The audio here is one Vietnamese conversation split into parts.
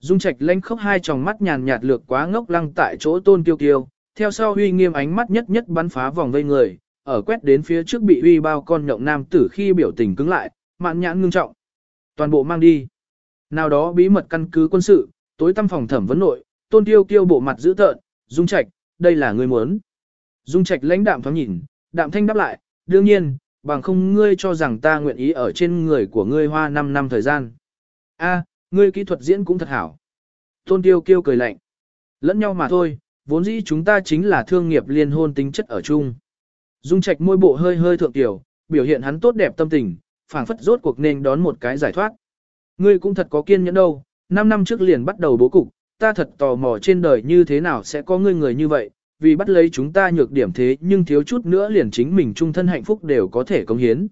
Dung Trạch lanh khóc hai tròng mắt nhàn nhạt lược quá ngốc lăng tại chỗ tôn kiêu kiêu, theo sau uy nghiêm ánh mắt nhất nhất bắn phá vòng vây người, ở quét đến phía trước bị uy bao con nhộng nam tử khi biểu tình cứng lại, mạn nhãn ngưng trọng. Toàn bộ mang đi. Nào đó bí mật căn cứ quân sự, tối tăm phòng thẩm vấn nội, tôn tiêu kiêu bộ mặt dữ tợn, Dung Trạch, đây là người muốn. Dung Trạch lãnh đạm thoáng nhìn, đạm thanh đáp lại, đương nhiên, bằng không ngươi cho rằng ta nguyện ý ở trên người của ngươi hoa 5 năm thời gian. A, ngươi kỹ thuật diễn cũng thật hảo. Tôn tiêu kiêu cười lạnh. Lẫn nhau mà thôi, vốn dĩ chúng ta chính là thương nghiệp liên hôn tính chất ở chung. Dung Trạch môi bộ hơi hơi thượng tiểu, biểu hiện hắn tốt đẹp tâm tình, phảng phất rốt cuộc nên đón một cái giải thoát. Ngươi cũng thật có kiên nhẫn đâu, 5 năm trước liền bắt đầu bố cục, ta thật tò mò trên đời như thế nào sẽ có ngươi người như vậy, vì bắt lấy chúng ta nhược điểm thế nhưng thiếu chút nữa liền chính mình trung thân hạnh phúc đều có thể công hiến.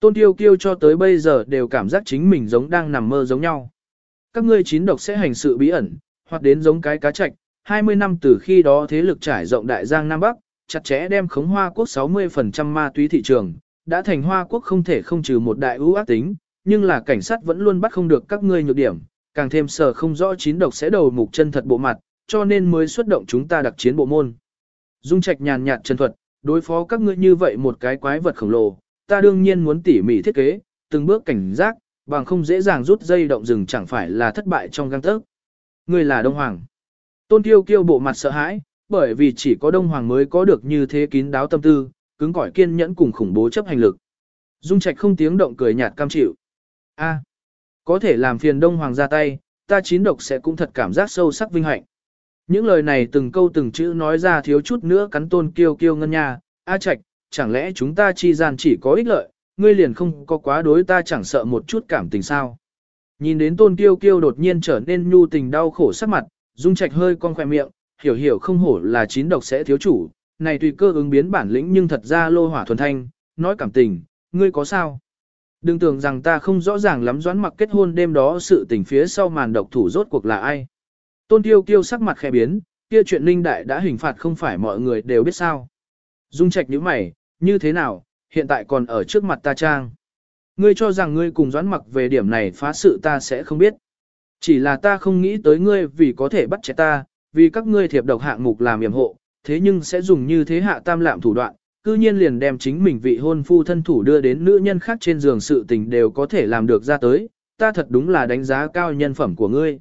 Tôn Tiêu Kiêu cho tới bây giờ đều cảm giác chính mình giống đang nằm mơ giống nhau. Các ngươi chín độc sẽ hành sự bí ẩn, hoặc đến giống cái cá trạch, 20 năm từ khi đó thế lực trải rộng đại giang Nam Bắc, chặt chẽ đem khống hoa quốc 60% ma túy thị trường, đã thành hoa quốc không thể không trừ một đại ưu ác tính, nhưng là cảnh sát vẫn luôn bắt không được các ngươi nhược điểm, càng thêm sở không rõ chín độc sẽ đầu mục chân thật bộ mặt, cho nên mới xuất động chúng ta đặc chiến bộ môn. Dung Trạch nhàn nhạt chân thuật, đối phó các ngươi như vậy một cái quái vật khổng lồ, ta đương nhiên muốn tỉ mỉ thiết kế, từng bước cảnh giác, bằng không dễ dàng rút dây động rừng chẳng phải là thất bại trong găng tớc. Ngươi là Đông Hoàng. Tôn Tiêu Kiêu bộ mặt sợ hãi, bởi vì chỉ có Đông Hoàng mới có được như thế kín đáo tâm tư, cứng cỏi kiên nhẫn cùng khủng bố chấp hành lực. Dung Trạch không tiếng động cười nhạt cam chịu. A, có thể làm phiền Đông Hoàng ra tay, ta chín độc sẽ cũng thật cảm giác sâu sắc vinh hạnh. Những lời này từng câu từng chữ nói ra thiếu chút nữa cắn tôn kiêu kiêu ngân nha, A Trạch, chẳng lẽ chúng ta chi gian chỉ có ích lợi, ngươi liền không có quá đối ta chẳng sợ một chút cảm tình sao. Nhìn đến tôn kiêu kiêu đột nhiên trở nên nhu tình đau khổ sắc mặt, Dung Trạch hơi con khỏe miệng, hiểu hiểu không hổ là chín độc sẽ thiếu chủ, này tùy cơ ứng biến bản lĩnh nhưng thật ra lô hỏa thuần thanh, nói cảm tình, ngươi có sao? Đừng tưởng rằng ta không rõ ràng lắm doãn mặc kết hôn đêm đó sự tình phía sau màn độc thủ rốt cuộc là ai. Tôn tiêu kiêu sắc mặt khẽ biến, kia chuyện linh đại đã hình phạt không phải mọi người đều biết sao. Dung trạch như mày, như thế nào, hiện tại còn ở trước mặt ta trang. Ngươi cho rằng ngươi cùng doãn mặc về điểm này phá sự ta sẽ không biết. Chỉ là ta không nghĩ tới ngươi vì có thể bắt trẻ ta, vì các ngươi thiệp độc hạng mục làm yểm hộ, thế nhưng sẽ dùng như thế hạ tam lạm thủ đoạn, cư nhiên liền đem chính mình vị hôn phu thân thủ đưa đến nữ nhân khác trên giường sự tình đều có thể làm được ra tới, ta thật đúng là đánh giá cao nhân phẩm của ngươi.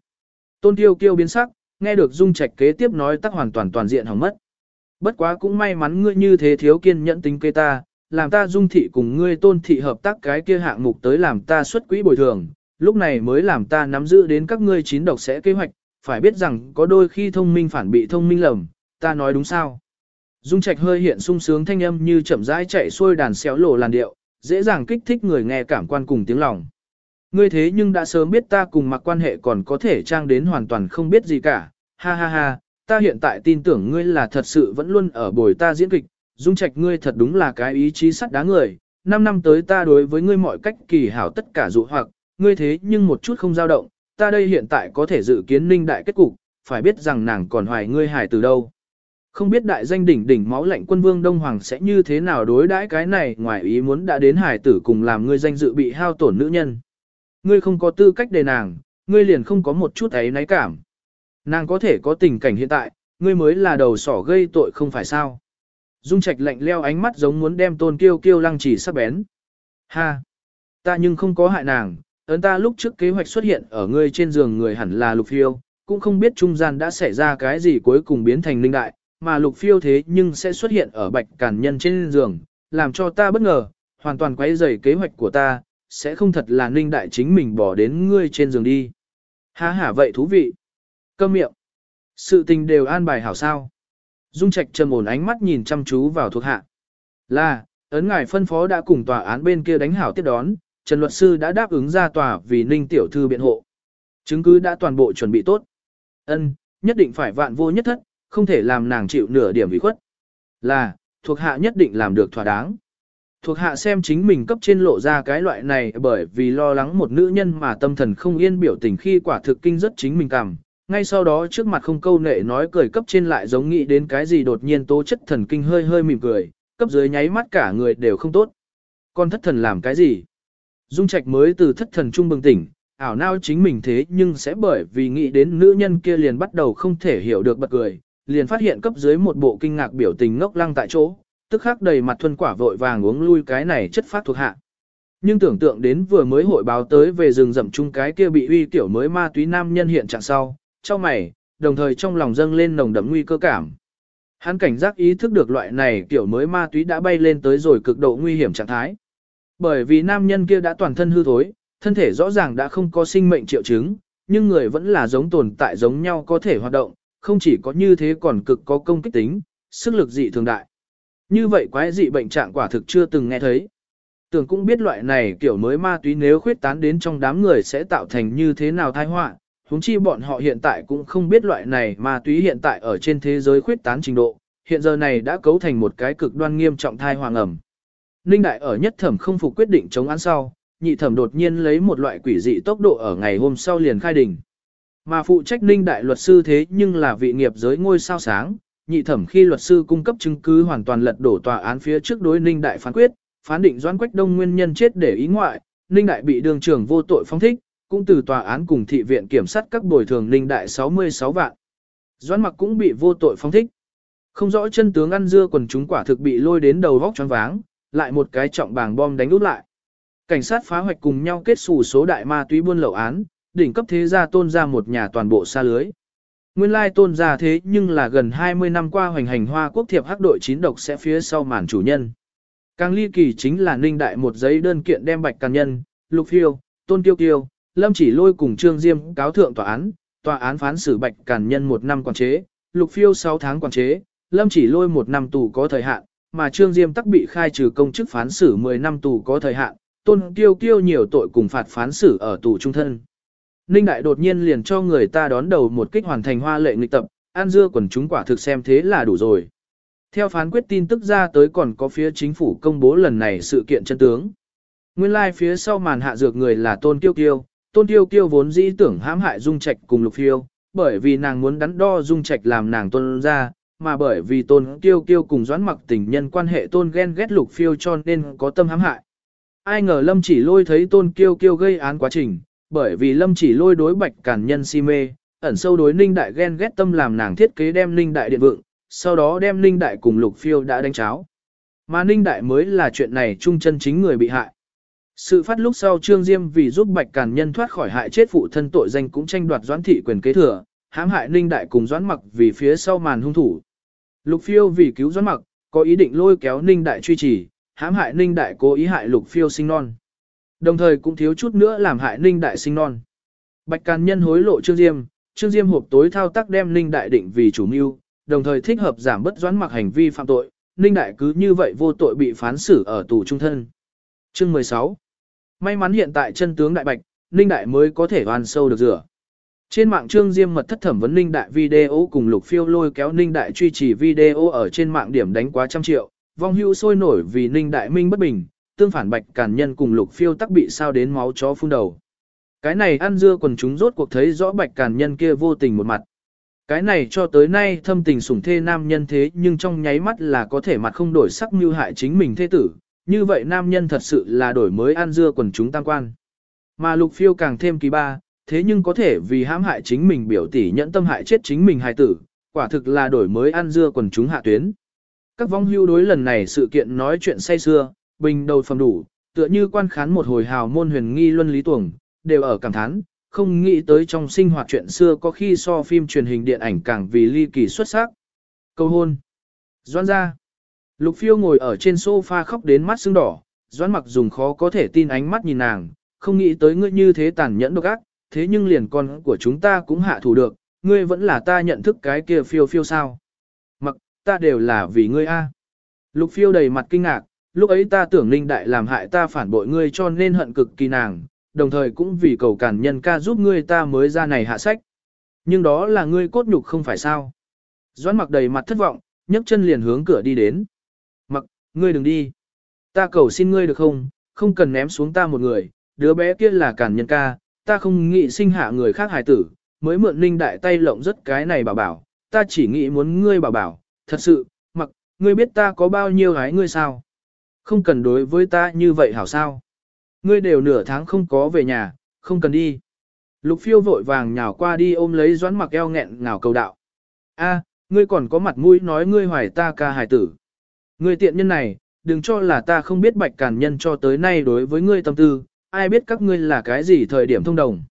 Tôn tiêu kiêu biến sắc, nghe được dung trạch kế tiếp nói tắc hoàn toàn toàn diện hỏng mất. Bất quá cũng may mắn ngươi như thế thiếu kiên nhẫn tính kê ta, làm ta dung thị cùng ngươi tôn thị hợp tác cái kia hạng mục tới làm ta xuất quỹ bồi thường, lúc này mới làm ta nắm giữ đến các ngươi chín độc sẽ kế hoạch, phải biết rằng có đôi khi thông minh phản bị thông minh lầm, ta nói đúng sao. Dung Trạch hơi hiện sung sướng thanh âm như chậm rãi chạy xuôi đàn xéo lộ làn điệu, dễ dàng kích thích người nghe cảm quan cùng tiếng lòng. Ngươi thế nhưng đã sớm biết ta cùng mặc quan hệ còn có thể trang đến hoàn toàn không biết gì cả, ha ha ha, ta hiện tại tin tưởng ngươi là thật sự vẫn luôn ở bồi ta diễn kịch, Dung Trạch ngươi thật đúng là cái ý chí sắt đá người, năm năm tới ta đối với ngươi mọi cách kỳ hảo tất cả dụ hoặc, ngươi thế nhưng một chút không dao động, ta đây hiện tại có thể dự kiến ninh đại kết cục, phải biết rằng nàng còn hoài ngươi hài từ đâu. Không biết đại danh đỉnh đỉnh máu lạnh quân vương Đông Hoàng sẽ như thế nào đối đãi cái này ngoài ý muốn đã đến hài tử cùng làm ngươi danh dự bị hao tổn nữ nhân. Ngươi không có tư cách đề nàng, ngươi liền không có một chút ấy náy cảm. Nàng có thể có tình cảnh hiện tại, ngươi mới là đầu sỏ gây tội không phải sao. Dung Trạch lạnh leo ánh mắt giống muốn đem tôn kiêu kiêu lăng chỉ sắc bén. Ha! Ta nhưng không có hại nàng, ấn ta lúc trước kế hoạch xuất hiện ở ngươi trên giường người hẳn là lục phiêu, cũng không biết trung gian đã xảy ra cái gì cuối cùng biến thành linh đại, mà lục phiêu thế nhưng sẽ xuất hiện ở bạch cản nhân trên giường, làm cho ta bất ngờ, hoàn toàn quấy rầy kế hoạch của ta, sẽ không thật là Linh đại chính mình bỏ đến ngươi trên giường đi. Ha hả vậy thú vị. Câm miệng. Sự tình đều an bài hảo sao. Dung Trạch trầm ổn ánh mắt nhìn chăm chú vào thuộc hạ. Là, ấn ngài phân phó đã cùng tòa án bên kia đánh hảo tiếp đón, Trần luật sư đã đáp ứng ra tòa vì Ninh tiểu thư biện hộ. Chứng cứ đã toàn bộ chuẩn bị tốt. Ân, nhất định phải vạn vô nhất thất, không thể làm nàng chịu nửa điểm ủy khuất. Là, thuộc hạ nhất định làm được thỏa đáng. Thuộc hạ xem chính mình cấp trên lộ ra cái loại này bởi vì lo lắng một nữ nhân mà tâm thần không yên biểu tình khi quả thực kinh rất chính mình cảm. Ngay sau đó trước mặt không câu nệ nói cười cấp trên lại giống nghĩ đến cái gì đột nhiên tố chất thần kinh hơi hơi mỉm cười, cấp dưới nháy mắt cả người đều không tốt. Con thất thần làm cái gì? Dung Trạch mới từ thất thần trung bừng tỉnh, ảo nao chính mình thế nhưng sẽ bởi vì nghĩ đến nữ nhân kia liền bắt đầu không thể hiểu được bật cười, liền phát hiện cấp dưới một bộ kinh ngạc biểu tình ngốc lăng tại chỗ, tức khắc đầy mặt thuần quả vội vàng uống lui cái này chất phát thuộc hạ. Nhưng tưởng tượng đến vừa mới hội báo tới về rừng rậm chung cái kia bị uy tiểu mới ma túy nam nhân hiện trạng sau, cho mày, đồng thời trong lòng dâng lên nồng đậm nguy cơ cảm. Hắn cảnh giác ý thức được loại này kiểu mới ma túy đã bay lên tới rồi cực độ nguy hiểm trạng thái. Bởi vì nam nhân kia đã toàn thân hư thối, thân thể rõ ràng đã không có sinh mệnh triệu chứng, nhưng người vẫn là giống tồn tại giống nhau có thể hoạt động, không chỉ có như thế còn cực có công kích tính, sức lực dị thường đại. Như vậy quái dị bệnh trạng quả thực chưa từng nghe thấy. Tưởng cũng biết loại này kiểu mới ma túy nếu khuyết tán đến trong đám người sẽ tạo thành như thế nào tai họa, huống chi bọn họ hiện tại cũng không biết loại này ma túy hiện tại ở trên thế giới khuyết tán trình độ, hiện giờ này đã cấu thành một cái cực đoan nghiêm trọng thai hoàng ẩm. Ninh Đại ở nhất thẩm không phục quyết định chống án sau, nhị thẩm đột nhiên lấy một loại quỷ dị tốc độ ở ngày hôm sau liền khai đình. Mà phụ trách Ninh Đại luật sư thế nhưng là vị nghiệp giới ngôi sao sáng, nhị thẩm khi luật sư cung cấp chứng cứ hoàn toàn lật đổ tòa án phía trước đối Ninh Đại phán quyết, phán định Doãn Quách Đông nguyên nhân chết để ý ngoại, Ninh Đại bị đường trưởng vô tội phong thích, cũng từ tòa án cùng thị viện kiểm sát các bồi thường Ninh Đại 66 vạn. Doãn Mặc cũng bị vô tội phong thích. Không rõ chân tướng ăn dưa quần chúng quả thực bị lôi đến đầu vóc choáng váng, lại một cái trọng bảng bom đánh út lại. Cảnh sát phá hoạch cùng nhau kết xù số đại ma túy buôn lậu án, đỉnh cấp thế gia tôn ra một nhà toàn bộ xa lưới. Nguyên lai tôn ra thế nhưng là gần 20 năm qua hoành hành hoa quốc thiệp hắc đội chín độc sẽ phía sau màn chủ nhân. Càng ly kỳ chính là ninh đại một giấy đơn kiện đem bạch can nhân, lục phiêu, tôn tiêu tiêu lâm chỉ lôi cùng trương diêm cáo thượng tòa án, tòa án phán xử bạch Cản nhân một năm quản chế, lục phiêu 6 tháng quản chế, lâm chỉ lôi một năm tù có thời hạn, mà trương diêm tắc bị khai trừ công chức phán xử 10 năm tù có thời hạn, tôn kiêu kiêu nhiều tội cùng phạt phán xử ở tù trung thân. Ninh đại đột nhiên liền cho người ta đón đầu một kích hoàn thành hoa lệ nghịch tập, an dưa quần chúng quả thực xem thế là đủ rồi. Theo phán quyết tin tức ra tới còn có phía chính phủ công bố lần này sự kiện chân tướng. Nguyên lai like phía sau màn hạ dược người là Tôn Kiêu Kiêu, Tôn Tiêu Kiêu vốn dĩ tưởng hãm hại Dung Trạch cùng Lục Phiêu, bởi vì nàng muốn đắn đo Dung Trạch làm nàng tôn ra, mà bởi vì Tôn Tiêu Kiêu cùng Doãn Mặc tình nhân quan hệ Tôn ghen ghét Lục Phiêu cho nên có tâm hãm hại. Ai ngờ Lâm chỉ lôi thấy Tôn Kiêu Kiêu gây án quá trình, bởi vì Lâm chỉ lôi đối bạch cản nhân si mê, ẩn sâu đối Ninh Đại ghen ghét tâm làm nàng thiết kế đem Ninh Đại điện vượng, sau đó đem Ninh Đại cùng Lục Phiêu đã đánh cháo. Mà Ninh Đại mới là chuyện này trung chân chính người bị hại. Sự phát lúc sau Trương Diêm vì giúp Bạch Càn Nhân thoát khỏi hại chết phụ thân tội danh cũng tranh đoạt Doãn thị quyền kế thừa, hãm hại Ninh Đại cùng Doãn Mặc vì phía sau màn hung thủ. Lục Phiêu vì cứu Doãn Mặc, có ý định lôi kéo Ninh Đại truy trì, hãm hại Ninh Đại cố ý hại Lục Phiêu sinh non. Đồng thời cũng thiếu chút nữa làm hại Ninh Đại sinh non. Bạch Càn Nhân hối lộ Trương Diêm, Trương Diêm hộp tối thao tác đem Ninh Đại định vì chủ mưu, đồng thời thích hợp giảm bất doãn mặc hành vi phạm tội, Ninh Đại cứ như vậy vô tội bị phán xử ở tù trung thân. Chương 16 May mắn hiện tại chân tướng đại bạch, Ninh Đại mới có thể hoàn sâu được rửa. Trên mạng Trương Diêm mật thất thẩm vấn Ninh Đại video cùng Lục Phiêu lôi kéo Ninh Đại truy trì video ở trên mạng điểm đánh quá trăm triệu, vong hưu sôi nổi vì Ninh Đại minh bất bình, tương phản bạch cản nhân cùng Lục Phiêu tắc bị sao đến máu chó phun đầu. Cái này ăn dưa quần chúng rốt cuộc thấy rõ bạch cản nhân kia vô tình một mặt. Cái này cho tới nay thâm tình sủng thê nam nhân thế nhưng trong nháy mắt là có thể mặt không đổi sắc mưu hại chính mình thế tử, như vậy nam nhân thật sự là đổi mới ăn dưa quần chúng tam quan. Mà lục phiêu càng thêm kỳ ba, thế nhưng có thể vì hãm hại chính mình biểu tỷ nhẫn tâm hại chết chính mình hài tử, quả thực là đổi mới ăn dưa quần chúng hạ tuyến. Các vong hưu đối lần này sự kiện nói chuyện say xưa, bình đầu phẩm đủ, tựa như quan khán một hồi hào môn huyền nghi luân lý tuồng, đều ở cảm thán, không nghĩ tới trong sinh hoạt chuyện xưa có khi so phim truyền hình điện ảnh càng vì ly kỳ xuất sắc. Câu hôn. Doan ra. Lục phiêu ngồi ở trên sofa khóc đến mắt sưng đỏ, Doãn mặc dùng khó có thể tin ánh mắt nhìn nàng, không nghĩ tới ngươi như thế tàn nhẫn độc ác, thế nhưng liền con của chúng ta cũng hạ thủ được, ngươi vẫn là ta nhận thức cái kia phiêu phiêu sao. Mặc, ta đều là vì ngươi a. Lục phiêu đầy mặt kinh ngạc, lúc ấy ta tưởng linh đại làm hại ta phản bội ngươi cho nên hận cực kỳ nàng, đồng thời cũng vì cầu cản nhân ca giúp ngươi ta mới ra này hạ sách. Nhưng đó là ngươi cốt nhục không phải sao. Doãn mặc đầy mặt thất vọng, nhấc chân liền hướng cửa đi đến. Ngươi đừng đi. Ta cầu xin ngươi được không, không cần ném xuống ta một người, đứa bé kia là cản nhân ca, ta không nghĩ sinh hạ người khác hài tử, mới mượn ninh đại tay lộng rất cái này bảo bảo, ta chỉ nghĩ muốn ngươi bảo bảo, thật sự, mặc, ngươi biết ta có bao nhiêu gái ngươi sao? Không cần đối với ta như vậy hảo sao? Ngươi đều nửa tháng không có về nhà, không cần đi. Lục phiêu vội vàng nhào qua đi ôm lấy doãn mặc eo nghẹn ngào cầu đạo. A, ngươi còn có mặt mũi nói ngươi hoài ta ca hài tử. Người tiện nhân này, đừng cho là ta không biết bạch càn nhân cho tới nay đối với ngươi tâm tư, ai biết các ngươi là cái gì thời điểm thông đồng.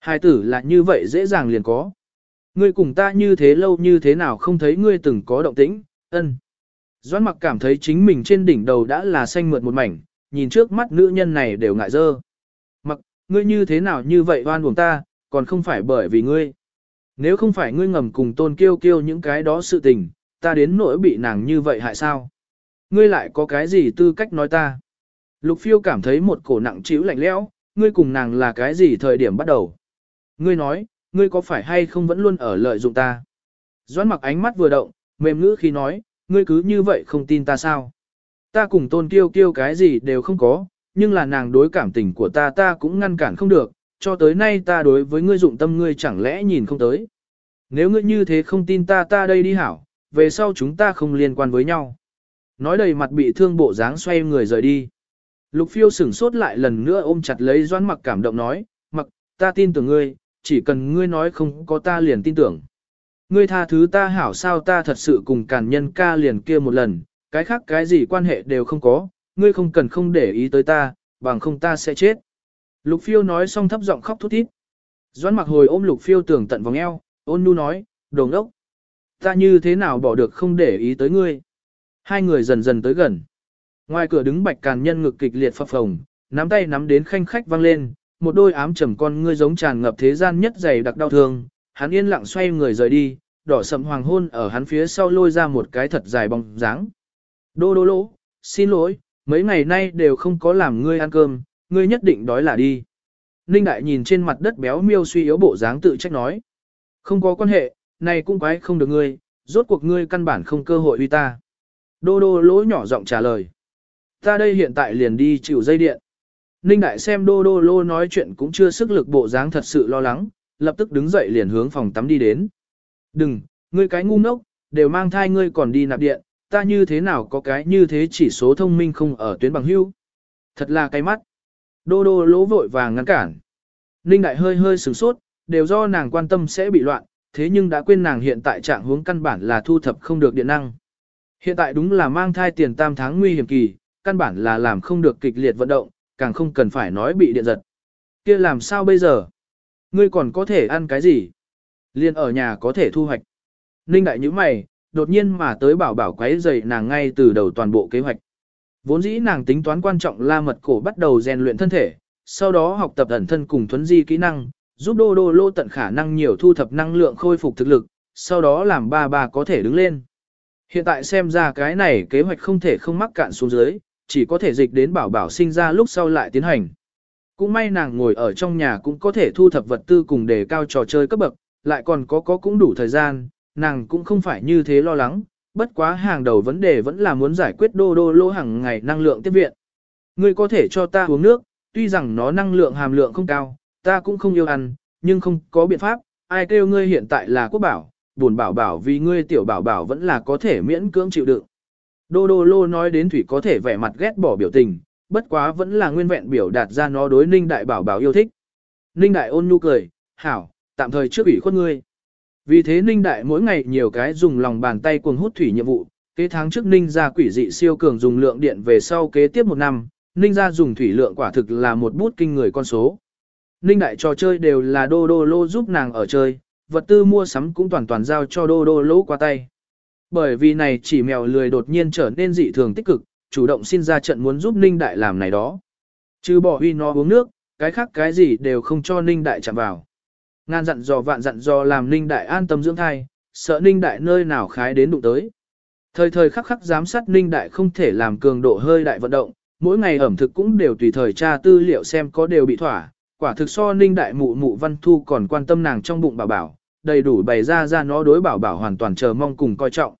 Hai tử là như vậy dễ dàng liền có. Ngươi cùng ta như thế lâu như thế nào không thấy ngươi từng có động tĩnh, ân. Doãn mặc cảm thấy chính mình trên đỉnh đầu đã là xanh mượt một mảnh, nhìn trước mắt nữ nhân này đều ngại dơ. Mặc, ngươi như thế nào như vậy oan buồn ta, còn không phải bởi vì ngươi. Nếu không phải ngươi ngầm cùng tôn kiêu kiêu những cái đó sự tình, ta đến nỗi bị nàng như vậy hại sao? Ngươi lại có cái gì tư cách nói ta? Lục phiêu cảm thấy một cổ nặng trĩu lạnh lẽo, ngươi cùng nàng là cái gì thời điểm bắt đầu? Ngươi nói, ngươi có phải hay không vẫn luôn ở lợi dụng ta? Doãn mặc ánh mắt vừa động, mềm ngữ khi nói, ngươi cứ như vậy không tin ta sao? Ta cùng tôn kiêu kiêu cái gì đều không có, nhưng là nàng đối cảm tình của ta ta cũng ngăn cản không được, cho tới nay ta đối với ngươi dụng tâm ngươi chẳng lẽ nhìn không tới. Nếu ngươi như thế không tin ta ta đây đi hảo, về sau chúng ta không liên quan với nhau. Nói đầy mặt bị thương bộ dáng xoay người rời đi. Lục phiêu sửng sốt lại lần nữa ôm chặt lấy doãn mặc cảm động nói, mặc, ta tin tưởng ngươi, chỉ cần ngươi nói không có ta liền tin tưởng. Ngươi tha thứ ta hảo sao ta thật sự cùng càn nhân ca liền kia một lần, cái khác cái gì quan hệ đều không có, ngươi không cần không để ý tới ta, bằng không ta sẽ chết. Lục phiêu nói xong thấp giọng khóc thút thít. Doãn mặc hồi ôm lục phiêu tưởng tận vòng eo, ôn nhu nói, đồ ngốc. Ta như thế nào bỏ được không để ý tới ngươi. Hai người dần dần tới gần. Ngoài cửa đứng bạch càn nhân ngực kịch liệt phập phồng, nắm tay nắm đến khanh khách vang lên, một đôi ám trầm con ngươi giống tràn ngập thế gian nhất dày đặc đau thương, hắn yên lặng xoay người rời đi, đỏ sầm hoàng hôn ở hắn phía sau lôi ra một cái thật dài bóng dáng. Đô đô lỗ, xin lỗi, mấy ngày nay đều không có làm ngươi ăn cơm, ngươi nhất định đói là đi. Ninh Đại nhìn trên mặt đất béo miêu suy yếu bộ dáng tự trách nói. Không có quan hệ, này cũng quái không được ngươi, rốt cuộc ngươi căn bản không cơ hội uy ta. Đô đô lỗ nhỏ giọng trả lời. Ta đây hiện tại liền đi chịu dây điện. Ninh Đại xem đô đô lô nói chuyện cũng chưa sức lực bộ dáng thật sự lo lắng, lập tức đứng dậy liền hướng phòng tắm đi đến. Đừng, ngươi cái ngu ngốc, đều mang thai ngươi còn đi nạp điện, ta như thế nào có cái như thế chỉ số thông minh không ở tuyến bằng hưu. Thật là cái mắt. Đô đô lỗ vội vàng ngăn cản. Ninh Đại hơi hơi sửng sốt, đều do nàng quan tâm sẽ bị loạn, thế nhưng đã quên nàng hiện tại trạng hướng căn bản là thu thập không được điện năng. Hiện tại đúng là mang thai tiền tam tháng nguy hiểm kỳ, căn bản là làm không được kịch liệt vận động, càng không cần phải nói bị điện giật. kia làm sao bây giờ? Ngươi còn có thể ăn cái gì? Liên ở nhà có thể thu hoạch. Ninh đại như mày, đột nhiên mà tới bảo bảo quấy dậy nàng ngay từ đầu toàn bộ kế hoạch. Vốn dĩ nàng tính toán quan trọng la mật cổ bắt đầu rèn luyện thân thể, sau đó học tập ẩn thân cùng thuấn di kỹ năng, giúp đô đô lô tận khả năng nhiều thu thập năng lượng khôi phục thực lực, sau đó làm ba ba có thể đứng lên. Hiện tại xem ra cái này kế hoạch không thể không mắc cạn xuống dưới, chỉ có thể dịch đến bảo bảo sinh ra lúc sau lại tiến hành. Cũng may nàng ngồi ở trong nhà cũng có thể thu thập vật tư cùng đề cao trò chơi cấp bậc, lại còn có có cũng đủ thời gian, nàng cũng không phải như thế lo lắng, bất quá hàng đầu vấn đề vẫn là muốn giải quyết đô đô lô hàng ngày năng lượng tiếp viện. Ngươi có thể cho ta uống nước, tuy rằng nó năng lượng hàm lượng không cao, ta cũng không yêu ăn, nhưng không có biện pháp, ai kêu ngươi hiện tại là quốc bảo, buồn bảo bảo vì ngươi tiểu bảo bảo vẫn là có thể miễn cưỡng chịu đựng. Đô đô lô nói đến thủy có thể vẻ mặt ghét bỏ biểu tình, bất quá vẫn là nguyên vẹn biểu đạt ra nó đối ninh đại bảo bảo yêu thích. Ninh đại ôn nhu cười, hảo, tạm thời trước ủy khuất ngươi. Vì thế ninh đại mỗi ngày nhiều cái dùng lòng bàn tay cuồng hút thủy nhiệm vụ, kế tháng trước ninh ra quỷ dị siêu cường dùng lượng điện về sau kế tiếp một năm, ninh ra dùng thủy lượng quả thực là một bút kinh người con số. Ninh đại trò chơi đều là đô đô lô giúp nàng ở chơi, vật tư mua sắm cũng toàn toàn giao cho đô đô lỗ qua tay. Bởi vì này chỉ mèo lười đột nhiên trở nên dị thường tích cực, chủ động xin ra trận muốn giúp Ninh Đại làm này đó. Chứ bỏ huy nó uống nước, cái khác cái gì đều không cho Ninh Đại chạm vào. Ngan dặn dò vạn dặn dò làm Ninh Đại an tâm dưỡng thai, sợ Ninh Đại nơi nào khái đến đụng tới. Thời thời khắc khắc giám sát Ninh Đại không thể làm cường độ hơi đại vận động, mỗi ngày ẩm thực cũng đều tùy thời tra tư liệu xem có đều bị thỏa, quả thực so Ninh Đại mụ mụ văn thu còn quan tâm nàng trong bụng bảo bảo, đầy đủ bày ra ra nó đối bảo bảo hoàn toàn chờ mong cùng coi trọng.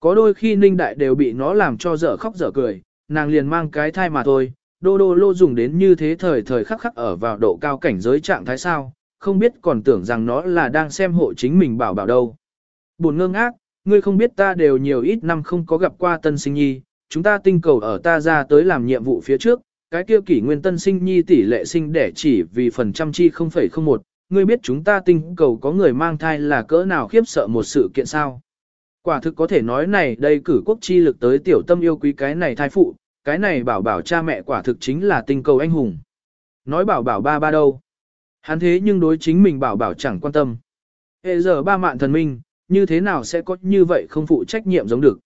Có đôi khi ninh đại đều bị nó làm cho dở khóc dở cười, nàng liền mang cái thai mà thôi, đô đô lô dùng đến như thế thời thời khắc khắc ở vào độ cao cảnh giới trạng thái sao, không biết còn tưởng rằng nó là đang xem hộ chính mình bảo bảo đâu. Buồn ngơ ngác, ngươi không biết ta đều nhiều ít năm không có gặp qua tân sinh nhi, chúng ta tinh cầu ở ta ra tới làm nhiệm vụ phía trước, cái kia kỷ nguyên tân sinh nhi tỷ lệ sinh đẻ chỉ vì phần trăm chi 0,01, ngươi biết chúng ta tinh cầu có người mang thai là cỡ nào khiếp sợ một sự kiện sao? Quả thực có thể nói này đây cử quốc chi lực tới tiểu tâm yêu quý cái này thai phụ, cái này bảo bảo cha mẹ quả thực chính là tinh cầu anh hùng. Nói bảo bảo ba ba đâu? Hắn thế nhưng đối chính mình bảo bảo chẳng quan tâm. Hệ giờ ba mạn thần minh, như thế nào sẽ có như vậy không phụ trách nhiệm giống được.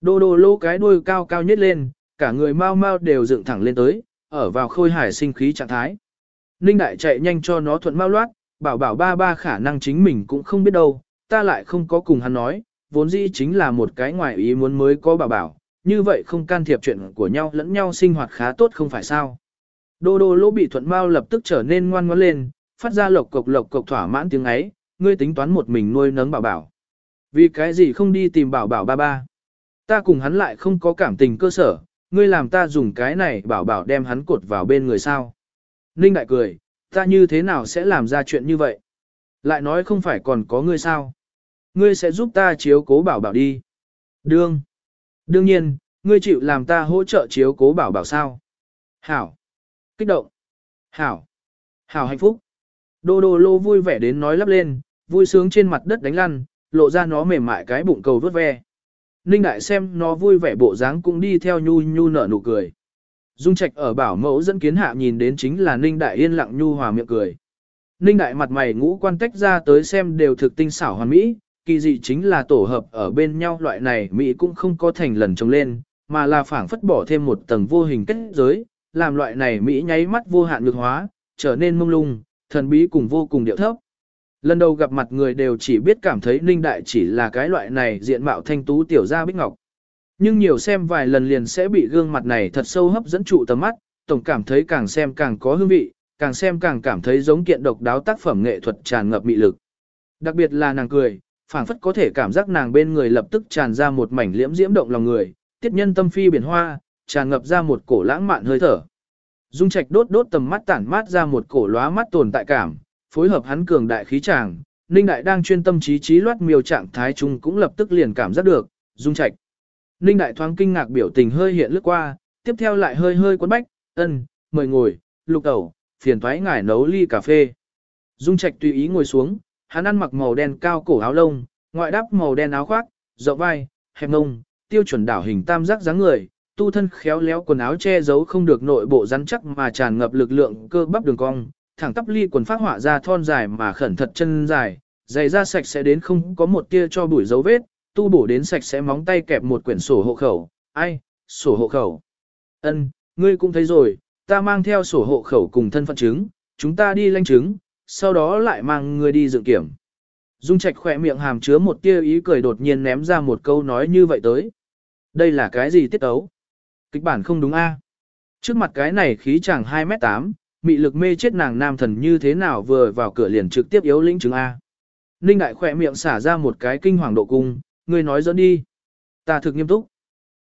Đô đô lô cái đuôi cao cao nhất lên, cả người mau mau đều dựng thẳng lên tới, ở vào khôi hải sinh khí trạng thái. Ninh đại chạy nhanh cho nó thuận mau loát, bảo bảo ba ba khả năng chính mình cũng không biết đâu, ta lại không có cùng hắn nói, vốn dĩ chính là một cái ngoài ý muốn mới có bảo bảo, như vậy không can thiệp chuyện của nhau lẫn nhau sinh hoạt khá tốt không phải sao. Đô đô lỗ bị thuận mau lập tức trở nên ngoan ngoãn lên, phát ra lộc cộc lộc cộc thỏa mãn tiếng ấy, ngươi tính toán một mình nuôi nấng bảo bảo. Vì cái gì không đi tìm bảo bảo ba ba. Ta cùng hắn lại không có cảm tình cơ sở, ngươi làm ta dùng cái này bảo bảo đem hắn cột vào bên người sao. Ninh đại cười, ta như thế nào sẽ làm ra chuyện như vậy? Lại nói không phải còn có ngươi sao? Ngươi sẽ giúp ta chiếu cố bảo bảo đi. Đương. Đương nhiên, ngươi chịu làm ta hỗ trợ chiếu cố bảo bảo sao? Hảo. Kích động. Hảo. Hảo hạnh phúc. Đô đô lô vui vẻ đến nói lắp lên, vui sướng trên mặt đất đánh lăn, lộ ra nó mềm mại cái bụng cầu vớt ve. Ninh đại xem nó vui vẻ bộ dáng cũng đi theo nhu nhu nở nụ cười. Dung Trạch ở bảo mẫu dẫn kiến hạ nhìn đến chính là Ninh đại yên lặng nhu hòa miệng cười. Ninh đại mặt mày ngũ quan tách ra tới xem đều thực tinh xảo hoàn mỹ, kỳ dị chính là tổ hợp ở bên nhau loại này mỹ cũng không có thành lần trồng lên, mà là phảng phất bỏ thêm một tầng vô hình kết giới, làm loại này mỹ nháy mắt vô hạn nhược hóa, trở nên mông lung, thần bí cùng vô cùng điệu thấp. Lần đầu gặp mặt người đều chỉ biết cảm thấy Ninh Đại chỉ là cái loại này diện mạo thanh tú tiểu gia bích ngọc. Nhưng nhiều xem vài lần liền sẽ bị gương mặt này thật sâu hấp dẫn trụ tầm mắt, tổng cảm thấy càng xem càng có hương vị, càng xem càng cảm thấy giống kiện độc đáo tác phẩm nghệ thuật tràn ngập mị lực. Đặc biệt là nàng cười, phảng phất có thể cảm giác nàng bên người lập tức tràn ra một mảnh liễm diễm động lòng người, tiết nhân tâm phi biển hoa, tràn ngập ra một cổ lãng mạn hơi thở. Dung Trạch đốt đốt tầm mắt tản mát ra một cổ lóa mắt tồn tại cảm, phối hợp hắn cường đại khí tràng, Ninh Đại đang chuyên tâm trí trí loát miêu trạng thái chung cũng lập tức liền cảm giác được, Dung Trạch. Ninh Đại thoáng kinh ngạc biểu tình hơi hiện lướt qua, tiếp theo lại hơi hơi quấn bách, ân, mời ngồi, lục đầu, phiền thoái ngải nấu ly cà phê. Dung Trạch tùy ý ngồi xuống, hắn ăn mặc màu đen cao cổ áo lông, ngoại đắp màu đen áo khoác, rộng vai, hẹp ngông, tiêu chuẩn đảo hình tam giác dáng người, tu thân khéo léo quần áo che giấu không được nội bộ rắn chắc mà tràn ngập lực lượng cơ bắp đường cong, thẳng tắp ly quần phát họa ra thon dài mà khẩn thật chân dài, giày da sạch sẽ đến không có một tia cho bụi dấu vết, tu bổ đến sạch sẽ móng tay kẹp một quyển sổ hộ khẩu, ai, sổ hộ khẩu. Ân, ngươi cũng thấy rồi, ta mang theo sổ hộ khẩu cùng thân phận chứng, chúng ta đi lanh chứng, sau đó lại mang ngươi đi dự kiểm. Dung Trạch khỏe miệng hàm chứa một tia ý cười đột nhiên ném ra một câu nói như vậy tới. Đây là cái gì tiết tấu? Kịch bản không đúng a? Trước mặt cái này khí chàng 2m8, mị lực mê chết nàng nam thần như thế nào vừa vào cửa liền trực tiếp yếu lĩnh chứng A. Ninh đại khỏe miệng xả ra một cái kinh hoàng độ cung, ngươi nói dẫn đi. Ta thực nghiêm túc.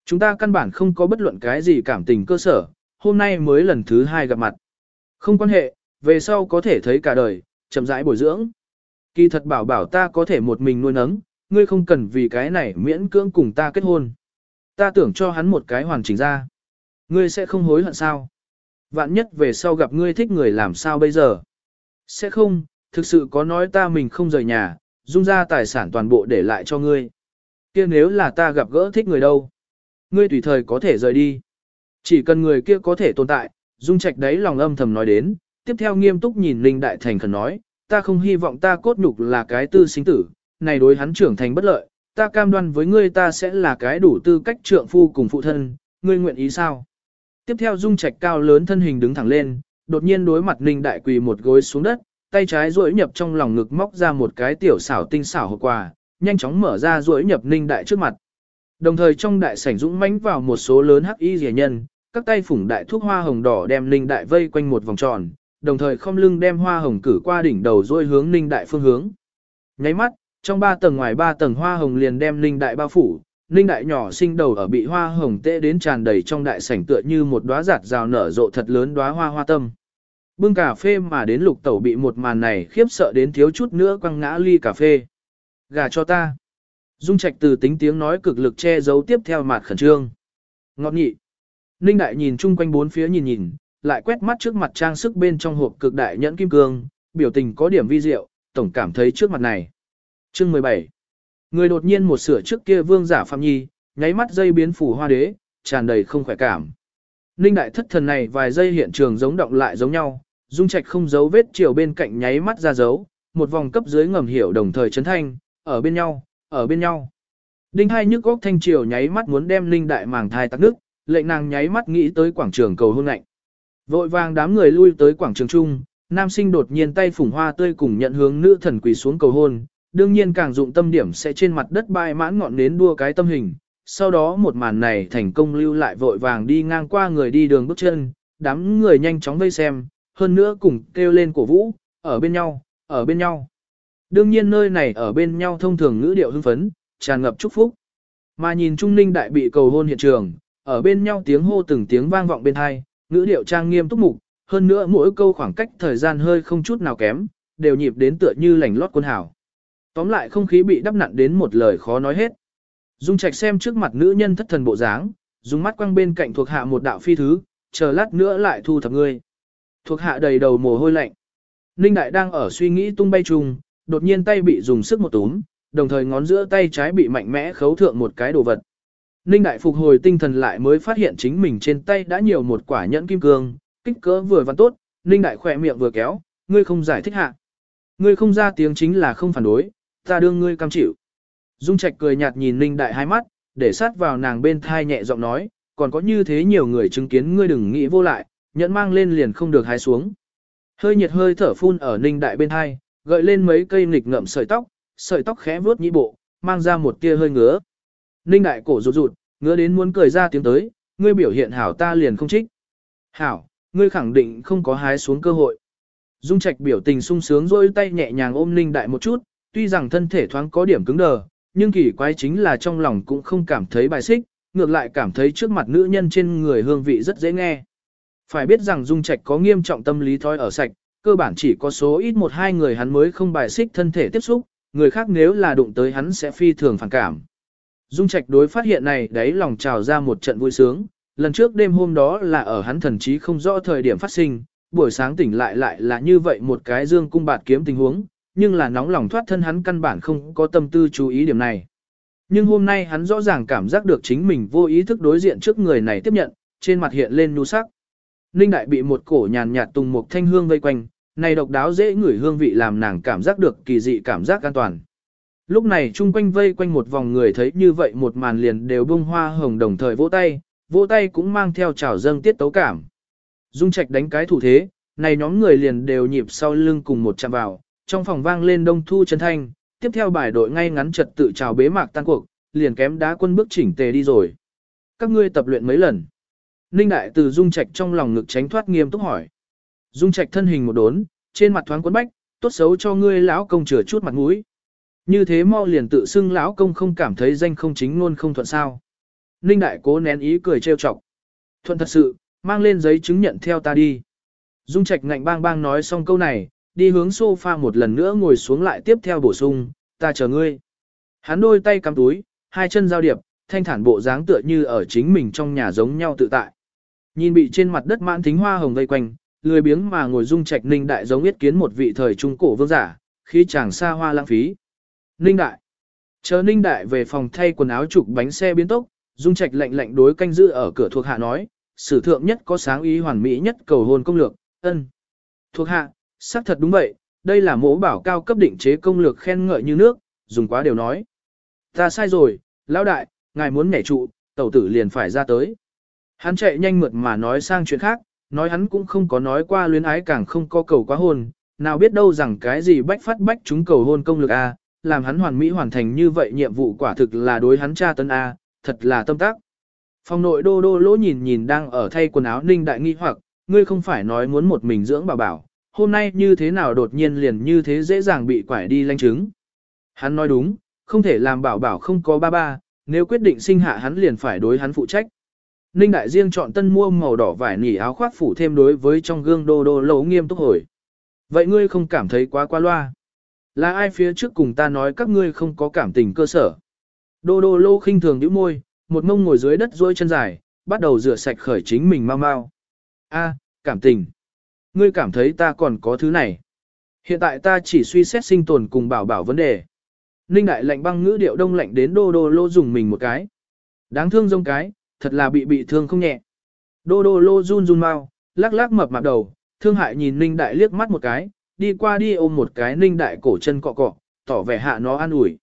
Chúng ta căn bản không có bất luận cái gì cảm tình cơ sở, hôm nay mới lần thứ hai gặp mặt. Không quan hệ, về sau có thể thấy cả đời, chậm rãi bồi dưỡng. Kỳ thật bảo bảo ta có thể một mình nuôi nấng, ngươi không cần vì cái này miễn cưỡng cùng ta kết hôn. Ta tưởng cho hắn một cái hoàn chỉnh ra. Ngươi sẽ không hối hận sao? Vạn nhất về sau gặp ngươi thích người làm sao bây giờ? Sẽ không, thực sự có nói ta mình không rời nhà, dung ra tài sản toàn bộ để lại cho ngươi. kia nếu là ta gặp gỡ thích người đâu? Ngươi tùy thời có thể rời đi. Chỉ cần người kia có thể tồn tại, dung trạch đấy lòng âm thầm nói đến, tiếp theo nghiêm túc nhìn Linh Đại Thành khẩn nói, ta không hy vọng ta cốt nhục là cái tư sinh tử, này đối hắn trưởng thành bất lợi, ta cam đoan với ngươi ta sẽ là cái đủ tư cách trượng phu cùng phụ thân, ngươi nguyện ý sao? Tiếp theo dung trạch cao lớn thân hình đứng thẳng lên, đột nhiên đối mặt Ninh Đại quỳ một gối xuống đất, tay trái duỗi nhập trong lòng ngực móc ra một cái tiểu xảo tinh xảo hộp quà, nhanh chóng mở ra duỗi nhập Ninh Đại trước mặt. Đồng thời trong đại sảnh dũng mãnh vào một số lớn hắc y rẻ nhân, các tay phủng đại thuốc hoa hồng đỏ đem Ninh Đại vây quanh một vòng tròn, đồng thời không lưng đem hoa hồng cử qua đỉnh đầu duỗi hướng Ninh Đại phương hướng. Nháy mắt, trong ba tầng ngoài ba tầng hoa hồng liền đem Ninh Đại bao phủ, Ninh đại nhỏ sinh đầu ở bị hoa hồng tê đến tràn đầy trong đại sảnh tựa như một đóa giạt rào nở rộ thật lớn đóa hoa hoa tâm. Bưng cà phê mà đến lục tẩu bị một màn này khiếp sợ đến thiếu chút nữa quăng ngã ly cà phê. Gà cho ta. Dung trạch từ tính tiếng nói cực lực che giấu tiếp theo mặt khẩn trương. Ngọt nhị. Ninh đại nhìn chung quanh bốn phía nhìn nhìn, lại quét mắt trước mặt trang sức bên trong hộp cực đại nhẫn kim cương, biểu tình có điểm vi diệu, tổng cảm thấy trước mặt này. Chương 17 Người đột nhiên một sửa trước kia vương giả phạm nhi, nháy mắt dây biến phủ hoa đế, tràn đầy không khỏe cảm. Ninh đại thất thần này vài giây hiện trường giống động lại giống nhau, dung trạch không giấu vết chiều bên cạnh nháy mắt ra dấu, một vòng cấp dưới ngầm hiểu đồng thời chấn thanh, ở bên nhau, ở bên nhau. Đinh hai nhức góc thanh triều nháy mắt muốn đem Ninh đại màng thai tắc nước, lệnh nàng nháy mắt nghĩ tới quảng trường cầu hôn lạnh. Vội vàng đám người lui tới quảng trường trung, nam sinh đột nhiên tay phủng hoa tươi cùng nhận hướng nữ thần quỳ xuống cầu hôn, đương nhiên càng dụng tâm điểm sẽ trên mặt đất bay mãn ngọn nến đua cái tâm hình. Sau đó một màn này thành công lưu lại vội vàng đi ngang qua người đi đường bước chân, đám người nhanh chóng vây xem, hơn nữa cùng kêu lên cổ vũ, ở bên nhau, ở bên nhau. Đương nhiên nơi này ở bên nhau thông thường ngữ điệu hưng phấn, tràn ngập chúc phúc. Mà nhìn Trung Ninh đại bị cầu hôn hiện trường, ở bên nhau tiếng hô từng tiếng vang vọng bên hai, ngữ điệu trang nghiêm túc mục, hơn nữa mỗi câu khoảng cách thời gian hơi không chút nào kém, đều nhịp đến tựa như lành lót quân hảo. Tóm lại không khí bị đắp nặn đến một lời khó nói hết. Dung Trạch xem trước mặt nữ nhân thất thần bộ dáng, dùng mắt quăng bên cạnh thuộc hạ một đạo phi thứ, chờ lát nữa lại thu thập ngươi. Thuộc hạ đầy đầu mồ hôi lạnh. Ninh Đại đang ở suy nghĩ tung bay trùng, đột nhiên tay bị dùng sức một túm, đồng thời ngón giữa tay trái bị mạnh mẽ khấu thượng một cái đồ vật. Ninh Đại phục hồi tinh thần lại mới phát hiện chính mình trên tay đã nhiều một quả nhẫn kim cương, kích cỡ vừa văn tốt, Ninh Đại khỏe miệng vừa kéo, ngươi không giải thích hạ. Ngươi không ra tiếng chính là không phản đối, ta đương ngươi cam chịu. Dung Trạch cười nhạt nhìn Ninh Đại hai mắt, để sát vào nàng bên thai nhẹ giọng nói, còn có như thế nhiều người chứng kiến ngươi đừng nghĩ vô lại, nhẫn mang lên liền không được hái xuống. Hơi nhiệt hơi thở phun ở Ninh Đại bên thai, gợi lên mấy cây nghịch ngậm sợi tóc, sợi tóc khẽ vuốt nhĩ bộ, mang ra một tia hơi ngứa. Ninh Đại cổ rụt rụt, ngứa đến muốn cười ra tiếng tới, ngươi biểu hiện hảo ta liền không trích. Hảo, ngươi khẳng định không có hái xuống cơ hội. Dung Trạch biểu tình sung sướng rôi tay nhẹ nhàng ôm Ninh Đại một chút, tuy rằng thân thể thoáng có điểm cứng đờ, nhưng kỳ quái chính là trong lòng cũng không cảm thấy bài xích, ngược lại cảm thấy trước mặt nữ nhân trên người hương vị rất dễ nghe. Phải biết rằng Dung Trạch có nghiêm trọng tâm lý thói ở sạch, cơ bản chỉ có số ít một hai người hắn mới không bài xích thân thể tiếp xúc, người khác nếu là đụng tới hắn sẽ phi thường phản cảm. Dung Trạch đối phát hiện này đấy lòng trào ra một trận vui sướng, lần trước đêm hôm đó là ở hắn thần trí không rõ thời điểm phát sinh, buổi sáng tỉnh lại lại là như vậy một cái dương cung bạt kiếm tình huống, nhưng là nóng lòng thoát thân hắn căn bản không có tâm tư chú ý điểm này. Nhưng hôm nay hắn rõ ràng cảm giác được chính mình vô ý thức đối diện trước người này tiếp nhận, trên mặt hiện lên nu sắc. Ninh đại bị một cổ nhàn nhạt tùng một thanh hương vây quanh, này độc đáo dễ ngửi hương vị làm nàng cảm giác được kỳ dị cảm giác an toàn. Lúc này chung quanh vây quanh một vòng người thấy như vậy một màn liền đều bông hoa hồng đồng thời vỗ tay, vỗ tay cũng mang theo trào dâng tiết tấu cảm. Dung Trạch đánh cái thủ thế, này nhóm người liền đều nhịp sau lưng cùng một chạm vào, trong phòng vang lên đông thu chân thanh, tiếp theo bài đội ngay ngắn trật tự chào bế mạc tan cuộc, liền kém đá quân bước chỉnh tề đi rồi. Các ngươi tập luyện mấy lần? Ninh Đại từ Dung Trạch trong lòng ngực tránh thoát nghiêm túc hỏi. Dung Trạch thân hình một đốn, trên mặt thoáng quấn bách, tốt xấu cho ngươi lão công chừa chút mặt mũi. Như thế mau liền tự xưng lão công không cảm thấy danh không chính luôn không thuận sao. Ninh Đại cố nén ý cười trêu chọc. Thuận thật sự, mang lên giấy chứng nhận theo ta đi. Dung Trạch ngạnh bang bang nói xong câu này, đi hướng sofa một lần nữa ngồi xuống lại tiếp theo bổ sung, ta chờ ngươi. Hắn đôi tay cắm túi, hai chân giao điệp, thanh thản bộ dáng tựa như ở chính mình trong nhà giống nhau tự tại. Nhìn bị trên mặt đất mãn thính hoa hồng vây quanh, lười biếng mà ngồi dung trạch ninh đại giống yết kiến một vị thời trung cổ vương giả, khi chàng xa hoa lãng phí. Ninh đại. Chờ ninh đại về phòng thay quần áo chụp bánh xe biến tốc, dung trạch lạnh lạnh đối canh giữ ở cửa thuộc hạ nói, sử thượng nhất có sáng ý hoàn mỹ nhất cầu hôn công lược, ân. Thuộc hạ, xác thật đúng vậy, đây là mẫu bảo cao cấp định chế công lược khen ngợi như nước, dùng quá đều nói. Ta sai rồi, lão đại, ngài muốn nhảy trụ, tẩu tử liền phải ra tới. Hắn chạy nhanh mượt mà nói sang chuyện khác, nói hắn cũng không có nói qua luyến ái càng không có cầu quá hôn, nào biết đâu rằng cái gì bách phát bách chúng cầu hôn công lực A, làm hắn hoàn mỹ hoàn thành như vậy nhiệm vụ quả thực là đối hắn cha tân A, thật là tâm tác. Phòng nội đô đô lỗ nhìn nhìn đang ở thay quần áo ninh đại nghi hoặc, ngươi không phải nói muốn một mình dưỡng bảo bảo, hôm nay như thế nào đột nhiên liền như thế dễ dàng bị quải đi lanh chứng. Hắn nói đúng, không thể làm bảo bảo không có ba ba, nếu quyết định sinh hạ hắn liền phải đối hắn phụ trách. Ninh đại riêng chọn tân mua màu đỏ vải nỉ áo khoác phủ thêm đối với trong gương đô đô lấu nghiêm túc hồi. Vậy ngươi không cảm thấy quá qua loa? Là ai phía trước cùng ta nói các ngươi không có cảm tình cơ sở? Đô đô lô khinh thường nhíu môi, một mông ngồi dưới đất duỗi chân dài, bắt đầu rửa sạch khởi chính mình mau mau. A, cảm tình. Ngươi cảm thấy ta còn có thứ này. Hiện tại ta chỉ suy xét sinh tồn cùng bảo bảo vấn đề. Ninh đại lạnh băng ngữ điệu đông lạnh đến đô đô lô dùng mình một cái. Đáng thương dông cái, thật là bị bị thương không nhẹ. Đô đô lô run run mau, lắc lắc mập mạp đầu, thương hại nhìn Ninh đại liếc mắt một cái, đi qua đi ôm một cái Ninh đại cổ chân cọ cọ, tỏ vẻ hạ nó an ủi.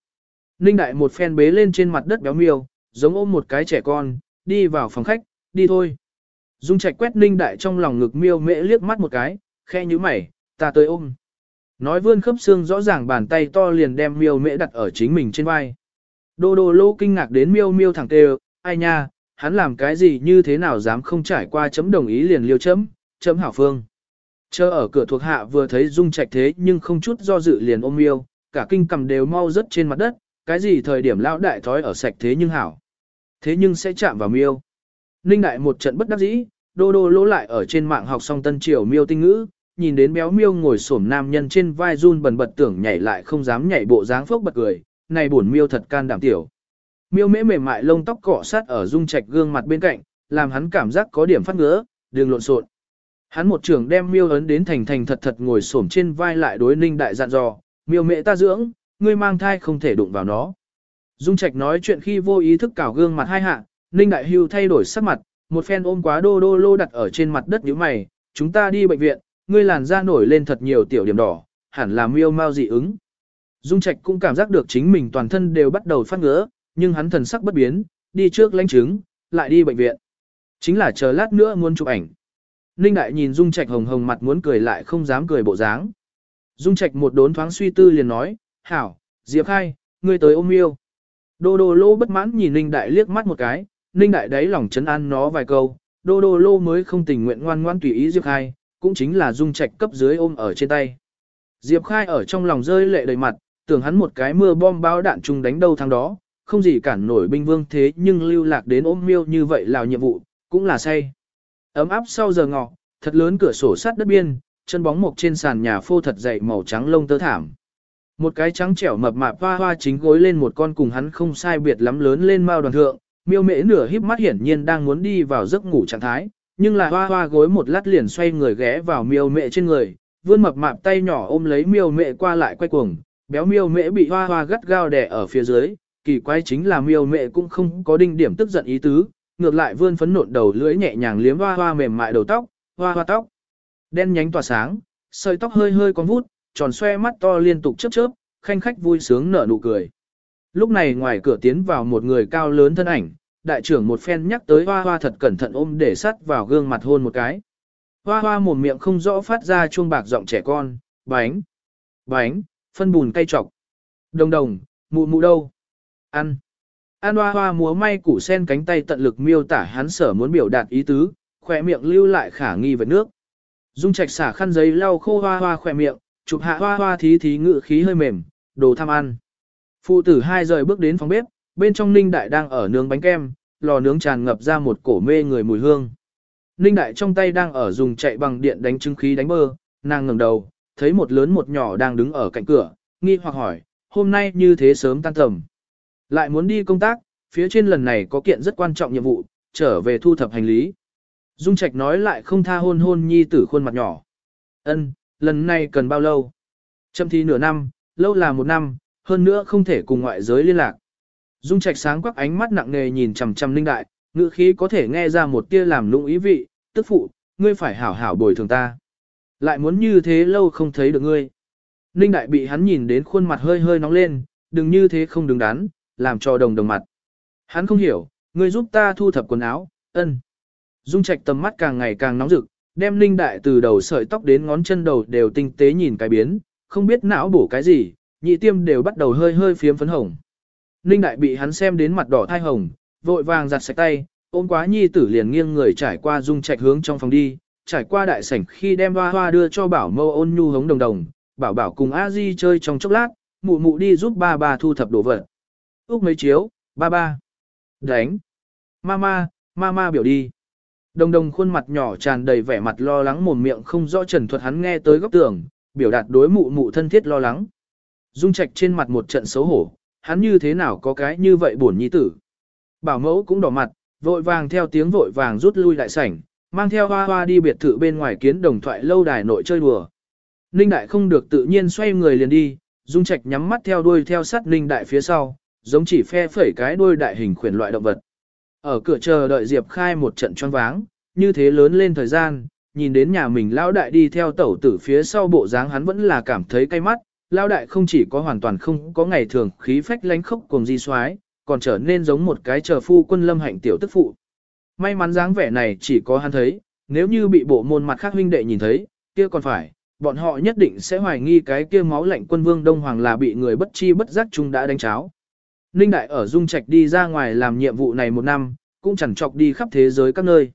Ninh đại một phen bế lên trên mặt đất béo miêu, giống ôm một cái trẻ con, đi vào phòng khách, đi thôi. Dung Trạch quét Ninh đại trong lòng ngực miêu mễ liếc mắt một cái, khe như mày, ta tới ôm. Nói vươn khớp xương rõ ràng bàn tay to liền đem miêu mễ đặt ở chính mình trên vai. Đô đô lô kinh ngạc đến miêu miêu thẳng tê ai nha, hắn làm cái gì như thế nào dám không trải qua chấm đồng ý liền liêu chấm, chấm hảo phương. Chờ ở cửa thuộc hạ vừa thấy dung trạch thế nhưng không chút do dự liền ôm miêu, cả kinh cầm đều mau rớt trên mặt đất, cái gì thời điểm lão đại thói ở sạch thế nhưng hảo. Thế nhưng sẽ chạm vào miêu. Ninh đại một trận bất đắc dĩ, đô đô lỗ lại ở trên mạng học xong tân triều miêu tinh ngữ, nhìn đến béo miêu ngồi xổm nam nhân trên vai run bần bật tưởng nhảy lại không dám nhảy bộ dáng phốc bật cười, này buồn miêu thật can đảm tiểu. Miêu mễ mềm mại lông tóc cọ sát ở dung trạch gương mặt bên cạnh, làm hắn cảm giác có điểm phát ngứa, đường lộn xộn. Hắn một trường đem miêu ấn đến thành thành thật thật ngồi xổm trên vai lại đối ninh đại dặn dò, miêu mẹ ta dưỡng, ngươi mang thai không thể đụng vào nó. Dung trạch nói chuyện khi vô ý thức cào gương mặt hai hạ, ninh đại hưu thay đổi sắc mặt, một phen ôm quá đô đô lô đặt ở trên mặt đất nhíu mày, chúng ta đi bệnh viện, ngươi làn da nổi lên thật nhiều tiểu điểm đỏ, hẳn là miêu mau dị ứng. Dung Trạch cũng cảm giác được chính mình toàn thân đều bắt đầu phát ngứa, nhưng hắn thần sắc bất biến, đi trước lãnh chứng, lại đi bệnh viện. Chính là chờ lát nữa muốn chụp ảnh. Ninh Đại nhìn Dung Trạch hồng hồng mặt muốn cười lại không dám cười bộ dáng. Dung Trạch một đốn thoáng suy tư liền nói, hảo, Diệp Khai, ngươi tới ôm yêu. Đô đô lô bất mãn nhìn Ninh Đại liếc mắt một cái, Ninh Đại đáy lòng chấn an nó vài câu, đô đô lô mới không tình nguyện ngoan ngoan tùy ý Diệp Khai, cũng chính là Dung Trạch cấp dưới ôm ở trên tay. Diệp Khai ở trong lòng rơi lệ đầy mặt, tưởng hắn một cái mưa bom bao đạn chung đánh đâu thằng đó, không gì cản nổi binh vương thế nhưng lưu lạc đến ôm miêu như vậy là nhiệm vụ, cũng là say. Ấm áp sau giờ ngọ, thật lớn cửa sổ sắt đất biên, chân bóng mộc trên sàn nhà phô thật dày màu trắng lông tơ thảm. Một cái trắng trẻo mập mạp hoa hoa chính gối lên một con cùng hắn không sai biệt lắm lớn lên mao đoàn thượng, miêu mễ nửa híp mắt hiển nhiên đang muốn đi vào giấc ngủ trạng thái, nhưng là hoa hoa gối một lát liền xoay người ghé vào miêu mễ trên người, vươn mập mạp tay nhỏ ôm lấy miêu mễ qua lại quay cuồng, béo miêu mễ bị hoa hoa gắt gao đè ở phía dưới, kỳ quái chính là miêu mễ cũng không có đinh điểm tức giận ý tứ, ngược lại vươn phấn nộn đầu lưỡi nhẹ nhàng liếm hoa hoa mềm mại đầu tóc, hoa hoa tóc đen nhánh tỏa sáng, sợi tóc hơi hơi con vút, tròn xoe mắt to liên tục chớp chớp, khanh khách vui sướng nở nụ cười. Lúc này ngoài cửa tiến vào một người cao lớn thân ảnh, đại trưởng một phen nhắc tới hoa hoa thật cẩn thận ôm để sắt vào gương mặt hôn một cái. Hoa hoa mồm miệng không rõ phát ra chuông bạc giọng trẻ con, bánh, bánh, phân bùn cay trọc. Đồng đồng, mụ mụ đâu? Ăn. An hoa hoa múa may củ sen cánh tay tận lực miêu tả hắn sở muốn biểu đạt ý tứ, khỏe miệng lưu lại khả nghi vật nước. Dung trạch xả khăn giấy lau khô hoa hoa khỏe miệng, chụp hạ hoa hoa thí thí ngự khí hơi mềm, đồ tham ăn. Phụ tử hai rời bước đến phòng bếp, bên trong Ninh Đại đang ở nướng bánh kem, lò nướng tràn ngập ra một cổ mê người mùi hương. Ninh Đại trong tay đang ở dùng chạy bằng điện đánh trứng khí đánh bơ, nàng ngẩng đầu, thấy một lớn một nhỏ đang đứng ở cạnh cửa, nghi hoặc hỏi, hôm nay như thế sớm tan tầm. Lại muốn đi công tác, phía trên lần này có kiện rất quan trọng nhiệm vụ, trở về thu thập hành lý. Dung Trạch nói lại không tha hôn hôn nhi tử khuôn mặt nhỏ. Ân, lần này cần bao lâu? Châm thi nửa năm, lâu là một năm, hơn nữa không thể cùng ngoại giới liên lạc. Dung Trạch sáng quắc ánh mắt nặng nề nhìn chằm chằm Ninh Đại, ngữ khí có thể nghe ra một tia làm lung ý vị, tức phụ, ngươi phải hảo hảo bồi thường ta. Lại muốn như thế lâu không thấy được ngươi. Ninh Đại bị hắn nhìn đến khuôn mặt hơi hơi nóng lên, đừng như thế không đứng đắn, làm cho đồng đồng mặt. Hắn không hiểu, ngươi giúp ta thu thập quần áo, ân. Dung Trạch tầm mắt càng ngày càng nóng rực, đem Ninh Đại từ đầu sợi tóc đến ngón chân đầu đều tinh tế nhìn cái biến, không biết não bổ cái gì, nhị tiêm đều bắt đầu hơi hơi phiếm phấn hồng. Ninh Đại bị hắn xem đến mặt đỏ thai hồng, vội vàng giặt sạch tay, ôm quá nhi tử liền nghiêng người trải qua Dung Trạch hướng trong phòng đi, trải qua đại sảnh khi đem hoa hoa đưa cho bảo mâu ôn nhu hống đồng đồng, bảo bảo cùng a di chơi trong chốc lát, mụ mụ đi giúp ba ba thu thập đồ vật. Úc mấy chiếu, ba ba. Đánh. Mama, mama biểu đi. Đồng đồng khuôn mặt nhỏ tràn đầy vẻ mặt lo lắng mồm miệng không rõ trần thuật hắn nghe tới góc tường, biểu đạt đối mụ mụ thân thiết lo lắng. Dung Trạch trên mặt một trận xấu hổ, hắn như thế nào có cái như vậy buồn nhi tử. Bảo mẫu cũng đỏ mặt, vội vàng theo tiếng vội vàng rút lui đại sảnh, mang theo hoa hoa đi biệt thự bên ngoài kiến đồng thoại lâu đài nội chơi đùa. Ninh Đại không được tự nhiên xoay người liền đi, Dung Trạch nhắm mắt theo đuôi theo sát Ninh Đại phía sau, giống chỉ phe phẩy cái đuôi đại hình khuyển loại động vật. Ở cửa chờ đợi Diệp Khai một trận choáng váng, như thế lớn lên thời gian, nhìn đến nhà mình lão đại đi theo tẩu tử phía sau bộ dáng hắn vẫn là cảm thấy cay mắt, lão đại không chỉ có hoàn toàn không có ngày thường khí phách lánh khốc cùng di soái, còn trở nên giống một cái chờ phu quân lâm hạnh tiểu tức phụ. May mắn dáng vẻ này chỉ có hắn thấy, nếu như bị bộ môn mặt khác huynh đệ nhìn thấy, kia còn phải, bọn họ nhất định sẽ hoài nghi cái kia máu lạnh quân vương Đông Hoàng là bị người bất chi bất giác chung đã đánh cháo. Ninh Đại ở Dung Trạch đi ra ngoài làm nhiệm vụ này một năm, cũng chẳng chọc đi khắp thế giới các nơi.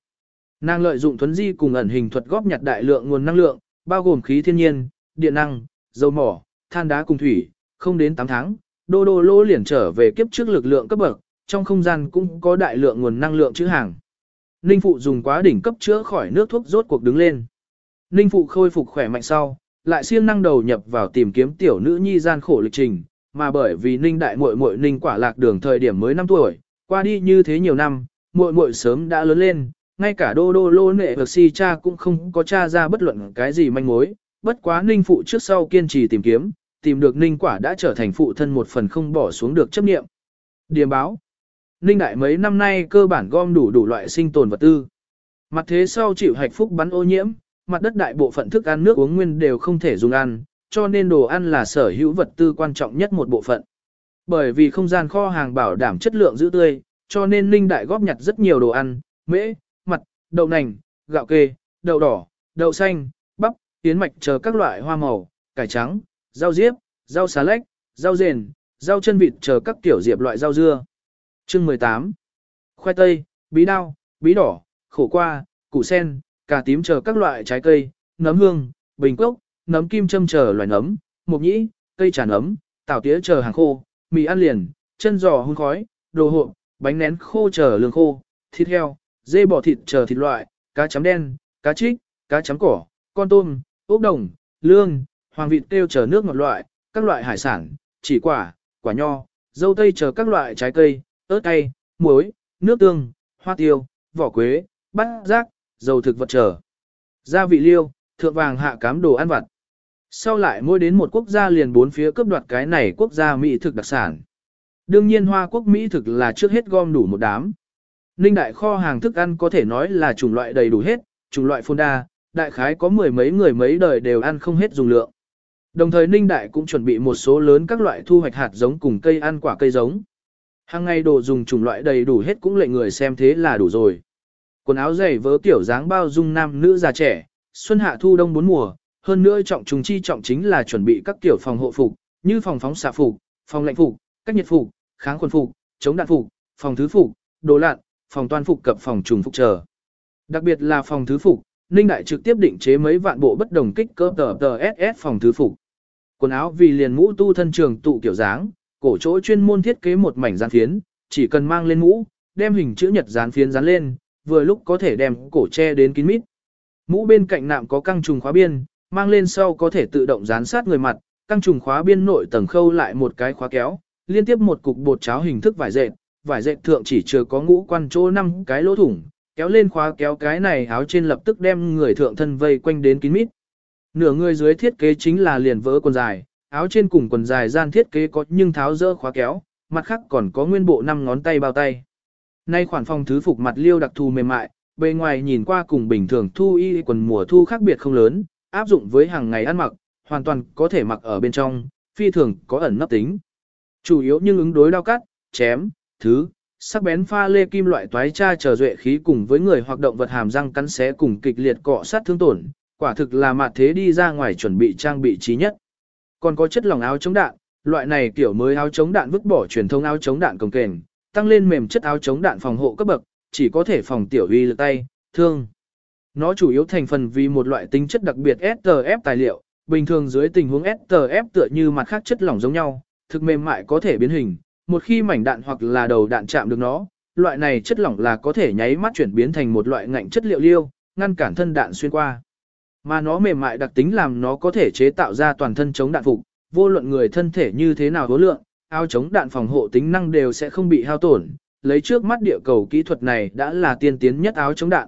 Nàng lợi dụng thuấn di cùng ẩn hình thuật góp nhặt đại lượng nguồn năng lượng, bao gồm khí thiên nhiên, điện năng, dầu mỏ, than đá cùng thủy, không đến 8 tháng, đô đô lô liền trở về kiếp trước lực lượng cấp bậc, trong không gian cũng có đại lượng nguồn năng lượng chữ hàng. Ninh Phụ dùng quá đỉnh cấp chữa khỏi nước thuốc rốt cuộc đứng lên. Ninh Phụ khôi phục khỏe mạnh sau, lại siêng năng đầu nhập vào tìm kiếm tiểu nữ nhi gian khổ lịch trình, mà bởi vì Ninh Đại muội muội Ninh Quả Lạc đường thời điểm mới 5 tuổi, qua đi như thế nhiều năm, muội muội sớm đã lớn lên, ngay cả đô đô lô nệ vực si cha cũng không có cha ra bất luận cái gì manh mối, bất quá Ninh Phụ trước sau kiên trì tìm kiếm, tìm được Ninh Quả đã trở thành phụ thân một phần không bỏ xuống được chấp nghiệm. Điểm báo Ninh Đại mấy năm nay cơ bản gom đủ đủ loại sinh tồn vật tư. Mặt thế sau chịu hạch phúc bắn ô nhiễm, mặt đất đại bộ phận thức ăn nước uống nguyên đều không thể dùng ăn, cho nên đồ ăn là sở hữu vật tư quan trọng nhất một bộ phận. Bởi vì không gian kho hàng bảo đảm chất lượng giữ tươi, cho nên Ninh Đại góp nhặt rất nhiều đồ ăn, mễ, mặt, đậu nành, gạo kê, đậu đỏ, đậu xanh, bắp, tiến mạch chờ các loại hoa màu, cải trắng, rau diếp, rau xà lách, rau rền, rau chân vịt chờ các kiểu diệp loại rau dưa. Chương 18. Khoai tây, bí đao, bí đỏ, khổ qua, củ sen, cà tím chờ các loại trái cây, nấm hương, bình cốc, nấm kim châm chờ loài nấm, mộc nhĩ, cây trà nấm, tảo tía chờ hàng khô, mì ăn liền, chân giò hun khói, đồ hộp, bánh nén khô chờ lương khô, thịt heo, dê bò thịt chờ thịt loại, cá chấm đen, cá trích, cá chấm cỏ, con tôm, ốc đồng, lương, hoàng vịt tiêu chờ nước ngọt loại, các loại hải sản, chỉ quả, quả nho, dâu tây chờ các loại trái cây, ớt cay, muối, nước tương, hoa tiêu, vỏ quế, bát giác, dầu thực vật chờ, Gia vị liêu, thượng vàng hạ cám đồ ăn vặt. Sau lại mỗi đến một quốc gia liền bốn phía cướp đoạt cái này quốc gia Mỹ thực đặc sản. Đương nhiên Hoa quốc Mỹ thực là trước hết gom đủ một đám. Ninh đại kho hàng thức ăn có thể nói là chủng loại đầy đủ hết, chủng loại phôn đa, đại khái có mười mấy người mấy đời đều ăn không hết dùng lượng. Đồng thời Ninh đại cũng chuẩn bị một số lớn các loại thu hoạch hạt giống cùng cây ăn quả cây giống. Hàng ngày đồ dùng chủng loại đầy đủ hết cũng lệ người xem thế là đủ rồi. Quần áo dày vớ kiểu dáng bao dung nam nữ già trẻ, xuân hạ thu đông bốn mùa, hơn nữa trọng trùng chi trọng chính là chuẩn bị các kiểu phòng hộ phục, như phòng phóng xạ phục, phòng lạnh phục, cách nhiệt phục, kháng khuẩn phục, chống đạn phục, phòng thứ phục, đồ lạn, phòng toàn phục cập phòng trùng phục chờ. Đặc biệt là phòng thứ phục, Ninh Đại trực tiếp định chế mấy vạn bộ bất đồng kích cỡ tờ tờ SS phòng thứ phục. Quần áo vì liền mũ tu thân trường tụ kiểu dáng, cổ chỗ chuyên môn thiết kế một mảnh dán phiến, chỉ cần mang lên mũ, đem hình chữ nhật dán phiến dán lên, vừa lúc có thể đem cổ che đến kín mít. Mũ bên cạnh nạm có căng trùng khóa biên, mang lên sau có thể tự động dán sát người mặt, căng trùng khóa biên nội tầng khâu lại một cái khóa kéo, liên tiếp một cục bột cháo hình thức vải dệt, vải dệt thượng chỉ chưa có ngũ quan chỗ năm cái lỗ thủng, kéo lên khóa kéo cái này áo trên lập tức đem người thượng thân vây quanh đến kín mít. Nửa người dưới thiết kế chính là liền vỡ quần dài, áo trên cùng quần dài gian thiết kế có nhưng tháo dỡ khóa kéo, mặt khác còn có nguyên bộ năm ngón tay bao tay. Nay khoản phòng thứ phục mặt liêu đặc thù mềm mại, bề ngoài nhìn qua cùng bình thường thu y quần mùa thu khác biệt không lớn, áp dụng với hàng ngày ăn mặc, hoàn toàn có thể mặc ở bên trong, phi thường có ẩn nấp tính. Chủ yếu nhưng ứng đối đao cắt, chém, thứ, sắc bén pha lê kim loại toái tra chờ duệ khí cùng với người hoạt động vật hàm răng cắn xé cùng kịch liệt cọ sát thương tổn, quả thực là mặt thế đi ra ngoài chuẩn bị trang bị trí nhất. Còn có chất lỏng áo chống đạn, loại này kiểu mới áo chống đạn vứt bỏ truyền thông áo chống đạn công kềnh, tăng lên mềm chất áo chống đạn phòng hộ cấp bậc, chỉ có thể phòng tiểu uy lực tay, thương. Nó chủ yếu thành phần vì một loại tính chất đặc biệt STF tài liệu, bình thường dưới tình huống STF tựa như mặt khác chất lỏng giống nhau, thực mềm mại có thể biến hình, một khi mảnh đạn hoặc là đầu đạn chạm được nó, loại này chất lỏng là có thể nháy mắt chuyển biến thành một loại ngạnh chất liệu liêu, ngăn cản thân đạn xuyên qua. Mà nó mềm mại đặc tính làm nó có thể chế tạo ra toàn thân chống đạn phục, vô luận người thân thể như thế nào vô lượng, áo chống đạn phòng hộ tính năng đều sẽ không bị hao tổn, lấy trước mắt địa cầu kỹ thuật này đã là tiên tiến nhất áo chống đạn.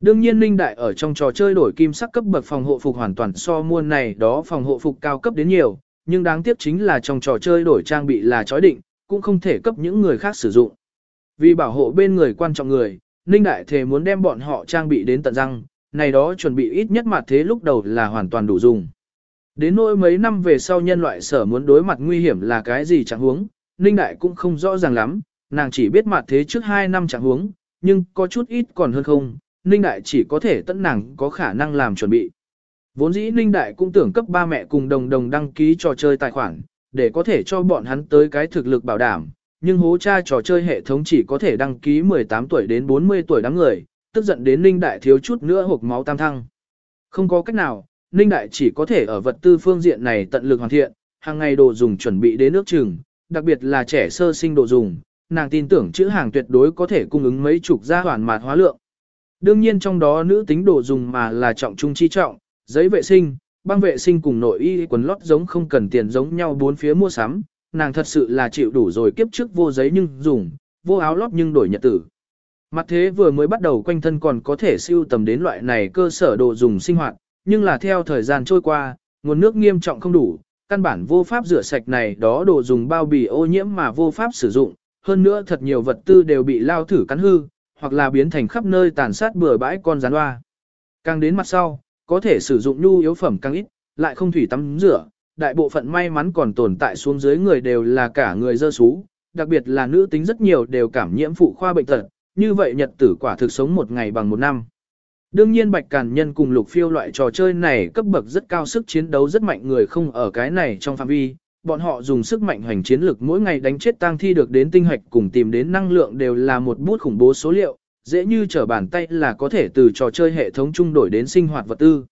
Đương nhiên Ninh Đại ở trong trò chơi đổi kim sắc cấp bậc phòng hộ phục hoàn toàn so muôn này đó phòng hộ phục cao cấp đến nhiều, nhưng đáng tiếc chính là trong trò chơi đổi trang bị là chói định, cũng không thể cấp những người khác sử dụng. Vì bảo hộ bên người quan trọng người, Ninh Đại thề muốn đem bọn họ trang bị đến tận răng, này đó chuẩn bị ít nhất mặt thế lúc đầu là hoàn toàn đủ dùng. Đến nỗi mấy năm về sau nhân loại sở muốn đối mặt nguy hiểm là cái gì chẳng huống, Ninh Đại cũng không rõ ràng lắm, nàng chỉ biết mặt thế trước 2 năm chẳng huống, nhưng có chút ít còn hơn không, Ninh Đại chỉ có thể tận nàng có khả năng làm chuẩn bị. Vốn dĩ Ninh Đại cũng tưởng cấp ba mẹ cùng đồng đồng đăng ký trò chơi tài khoản, để có thể cho bọn hắn tới cái thực lực bảo đảm, nhưng hố cha trò chơi hệ thống chỉ có thể đăng ký 18 tuổi đến 40 tuổi đám người, tức giận đến Ninh Đại thiếu chút nữa hộp máu tam thăng. Không có cách nào, Ninh Đại chỉ có thể ở vật tư phương diện này tận lực hoàn thiện, hàng ngày đồ dùng chuẩn bị đến nước chừng, đặc biệt là trẻ sơ sinh đồ dùng, nàng tin tưởng chữ hàng tuyệt đối có thể cung ứng mấy chục gia hoàn mạt hóa lượng. Đương nhiên trong đó nữ tính đồ dùng mà là trọng trung chi trọng, giấy vệ sinh, băng vệ sinh cùng nội y quần lót giống không cần tiền giống nhau bốn phía mua sắm, nàng thật sự là chịu đủ rồi kiếp trước vô giấy nhưng dùng, vô áo lót nhưng đổi nhật tử. Mặt thế vừa mới bắt đầu quanh thân còn có thể siêu tầm đến loại này cơ sở đồ dùng sinh hoạt, nhưng là theo thời gian trôi qua, nguồn nước nghiêm trọng không đủ, căn bản vô pháp rửa sạch này đó đồ dùng bao bì ô nhiễm mà vô pháp sử dụng, hơn nữa thật nhiều vật tư đều bị lao thử cắn hư, hoặc là biến thành khắp nơi tàn sát bừa bãi con rắn hoa. Càng đến mặt sau, có thể sử dụng nhu yếu phẩm càng ít, lại không thủy tắm rửa, đại bộ phận may mắn còn tồn tại xuống dưới người đều là cả người dơ sú, đặc biệt là nữ tính rất nhiều đều cảm nhiễm phụ khoa bệnh tật, như vậy nhật tử quả thực sống một ngày bằng một năm. Đương nhiên Bạch Càn Nhân cùng Lục Phiêu loại trò chơi này cấp bậc rất cao sức chiến đấu rất mạnh người không ở cái này trong phạm vi, bọn họ dùng sức mạnh hoành chiến lực mỗi ngày đánh chết tang thi được đến tinh hoạch cùng tìm đến năng lượng đều là một bút khủng bố số liệu, dễ như trở bàn tay là có thể từ trò chơi hệ thống trung đổi đến sinh hoạt vật tư.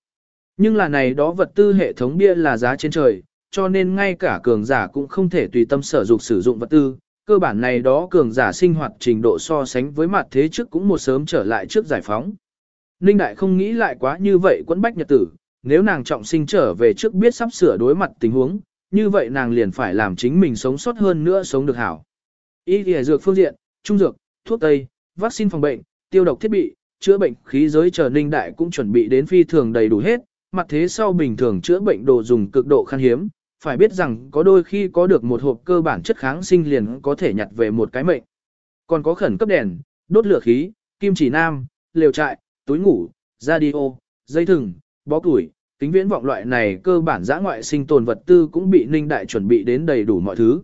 Nhưng là này đó vật tư hệ thống bia là giá trên trời, cho nên ngay cả cường giả cũng không thể tùy tâm sở dục sử dụng vật tư, cơ bản này đó cường giả sinh hoạt trình độ so sánh với mặt thế trước cũng một sớm trở lại trước giải phóng. Ninh Đại không nghĩ lại quá như vậy quẫn bách nhật tử, nếu nàng trọng sinh trở về trước biết sắp sửa đối mặt tình huống, như vậy nàng liền phải làm chính mình sống sót hơn nữa sống được hảo. Y thì dược phương diện, trung dược, thuốc tây, vaccine phòng bệnh, tiêu độc thiết bị, chữa bệnh khí giới chờ Ninh Đại cũng chuẩn bị đến phi thường đầy đủ hết, mặt thế sau bình thường chữa bệnh đồ dùng cực độ khan hiếm, phải biết rằng có đôi khi có được một hộp cơ bản chất kháng sinh liền có thể nhặt về một cái mệnh. Còn có khẩn cấp đèn, đốt lửa khí, kim chỉ nam, lều trại, túi ngủ, radio, dây thừng, bó củi, kính viễn vọng loại này cơ bản giã ngoại sinh tồn vật tư cũng bị Ninh Đại chuẩn bị đến đầy đủ mọi thứ.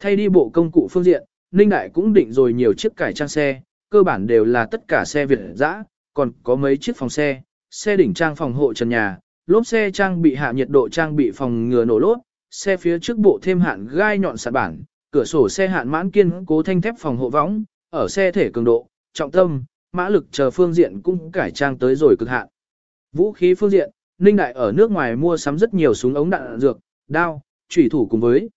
Thay đi bộ công cụ phương diện, Ninh Đại cũng định rồi nhiều chiếc cải trang xe, cơ bản đều là tất cả xe Việt giã, còn có mấy chiếc phòng xe, xe đỉnh trang phòng hộ trần nhà, lốp xe trang bị hạ nhiệt độ trang bị phòng ngừa nổ lốp, xe phía trước bộ thêm hạn gai nhọn sạt bản, cửa sổ xe hạn mãn kiên cố thanh thép phòng hộ võng, ở xe thể cường độ, trọng tâm, mã lực chờ phương diện cũng cải trang tới rồi cực hạn. Vũ khí phương diện, Ninh Đại ở nước ngoài mua sắm rất nhiều súng ống đạn dược, đao, chủy thủ cùng với.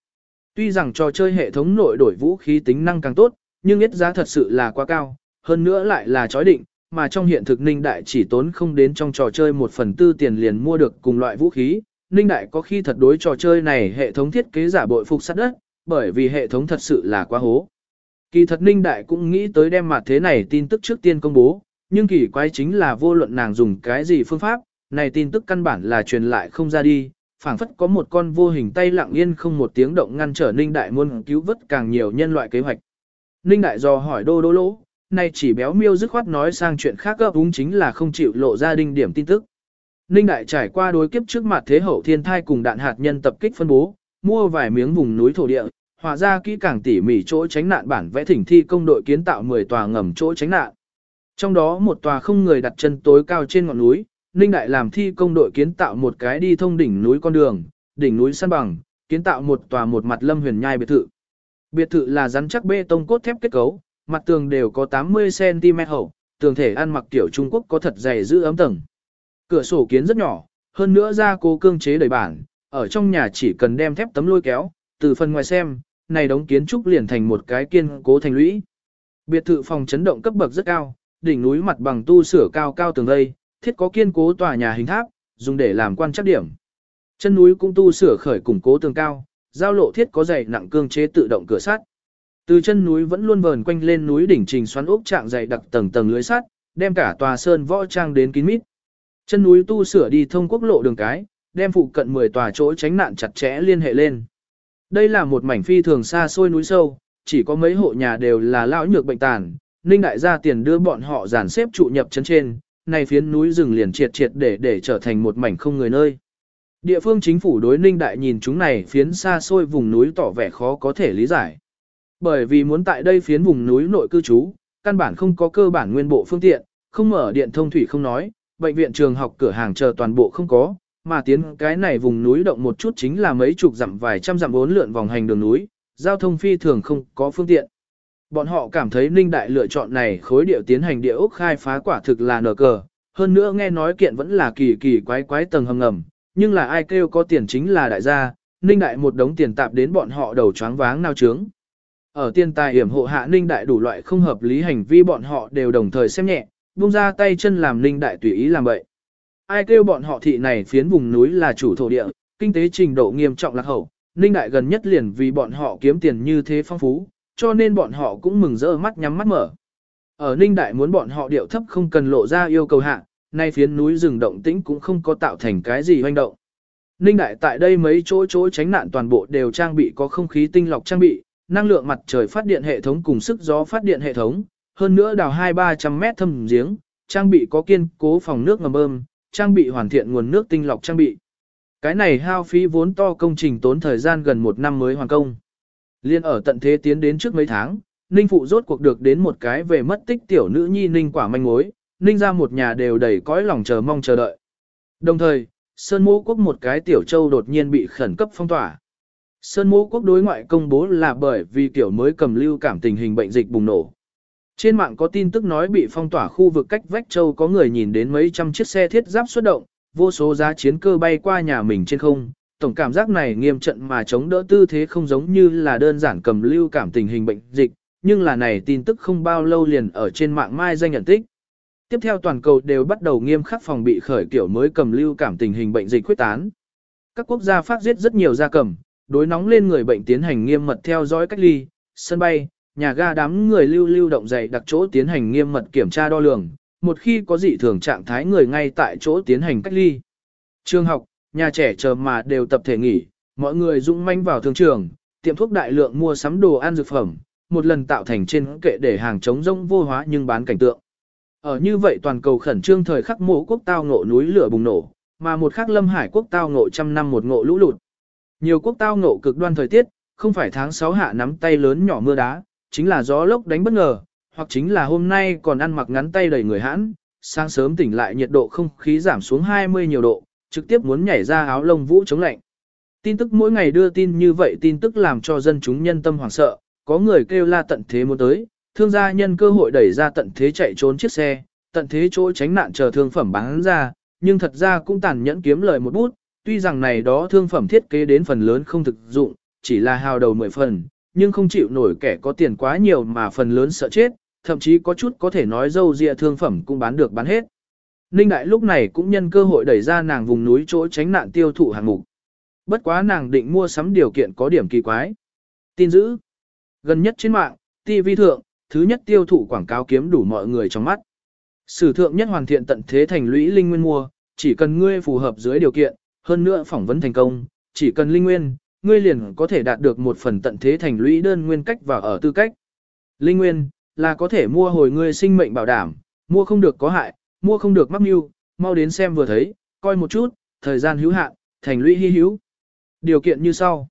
Tuy rằng trò chơi hệ thống nội đổi vũ khí tính năng càng tốt, nhưng ít giá thật sự là quá cao, hơn nữa lại là chói định, mà trong hiện thực Ninh Đại chỉ tốn không đến trong trò chơi một phần tư tiền liền mua được cùng loại vũ khí. Ninh Đại có khi thật đối trò chơi này hệ thống thiết kế giả bội phục sát đất, bởi vì hệ thống thật sự là quá hố. Kỳ thật Ninh Đại cũng nghĩ tới đem mặt thế này tin tức trước tiên công bố, nhưng kỳ quái chính là vô luận nàng dùng cái gì phương pháp, này tin tức căn bản là truyền lại không ra đi, phảng phất có một con vô hình tay lặng yên không một tiếng động ngăn trở Ninh Đại muốn cứu vớt càng nhiều nhân loại kế hoạch. Ninh Đại dò hỏi đô đô lỗ, nay chỉ béo miêu dứt khoát nói sang chuyện khác gấp đúng chính là không chịu lộ ra đinh điểm tin tức. Ninh Đại trải qua đối kiếp trước mặt thế hậu thiên thai cùng đạn hạt nhân tập kích phân bố, mua vài miếng vùng núi thổ địa, hòa ra kỹ càng tỉ mỉ chỗ tránh nạn bản vẽ thỉnh thi công đội kiến tạo 10 tòa ngầm chỗ tránh nạn. Trong đó một tòa không người đặt chân tối cao trên ngọn núi, Ninh Đại làm thi công đội kiến tạo một cái đi thông đỉnh núi con đường, đỉnh núi săn bằng, kiến tạo một tòa một mặt lâm huyền nhai biệt thự. Biệt thự là rắn chắc bê tông cốt thép kết cấu, mặt tường đều có 80cm hậu, tường thể ăn mặc kiểu Trung Quốc có thật dày giữ ấm tầng. Cửa sổ kiến rất nhỏ, hơn nữa ra cố cương chế đầy bản, ở trong nhà chỉ cần đem thép tấm lôi kéo, từ phần ngoài xem, này đóng kiến trúc liền thành một cái kiên cố thành lũy. Biệt thự phòng chấn động cấp bậc rất cao, đỉnh núi mặt bằng tu sửa cao cao tường lây, thiết có kiên cố tòa nhà hình tháp, dùng để làm quan trắc điểm. Chân núi cũng tu sửa khởi củng cố tường cao, giao lộ thiết có dày nặng cương chế tự động cửa sắt. Từ chân núi vẫn luôn vờn quanh lên núi đỉnh trình xoắn ốc trạng dày đặc tầng tầng lưới sắt, đem cả tòa sơn võ trang đến kín mít. Chân núi tu sửa đi thông quốc lộ đường cái, đem phụ cận 10 tòa chỗ tránh nạn chặt chẽ liên hệ lên. Đây là một mảnh phi thường xa xôi núi sâu, chỉ có mấy hộ nhà đều là lão nhược bệnh tàn, Ninh đại gia tiền đưa bọn họ dàn xếp trụ nhập chân trên, này phiến núi rừng liền triệt triệt để để trở thành một mảnh không người nơi. Địa phương chính phủ đối Ninh đại nhìn chúng này phiến xa xôi vùng núi tỏ vẻ khó có thể lý giải. Bởi vì muốn tại đây phiến vùng núi nội cư trú, căn bản không có cơ bản nguyên bộ phương tiện, không mở điện thông thủy không nói, bệnh viện trường học cửa hàng chờ toàn bộ không có, mà tiến cái này vùng núi động một chút chính là mấy chục dặm vài trăm dặm bốn lượn vòng hành đường núi, giao thông phi thường không có phương tiện. Bọn họ cảm thấy Ninh Đại lựa chọn này khối điệu tiến hành địa ốc khai phá quả thực là nở cờ, hơn nữa nghe nói kiện vẫn là kỳ kỳ quái quái tầng hầm ngầm, nhưng là ai kêu có tiền chính là đại gia, Ninh Đại một đống tiền tạp đến bọn họ đầu choáng váng nao trướng. Ở tiên tài hiểm hộ hạ Ninh Đại đủ loại không hợp lý hành vi bọn họ đều đồng thời xem nhẹ, buông ra tay chân làm Ninh Đại tùy ý làm vậy. Ai kêu bọn họ thị này phiến vùng núi là chủ thổ địa, kinh tế trình độ nghiêm trọng lạc hậu, Ninh Đại gần nhất liền vì bọn họ kiếm tiền như thế phong phú, cho nên bọn họ cũng mừng rỡ mắt nhắm mắt mở. Ở Ninh Đại muốn bọn họ điệu thấp không cần lộ ra yêu cầu hạ, nay phiến núi rừng động tĩnh cũng không có tạo thành cái gì hoành động. Ninh Đại tại đây mấy chỗ chỗ tránh nạn toàn bộ đều trang bị có không khí tinh lọc trang bị, năng lượng mặt trời phát điện hệ thống cùng sức gió phát điện hệ thống, hơn nữa đào 2-300 mét thâm giếng, trang bị có kiên cố phòng nước ngầm bơm, trang bị hoàn thiện nguồn nước tinh lọc trang bị. Cái này hao phí vốn to công trình tốn thời gian gần một năm mới hoàn công. Liên ở tận thế tiến đến trước mấy tháng, Ninh Phụ rốt cuộc được đến một cái về mất tích tiểu nữ nhi Ninh quả manh mối, Ninh ra một nhà đều đầy cõi lòng chờ mong chờ đợi. Đồng thời, Sơn Mô Quốc một cái tiểu châu đột nhiên bị khẩn cấp phong tỏa. Sơn Mô Quốc đối ngoại công bố là bởi vì kiểu mới cầm lưu cảm tình hình bệnh dịch bùng nổ. Trên mạng có tin tức nói bị phong tỏa khu vực cách vách châu có người nhìn đến mấy trăm chiếc xe thiết giáp xuất động, vô số giá chiến cơ bay qua nhà mình trên không. Tổng cảm giác này nghiêm trận mà chống đỡ tư thế không giống như là đơn giản cầm lưu cảm tình hình bệnh dịch, nhưng là này tin tức không bao lâu liền ở trên mạng mai danh nhận tích. Tiếp theo toàn cầu đều bắt đầu nghiêm khắc phòng bị khởi kiểu mới cầm lưu cảm tình hình bệnh dịch quyết tán. Các quốc gia phát giết rất nhiều gia cầm, đối nóng lên người bệnh tiến hành nghiêm mật theo dõi cách ly, sân bay, nhà ga đám người lưu lưu động dày đặc chỗ tiến hành nghiêm mật kiểm tra đo lường, một khi có dị thường trạng thái người ngay tại chỗ tiến hành cách ly. Trường học, nhà trẻ chờ mà đều tập thể nghỉ, mọi người dũng manh vào thương trường, tiệm thuốc đại lượng mua sắm đồ ăn dược phẩm, một lần tạo thành trên kệ để hàng chống rông vô hóa nhưng bán cảnh tượng. Ở như vậy toàn cầu khẩn trương thời khắc mộ quốc tao ngộ núi lửa bùng nổ, mà một khắc lâm hải quốc tao ngộ trăm năm một ngộ lũ lụt. Nhiều quốc tao ngộ cực đoan thời tiết, không phải tháng 6 hạ nắm tay lớn nhỏ mưa đá, chính là gió lốc đánh bất ngờ, hoặc chính là hôm nay còn ăn mặc ngắn tay đầy người hãn, sáng sớm tỉnh lại nhiệt độ không khí giảm xuống 20 nhiều độ, trực tiếp muốn nhảy ra áo lông vũ chống lạnh. Tin tức mỗi ngày đưa tin như vậy tin tức làm cho dân chúng nhân tâm hoảng sợ, có người kêu la tận thế muốn tới, thương gia nhân cơ hội đẩy ra tận thế chạy trốn chiếc xe, tận thế chỗ tránh nạn chờ thương phẩm bán ra, nhưng thật ra cũng tàn nhẫn kiếm lời một bút, tuy rằng này đó thương phẩm thiết kế đến phần lớn không thực dụng, chỉ là hào đầu mười phần, nhưng không chịu nổi kẻ có tiền quá nhiều mà phần lớn sợ chết, thậm chí có chút có thể nói dâu dịa thương phẩm cũng bán được bán hết. Ninh Đại lúc này cũng nhân cơ hội đẩy ra nàng vùng núi chỗ tránh nạn tiêu thụ hàng mục. Bất quá nàng định mua sắm điều kiện có điểm kỳ quái. Tin giữ. Gần nhất trên mạng, TV thượng, thứ nhất tiêu thụ quảng cáo kiếm đủ mọi người trong mắt. Sử thượng nhất hoàn thiện tận thế thành lũy linh nguyên mua, chỉ cần ngươi phù hợp dưới điều kiện, hơn nữa phỏng vấn thành công, chỉ cần linh nguyên, ngươi liền có thể đạt được một phần tận thế thành lũy đơn nguyên cách và ở tư cách. Linh nguyên, là có thể mua hồi ngươi sinh mệnh bảo đảm, mua không được có hại, mua không được mắc mưu, mau đến xem vừa thấy, coi một chút, thời gian hữu hạn, thành lũy hy hữu. Điều kiện như sau.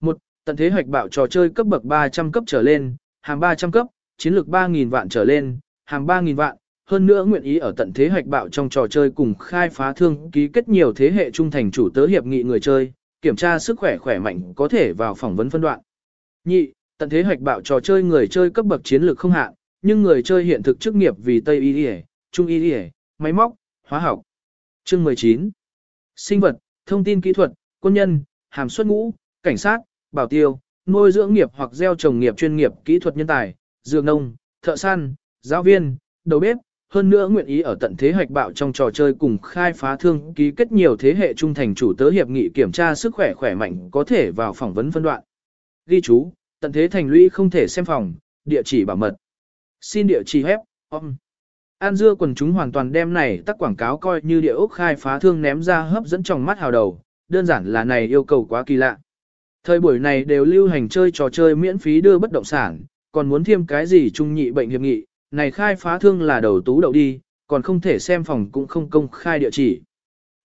một Tận thế hoạch bạo trò chơi cấp bậc 300 cấp trở lên, hàng 300 cấp, chiến lược 3.000 vạn trở lên, hàng 3.000 vạn, hơn nữa nguyện ý ở tận thế hạch bạo trong trò chơi cùng khai phá thương ký kết nhiều thế hệ trung thành chủ tớ hiệp nghị người chơi, kiểm tra sức khỏe khỏe mạnh có thể vào phỏng vấn phân đoạn. Nhị, tận thế hạch bạo trò chơi người chơi cấp bậc chiến lược không hạn, nhưng người chơi hiện thực chức nghiệp vì Tây Y Điề, Trung Y Điề, máy móc, hóa học. Chương 19. Sinh vật, thông tin kỹ thuật, quân nhân, hàm xuất ngũ, cảnh sát, bảo tiêu, nuôi dưỡng nghiệp hoặc gieo trồng nghiệp chuyên nghiệp kỹ thuật nhân tài, dược nông, thợ săn, giáo viên, đầu bếp, hơn nữa nguyện ý ở tận thế hoạch bạo trong trò chơi cùng khai phá thương ký kết nhiều thế hệ trung thành chủ tớ hiệp nghị kiểm tra sức khỏe khỏe mạnh có thể vào phỏng vấn phân đoạn. Ghi chú, tận thế thành lũy không thể xem phòng, địa chỉ bảo mật. Xin địa chỉ hép, om. An dưa quần chúng hoàn toàn đem này tắc quảng cáo coi như địa ốc khai phá thương ném ra hấp dẫn trong mắt hào đầu, đơn giản là này yêu cầu quá kỳ lạ. Thời buổi này đều lưu hành chơi trò chơi miễn phí đưa bất động sản, còn muốn thêm cái gì trung nhị bệnh hiệp nghị, này khai phá thương là đầu tú đậu đi, còn không thể xem phòng cũng không công khai địa chỉ.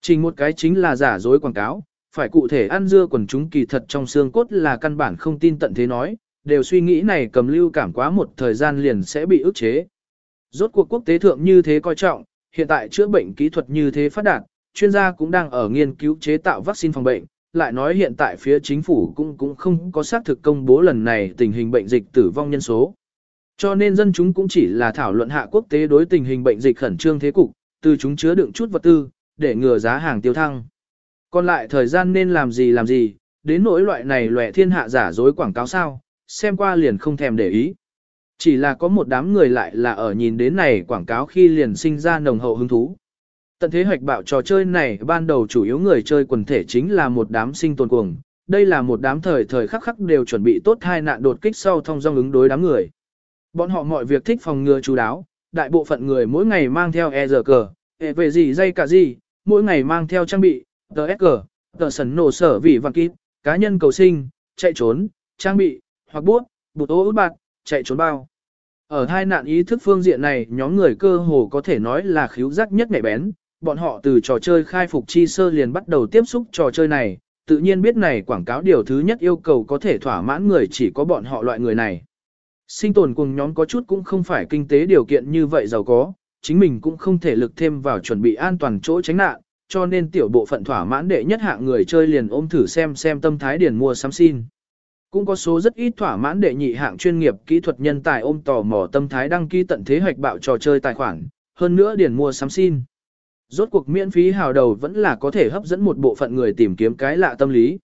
Trình một cái chính là giả dối quảng cáo, phải cụ thể ăn dưa quần chúng kỳ thật trong xương cốt là căn bản không tin tận thế nói, đều suy nghĩ này cầm lưu cảm quá một thời gian liền sẽ bị ức chế. Rốt cuộc quốc tế thượng như thế coi trọng, hiện tại chữa bệnh kỹ thuật như thế phát đạt, chuyên gia cũng đang ở nghiên cứu chế tạo vaccine phòng bệnh, lại nói hiện tại phía chính phủ cũng cũng không có xác thực công bố lần này tình hình bệnh dịch tử vong nhân số. Cho nên dân chúng cũng chỉ là thảo luận hạ quốc tế đối tình hình bệnh dịch khẩn trương thế cục, từ chúng chứa đựng chút vật tư, để ngừa giá hàng tiêu thăng. Còn lại thời gian nên làm gì làm gì, đến nỗi loại này lòe thiên hạ giả dối quảng cáo sao, xem qua liền không thèm để ý. Chỉ là có một đám người lại là ở nhìn đến này quảng cáo khi liền sinh ra nồng hậu hứng thú. Tận thế hoạch bạo trò chơi này ban đầu chủ yếu người chơi quần thể chính là một đám sinh tồn cuồng. Đây là một đám thời thời khắc khắc đều chuẩn bị tốt hai nạn đột kích sau thông dong ứng đối đám người. Bọn họ mọi việc thích phòng ngừa chú đáo, đại bộ phận người mỗi ngày mang theo e giờ cờ, e về gì dây cả gì, mỗi ngày mang theo trang bị, tờ S cờ, tờ sấn nổ sở vị vàng kíp, cá nhân cầu sinh, chạy trốn, trang bị, hoặc bút, bụt ô út bạc, chạy trốn bao. Ở hai nạn ý thức phương diện này nhóm người cơ hồ có thể nói là khiếu giác nhất mẹ bén, bọn họ từ trò chơi khai phục chi sơ liền bắt đầu tiếp xúc trò chơi này, tự nhiên biết này quảng cáo điều thứ nhất yêu cầu có thể thỏa mãn người chỉ có bọn họ loại người này. Sinh tồn cùng nhóm có chút cũng không phải kinh tế điều kiện như vậy giàu có, chính mình cũng không thể lực thêm vào chuẩn bị an toàn chỗ tránh nạn, cho nên tiểu bộ phận thỏa mãn đệ nhất hạng người chơi liền ôm thử xem xem tâm thái điển mua sắm xin. Cũng có số rất ít thỏa mãn đệ nhị hạng chuyên nghiệp kỹ thuật nhân tài ôm tò mò tâm thái đăng ký tận thế hoạch bạo trò chơi tài khoản, hơn nữa điển mua sắm xin. Rốt cuộc miễn phí hào đầu vẫn là có thể hấp dẫn một bộ phận người tìm kiếm cái lạ tâm lý.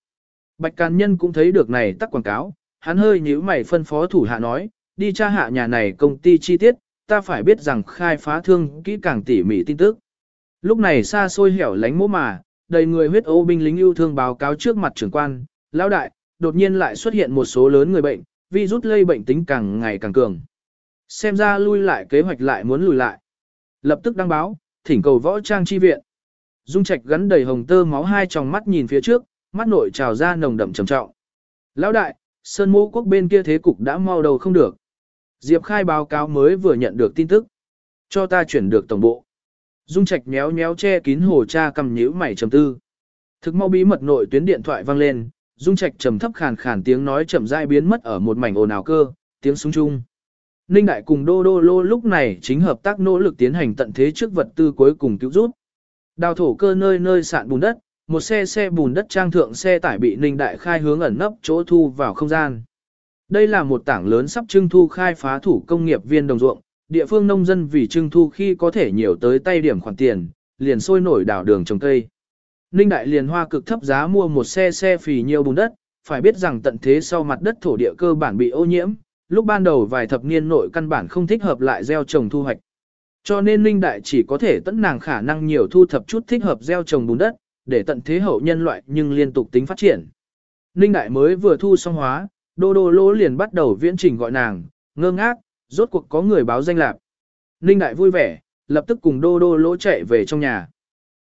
Bạch Càn Nhân cũng thấy được này tắc quảng cáo, hắn hơi nhíu mày phân phó thủ hạ nói, đi tra hạ nhà này công ty chi tiết, ta phải biết rằng khai phá thương kỹ càng tỉ mỉ tin tức. Lúc này xa xôi hẻo lánh mỗ mà, đầy người huyết ô binh lính yêu thương báo cáo trước mặt trưởng quan, lão đại, đột nhiên lại xuất hiện một số lớn người bệnh, virus lây bệnh tính càng ngày càng cường. Xem ra lui lại kế hoạch lại muốn lùi lại. Lập tức đăng báo, thỉnh cầu võ trang chi viện. Dung Trạch gắn đầy hồng tơ máu hai tròng mắt nhìn phía trước, mắt nội trào ra nồng đậm trầm trọng. Lão đại, Sơn Mô quốc bên kia thế cục đã mau đầu không được. Diệp Khai báo cáo mới vừa nhận được tin tức. Cho ta chuyển được tổng bộ. Dung Trạch méo méo che kín hồ cha cầm nhíu mày trầm tư. Thực mau bí mật nội tuyến điện thoại vang lên, Dung Trạch trầm thấp khàn khàn tiếng nói chậm rãi biến mất ở một mảnh ồn ào cơ, tiếng súng chung. Ninh Đại cùng Đô Đô Lô lúc này chính hợp tác nỗ lực tiến hành tận thế trước vật tư cuối cùng cứu rút. Đào thổ cơ nơi nơi sạn bùn đất, một xe xe bùn đất trang thượng xe tải bị Ninh Đại khai hướng ẩn nấp chỗ thu vào không gian. Đây là một tảng lớn sắp trưng thu khai phá thủ công nghiệp viên đồng ruộng, địa phương nông dân vì trưng thu khi có thể nhiều tới tay điểm khoản tiền, liền sôi nổi đảo đường trồng cây. Ninh Đại liền hoa cực thấp giá mua một xe xe phì nhiều bùn đất, phải biết rằng tận thế sau mặt đất thổ địa cơ bản bị ô nhiễm, lúc ban đầu vài thập niên nội căn bản không thích hợp lại gieo trồng thu hoạch. Cho nên Ninh Đại chỉ có thể tận nàng khả năng nhiều thu thập chút thích hợp gieo trồng bùn đất, để tận thế hậu nhân loại nhưng liên tục tính phát triển. Ninh Đại mới vừa thu xong hóa, Đô Đô Lô liền bắt đầu viễn trình gọi nàng, ngơ ngác, rốt cuộc có người báo danh lạc. Ninh Đại vui vẻ, lập tức cùng Đô Đô Lô chạy về trong nhà.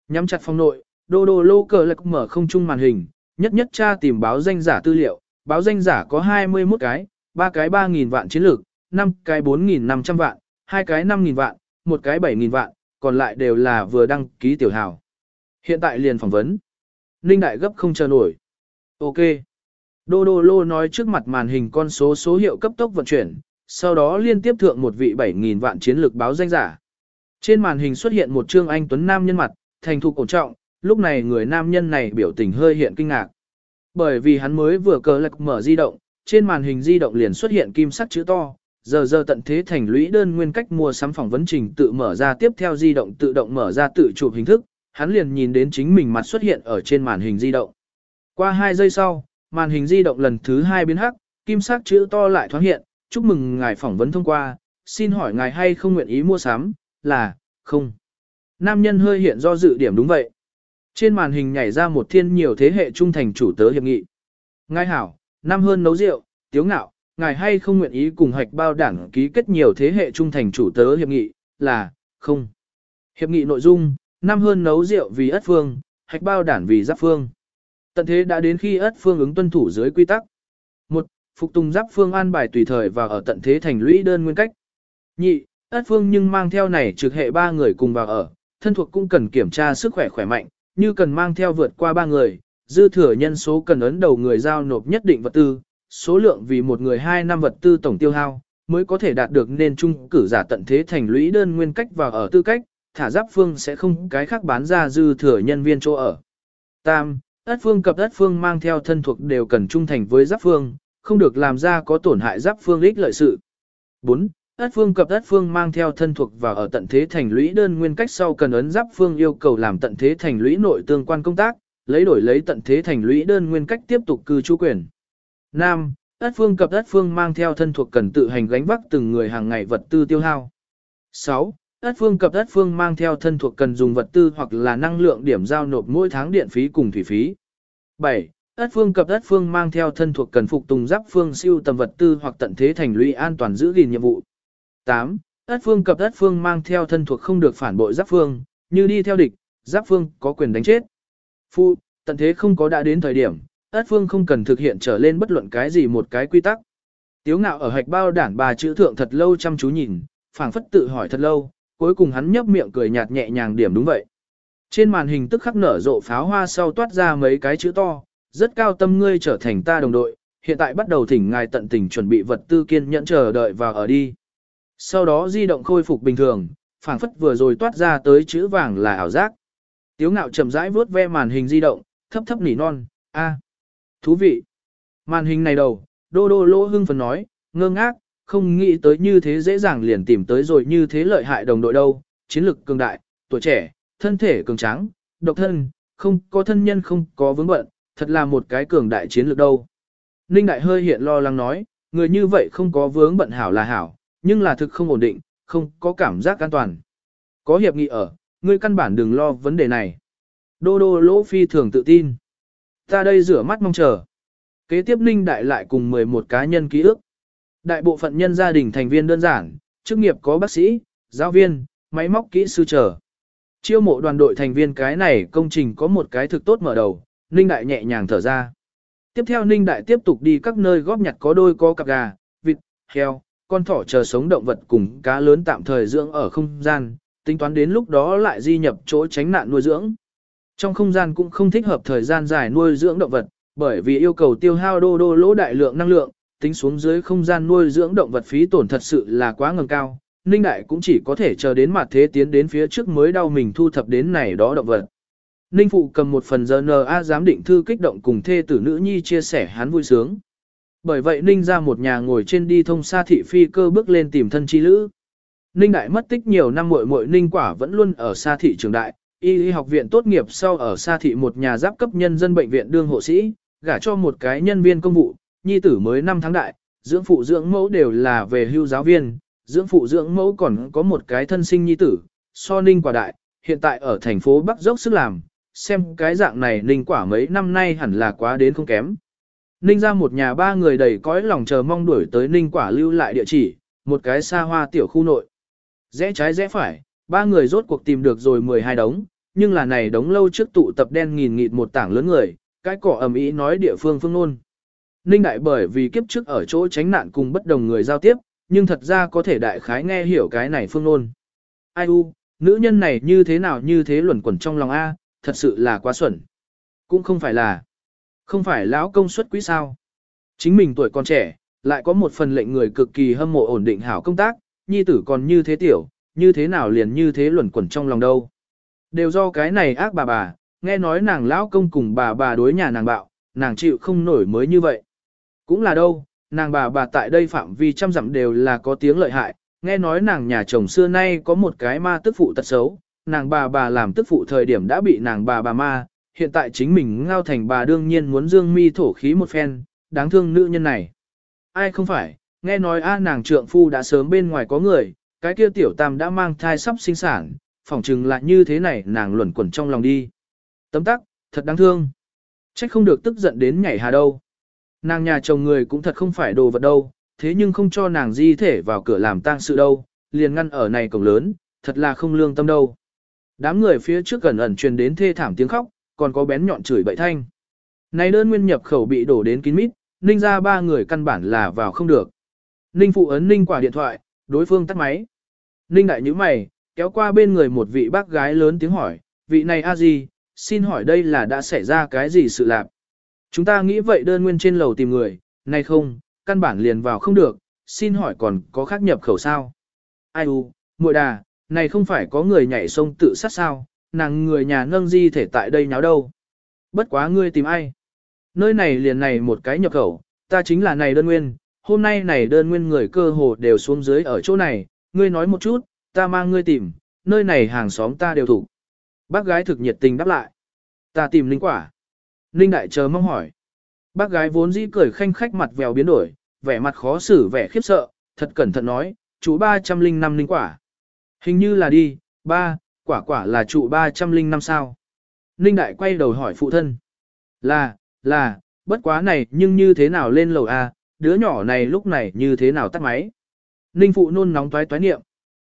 Nhắm chặt phòng nội, Đô Đô Lô cờ lạc mở không chung màn hình, nhất nhất tra tìm báo danh giả tư liệu, báo danh giả có 21 cái, ba cái 3.000 vạn chiến lược, 5 cái 4.500 vạn, hai cái 5.000 vạn, một cái 7.000 vạn, còn lại đều là vừa đăng ký tiểu hào. Hiện tại liền phỏng vấn. Ninh Đại gấp không chờ nổi. Ok. Đô Đô Lô nói trước mặt màn hình con số số hiệu cấp tốc vận chuyển, sau đó liên tiếp thượng một vị 7.000 vạn chiến lược báo danh giả. Trên màn hình xuất hiện một trương anh tuấn nam nhân mặt, thành thục cổ trọng, lúc này người nam nhân này biểu tình hơi hiện kinh ngạc. Bởi vì hắn mới vừa cờ lạc mở di động, trên màn hình di động liền xuất hiện kim sắc chữ to, giờ giờ tận thế thành lũy đơn nguyên cách mua sắm phỏng vấn trình tự mở ra tiếp theo di động tự động mở ra tự chụp hình thức, hắn liền nhìn đến chính mình mặt xuất hiện ở trên màn hình di động. Qua 2 giây sau, màn hình di động lần thứ hai biến hắc, kim sắc chữ to lại thoáng hiện, chúc mừng ngài phỏng vấn thông qua, xin hỏi ngài hay không nguyện ý mua sắm, là, không. Nam nhân hơi hiện do dự điểm đúng vậy. Trên màn hình nhảy ra một thiên nhiều thế hệ trung thành chủ tớ hiệp nghị. Ngài hảo, năm hơn nấu rượu, tiếu ngạo, ngài hay không nguyện ý cùng hạch bao đảng ký kết nhiều thế hệ trung thành chủ tớ hiệp nghị, là, không. Hiệp nghị nội dung, năm hơn nấu rượu vì ất phương, hạch bao đản vì giáp phương. Tận thế đã đến khi ất phương ứng tuân thủ dưới quy tắc. một Phục tùng giáp phương an bài tùy thời và ở tận thế thành lũy đơn nguyên cách. Nhị, ất phương nhưng mang theo này trực hệ ba người cùng vào ở, thân thuộc cũng cần kiểm tra sức khỏe khỏe mạnh, như cần mang theo vượt qua ba người, dư thừa nhân số cần ấn đầu người giao nộp nhất định vật tư, số lượng vì một người hai năm vật tư tổng tiêu hao, mới có thể đạt được nên trung cử giả tận thế thành lũy đơn nguyên cách và ở tư cách, thả giáp phương sẽ không cái khác bán ra dư thừa nhân viên chỗ ở. Tam, ất phương cập ất phương mang theo thân thuộc đều cần trung thành với giáp phương, không được làm ra có tổn hại giáp phương ích lợi sự. 4. Ất phương cập ất phương mang theo thân thuộc và ở tận thế thành lũy đơn nguyên cách sau cần ấn giáp phương yêu cầu làm tận thế thành lũy nội tương quan công tác, lấy đổi lấy tận thế thành lũy đơn nguyên cách tiếp tục cư trú quyền. Nam, ất phương cập ất phương mang theo thân thuộc cần tự hành gánh vác từng người hàng ngày vật tư tiêu hao. 6. Ất phương cập ất phương mang theo thân thuộc cần dùng vật tư hoặc là năng lượng điểm giao nộp mỗi tháng điện phí cùng thủy phí. 7. Ất phương cập ất phương mang theo thân thuộc cần phục tùng giáp phương siêu tầm vật tư hoặc tận thế thành lũy an toàn giữ gìn nhiệm vụ. 8. Ất phương cập ất phương mang theo thân thuộc không được phản bội giáp phương, như đi theo địch, giáp phương có quyền đánh chết. Phu, tận thế không có đã đến thời điểm, ất phương không cần thực hiện trở lên bất luận cái gì một cái quy tắc. Tiếu ngạo ở hạch bao đản bà chữ thượng thật lâu chăm chú nhìn, phảng phất tự hỏi thật lâu, cuối cùng hắn nhấp miệng cười nhạt nhẹ nhàng điểm đúng vậy. Trên màn hình tức khắc nở rộ pháo hoa sau toát ra mấy cái chữ to, rất cao tâm ngươi trở thành ta đồng đội, hiện tại bắt đầu thỉnh ngài tận tình chuẩn bị vật tư kiên nhẫn chờ đợi vào ở đi. Sau đó di động khôi phục bình thường, phảng phất vừa rồi toát ra tới chữ vàng là ảo giác. Tiếu ngạo chậm rãi vuốt ve màn hình di động, thấp thấp nỉ non, a, thú vị. Màn hình này đầu, đô đô lỗ hưng phấn nói, ngơ ngác, không nghĩ tới như thế dễ dàng liền tìm tới rồi như thế lợi hại đồng đội đâu, chiến lực cường đại, tuổi trẻ, thân thể cường tráng, độc thân, không có thân nhân không có vướng bận, thật là một cái cường đại chiến lược đâu. Ninh Đại hơi hiện lo lắng nói, người như vậy không có vướng bận hảo là hảo, nhưng là thực không ổn định, không có cảm giác an toàn. Có hiệp nghị ở, ngươi căn bản đừng lo vấn đề này. Đô đô lỗ phi thường tự tin. Ta đây rửa mắt mong chờ. Kế tiếp Ninh Đại lại cùng 11 cá nhân ký ức. Đại bộ phận nhân gia đình thành viên đơn giản, chức nghiệp có bác sĩ, giáo viên, máy móc kỹ sư trở. Chiêu mộ đoàn đội thành viên cái này công trình có một cái thực tốt mở đầu, Ninh Đại nhẹ nhàng thở ra. Tiếp theo Ninh Đại tiếp tục đi các nơi góp nhặt có đôi có cặp gà, vịt, heo, con thỏ chờ sống động vật cùng cá lớn tạm thời dưỡng ở không gian, tính toán đến lúc đó lại di nhập chỗ tránh nạn nuôi dưỡng. Trong không gian cũng không thích hợp thời gian dài nuôi dưỡng động vật, bởi vì yêu cầu tiêu hao đô đô lỗ đại lượng năng lượng, tính xuống dưới không gian nuôi dưỡng động vật phí tổn thật sự là quá ngầm cao. Ninh Đại cũng chỉ có thể chờ đến mặt thế tiến đến phía trước mới đau mình thu thập đến này đó động vật. Ninh Phụ cầm một phần giờ NA giám định thư kích động cùng thê tử nữ nhi chia sẻ hắn vui sướng. Bởi vậy Ninh ra một nhà ngồi trên đi thông xa thị phi cơ bước lên tìm thân chi lữ. Ninh Đại mất tích nhiều năm muội muội Ninh Quả vẫn luôn ở xa thị trường đại, y học viện tốt nghiệp sau ở xa thị một nhà giáp cấp nhân dân bệnh viện đương hộ sĩ, gả cho một cái nhân viên công vụ, nhi tử mới 5 tháng đại, dưỡng phụ dưỡng mẫu đều là về hưu giáo viên, dưỡng phụ dưỡng mẫu còn có một cái thân sinh nhi tử, so Ninh Quả đại, hiện tại ở thành phố Bắc dốc sức làm, xem cái dạng này Ninh Quả mấy năm nay hẳn là quá đến không kém. Ninh ra một nhà ba người đầy cõi lòng chờ mong đuổi tới Ninh Quả lưu lại địa chỉ, một cái xa hoa tiểu khu nội. Rẽ trái rẽ phải, ba người rốt cuộc tìm được rồi 12 đống, nhưng là này đống lâu trước tụ tập đen nghìn nghịt một tảng lớn người, cái cỏ ầm ĩ nói địa phương phương nôn. Ninh đại bởi vì kiếp trước ở chỗ tránh nạn cùng bất đồng người giao tiếp, nhưng thật ra có thể đại khái nghe hiểu cái này phương ngôn. Ai u, nữ nhân này như thế nào như thế luẩn quẩn trong lòng A, thật sự là quá xuẩn. Cũng không phải là, không phải lão công suất quý sao. Chính mình tuổi còn trẻ, lại có một phần lệnh người cực kỳ hâm mộ ổn định hảo công tác, nhi tử còn như thế tiểu, như thế nào liền như thế luẩn quẩn trong lòng đâu. Đều do cái này ác bà bà, nghe nói nàng lão công cùng bà bà đối nhà nàng bạo, nàng chịu không nổi mới như vậy. Cũng là đâu, nàng bà bà tại đây phạm vi trăm dặm đều là có tiếng lợi hại, nghe nói nàng nhà chồng xưa nay có một cái ma tức phụ tật xấu, nàng bà bà làm tức phụ thời điểm đã bị nàng bà bà ma, hiện tại chính mình ngao thành bà đương nhiên muốn dương mi thổ khí một phen, đáng thương nữ nhân này. Ai không phải, nghe nói a nàng trượng phu đã sớm bên ngoài có người, cái kia tiểu tam đã mang thai sắp sinh sản, phỏng chừng lại như thế này nàng luẩn quẩn trong lòng đi. Tấm tắc, thật đáng thương. Trách không được tức giận đến nhảy hà đâu. Nàng nhà chồng người cũng thật không phải đồ vật đâu, thế nhưng không cho nàng di thể vào cửa làm tang sự đâu, liền ngăn ở này cổng lớn, thật là không lương tâm đâu. Đám người phía trước gần ẩn truyền đến thê thảm tiếng khóc, còn có bén nhọn chửi bậy thanh. Này đơn nguyên nhập khẩu bị đổ đến kín mít, ninh ra ba người căn bản là vào không được. Ninh phụ ấn ninh quả điện thoại, đối phương tắt máy. Ninh đại nhíu mày, kéo qua bên người một vị bác gái lớn tiếng hỏi, vị này a gì, xin hỏi đây là đã xảy ra cái gì sự lạc. Chúng ta nghĩ vậy đơn nguyên trên lầu tìm người, nay không, căn bản liền vào không được, xin hỏi còn có khác nhập khẩu sao? Ai u, muội đà, này không phải có người nhảy sông tự sát sao, nàng người nhà nâng di thể tại đây nháo đâu. Bất quá ngươi tìm ai? Nơi này liền này một cái nhập khẩu, ta chính là này đơn nguyên, hôm nay này đơn nguyên người cơ hồ đều xuống dưới ở chỗ này, ngươi nói một chút, ta mang ngươi tìm, nơi này hàng xóm ta đều thủ. Bác gái thực nhiệt tình đáp lại. Ta tìm linh quả. Ninh đại chờ mong hỏi. Bác gái vốn dĩ cười khanh khách mặt vèo biến đổi, vẻ mặt khó xử vẻ khiếp sợ, thật cẩn thận nói, chú 305 linh quả. Hình như là đi, ba, quả quả là trụ 305 sao. Ninh đại quay đầu hỏi phụ thân. Là, là, bất quá này nhưng như thế nào lên lầu A, đứa nhỏ này lúc này như thế nào tắt máy. Ninh phụ nôn nóng toái toái niệm.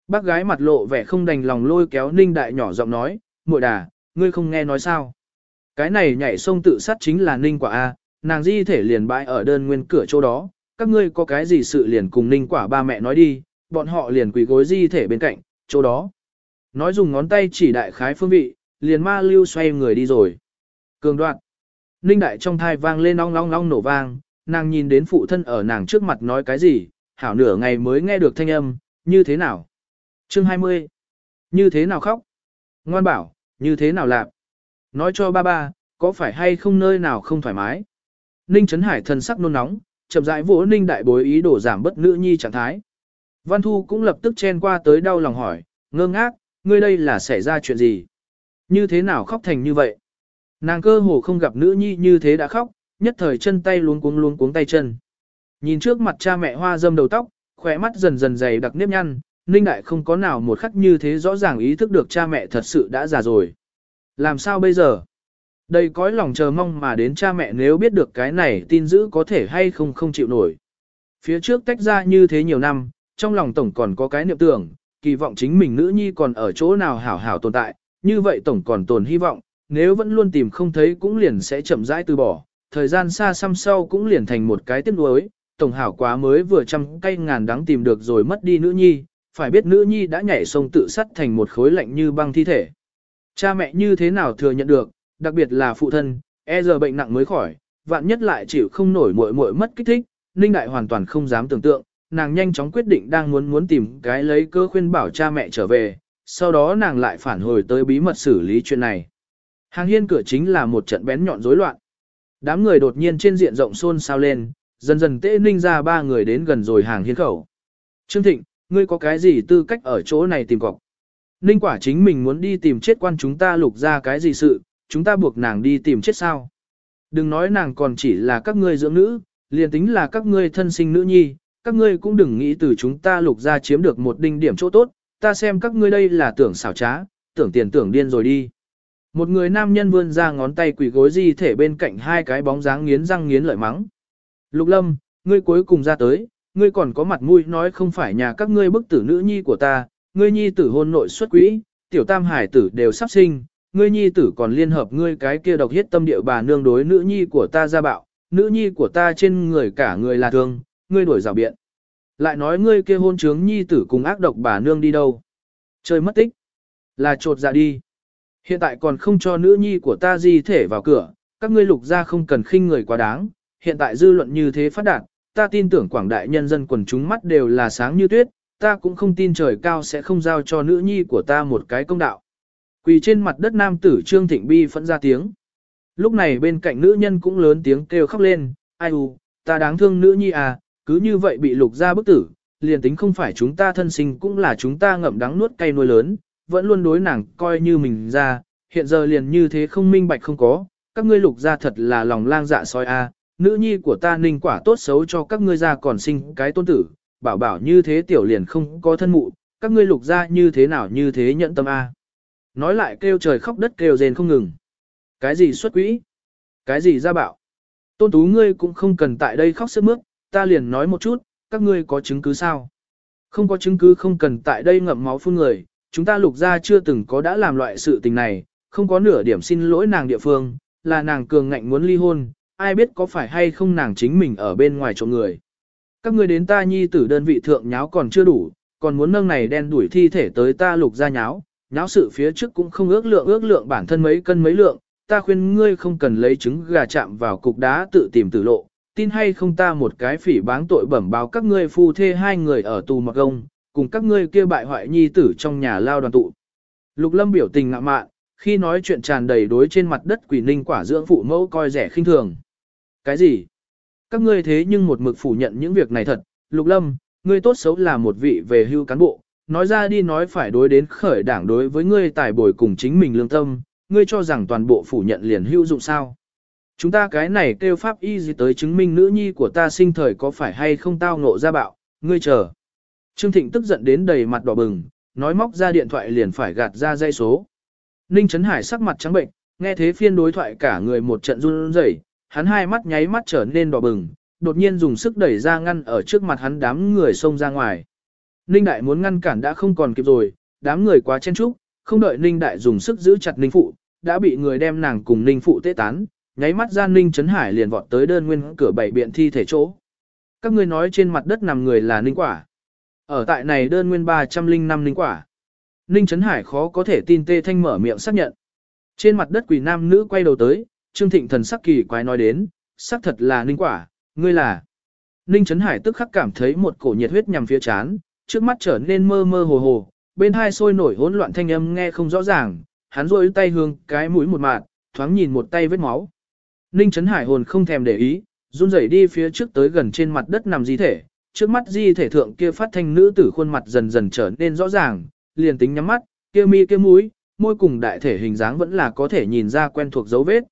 Bác gái mặt lộ vẻ không đành lòng lôi kéo Ninh đại nhỏ giọng nói, muội đà, ngươi không nghe nói sao. Cái này nhảy sông tự sát chính là Ninh quả A, nàng di thể liền bãi ở đơn nguyên cửa chỗ đó, các ngươi có cái gì sự liền cùng Ninh quả ba mẹ nói đi, bọn họ liền quỳ gối di thể bên cạnh, chỗ đó. Nói dùng ngón tay chỉ đại khái phương vị, liền ma lưu xoay người đi rồi. Cường đoạn. Ninh đại trong thai vang lên long long long nổ vang, nàng nhìn đến phụ thân ở nàng trước mặt nói cái gì, hảo nửa ngày mới nghe được thanh âm, như thế nào? Chương 20. Như thế nào khóc? Ngoan bảo, như thế nào lạp? Nói cho ba ba, có phải hay không nơi nào không thoải mái? Ninh Trấn Hải thần sắc nôn nóng, chậm rãi vỗ Ninh đại bối ý đổ giảm bất nữ nhi trạng thái. Văn Thu cũng lập tức chen qua tới đau lòng hỏi, ngơ ngác, ngươi đây là xảy ra chuyện gì? Như thế nào khóc thành như vậy? Nàng cơ hồ không gặp nữ nhi như thế đã khóc, nhất thời chân tay luống cuống luống cuống tay chân. Nhìn trước mặt cha mẹ hoa dâm đầu tóc, khỏe mắt dần dần dày đặc nếp nhăn, Ninh Đại không có nào một khắc như thế rõ ràng ý thức được cha mẹ thật sự đã già rồi. Làm sao bây giờ? Đây cõi lòng chờ mong mà đến cha mẹ nếu biết được cái này tin dữ có thể hay không không chịu nổi. Phía trước tách ra như thế nhiều năm, trong lòng tổng còn có cái niệm tưởng, kỳ vọng chính mình nữ nhi còn ở chỗ nào hảo hảo tồn tại, như vậy tổng còn tồn hy vọng, nếu vẫn luôn tìm không thấy cũng liền sẽ chậm rãi từ bỏ, thời gian xa xăm sau cũng liền thành một cái tiếc nuối, tổng hảo quá mới vừa trăm cây ngàn đắng tìm được rồi mất đi nữ nhi, phải biết nữ nhi đã nhảy sông tự sắt thành một khối lạnh như băng thi thể. Cha mẹ như thế nào thừa nhận được, đặc biệt là phụ thân, e giờ bệnh nặng mới khỏi, vạn nhất lại chịu không nổi muội muội mất kích thích, Ninh Đại hoàn toàn không dám tưởng tượng, nàng nhanh chóng quyết định đang muốn muốn tìm cái lấy cơ khuyên bảo cha mẹ trở về, sau đó nàng lại phản hồi tới bí mật xử lý chuyện này. Hàng hiên cửa chính là một trận bén nhọn rối loạn. Đám người đột nhiên trên diện rộng xôn xao lên, dần dần tễ ninh ra ba người đến gần rồi hàng hiên khẩu. Trương Thịnh, ngươi có cái gì tư cách ở chỗ này tìm cọc? Ninh quả chính mình muốn đi tìm chết quan chúng ta lục ra cái gì sự, chúng ta buộc nàng đi tìm chết sao? Đừng nói nàng còn chỉ là các ngươi dưỡng nữ, liền tính là các ngươi thân sinh nữ nhi, các ngươi cũng đừng nghĩ từ chúng ta lục ra chiếm được một đinh điểm chỗ tốt, ta xem các ngươi đây là tưởng xảo trá, tưởng tiền tưởng điên rồi đi. Một người nam nhân vươn ra ngón tay quỷ gối di thể bên cạnh hai cái bóng dáng nghiến răng nghiến lợi mắng. Lục lâm, ngươi cuối cùng ra tới, ngươi còn có mặt mũi nói không phải nhà các ngươi bức tử nữ nhi của ta, ngươi nhi tử hôn nội xuất quỹ, tiểu tam hải tử đều sắp sinh, ngươi nhi tử còn liên hợp ngươi cái kia độc hiết tâm địa bà nương đối nữ nhi của ta ra bạo, nữ nhi của ta trên người cả người là thương, ngươi đuổi rào biện. Lại nói ngươi kia hôn trướng nhi tử cùng ác độc bà nương đi đâu. Chơi mất tích. Là trột dạ đi. Hiện tại còn không cho nữ nhi của ta di thể vào cửa, các ngươi lục ra không cần khinh người quá đáng. Hiện tại dư luận như thế phát đạt, ta tin tưởng quảng đại nhân dân quần chúng mắt đều là sáng như tuyết, ta cũng không tin trời cao sẽ không giao cho nữ nhi của ta một cái công đạo. Quỳ trên mặt đất nam tử Trương Thịnh Bi phẫn ra tiếng. Lúc này bên cạnh nữ nhân cũng lớn tiếng kêu khóc lên, ai u, ta đáng thương nữ nhi à, cứ như vậy bị lục ra bức tử, liền tính không phải chúng ta thân sinh cũng là chúng ta ngậm đắng nuốt cay nuôi lớn, vẫn luôn đối nàng coi như mình ra, hiện giờ liền như thế không minh bạch không có, các ngươi lục ra thật là lòng lang dạ soi a, nữ nhi của ta ninh quả tốt xấu cho các ngươi ra còn sinh cái tôn tử, bảo bảo như thế tiểu liền không có thân mụ, các ngươi lục ra như thế nào như thế nhận tâm a. Nói lại kêu trời khóc đất kêu rền không ngừng. Cái gì xuất quỹ? Cái gì ra bảo? Tôn tú ngươi cũng không cần tại đây khóc sức mướt, ta liền nói một chút, các ngươi có chứng cứ sao? Không có chứng cứ không cần tại đây ngậm máu phun người, Chúng ta lục ra chưa từng có đã làm loại sự tình này, không có nửa điểm xin lỗi nàng địa phương, là nàng cường ngạnh muốn ly hôn, ai biết có phải hay không nàng chính mình ở bên ngoài chỗ người. Các ngươi đến ta nhi tử đơn vị thượng nháo còn chưa đủ, còn muốn nâng này đen đuổi thi thể tới ta lục gia nháo, nháo sự phía trước cũng không ước lượng ước lượng bản thân mấy cân mấy lượng, ta khuyên ngươi không cần lấy trứng gà chạm vào cục đá tự tìm tử lộ, tin hay không ta một cái phỉ báng tội bẩm báo các ngươi phu thê hai người ở tù mặc gông, cùng các ngươi kia bại hoại nhi tử trong nhà lao đoàn tụ. Lục lâm biểu tình ngạ mạn, khi nói chuyện tràn đầy đối trên mặt đất quỷ ninh quả dưỡng phụ mẫu coi rẻ khinh thường. Cái gì? Các ngươi thế nhưng một mực phủ nhận những việc này thật, lục lâm, ngươi tốt xấu là một vị về hưu cán bộ, nói ra đi nói phải đối đến khởi đảng đối với ngươi tài bồi cùng chính mình lương tâm, ngươi cho rằng toàn bộ phủ nhận liền hữu dụng sao. Chúng ta cái này kêu pháp y gì tới chứng minh nữ nhi của ta sinh thời có phải hay không tao ngộ ra bạo, ngươi chờ. Trương Thịnh tức giận đến đầy mặt đỏ bừng, nói móc ra điện thoại liền phải gạt ra dây số. Ninh Trấn Hải sắc mặt trắng bệnh, nghe thế phiên đối thoại cả người một trận run rẩy, hắn hai mắt nháy mắt trở nên đỏ bừng, đột nhiên dùng sức đẩy ra ngăn ở trước mặt hắn đám người xông ra ngoài. Ninh Đại muốn ngăn cản đã không còn kịp rồi, đám người quá chen chúc, không đợi Ninh Đại dùng sức giữ chặt Ninh Phụ, đã bị người đem nàng cùng Ninh Phụ tế tán, nháy mắt gian Ninh Trấn Hải liền vọt tới đơn nguyên cửa bảy biện thi thể chỗ. Các ngươi nói trên mặt đất nằm người là Ninh Quả. Ở tại này đơn nguyên 305 Ninh Quả. Ninh Trấn Hải khó có thể tin Tê Thanh mở miệng xác nhận. Trên mặt đất quỷ nam nữ quay đầu tới, Trương Thịnh thần sắc kỳ quái nói đến, xác thật là Ninh Quả, ngươi là. Ninh Trấn Hải tức khắc cảm thấy một cổ nhiệt huyết nhằm phía chán, trước mắt trở nên mơ mơ hồ hồ, bên hai sôi nổi hỗn loạn thanh âm nghe không rõ ràng, hắn rôi tay hương cái mũi một mạt, thoáng nhìn một tay vết máu. Ninh Trấn Hải hồn không thèm để ý, run rẩy đi phía trước tới gần trên mặt đất nằm di thể, trước mắt di thể thượng kia phát thanh nữ tử khuôn mặt dần dần trở nên rõ ràng, liền tính nhắm mắt, kia mi kia mũi, môi cùng đại thể hình dáng vẫn là có thể nhìn ra quen thuộc dấu vết.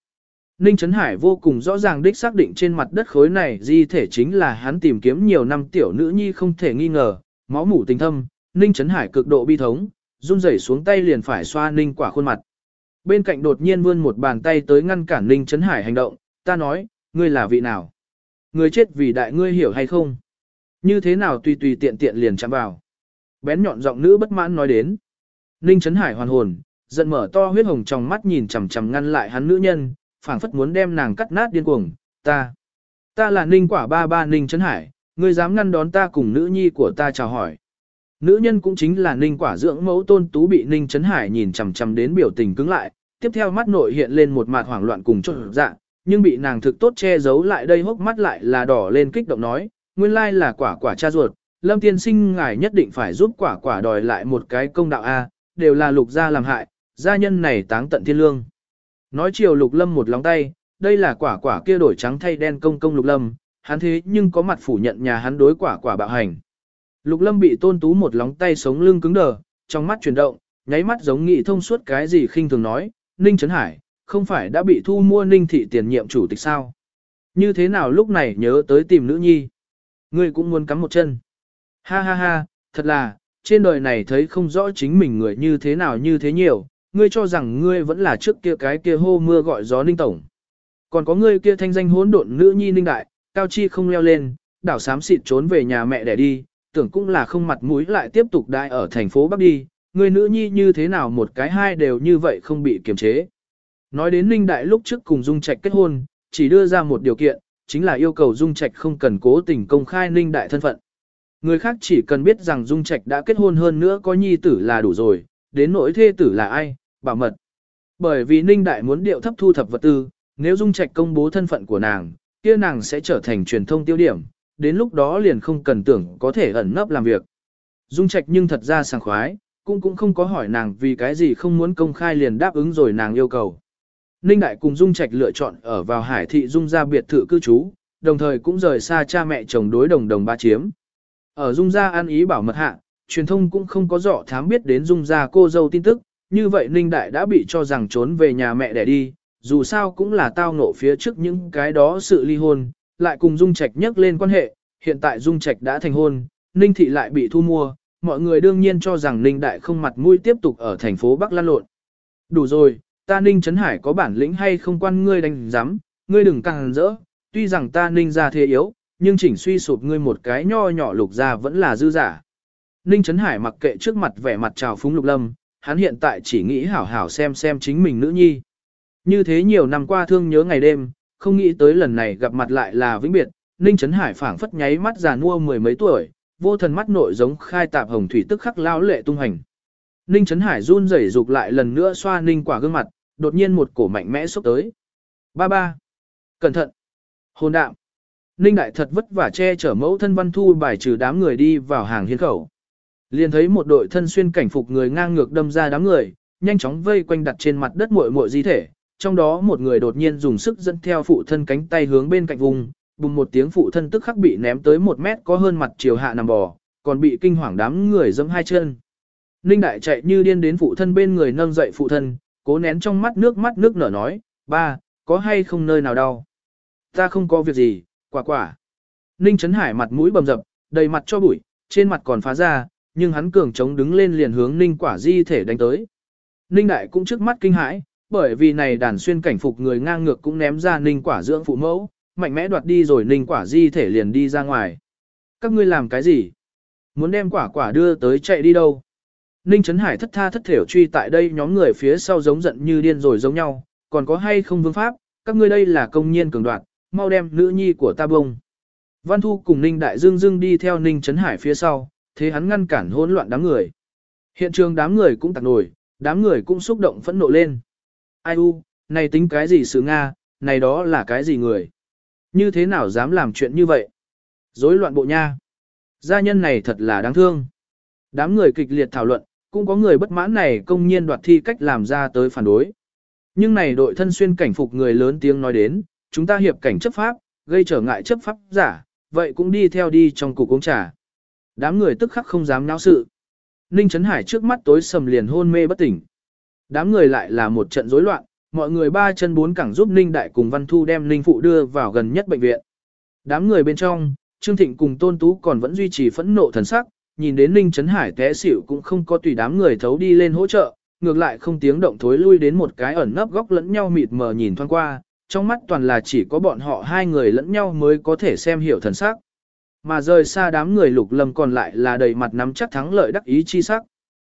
Ninh Trấn Hải vô cùng rõ ràng đích xác định trên mặt đất khối này di thể chính là hắn tìm kiếm nhiều năm tiểu nữ nhi không thể nghi ngờ, máu mủ tình thâm, Ninh Trấn Hải cực độ bi thống, run rẩy xuống tay liền phải xoa Ninh quả khuôn mặt. Bên cạnh đột nhiên vươn một bàn tay tới ngăn cản Ninh Trấn Hải hành động, ta nói, ngươi là vị nào? Ngươi chết vì đại ngươi hiểu hay không? Như thế nào tùy tùy tiện tiện liền chạm vào? Bén nhọn giọng nữ bất mãn nói đến. Ninh Trấn Hải hoàn hồn, giận mở to huyết hồng trong mắt nhìn chằm chằm ngăn lại hắn nữ nhân, phảng phất muốn đem nàng cắt nát điên cuồng, ta. Ta là Ninh quả ba ba Ninh Trấn Hải, ngươi dám ngăn đón ta cùng nữ nhi của ta chào hỏi. Nữ nhân cũng chính là Ninh quả dưỡng mẫu tôn tú bị Ninh Trấn Hải nhìn chằm chằm đến biểu tình cứng lại, tiếp theo mắt nội hiện lên một mặt hoảng loạn cùng trộn dạ, nhưng bị nàng thực tốt che giấu lại đây hốc mắt lại là đỏ lên kích động nói, nguyên lai là quả quả cha ruột, Lâm tiên sinh ngài nhất định phải giúp quả quả đòi lại một cái công đạo A, đều là lục gia làm hại, gia nhân này táng tận thiên lương. Nói chiều lục lâm một lóng tay, đây là quả quả kia đổi trắng thay đen công công lục lâm, hắn thế nhưng có mặt phủ nhận nhà hắn đối quả quả bạo hành. Lục lâm bị tôn tú một lóng tay sống lưng cứng đờ, trong mắt chuyển động, nháy mắt giống nghị thông suốt cái gì khinh thường nói, Ninh Trấn Hải, không phải đã bị thu mua Ninh thị tiền nhiệm chủ tịch sao? Như thế nào lúc này nhớ tới tìm nữ nhi? Ngươi cũng muốn cắm một chân. Ha ha ha, thật là, trên đời này thấy không rõ chính mình người như thế nào như thế nhiều, ngươi cho rằng ngươi vẫn là trước kia cái kia hô mưa gọi gió ninh tổng. Còn có ngươi kia thanh danh hỗn độn nữ nhi ninh đại, cao chi không leo lên, đảo sám xịt trốn về nhà mẹ để đi, tưởng cũng là không mặt mũi lại tiếp tục đại ở thành phố Bắc đi, ngươi nữ nhi như thế nào một cái hai đều như vậy không bị kiềm chế. Nói đến ninh đại lúc trước cùng Dung Trạch kết hôn, chỉ đưa ra một điều kiện, chính là yêu cầu Dung Trạch không cần cố tình công khai ninh đại thân phận. Người khác chỉ cần biết rằng Dung Trạch đã kết hôn hơn nữa có nhi tử là đủ rồi, đến nỗi thê tử là ai, bảo mật. Bởi vì Ninh Đại muốn điệu thấp thu thập vật tư, nếu Dung Trạch công bố thân phận của nàng, kia nàng sẽ trở thành truyền thông tiêu điểm, đến lúc đó liền không cần tưởng có thể ẩn nấp làm việc. Dung Trạch nhưng thật ra sảng khoái, cũng cũng không có hỏi nàng vì cái gì không muốn công khai liền đáp ứng rồi nàng yêu cầu. Ninh Đại cùng Dung Trạch lựa chọn ở vào Hải thị Dung gia biệt thự cư trú, đồng thời cũng rời xa cha mẹ chồng đối đồng đồng ba chiếm. Ở Dung gia an ý bảo mật hạ, truyền thông cũng không có rõ thám biết đến Dung gia cô dâu tin tức, như vậy Ninh Đại đã bị cho rằng trốn về nhà mẹ để đi, dù sao cũng là tao ngộ phía trước những cái đó sự ly hôn, lại cùng Dung Trạch nhắc lên quan hệ, hiện tại Dung Trạch đã thành hôn, Ninh Thị lại bị thu mua, mọi người đương nhiên cho rằng Ninh Đại không mặt mũi tiếp tục ở thành phố Bắc lan lộn. Đủ rồi, ta Ninh Trấn Hải có bản lĩnh hay không quan ngươi đánh giám, ngươi đừng càng rỡ, tuy rằng ta Ninh ra thế yếu, nhưng chỉnh suy sụp ngươi một cái nho nhỏ lục ra vẫn là dư giả. Ninh Trấn Hải mặc kệ trước mặt vẻ mặt trào phúng lục lâm, hắn hiện tại chỉ nghĩ hảo hảo xem xem chính mình nữ nhi. Như thế nhiều năm qua thương nhớ ngày đêm, không nghĩ tới lần này gặp mặt lại là vĩnh biệt, Ninh Trấn Hải phảng phất nháy mắt già nua mười mấy tuổi, vô thần mắt nội giống khai tạp hồng thủy tức khắc lao lệ tung hành. Ninh Trấn Hải run rẩy dục lại lần nữa xoa Ninh quả gương mặt, đột nhiên một cổ mạnh mẽ xúc tới. Ba ba. Cẩn thận. Hồn đạm. Ninh Đại thật vất vả che chở mẫu thân văn thu bài trừ đám người đi vào hàng hiên khẩu. Liền thấy một đội thân xuyên cảnh phục người ngang ngược đâm ra đám người, nhanh chóng vây quanh đặt trên mặt đất muội muội di thể. Trong đó một người đột nhiên dùng sức dẫn theo phụ thân cánh tay hướng bên cạnh vùng, bùng một tiếng phụ thân tức khắc bị ném tới một mét có hơn mặt chiều hạ nằm bò, còn bị kinh hoàng đám người giẫm hai chân. Ninh Đại chạy như điên đến phụ thân bên người nâng dậy phụ thân, cố nén trong mắt nước mắt nước nở nói, ba, có hay không nơi nào đau? Ta không có việc gì, quả quả. Ninh Trấn Hải mặt mũi bầm dập, đầy mặt cho bụi, trên mặt còn phá ra, nhưng hắn cường chống đứng lên liền hướng Ninh quả di thể đánh tới. Ninh Đại cũng trước mắt kinh hãi, bởi vì này đàn xuyên cảnh phục người ngang ngược cũng ném ra Ninh quả dưỡng phụ mẫu, mạnh mẽ đoạt đi rồi Ninh quả di thể liền đi ra ngoài. Các ngươi làm cái gì? Muốn đem quả quả đưa tới chạy đi đâu? Ninh Trấn Hải thất tha thất thểu truy tại đây nhóm người phía sau giống giận như điên rồi giống nhau, còn có hay không vương pháp, các ngươi đây là công nhiên cường đoạt, mau đem nữ nhi của ta bông. Văn Thu cùng Ninh Đại Dương Dương đi theo Ninh Trấn Hải phía sau, thế hắn ngăn cản hỗn loạn đám người. Hiện trường đám người cũng tạc nổi, đám người cũng xúc động phẫn nộ lên. Ai u, này tính cái gì sự Nga, này đó là cái gì người? Như thế nào dám làm chuyện như vậy? Rối loạn bộ nha. Gia nhân này thật là đáng thương. Đám người kịch liệt thảo luận, cũng có người bất mãn này công nhiên đoạt thi cách làm ra tới phản đối. Nhưng này đội thân xuyên cảnh phục người lớn tiếng nói đến, chúng ta hiệp cảnh chấp pháp, gây trở ngại chấp pháp giả, vậy cũng đi theo đi trong cục uống trà. Đám người tức khắc không dám náo sự. Ninh Trấn Hải trước mắt tối sầm liền hôn mê bất tỉnh. Đám người lại là một trận rối loạn, mọi người ba chân bốn cẳng giúp Ninh Đại cùng Văn Thu đem Ninh Phụ đưa vào gần nhất bệnh viện. Đám người bên trong, Trương Thịnh cùng Tôn Tú còn vẫn duy trì phẫn nộ thần sắc, nhìn đến Ninh Trấn Hải té xỉu cũng không có tùy đám người thấu đi lên hỗ trợ, ngược lại không tiếng động thối lui đến một cái ẩn nấp góc lẫn nhau mịt mờ nhìn thoáng qua, trong mắt toàn là chỉ có bọn họ hai người lẫn nhau mới có thể xem hiểu thần sắc. Mà rời xa đám người lục lâm còn lại là đầy mặt nắm chắc thắng lợi đắc ý chi sắc.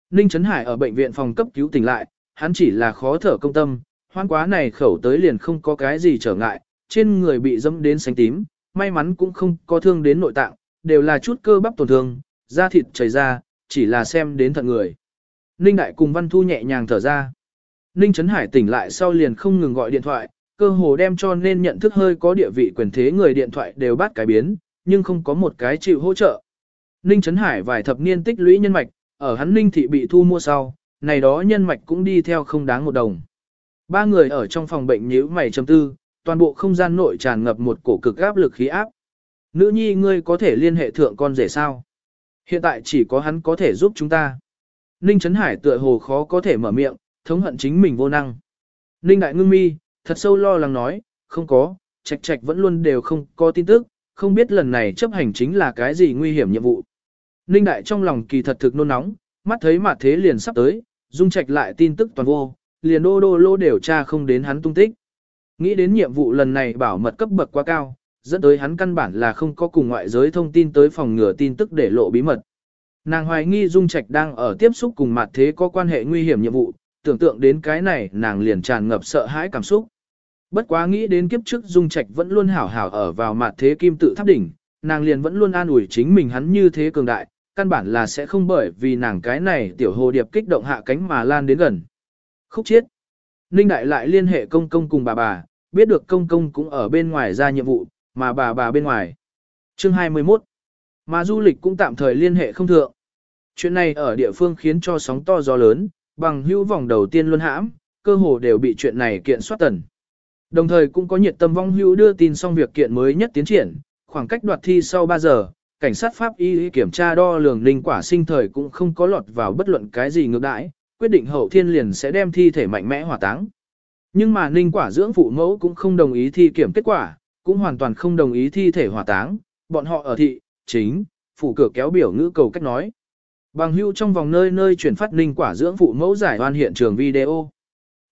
Ninh Trấn Hải ở bệnh viện phòng cấp cứu tỉnh lại, hắn chỉ là khó thở công tâm, hoan quá này khẩu tới liền không có cái gì trở ngại, trên người bị dâm đến xanh tím, may mắn cũng không có thương đến nội tạng, đều là chút cơ bắp tổn thương, da thịt chảy ra, chỉ là xem đến thận người. Ninh Đại cùng Văn Thu nhẹ nhàng thở ra. Ninh Trấn Hải tỉnh lại sau liền không ngừng gọi điện thoại, cơ hồ đem cho nên nhận thức hơi có địa vị quyền thế người điện thoại đều bắt cái biến, nhưng không có một cái chịu hỗ trợ. Ninh Trấn Hải vài thập niên tích lũy nhân mạch, ở hắn Ninh thị bị thu mua sau, này đó nhân mạch cũng đi theo không đáng một đồng. Ba người ở trong phòng bệnh nhíu mày chấm tư, toàn bộ không gian nội tràn ngập một cổ cực áp lực khí áp. Nữ nhi ngươi có thể liên hệ thượng con rể sao? Hiện tại chỉ có hắn có thể giúp chúng ta. Ninh Trấn Hải tựa hồ khó có thể mở miệng, thống hận chính mình vô năng. Ninh Đại ngưng mi, thật sâu lo lắng nói, không có, trạch trạch vẫn luôn đều không có tin tức, không biết lần này chấp hành chính là cái gì nguy hiểm nhiệm vụ. Ninh Đại trong lòng kỳ thật thực nôn nóng, mắt thấy mặt thế liền sắp tới, dung trạch lại tin tức toàn vô, liền đô đô lô đều tra không đến hắn tung tích. Nghĩ đến nhiệm vụ lần này bảo mật cấp bậc quá cao, dẫn tới hắn căn bản là không có cùng ngoại giới thông tin tới phòng ngừa tin tức để lộ bí mật. Nàng hoài nghi Dung Trạch đang ở tiếp xúc cùng mặt thế có quan hệ nguy hiểm nhiệm vụ, tưởng tượng đến cái này nàng liền tràn ngập sợ hãi cảm xúc. Bất quá nghĩ đến kiếp trước Dung Trạch vẫn luôn hảo hảo ở vào mặt thế kim tự tháp đỉnh, nàng liền vẫn luôn an ủi chính mình hắn như thế cường đại, căn bản là sẽ không bởi vì nàng cái này tiểu hồ điệp kích động hạ cánh mà lan đến gần. Khúc chiết. Ninh Đại lại liên hệ công công cùng bà bà, biết được công công cũng ở bên ngoài ra nhiệm vụ, mà bà bà bên ngoài. Chương 21. Mà du lịch cũng tạm thời liên hệ không thượng. Chuyện này ở địa phương khiến cho sóng to gió lớn, bằng hữu vòng đầu tiên luôn hãm, cơ hồ đều bị chuyện này kiện soát tần. Đồng thời cũng có nhiệt tâm vong hữu đưa tin xong việc kiện mới nhất tiến triển, khoảng cách đoạt thi sau 3 giờ, cảnh sát pháp y kiểm tra đo lường linh quả sinh thời cũng không có lọt vào bất luận cái gì ngược đãi, quyết định hậu thiên liền sẽ đem thi thể mạnh mẽ hỏa táng. Nhưng mà ninh quả dưỡng phụ mẫu cũng không đồng ý thi kiểm kết quả, cũng hoàn toàn không đồng ý thi thể hỏa táng, bọn họ ở thị, chính, phủ cửa kéo biểu ngữ cầu cách nói. Bằng hưu trong vòng nơi nơi chuyển phát ninh quả dưỡng phụ mẫu giải oan hiện trường video.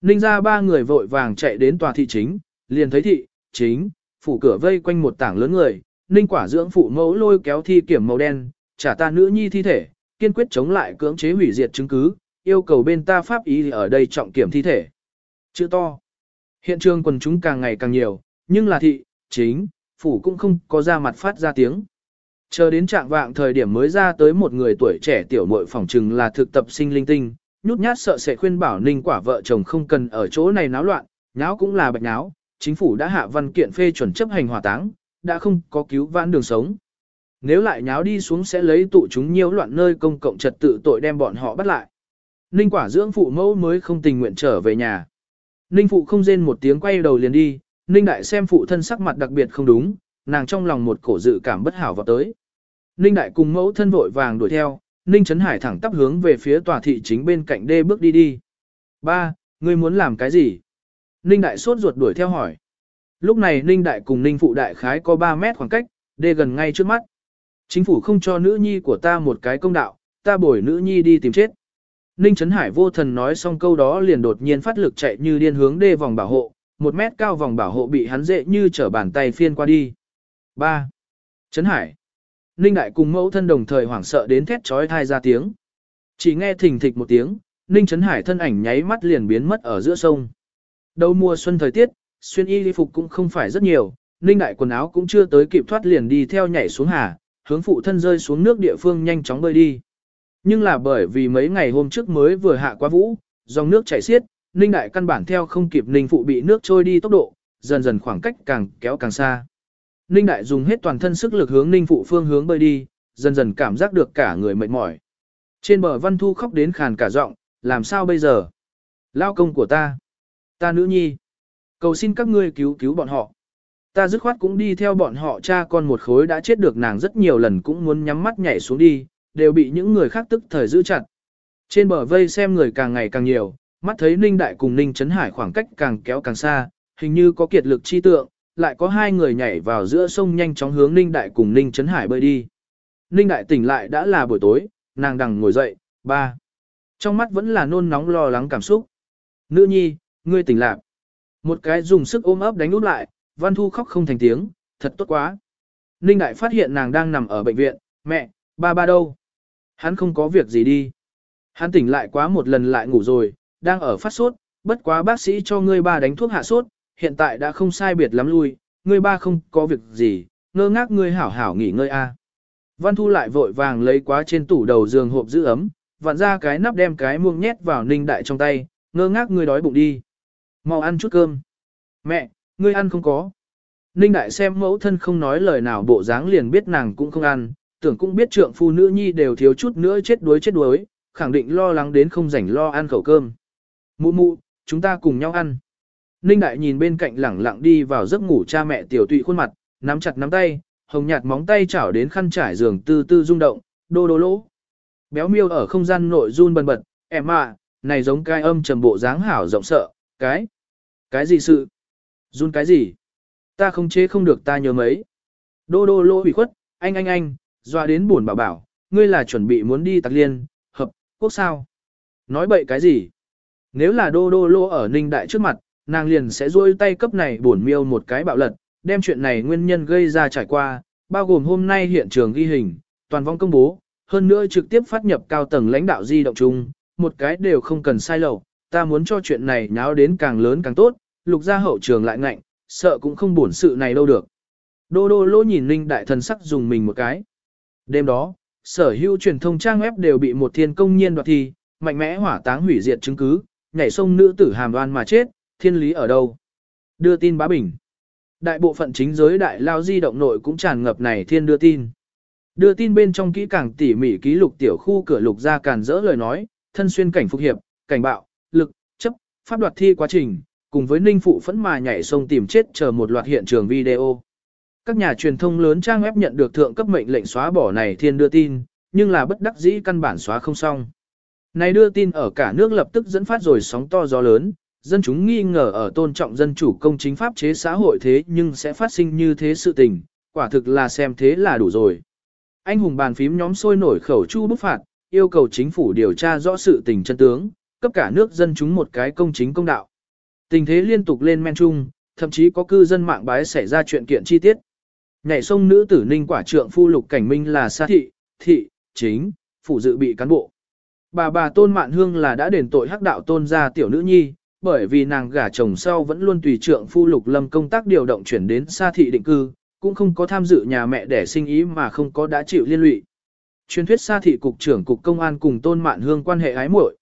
Ninh ra ba người vội vàng chạy đến tòa thị chính, liền thấy thị, chính, phủ cửa vây quanh một tảng lớn người, ninh quả dưỡng phụ mẫu lôi kéo thi kiểm màu đen, trả ta nữ nhi thi thể, kiên quyết chống lại cưỡng chế hủy diệt chứng cứ, yêu cầu bên ta pháp ý ở đây trọng kiểm thi thể. Chữ to. Hiện trường quần chúng càng ngày càng nhiều, nhưng là thị, chính, phủ cũng không có ra mặt phát ra tiếng. Chờ đến trạng vạng thời điểm mới ra tới một người tuổi trẻ tiểu muội phỏng trừng là thực tập sinh linh tinh, nhút nhát sợ sẽ khuyên bảo ninh quả vợ chồng không cần ở chỗ này náo loạn, náo cũng là bạch náo, chính phủ đã hạ văn kiện phê chuẩn chấp hành hỏa táng, đã không có cứu vãn đường sống. Nếu lại nháo đi xuống sẽ lấy tụ chúng nhiễu loạn nơi công cộng trật tự tội đem bọn họ bắt lại. Ninh quả dưỡng phụ mẫu mới không tình nguyện trở về nhà. Ninh phụ không rên một tiếng quay đầu liền đi, Ninh đại xem phụ thân sắc mặt đặc biệt không đúng, nàng trong lòng một cổ dự cảm bất hảo vào tới. Ninh đại cùng mẫu thân vội vàng đuổi theo, Ninh Trấn Hải thẳng tắp hướng về phía tòa thị chính bên cạnh đê bước đi đi. Ba, ngươi muốn làm cái gì? Ninh đại sốt ruột đuổi theo hỏi. Lúc này Ninh đại cùng Ninh phụ đại khái có 3 mét khoảng cách, đê gần ngay trước mắt. Chính phủ không cho nữ nhi của ta một cái công đạo, ta bồi nữ nhi đi tìm chết. Ninh Trấn Hải vô thần nói xong câu đó liền đột nhiên phát lực chạy như điên hướng đê vòng bảo hộ, một mét cao vòng bảo hộ bị hắn dễ như trở bàn tay phiên qua đi. 3. Trấn Hải. Ninh Đại cùng mẫu thân đồng thời hoảng sợ đến thét trói thai ra tiếng. Chỉ nghe thình thịch một tiếng, Ninh Trấn Hải thân ảnh nháy mắt liền biến mất ở giữa sông. Đầu mùa xuân thời tiết, xuyên y phục cũng không phải rất nhiều, Ninh Đại quần áo cũng chưa tới kịp thoát liền đi theo nhảy xuống hà, hướng phụ thân rơi xuống nước địa phương nhanh chóng bơi đi. Nhưng là bởi vì mấy ngày hôm trước mới vừa hạ qua vũ, dòng nước chảy xiết, Ninh Đại căn bản theo không kịp Ninh Phụ bị nước trôi đi tốc độ, dần dần khoảng cách càng kéo càng xa. Ninh Đại dùng hết toàn thân sức lực hướng Ninh Phụ phương hướng bơi đi, dần dần cảm giác được cả người mệt mỏi. Trên bờ Văn Thu khóc đến khàn cả giọng, làm sao bây giờ? Lao công của ta, ta nữ nhi, cầu xin các ngươi cứu cứu bọn họ. Ta dứt khoát cũng đi theo bọn họ cha con một khối đã chết được nàng rất nhiều lần cũng muốn nhắm mắt nhảy xuống đi, đều bị những người khác tức thời giữ chặt. Trên bờ vây xem người càng ngày càng nhiều, mắt thấy Ninh Đại cùng Ninh Trấn Hải khoảng cách càng kéo càng xa, hình như có kiệt lực chi tượng, lại có hai người nhảy vào giữa sông nhanh chóng hướng Ninh Đại cùng Ninh Trấn Hải bơi đi. Ninh Đại tỉnh lại đã là buổi tối, nàng đằng ngồi dậy, ba. Trong mắt vẫn là nôn nóng lo lắng cảm xúc. Nữ nhi, ngươi tỉnh lạc. Một cái dùng sức ôm ấp đánh út lại, Văn Thu khóc không thành tiếng, thật tốt quá. Ninh Đại phát hiện nàng đang nằm ở bệnh viện, mẹ, ba ba đâu? Hắn không có việc gì đi. Hắn tỉnh lại quá một lần lại ngủ rồi, đang ở phát sốt, bất quá bác sĩ cho ngươi ba đánh thuốc hạ sốt, hiện tại đã không sai biệt lắm lui, ngươi ba không có việc gì, ngơ ngác ngươi hảo hảo nghỉ ngơi a. Văn Thu lại vội vàng lấy quá trên tủ đầu giường hộp giữ ấm, vặn ra cái nắp đem cái muông nhét vào Ninh Đại trong tay, ngơ ngác ngươi đói bụng đi. Mau ăn chút cơm. Mẹ, ngươi ăn không có. Ninh Đại xem mẫu thân không nói lời nào bộ dáng liền biết nàng cũng không ăn, tưởng cũng biết trượng phu nữ nhi đều thiếu chút nữa chết đuối chết đuối, khẳng định lo lắng đến không rảnh lo ăn khẩu cơm. Mụ mụ, chúng ta cùng nhau ăn. Ninh Đại nhìn bên cạnh lẳng lặng đi vào giấc ngủ cha mẹ tiểu tụy khuôn mặt, nắm chặt nắm tay, hồng nhạt móng tay chảo đến khăn trải giường tư tư rung động, đô đô lỗ. Béo miêu ở không gian nội run bần bật, em à, này giống cái âm trầm bộ dáng hảo rộng sợ, cái, cái gì sự? Run cái gì? Ta không chế không được ta nhớ mấy. Đô đô lỗ bị khuất, anh anh anh, doa đến buồn bảo bảo, ngươi là chuẩn bị muốn đi tạc liên, hợp, quốc sao? Nói bậy cái gì? Nếu là đô đô lô ở ninh đại trước mặt, nàng liền sẽ duỗi tay cấp này buồn miêu một cái bạo lật, đem chuyện này nguyên nhân gây ra trải qua, bao gồm hôm nay hiện trường ghi hình, toàn vong công bố, hơn nữa trực tiếp phát nhập cao tầng lãnh đạo di động chung, một cái đều không cần sai lầu, ta muốn cho chuyện này nháo đến càng lớn càng tốt, lục gia hậu trường lại ngạnh, sợ cũng không buồn sự này đâu được. Đô đô lô nhìn ninh đại thần sắc dùng mình một cái. Đêm đó, sở hữu truyền thông trang web đều bị một thiên công nhiên đoạt thi, mạnh mẽ hỏa táng hủy diệt chứng cứ, nhảy sông nữ tử hàm đoan mà chết, thiên lý ở đâu? Đưa tin bá bình. Đại bộ phận chính giới đại lao di động nội cũng tràn ngập này thiên đưa tin. Đưa tin bên trong kỹ càng tỉ mỉ ký lục tiểu khu cửa lục ra càn dỡ lời nói, thân xuyên cảnh phục hiệp, cảnh bạo, lực, chấp, pháp đoạt thi quá trình, cùng với ninh phụ phẫn mà nhảy sông tìm chết chờ một loạt hiện trường video. Các nhà truyền thông lớn trang web nhận được thượng cấp mệnh lệnh xóa bỏ này thiên đưa tin, nhưng là bất đắc dĩ căn bản xóa không xong. Này đưa tin ở cả nước lập tức dẫn phát rồi sóng to gió lớn, dân chúng nghi ngờ ở tôn trọng dân chủ công chính pháp chế xã hội thế nhưng sẽ phát sinh như thế sự tình, quả thực là xem thế là đủ rồi. Anh hùng bàn phím nhóm sôi nổi khẩu chu bức phạt, yêu cầu chính phủ điều tra rõ sự tình chân tướng, cấp cả nước dân chúng một cái công chính công đạo. Tình thế liên tục lên men chung, thậm chí có cư dân mạng bái xảy ra chuyện kiện chi tiết. Nhảy sông nữ tử ninh quả trượng phu lục cảnh minh là sa thị, thị, chính, phủ dự bị cán bộ. Bà bà Tôn Mạn Hương là đã đền tội hắc đạo Tôn gia tiểu nữ nhi, bởi vì nàng gả chồng sau vẫn luôn tùy trượng phu Lục Lâm công tác điều động chuyển đến xa thị định cư, cũng không có tham dự nhà mẹ để sinh ý mà không có đã chịu liên lụy. Truyền thuyết xa thị cục trưởng cục công an cùng Tôn Mạn Hương quan hệ ái muội.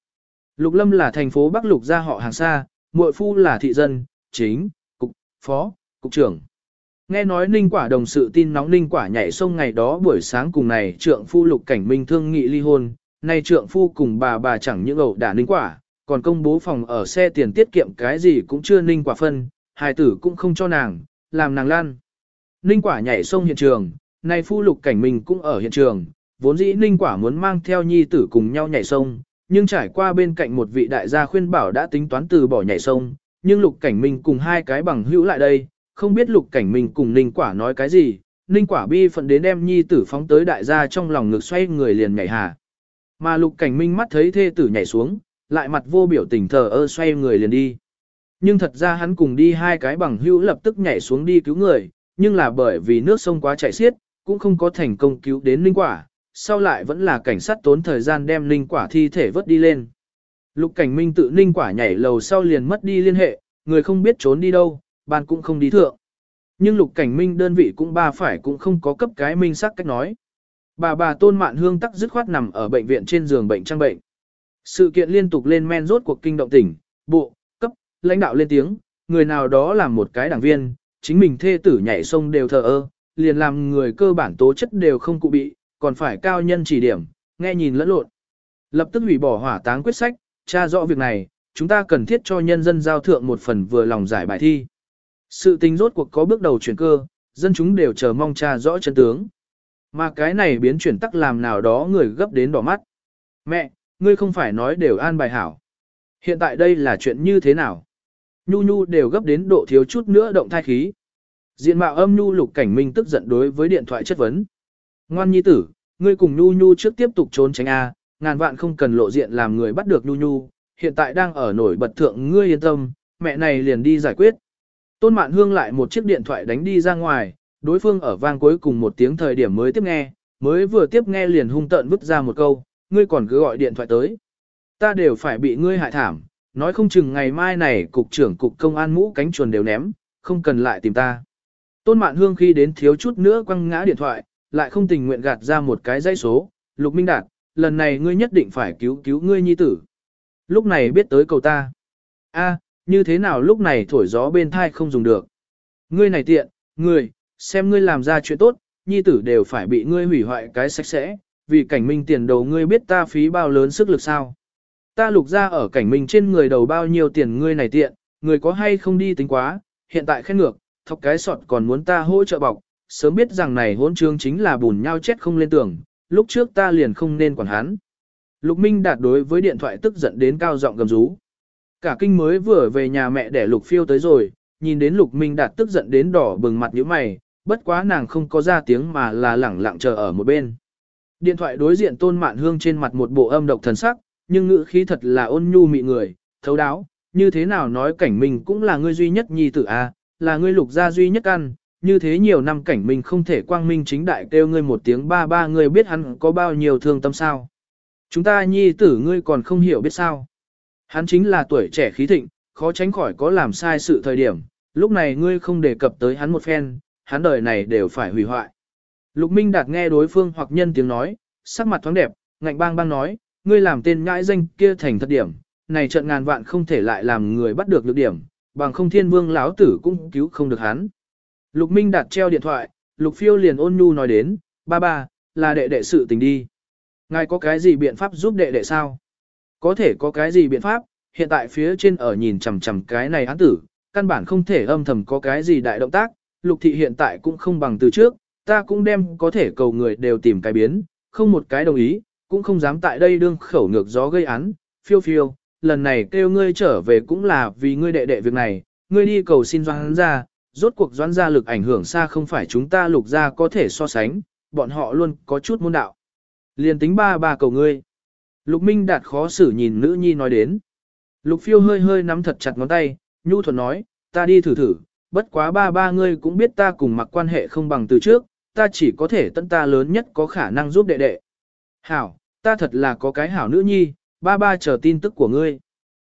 Lục Lâm là thành phố Bắc Lục gia họ hàng xa, muội phu là thị dân, chính, cục, phó, cục trưởng. Nghe nói Ninh Quả đồng sự tin nóng Ninh Quả nhảy sông ngày đó buổi sáng cùng này trượng phu Lục Cảnh Minh thương nghị ly hôn, nay trượng phu cùng bà bà chẳng những ẩu đả Ninh Quả, còn công bố phòng ở xe tiền tiết kiệm cái gì cũng chưa Ninh Quả phân, hài tử cũng không cho nàng, làm nàng lan. Ninh Quả nhảy sông hiện trường, nay phu Lục Cảnh Minh cũng ở hiện trường, vốn dĩ Ninh Quả muốn mang theo nhi tử cùng nhau nhảy sông, nhưng trải qua bên cạnh một vị đại gia khuyên bảo đã tính toán từ bỏ nhảy sông, nhưng Lục Cảnh Minh cùng hai cái bằng hữu lại đây, không biết Lục Cảnh Minh cùng Ninh Quả nói cái gì, Ninh Quả bi phận đến đem nhi tử phóng tới đại gia trong lòng ngực xoay người liền nhảy hà. Mà Lục Cảnh Minh mắt thấy thê tử nhảy xuống, lại mặt vô biểu tình thờ ơ xoay người liền đi. Nhưng thật ra hắn cùng đi hai cái bằng hữu lập tức nhảy xuống đi cứu người, nhưng là bởi vì nước sông quá chảy xiết, cũng không có thành công cứu đến Ninh Quả, sau lại vẫn là cảnh sát tốn thời gian đem Ninh Quả thi thể vớt đi lên. Lục Cảnh Minh tự Ninh Quả nhảy lầu sau liền mất đi liên hệ, người không biết trốn đi đâu, ban cũng không đi thượng. Nhưng Lục Cảnh Minh đơn vị cũng ba phải cũng không có cấp cái minh xác cách nói. Bà bà Tôn Mạn Hương tắc dứt khoát nằm ở bệnh viện trên giường bệnh trang bệnh. Sự kiện liên tục lên men rốt cuộc kinh động tỉnh, bộ, cấp, lãnh đạo lên tiếng, người nào đó làm một cái đảng viên, chính mình thê tử nhảy sông đều thờ ơ, liền làm người cơ bản tố chất đều không cụ bị, còn phải cao nhân chỉ điểm, nghe nhìn lẫn lộn. Lập tức hủy bỏ hỏa táng quyết sách, tra rõ việc này, chúng ta cần thiết cho nhân dân giao thượng một phần vừa lòng giải bài thi. Sự tình rốt cuộc có bước đầu chuyển cơ, dân chúng đều chờ mong tra rõ chân tướng. Mà cái này biến chuyển tắc làm nào đó người gấp đến đỏ mắt. Mẹ, ngươi không phải nói đều an bài hảo. Hiện tại đây là chuyện như thế nào? Nhu Nhu đều gấp đến độ thiếu chút nữa động thai khí. Diện mạo âm Nhu lục cảnh minh tức giận đối với điện thoại chất vấn. Ngoan nhi tử, ngươi cùng Nhu Nhu trước tiếp tục trốn tránh A, ngàn vạn không cần lộ diện làm người bắt được Nhu Nhu, hiện tại đang ở nổi bật thượng ngươi yên tâm, mẹ này liền đi giải quyết. Tôn Mạn Hương lại một chiếc điện thoại đánh đi ra ngoài, đối phương ở vang cuối cùng một tiếng thời điểm mới tiếp nghe, mới vừa tiếp nghe liền hung tợn vứt ra một câu, ngươi còn cứ gọi điện thoại tới. Ta đều phải bị ngươi hại thảm, nói không chừng ngày mai này cục trưởng cục công an mũ cánh chuồn đều ném, không cần lại tìm ta. Tôn Mạn Hương khi đến thiếu chút nữa quăng ngã điện thoại, lại không tình nguyện gạt ra một cái dây số, Lục Minh Đạt, lần này ngươi nhất định phải cứu cứu ngươi nhi tử. Lúc này biết tới cầu ta. A, như thế nào lúc này thổi gió bên thai không dùng được. Ngươi này tiện, ngươi, xem ngươi làm ra chuyện tốt, nhi tử đều phải bị ngươi hủy hoại cái sạch sẽ, vì cảnh minh tiền đầu ngươi biết ta phí bao lớn sức lực sao. Ta lục ra ở cảnh minh trên người đầu bao nhiêu tiền ngươi này tiện, người có hay không đi tính quá, hiện tại khen ngược, thọc cái sọt còn muốn ta hỗ trợ bọc, sớm biết rằng này hỗn trương chính là bùn nhau chết không lên tường, lúc trước ta liền không nên quản hắn. Lục Minh đạt đối với điện thoại tức giận đến cao giọng gầm rú. Cả kinh mới vừa về nhà mẹ để Lục Phiêu tới rồi, nhìn đến Lục Minh đạt tức giận đến đỏ bừng mặt như mày, bất quá nàng không có ra tiếng mà là lẳng lặng chờ ở một bên. Điện thoại đối diện Tôn Mạn Hương trên mặt một bộ âm độc thần sắc, nhưng ngữ khí thật là ôn nhu mị người, thấu đáo, như thế nào nói cảnh mình cũng là ngươi duy nhất nhi tử a, là ngươi lục gia duy nhất ăn, như thế nhiều năm cảnh mình không thể quang minh chính đại kêu ngươi một tiếng ba ba ngươi biết hắn có bao nhiêu thương tâm sao. Chúng ta nhi tử ngươi còn không hiểu biết sao. Hắn chính là tuổi trẻ khí thịnh, khó tránh khỏi có làm sai sự thời điểm, lúc này ngươi không đề cập tới hắn một phen, hắn đời này đều phải hủy hoại. Lục Minh Đạt nghe đối phương hoặc nhân tiếng nói, sắc mặt thoáng đẹp, ngạnh bang bang nói, ngươi làm tên nhãi danh kia thành thật điểm, này trận ngàn vạn không thể lại làm người bắt được lược điểm, bằng không thiên vương lão tử cũng cứu không được hắn. Lục Minh Đạt treo điện thoại, Lục Phiêu liền ôn nhu nói đến, ba ba, là đệ đệ sự tình đi. Ngài có cái gì biện pháp giúp đệ đệ sao? Có thể có cái gì biện pháp, hiện tại phía trên ở nhìn chằm chằm cái này án tử, căn bản không thể âm thầm có cái gì đại động tác, lục thị hiện tại cũng không bằng từ trước, ta cũng đem có thể cầu người đều tìm cái biến, không một cái đồng ý, cũng không dám tại đây đương khẩu ngược gió gây án, phiêu phiêu, lần này kêu ngươi trở về cũng là vì ngươi đệ đệ việc này, ngươi đi cầu xin doãn ra, rốt cuộc doãn ra lực ảnh hưởng xa không phải chúng ta lục ra có thể so sánh, bọn họ luôn có chút môn đạo. Liền tính ba ba cầu ngươi. Lục Minh Đạt khó xử nhìn nữ nhi nói đến. Lục phiêu hơi hơi nắm thật chặt ngón tay, nhu thuận nói, ta đi thử thử, bất quá ba ba ngươi cũng biết ta cùng mặc quan hệ không bằng từ trước, ta chỉ có thể tận ta lớn nhất có khả năng giúp đệ đệ. Hảo, ta thật là có cái hảo nữ nhi, ba ba chờ tin tức của ngươi.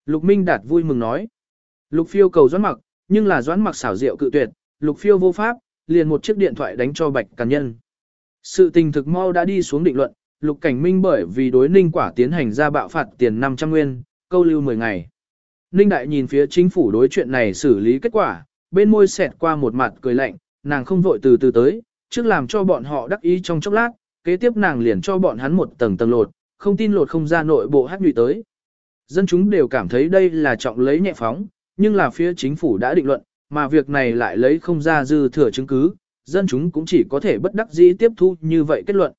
Lục Minh Đạt vui mừng nói. Lục phiêu cầu doãn mặc, nhưng là doãn mặc xảo diệu cự tuyệt, lục phiêu vô pháp, liền một chiếc điện thoại đánh cho bạch càn nhân. Sự tình thực mau đã đi xuống định luận, lục cảnh minh bởi vì đối ninh quả tiến hành ra bạo phạt tiền 500 nguyên, câu lưu 10 ngày. Ninh đại nhìn phía chính phủ đối chuyện này xử lý kết quả, bên môi xẹt qua một mặt cười lạnh, nàng không vội từ từ tới, trước làm cho bọn họ đắc ý trong chốc lát, kế tiếp nàng liền cho bọn hắn một tầng tầng lột, không tin lột không ra nội bộ hát nhụy tới. Dân chúng đều cảm thấy đây là trọng lấy nhẹ phóng, nhưng là phía chính phủ đã định luận, mà việc này lại lấy không ra dư thừa chứng cứ, dân chúng cũng chỉ có thể bất đắc dĩ tiếp thu như vậy kết luận.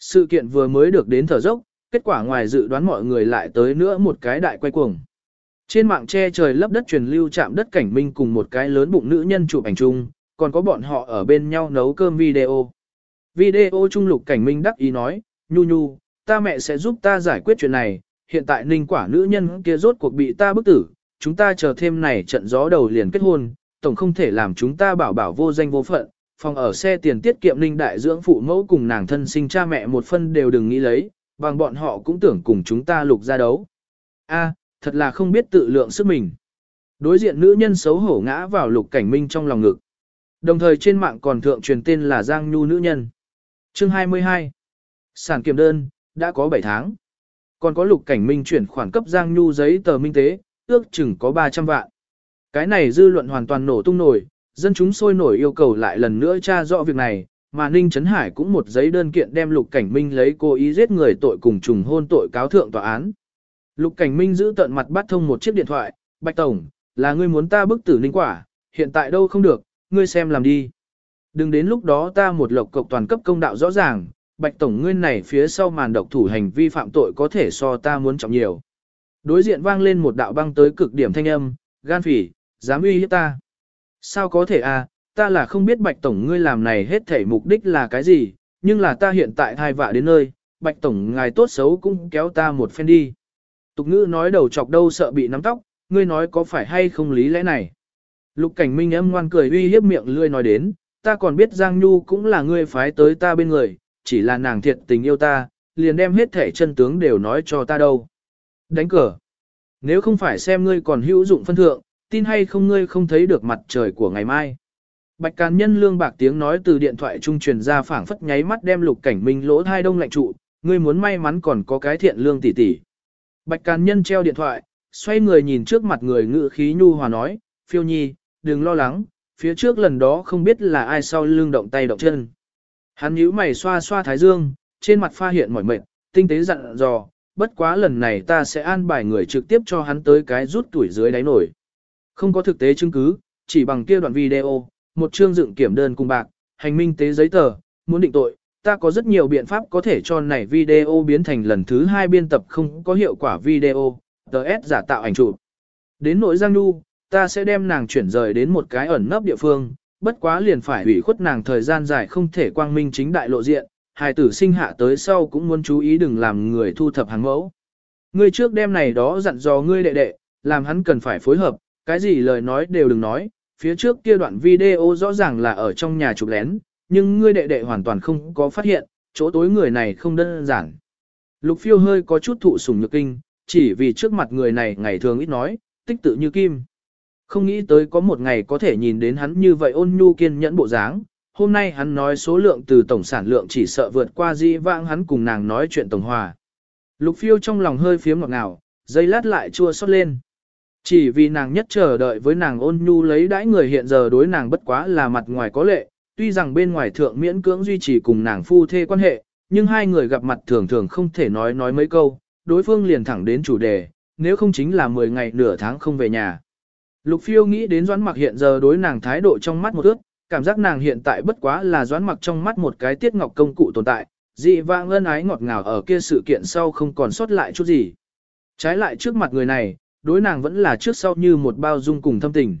Sự kiện vừa mới được đến thở dốc, kết quả ngoài dự đoán mọi người lại tới nữa một cái đại quay cuồng. Trên mạng che trời lấp đất truyền lưu chạm đất cảnh minh cùng một cái lớn bụng nữ nhân chụp ảnh chung, còn có bọn họ ở bên nhau nấu cơm video. Video trung lục cảnh minh đắc ý nói, nhu nhu, ta mẹ sẽ giúp ta giải quyết chuyện này, hiện tại ninh quả nữ nhân kia rốt cuộc bị ta bức tử, chúng ta chờ thêm này trận gió đầu liền kết hôn, tổng không thể làm chúng ta bảo bảo vô danh vô phận, phòng ở xe tiền tiết kiệm ninh đại dưỡng phụ mẫu cùng nàng thân sinh cha mẹ một phân đều đừng nghĩ lấy, bằng bọn họ cũng tưởng cùng chúng ta lục ra đấu. A, thật là không biết tự lượng sức mình. Đối diện nữ nhân xấu hổ ngã vào lục cảnh minh trong lòng ngực. Đồng thời trên mạng còn thượng truyền tên là Giang Nhu nữ nhân. Chương 22 Sản kiểm đơn, đã có 7 tháng. Còn có lục cảnh minh chuyển khoản cấp Giang Nhu giấy tờ minh tế, ước chừng có 300 vạn. Cái này dư luận hoàn toàn nổ tung nổi, dân chúng sôi nổi yêu cầu lại lần nữa tra rõ việc này, mà Ninh Trấn Hải cũng một giấy đơn kiện đem Lục Cảnh Minh lấy cố ý giết người tội cùng trùng hôn tội cáo thượng tòa án. Lục Cảnh Minh giữ tận mặt bắt thông một chiếc điện thoại, Bạch Tổng, là ngươi muốn ta bức tử Ninh Quả, hiện tại đâu không được, ngươi xem làm đi. Đừng đến lúc đó ta một lộc cộc toàn cấp công đạo rõ ràng, Bạch Tổng ngươi này phía sau màn độc thủ hành vi phạm tội có thể so ta muốn trọng nhiều. Đối diện vang lên một đạo băng tới cực điểm thanh âm, gan phỉ, dám uy hiếp ta. Sao có thể à, ta là không biết Bạch Tổng ngươi làm này hết thể mục đích là cái gì, nhưng là ta hiện tại thai vạ đến nơi, Bạch Tổng ngài tốt xấu cũng kéo ta một phen đi. Tục ngữ nói đầu chọc đâu sợ bị nắm tóc, ngươi nói có phải hay không lý lẽ này. Lục cảnh minh âm ngoan cười uy hiếp miệng lươi nói đến, ta còn biết Giang Nhu cũng là ngươi phái tới ta bên người, chỉ là nàng thiệt tình yêu ta, liền đem hết thể chân tướng đều nói cho ta đâu. Đánh cờ. Nếu không phải xem ngươi còn hữu dụng phân thượng, tin hay không ngươi không thấy được mặt trời của ngày mai. Bạch Càn Nhân lương bạc tiếng nói từ điện thoại trung truyền ra phảng phất nháy mắt đem Lục Cảnh Minh lỗ hai đông lạnh trụ, ngươi muốn may mắn còn có cái thiện lương tỷ tỷ. Bạch Càn Nhân treo điện thoại, xoay người nhìn trước mặt người ngự khí nhu hòa nói, phiêu nhi, đừng lo lắng, phía trước lần đó không biết là ai sau lưng động tay động chân. Hắn nhíu mày xoa xoa thái dương, trên mặt pha hiện mỏi mệt, tinh tế dặn dò, bất quá lần này ta sẽ an bài người trực tiếp cho hắn tới cái rút tuổi dưới đáy nổi. Không có thực tế chứng cứ, chỉ bằng kia đoạn video, một chương dựng kiểm đơn cùng bạc, hành minh tế giấy tờ, muốn định tội, ta có rất nhiều biện pháp có thể cho này video biến thành lần thứ hai biên tập không có hiệu quả video, TS giả tạo ảnh chụp. Đến nội Giang Nhu, ta sẽ đem nàng chuyển rời đến một cái ẩn nấp địa phương, bất quá liền phải ủy khuất nàng thời gian dài không thể quang minh chính đại lộ diện, hài tử sinh hạ tới sau cũng muốn chú ý đừng làm người thu thập hàng mẫu. Ngươi trước đêm này đó dặn dò ngươi đệ đệ, làm hắn cần phải phối hợp, cái gì lời nói đều đừng nói, phía trước kia đoạn video rõ ràng là ở trong nhà chụp lén, nhưng ngươi đệ đệ hoàn toàn không có phát hiện, chỗ tối người này không đơn giản. Lục phiêu hơi có chút thụ sủng nhược kinh, chỉ vì trước mặt người này ngày thường ít nói, tích tự như kim. Không nghĩ tới có một ngày có thể nhìn đến hắn như vậy ôn nhu kiên nhẫn bộ dáng. Hôm nay hắn nói số lượng từ tổng sản lượng chỉ sợ vượt qua di vãng hắn cùng nàng nói chuyện tổng hòa. Lục phiêu trong lòng hơi phiếm ngọt ngào, dây lát lại chua xót lên. Chỉ vì nàng nhất chờ đợi với nàng ôn nhu lấy đãi người hiện giờ đối nàng bất quá là mặt ngoài có lệ, tuy rằng bên ngoài thượng miễn cưỡng duy trì cùng nàng phu thê quan hệ, nhưng hai người gặp mặt thường thường không thể nói nói mấy câu, đối phương liền thẳng đến chủ đề, nếu không chính là 10 ngày nửa tháng không về nhà. Lục phiêu nghĩ đến doãn mặc hiện giờ đối nàng thái độ trong mắt một ước, cảm giác nàng hiện tại bất quá là doãn mặc trong mắt một cái tiết ngọc công cụ tồn tại, dị vãng ân ái ngọt ngào ở kia sự kiện sau không còn sót lại chút gì. Trái lại trước mặt người này, đối nàng vẫn là trước sau như một bao dung cùng thâm tình.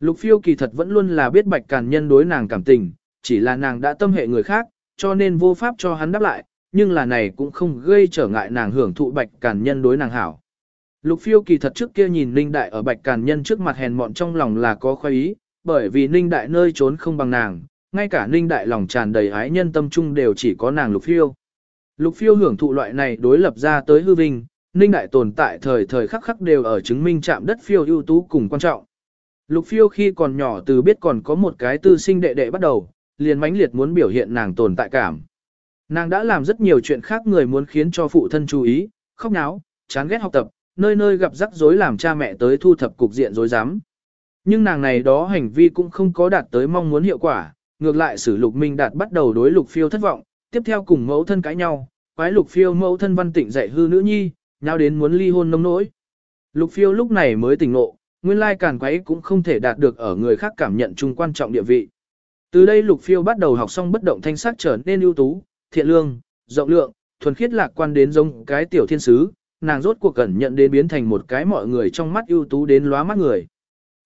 Lục phiêu kỳ thật vẫn luôn là biết bạch càn nhân đối nàng cảm tình, chỉ là nàng đã tâm hệ người khác, cho nên vô pháp cho hắn đáp lại, nhưng là này cũng không gây trở ngại nàng hưởng thụ bạch càn nhân đối nàng hảo. Lục phiêu kỳ thật trước kia nhìn Ninh Đại ở bạch càn nhân trước mặt hèn mọn trong lòng là có khoái ý, bởi vì Ninh Đại nơi trốn không bằng nàng, ngay cả Ninh Đại lòng tràn đầy ái nhân tâm trung đều chỉ có nàng lục phiêu. Lục phiêu hưởng thụ loại này đối lập ra tới hư vinh, ninh đại tồn tại thời thời khắc khắc đều ở chứng minh chạm đất phiêu ưu tú cùng quan trọng. Lục phiêu khi còn nhỏ từ biết còn có một cái tư sinh đệ đệ bắt đầu, liền mãnh liệt muốn biểu hiện nàng tồn tại cảm. Nàng đã làm rất nhiều chuyện khác người muốn khiến cho phụ thân chú ý, khóc náo, chán ghét học tập, nơi nơi gặp rắc rối làm cha mẹ tới thu thập cục diện rối rắm. Nhưng nàng này đó hành vi cũng không có đạt tới mong muốn hiệu quả, ngược lại sử lục minh đạt bắt đầu đối lục phiêu thất vọng, tiếp theo cùng mẫu thân cãi nhau, quái lục phiêu mẫu thân văn tịnh dạy hư nữ nhi, nhau đến muốn ly hôn nông nỗi. Lục phiêu lúc này mới tỉnh ngộ, nguyên lai càn quái cũng không thể đạt được ở người khác cảm nhận chung quan trọng địa vị. Từ đây lục phiêu bắt đầu học xong bất động thanh sắc trở nên ưu tú, thiện lương, rộng lượng, thuần khiết lạc quan đến giống cái tiểu thiên sứ, nàng rốt cuộc cẩn nhận đến biến thành một cái mọi người trong mắt ưu tú đến lóa mắt người.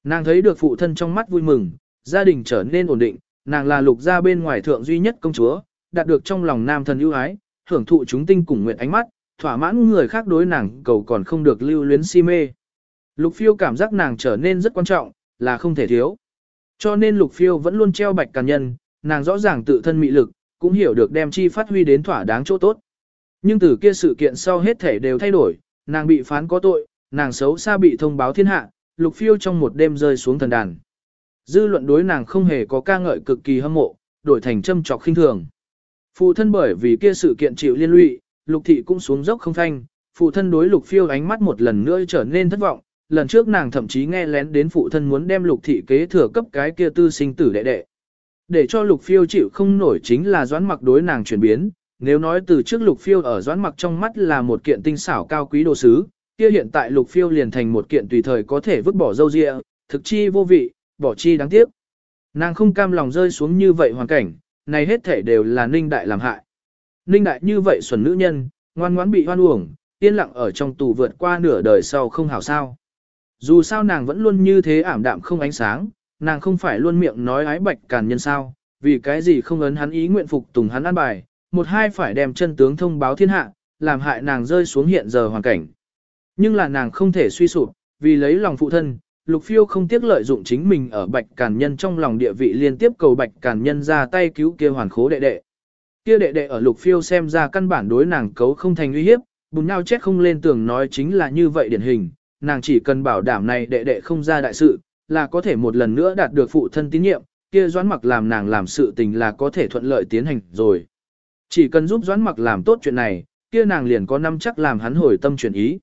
Nàng thấy được phụ thân trong mắt vui mừng, gia đình trở nên ổn định, nàng là lục gia bên ngoài thượng duy nhất công chúa, đạt được trong lòng nam thần ưu ái, hưởng thụ chúng tinh cùng nguyện ánh mắt, thỏa mãn người khác đối nàng cầu còn không được lưu luyến si mê. Lục phiêu cảm giác nàng trở nên rất quan trọng, là không thể thiếu. Cho nên lục phiêu vẫn luôn treo bạch càn nhân, nàng rõ ràng tự thân mị lực, cũng hiểu được đem chi phát huy đến thỏa đáng chỗ tốt. Nhưng từ kia sự kiện sau hết thể đều thay đổi, nàng bị phán có tội, nàng xấu xa bị thông báo thiên hạ, lục phiêu trong một đêm rơi xuống thần đàn. Dư luận đối nàng không hề có ca ngợi cực kỳ hâm mộ, đổi thành châm trọc khinh thường. Phụ thân bởi vì kia sự kiện chịu liên lụy, lục thị cũng xuống dốc không thanh, phụ thân đối lục phiêu ánh mắt một lần nữa trở nên thất vọng, lần trước nàng thậm chí nghe lén đến phụ thân muốn đem lục thị kế thừa cấp cái kia tư sinh tử đệ đệ. Để cho lục phiêu chịu không nổi chính là doãn mặc đối nàng chuyển biến, nếu nói từ trước lục phiêu ở doãn mặc trong mắt là một kiện tinh xảo cao quý đồ sứ, kia hiện tại lục phiêu liền thành một kiện tùy thời có thể vứt bỏ dâu dịa, thực chi vô vị, bỏ chi đáng tiếc. Nàng không cam lòng rơi xuống như vậy hoàn cảnh, này hết thể đều là ninh đại làm hại. Ninh đại như vậy xuẩn nữ nhân, ngoan ngoãn bị hoan uổng, yên lặng ở trong tù vượt qua nửa đời sau không hảo sao. Dù sao nàng vẫn luôn như thế ảm đạm không ánh sáng, nàng không phải luôn miệng nói ái bạch càn nhân sao, vì cái gì không ấn hắn ý nguyện phục tùng hắn an bài, một hai phải đem chân tướng thông báo thiên hạ, làm hại nàng rơi xuống hiện giờ hoàn cảnh. Nhưng là nàng không thể suy sụp, vì lấy lòng phụ thân, Lục Phiêu không tiếc lợi dụng chính mình ở Bạch Càn Nhân trong lòng địa vị liên tiếp cầu Bạch Càn Nhân ra tay cứu kia hoàn khố đệ đệ. Kia đệ đệ ở Lục Phiêu xem ra căn bản đối nàng cấu không thành uy hiếp, bùn nhau chết không lên tường nói chính là như vậy điển hình, nàng chỉ cần bảo đảm này đệ đệ không ra đại sự, là có thể một lần nữa đạt được phụ thân tín nhiệm, kia Doãn Mặc làm nàng làm sự tình là có thể thuận lợi tiến hành rồi. Chỉ cần giúp Doãn Mặc làm tốt chuyện này, kia nàng liền có năm chắc làm hắn hồi tâm chuyển ý.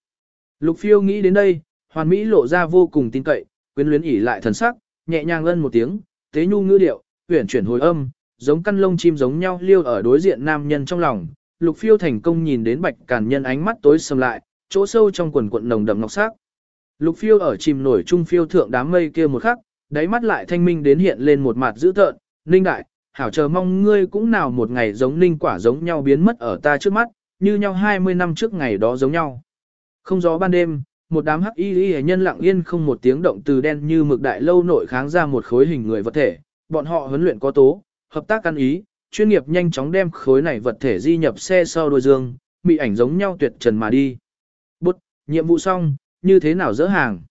Lục Phiêu nghĩ đến đây, Hoàn Mỹ lộ ra vô cùng tin cậy, quyến luyến ỉ lại thần sắc, nhẹ nhàng ân một tiếng, tế nhu ngữ điệu, huyền chuyển hồi âm, giống căn lông chim giống nhau liêu ở đối diện nam nhân trong lòng. Lục Phiêu thành công nhìn đến Bạch Càn Nhân ánh mắt tối sầm lại, chỗ sâu trong quần quần nồng đậm ngọc sắc. Lục Phiêu ở chìm nổi trung phiêu thượng đám mây kia một khắc, đáy mắt lại thanh minh đến hiện lên một mặt dữ tợn, "Ninh đại, hảo chờ mong ngươi cũng nào một ngày giống Ninh quả giống nhau biến mất ở ta trước mắt, như nhau 20 năm trước ngày đó giống nhau." Không gió ban đêm, một đám hắc y y nhân lặng yên không một tiếng động từ đen như mực đại lâu nội kháng ra một khối hình người vật thể, bọn họ huấn luyện có tố, hợp tác ăn ý, chuyên nghiệp nhanh chóng đem khối này vật thể di nhập xe sau đôi dương, bị ảnh giống nhau tuyệt trần mà đi. Bút, nhiệm vụ xong, như thế nào dỡ hàng?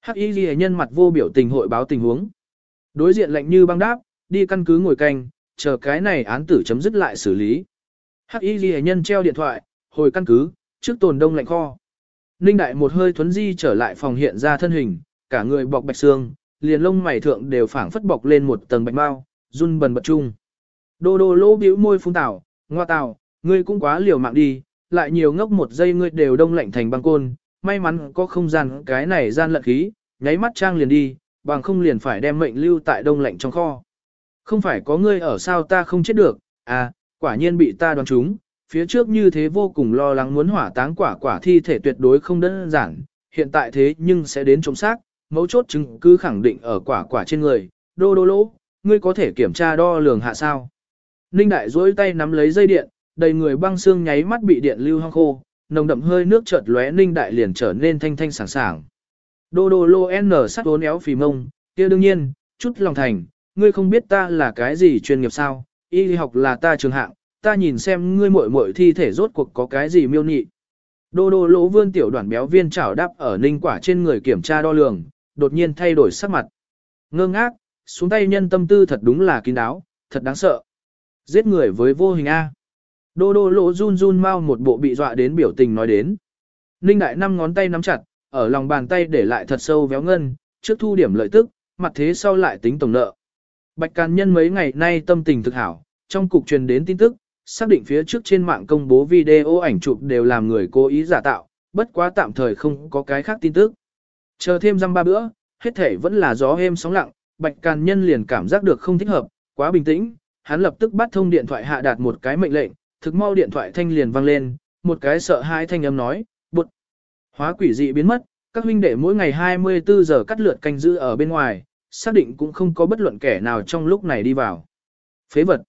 Hắc y ghi nhân mặt vô biểu tình hội báo tình huống. Đối diện lệnh như băng đáp, đi căn cứ ngồi canh, chờ cái này án tử chấm dứt lại xử lý. Hắc y ghi nhân treo điện thoại, hồi căn cứ, trước tồn đông lạnh kho. Ninh đại một hơi thuấn di trở lại phòng hiện ra thân hình, cả người bọc bạch xương, liền lông mày thượng đều phảng phất bọc lên một tầng bạch bao, run bần bật chung. Đô đô lỗ bĩu môi phun tảo, ngoa tảo, ngươi cũng quá liều mạng đi, lại nhiều ngốc một giây ngươi đều đông lạnh thành băng côn, may mắn có không gian cái này gian lận khí, nháy mắt trang liền đi, bằng không liền phải đem mệnh lưu tại đông lạnh trong kho. Không phải có ngươi ở sao ta không chết được, à, quả nhiên bị ta đoán trúng, phía trước như thế vô cùng lo lắng muốn hỏa táng quả quả thi thể tuyệt đối không đơn giản, hiện tại thế nhưng sẽ đến chống xác, mấu chốt chứng cứ khẳng định ở quả quả trên người, đô đô lỗ, ngươi có thể kiểm tra đo lường hạ sao. Ninh đại duỗi tay nắm lấy dây điện, đầy người băng xương nháy mắt bị điện lưu hong khô, nồng đậm hơi nước chợt lóe Ninh đại liền trở nên thanh thanh sảng sảng. Đô đô lô n sắt vốn éo phì mông, kia đương nhiên, chút lòng thành, ngươi không biết ta là cái gì chuyên nghiệp sao, y học là ta trường hạng, ta nhìn xem ngươi muội muội thi thể rốt cuộc có cái gì miêu nị. Đô đô lỗ vươn tiểu đoàn béo viên chảo đắp ở ninh quả trên người kiểm tra đo lường, đột nhiên thay đổi sắc mặt. Ngơ ngác, xuống tay nhân tâm tư thật đúng là kín đáo, thật đáng sợ. Giết người với vô hình A. Đô đô lỗ run run mau một bộ bị dọa đến biểu tình nói đến. Ninh đại năm ngón tay nắm chặt, ở lòng bàn tay để lại thật sâu véo ngân, trước thu điểm lợi tức, mặt thế sau lại tính tổng nợ. Bạch Càn Nhân mấy ngày nay tâm tình thực hảo, trong cục truyền đến tin tức, xác định phía trước trên mạng công bố video ảnh chụp đều làm người cố ý giả tạo, bất quá tạm thời không có cái khác tin tức. Chờ thêm răm ba bữa, hết thể vẫn là gió êm sóng lặng, Bạch Càn Nhân liền cảm giác được không thích hợp, quá bình tĩnh, hắn lập tức bắt thông điện thoại hạ đạt một cái mệnh lệnh, thực mau điện thoại thanh liền vang lên, một cái sợ hai thanh âm nói, bụt. Hóa quỷ dị biến mất, các huynh đệ mỗi ngày 24 giờ cắt lượt canh giữ ở bên ngoài, xác định cũng không có bất luận kẻ nào trong lúc này đi vào. Phế vật.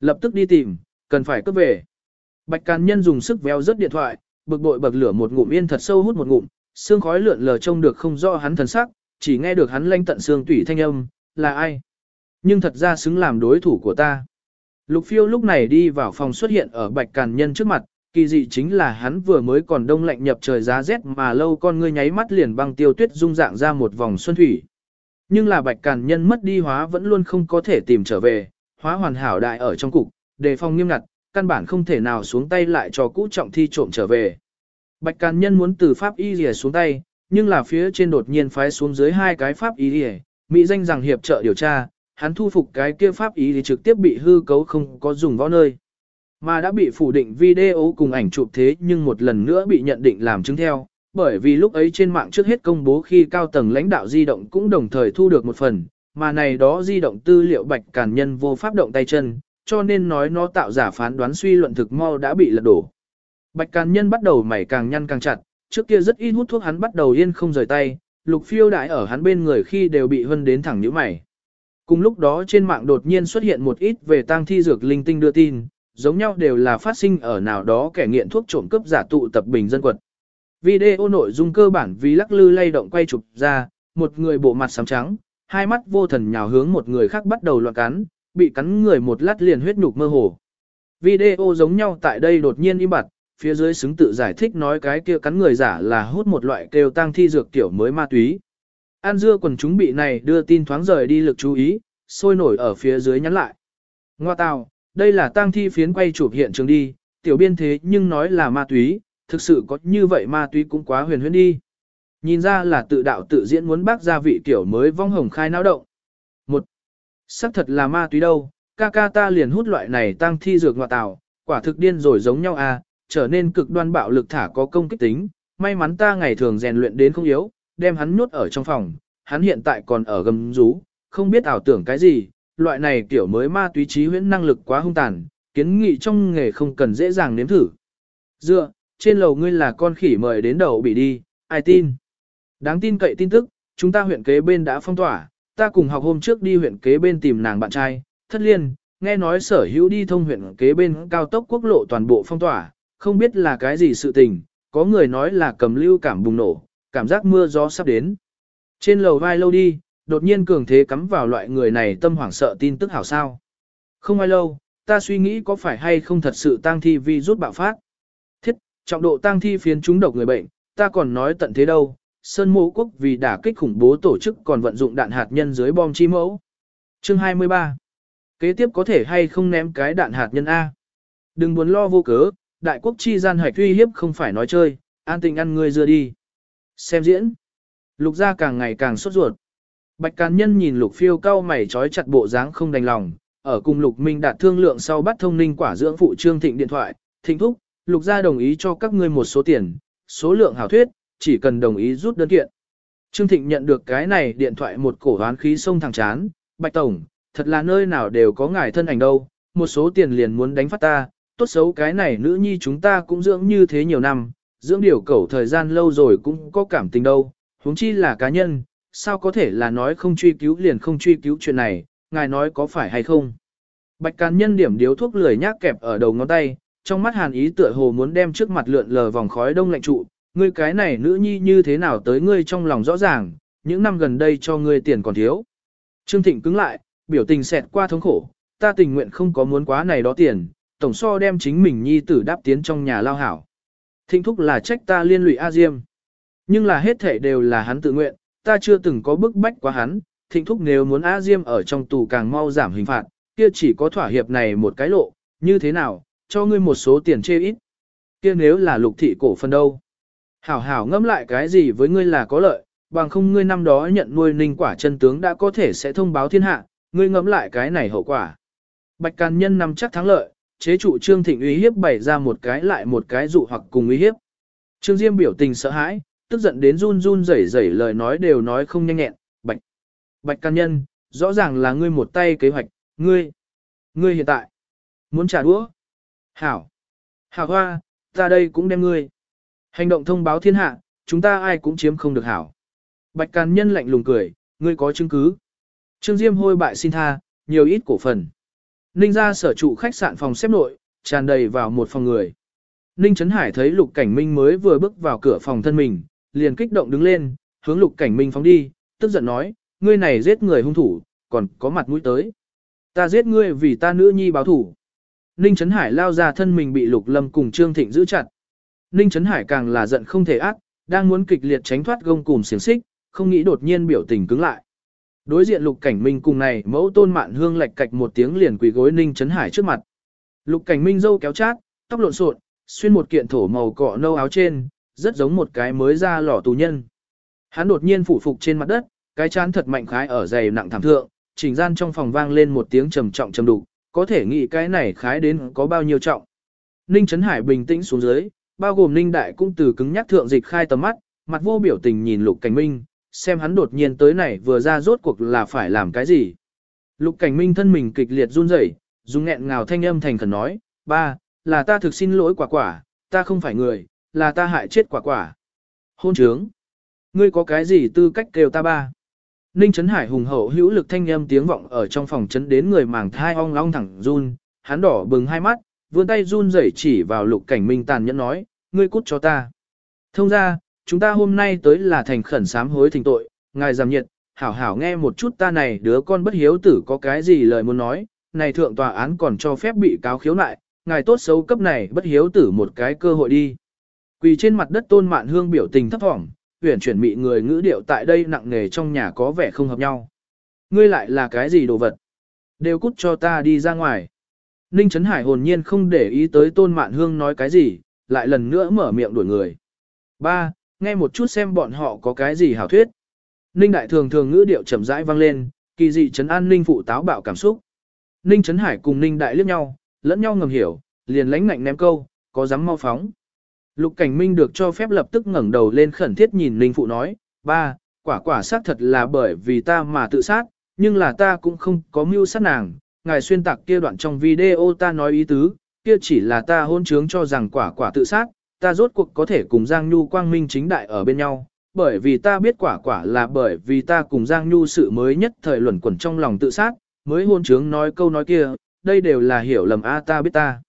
Lập tức đi tìm, cần phải cướp về. Bạch Càn Nhân dùng sức véo rất điện thoại, bực bội bậc lửa một ngụm yên thật sâu hút một ngụm, xương khói lượn lờ trông được không rõ hắn thần sắc, chỉ nghe được hắn lanh tận xương tủy thanh âm, là ai? Nhưng thật ra xứng làm đối thủ của ta. Lục phiêu lúc này đi vào phòng xuất hiện ở bạch càn nhân trước mặt, kỳ dị chính là hắn vừa mới còn đông lạnh nhập trời giá rét mà lâu con ngươi nháy mắt liền băng tiêu tuyết dung dạng ra một vòng xuân thủy. Nhưng là bạch càn nhân mất đi hóa vẫn luôn không có thể tìm trở về, hóa hoàn hảo đại ở trong cục, đề phòng nghiêm ngặt, căn bản không thể nào xuống tay lại cho cũ trọng thi trộm trở về. Bạch càn nhân muốn từ pháp y rìa xuống tay, nhưng là phía trên đột nhiên phái xuống dưới hai cái pháp y rìa, mỹ danh rằng hiệp trợ điều tra, hắn thu phục cái kia pháp y thì trực tiếp bị hư cấu không có dùng võ nơi. Mà đã bị phủ định video cùng ảnh chụp thế nhưng một lần nữa bị nhận định làm chứng theo, bởi vì lúc ấy trên mạng trước hết công bố khi cao tầng lãnh đạo di động cũng đồng thời thu được một phần, mà này đó di động tư liệu bạch càn nhân vô pháp động tay chân, cho nên nói nó tạo giả phán đoán suy luận thực mau đã bị lật đổ. Bạch càn nhân bắt đầu mảy càng nhăn càng chặt, trước kia rất ít hút thuốc hắn bắt đầu yên không rời tay, lục phiêu đại ở hắn bên người khi đều bị hân đến thẳng nhíu mày. Cùng lúc đó trên mạng đột nhiên xuất hiện một ít về tang thi dược linh tinh đưa tin, giống nhau đều là phát sinh ở nào đó kẻ nghiện thuốc trộm cướp giả tụ tập bình dân quật. Video nội dung cơ bản vì lắc lư lay động quay chụp ra, một người bộ mặt xám trắng, hai mắt vô thần nhào hướng một người khác bắt đầu loạn cắn, bị cắn người một lát liền huyết nhục mơ hồ. Video giống nhau tại đây đột nhiên im bặt, phía dưới xứng tự giải thích nói cái kia cắn người giả là hút một loại kêu tang thi dược tiểu mới ma túy. An dưa quần chúng bị này đưa tin thoáng rời đi lực chú ý, sôi nổi ở phía dưới nhắn lại. Ngoa tào, đây là tang thi phiến quay chụp hiện trường đi, tiểu biên thế nhưng nói là ma túy, thực sự có như vậy ma túy cũng quá huyền huyễn đi. Nhìn ra là tự đạo tự diễn muốn bác gia vị tiểu mới vong hồng khai náo động. Một, sắc thật là ma túy đâu, ca ca ta liền hút loại này tăng thi dược ngoại tạo, quả thực điên rồi giống nhau à, trở nên cực đoan bạo lực thả có công kích tính, may mắn ta ngày thường rèn luyện đến không yếu, đem hắn nhốt ở trong phòng, hắn hiện tại còn ở gầm rú, không biết ảo tưởng cái gì, loại này kiểu mới ma túy trí huyễn năng lực quá hung tàn, kiến nghị trong nghề không cần dễ dàng nếm thử. Dựa, trên lầu ngươi là con khỉ mời đến đầu bị đi, ai tin? Đáng tin cậy tin tức, chúng ta huyện kế bên đã phong tỏa, ta cùng học hôm trước đi huyện kế bên tìm nàng bạn trai, thất liên, nghe nói sở hữu đi thông huyện kế bên cao tốc quốc lộ toàn bộ phong tỏa, không biết là cái gì sự tình, có người nói là cầm lưu cảm bùng nổ, cảm giác mưa gió sắp đến. Trên lầu vai lâu đi, đột nhiên cường thế cắm vào loại người này tâm hoảng sợ tin tức hảo sao. Không ai lâu, ta suy nghĩ có phải hay không thật sự tang thi vi rút bạo phát. Trọng độ tang thi phiến chúng độc người bệnh, ta còn nói tận thế đâu. Sơn Mộ Quốc vì đả kích khủng bố tổ chức còn vận dụng đạn hạt nhân dưới bom chi mẫu. Chương 23 Kế tiếp có thể hay không ném cái đạn hạt nhân A. Đừng buồn lo vô cớ, đại quốc chi gian hạch uy hiếp không phải nói chơi, an tình ăn người dưa đi. Xem diễn. Lục gia càng ngày càng sốt ruột. Bạch Càn Nhân nhìn Lục Phiêu cao mày trói chặt bộ dáng không đành lòng, ở cùng Lục Minh đạt thương lượng sau bắt thông ninh quả dưỡng phụ Trương Thịnh điện thoại, "Thịnh thúc, Lục gia đồng ý cho các ngươi một số tiền, số lượng hảo thuyết, chỉ cần đồng ý rút đơn kiện." Trương Thịnh nhận được cái này điện thoại một cổ hoán khí sông thẳng chán, "Bạch tổng, thật là nơi nào đều có ngài thân ảnh đâu, một số tiền liền muốn đánh phát ta, tốt xấu cái này nữ nhi chúng ta cũng dưỡng như thế nhiều năm, dưỡng điều cẩu thời gian lâu rồi cũng có cảm tình đâu, huống chi là cá nhân, sao có thể là nói không truy cứu liền không truy cứu chuyện này, ngài nói có phải hay không. Bạch càn nhân điểm điếu thuốc lười nhác kẹp ở đầu ngón tay, trong mắt hàn ý tựa hồ muốn đem trước mặt lượn lờ vòng khói đông lạnh trụ, ngươi cái này nữ nhi như thế nào tới ngươi trong lòng rõ ràng, những năm gần đây cho ngươi tiền còn thiếu. Trương Thịnh cứng lại, biểu tình xẹt qua thống khổ, ta tình nguyện không có muốn quá này đó tiền, tổng so đem chính mình nhi tử đáp tiến trong nhà lao hảo. Thịnh thúc là trách ta liên lụy A Diêm. Nhưng là hết thể đều là hắn tự nguyện, ta chưa từng có bức bách quá hắn. Thịnh thúc nếu muốn A Diêm ở trong tù càng mau giảm hình phạt, kia chỉ có thỏa hiệp này một cái lộ, như thế nào, cho ngươi một số tiền chê ít. kia nếu là lục thị cổ phần đâu? Hảo hảo ngẫm lại cái gì với ngươi là có lợi, bằng không ngươi năm đó nhận nuôi ninh quả chân tướng đã có thể sẽ thông báo thiên hạ, ngươi ngẫm lại cái này hậu quả. Bạch Càn Nhân nằm chắc thắng lợi, chế trụ Trương Thịnh uy hiếp bày ra một cái lại một cái dụ hoặc cùng uy hiếp. Trương Diêm biểu tình sợ hãi, tức giận đến run run rẩy rẩy lời nói đều nói không nhanh nhẹn, Bạch. Bạch Càn Nhân, rõ ràng là ngươi một tay kế hoạch, ngươi. Ngươi hiện tại, muốn trả đũa. Hảo. Hảo hoa, ta đây cũng đem ngươi. Hành động thông báo thiên hạ, chúng ta ai cũng chiếm không được hảo. Bạch Càn Nhân lạnh lùng cười, ngươi có chứng cứ. Trương Diêm hôi bại xin tha, nhiều ít cổ phần. Ninh ra sở trụ khách sạn phòng xếp nội, tràn đầy vào một phòng người. Ninh Trấn Hải thấy Lục Cảnh Minh mới vừa bước vào cửa phòng thân mình, liền kích động đứng lên, hướng Lục Cảnh Minh phóng đi, tức giận nói, ngươi này giết người hung thủ, còn có mặt mũi tới. Ta giết ngươi vì ta nữ nhi báo thủ. Ninh Trấn Hải lao ra thân mình bị Lục Lâm cùng Trương Thịnh giữ chặt. Ninh Trấn Hải càng là giận không thể ác, đang muốn kịch liệt tránh thoát gông cùm xiềng xích, không nghĩ đột nhiên biểu tình cứng lại. Đối diện Lục Cảnh Minh cùng này mẫu tôn mạn hương lệch cạch một tiếng liền quỳ gối Ninh Trấn Hải trước mặt. Lục Cảnh Minh dâu kéo chát, tóc lộn xộn, xuyên một kiện thổ màu cọ nâu áo trên, rất giống một cái mới ra lò tù nhân. Hắn đột nhiên phủ phục trên mặt đất, cái chán thật mạnh khái ở dày nặng thảm thượng, chỉnh gian trong phòng vang lên một tiếng trầm trọng trầm đục, có thể nghĩ cái này khái đến có bao nhiêu trọng. Ninh Trấn Hải bình tĩnh xuống dưới, bao gồm Ninh Đại cũng từ cứng nhắc thượng dịch khai tầm mắt, mặt vô biểu tình nhìn Lục Cảnh Minh, xem hắn đột nhiên tới này vừa ra rốt cuộc là phải làm cái gì. Lục Cảnh Minh thân mình kịch liệt run rẩy, dùng nghẹn ngào thanh âm thành khẩn nói, ba, là ta thực xin lỗi quả quả, ta không phải người, là ta hại chết quả quả. Hôn trướng, ngươi có cái gì tư cách kêu ta ba? Ninh Trấn Hải hùng hậu hữu lực thanh âm tiếng vọng ở trong phòng chấn đến người màng thai ong long thẳng run, hắn đỏ bừng hai mắt, vươn tay run rẩy chỉ vào lục cảnh minh tàn nhẫn nói, ngươi cút cho ta. Thông ra, chúng ta hôm nay tới là thành khẩn sám hối thỉnh tội, ngài giảm nhiệt, hảo hảo nghe một chút ta này đứa con bất hiếu tử có cái gì lời muốn nói, này thượng tòa án còn cho phép bị cáo khiếu nại, ngài tốt xấu cấp này bất hiếu tử một cái cơ hội đi. Quỳ trên mặt đất tôn mạn hương biểu tình thấp thỏm, uyển chuyển mị người ngữ điệu tại đây nặng nề trong nhà có vẻ không hợp nhau. Ngươi lại là cái gì đồ vật? Đều cút cho ta đi ra ngoài. Ninh Trấn Hải hồn nhiên không để ý tới tôn mạn hương nói cái gì, lại lần nữa mở miệng đuổi người. Ba, nghe một chút xem bọn họ có cái gì hảo thuyết. Ninh Đại thường thường ngữ điệu chậm rãi vang lên, kỳ dị trấn an Ninh phụ táo bạo cảm xúc. Ninh Trấn Hải cùng Ninh Đại liếc nhau, lẫn nhau ngầm hiểu, liền lánh ngạnh ném câu, có dám mau phóng. Lục Cảnh Minh được cho phép lập tức ngẩng đầu lên khẩn thiết nhìn Ninh Phụ nói, ba, quả quả xác thật là bởi vì ta mà tự sát, nhưng là ta cũng không có mưu sát nàng. Ngài xuyên tạc kia đoạn trong video ta nói ý tứ, kia chỉ là ta hôn trướng cho rằng quả quả tự sát, ta rốt cuộc có thể cùng Giang Nhu quang minh chính đại ở bên nhau, bởi vì ta biết quả quả là bởi vì ta cùng Giang Nhu sự mới nhất thời luẩn quẩn trong lòng tự sát, mới hôn trướng nói câu nói kia, đây đều là hiểu lầm a ta biết ta.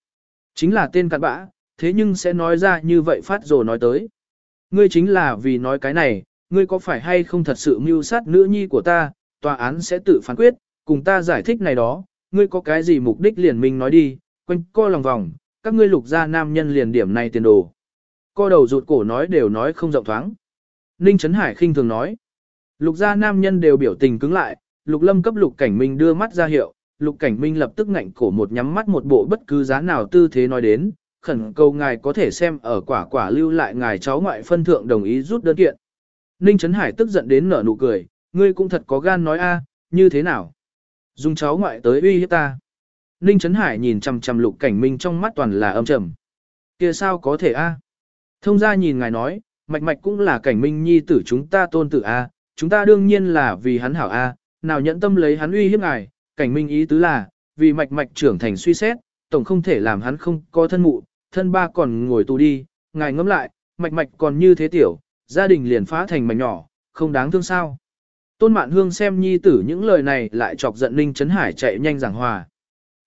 Chính là tên cặn bã, thế nhưng sẽ nói ra như vậy phát rồi nói tới. Ngươi chính là vì nói cái này, ngươi có phải hay không thật sự mưu sát nữ nhi của ta, tòa án sẽ tự phán quyết, cùng ta giải thích này đó, ngươi có cái gì mục đích liền mình nói đi, quanh co lòng vòng, các ngươi lục gia nam nhân liền điểm này tiền đồ. Co đầu rụt cổ nói đều nói không rộng thoáng. Ninh Trấn Hải khinh thường nói. Lục gia nam nhân đều biểu tình cứng lại, lục lâm cấp lục cảnh minh đưa mắt ra hiệu, lục cảnh minh lập tức ngạnh cổ một nhắm mắt một bộ bất cứ giá nào tư thế nói đến, khẩn cầu ngài có thể xem ở quả quả lưu lại ngài cháu ngoại phân thượng đồng ý rút đơn kiện. Ninh Trấn Hải tức giận đến nở nụ cười, ngươi cũng thật có gan nói a, à, như thế nào? Dùng cháu ngoại tới uy hiếp ta. Ninh Trấn Hải nhìn chằm chằm lục cảnh minh trong mắt toàn là âm trầm. kia sao có thể a? Thông ra nhìn ngài nói, mạch mạch cũng là cảnh minh nhi tử chúng ta tôn tử a, chúng ta đương nhiên là vì hắn hảo a, nào nhẫn tâm lấy hắn uy hiếp ngài, cảnh minh ý tứ là, vì mạch mạch trưởng thành suy xét, tổng không thể làm hắn không có thân mụ, thân ba còn ngồi tù đi, ngài ngẫm lại, mạch mạch còn như thế tiểu, gia đình liền phá thành mảnh nhỏ, không đáng thương sao. Tôn Mạn Hương xem nhi tử những lời này lại chọc giận Ninh Trấn Hải chạy nhanh giảng hòa.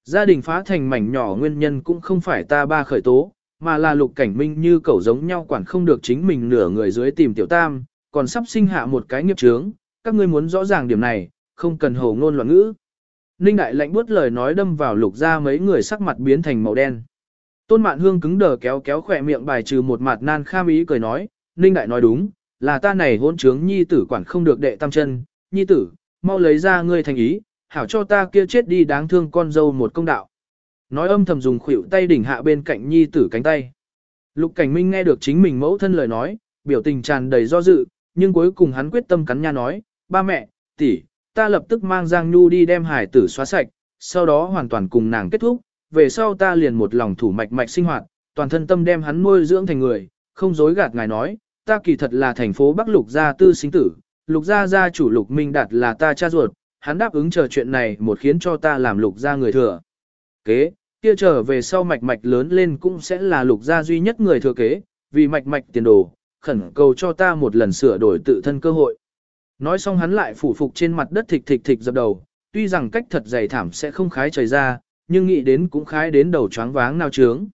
Gia đình phá thành mảnh nhỏ nguyên nhân cũng không phải ta ba khởi tố, mà là lục cảnh minh như cẩu giống nhau quản không được chính mình nửa người dưới tìm tiểu tam, còn sắp sinh hạ một cái nghiệp trướng, các ngươi muốn rõ ràng điểm này, không cần hồ ngôn loạn ngữ. Ninh Đại lạnh buốt lời nói đâm vào lục ra mấy người sắc mặt biến thành màu đen. Tôn Mạn Hương cứng đờ kéo kéo khỏe miệng bài trừ một mặt nan kham ý cười nói, Ninh Đại nói đúng, là ta này hôn trướng nhi tử quản không được đệ tam chân, nhi tử, mau lấy ra ngươi thành ý, hảo cho ta kia chết đi đáng thương con dâu một công đạo. Nói âm thầm dùng khuỷu tay đỉnh hạ bên cạnh nhi tử cánh tay. Lục cảnh minh nghe được chính mình mẫu thân lời nói, biểu tình tràn đầy do dự, nhưng cuối cùng hắn quyết tâm cắn nha nói, ba mẹ, tỷ, ta lập tức mang Giang Nhu đi đem hải tử xóa sạch, sau đó hoàn toàn cùng nàng kết thúc, về sau ta liền một lòng thủ mạch mạch sinh hoạt, toàn thân tâm đem hắn nuôi dưỡng thành người, không dối gạt ngài nói, ta kỳ thật là thành phố Bắc Lục gia tư sinh tử, Lục gia gia chủ Lục Minh Đạt là ta cha ruột, hắn đáp ứng chờ chuyện này một khiến cho ta làm Lục gia người thừa. Kế, kia trở về sau mạch mạch lớn lên cũng sẽ là Lục gia duy nhất người thừa kế, vì mạch mạch tiền đồ, khẩn cầu cho ta một lần sửa đổi tự thân cơ hội. Nói xong hắn lại phủ phục trên mặt đất thịch thịch thịch dập đầu, tuy rằng cách thật dày thảm sẽ không khái trời ra, nhưng nghĩ đến cũng khái đến đầu choáng váng nao trướng.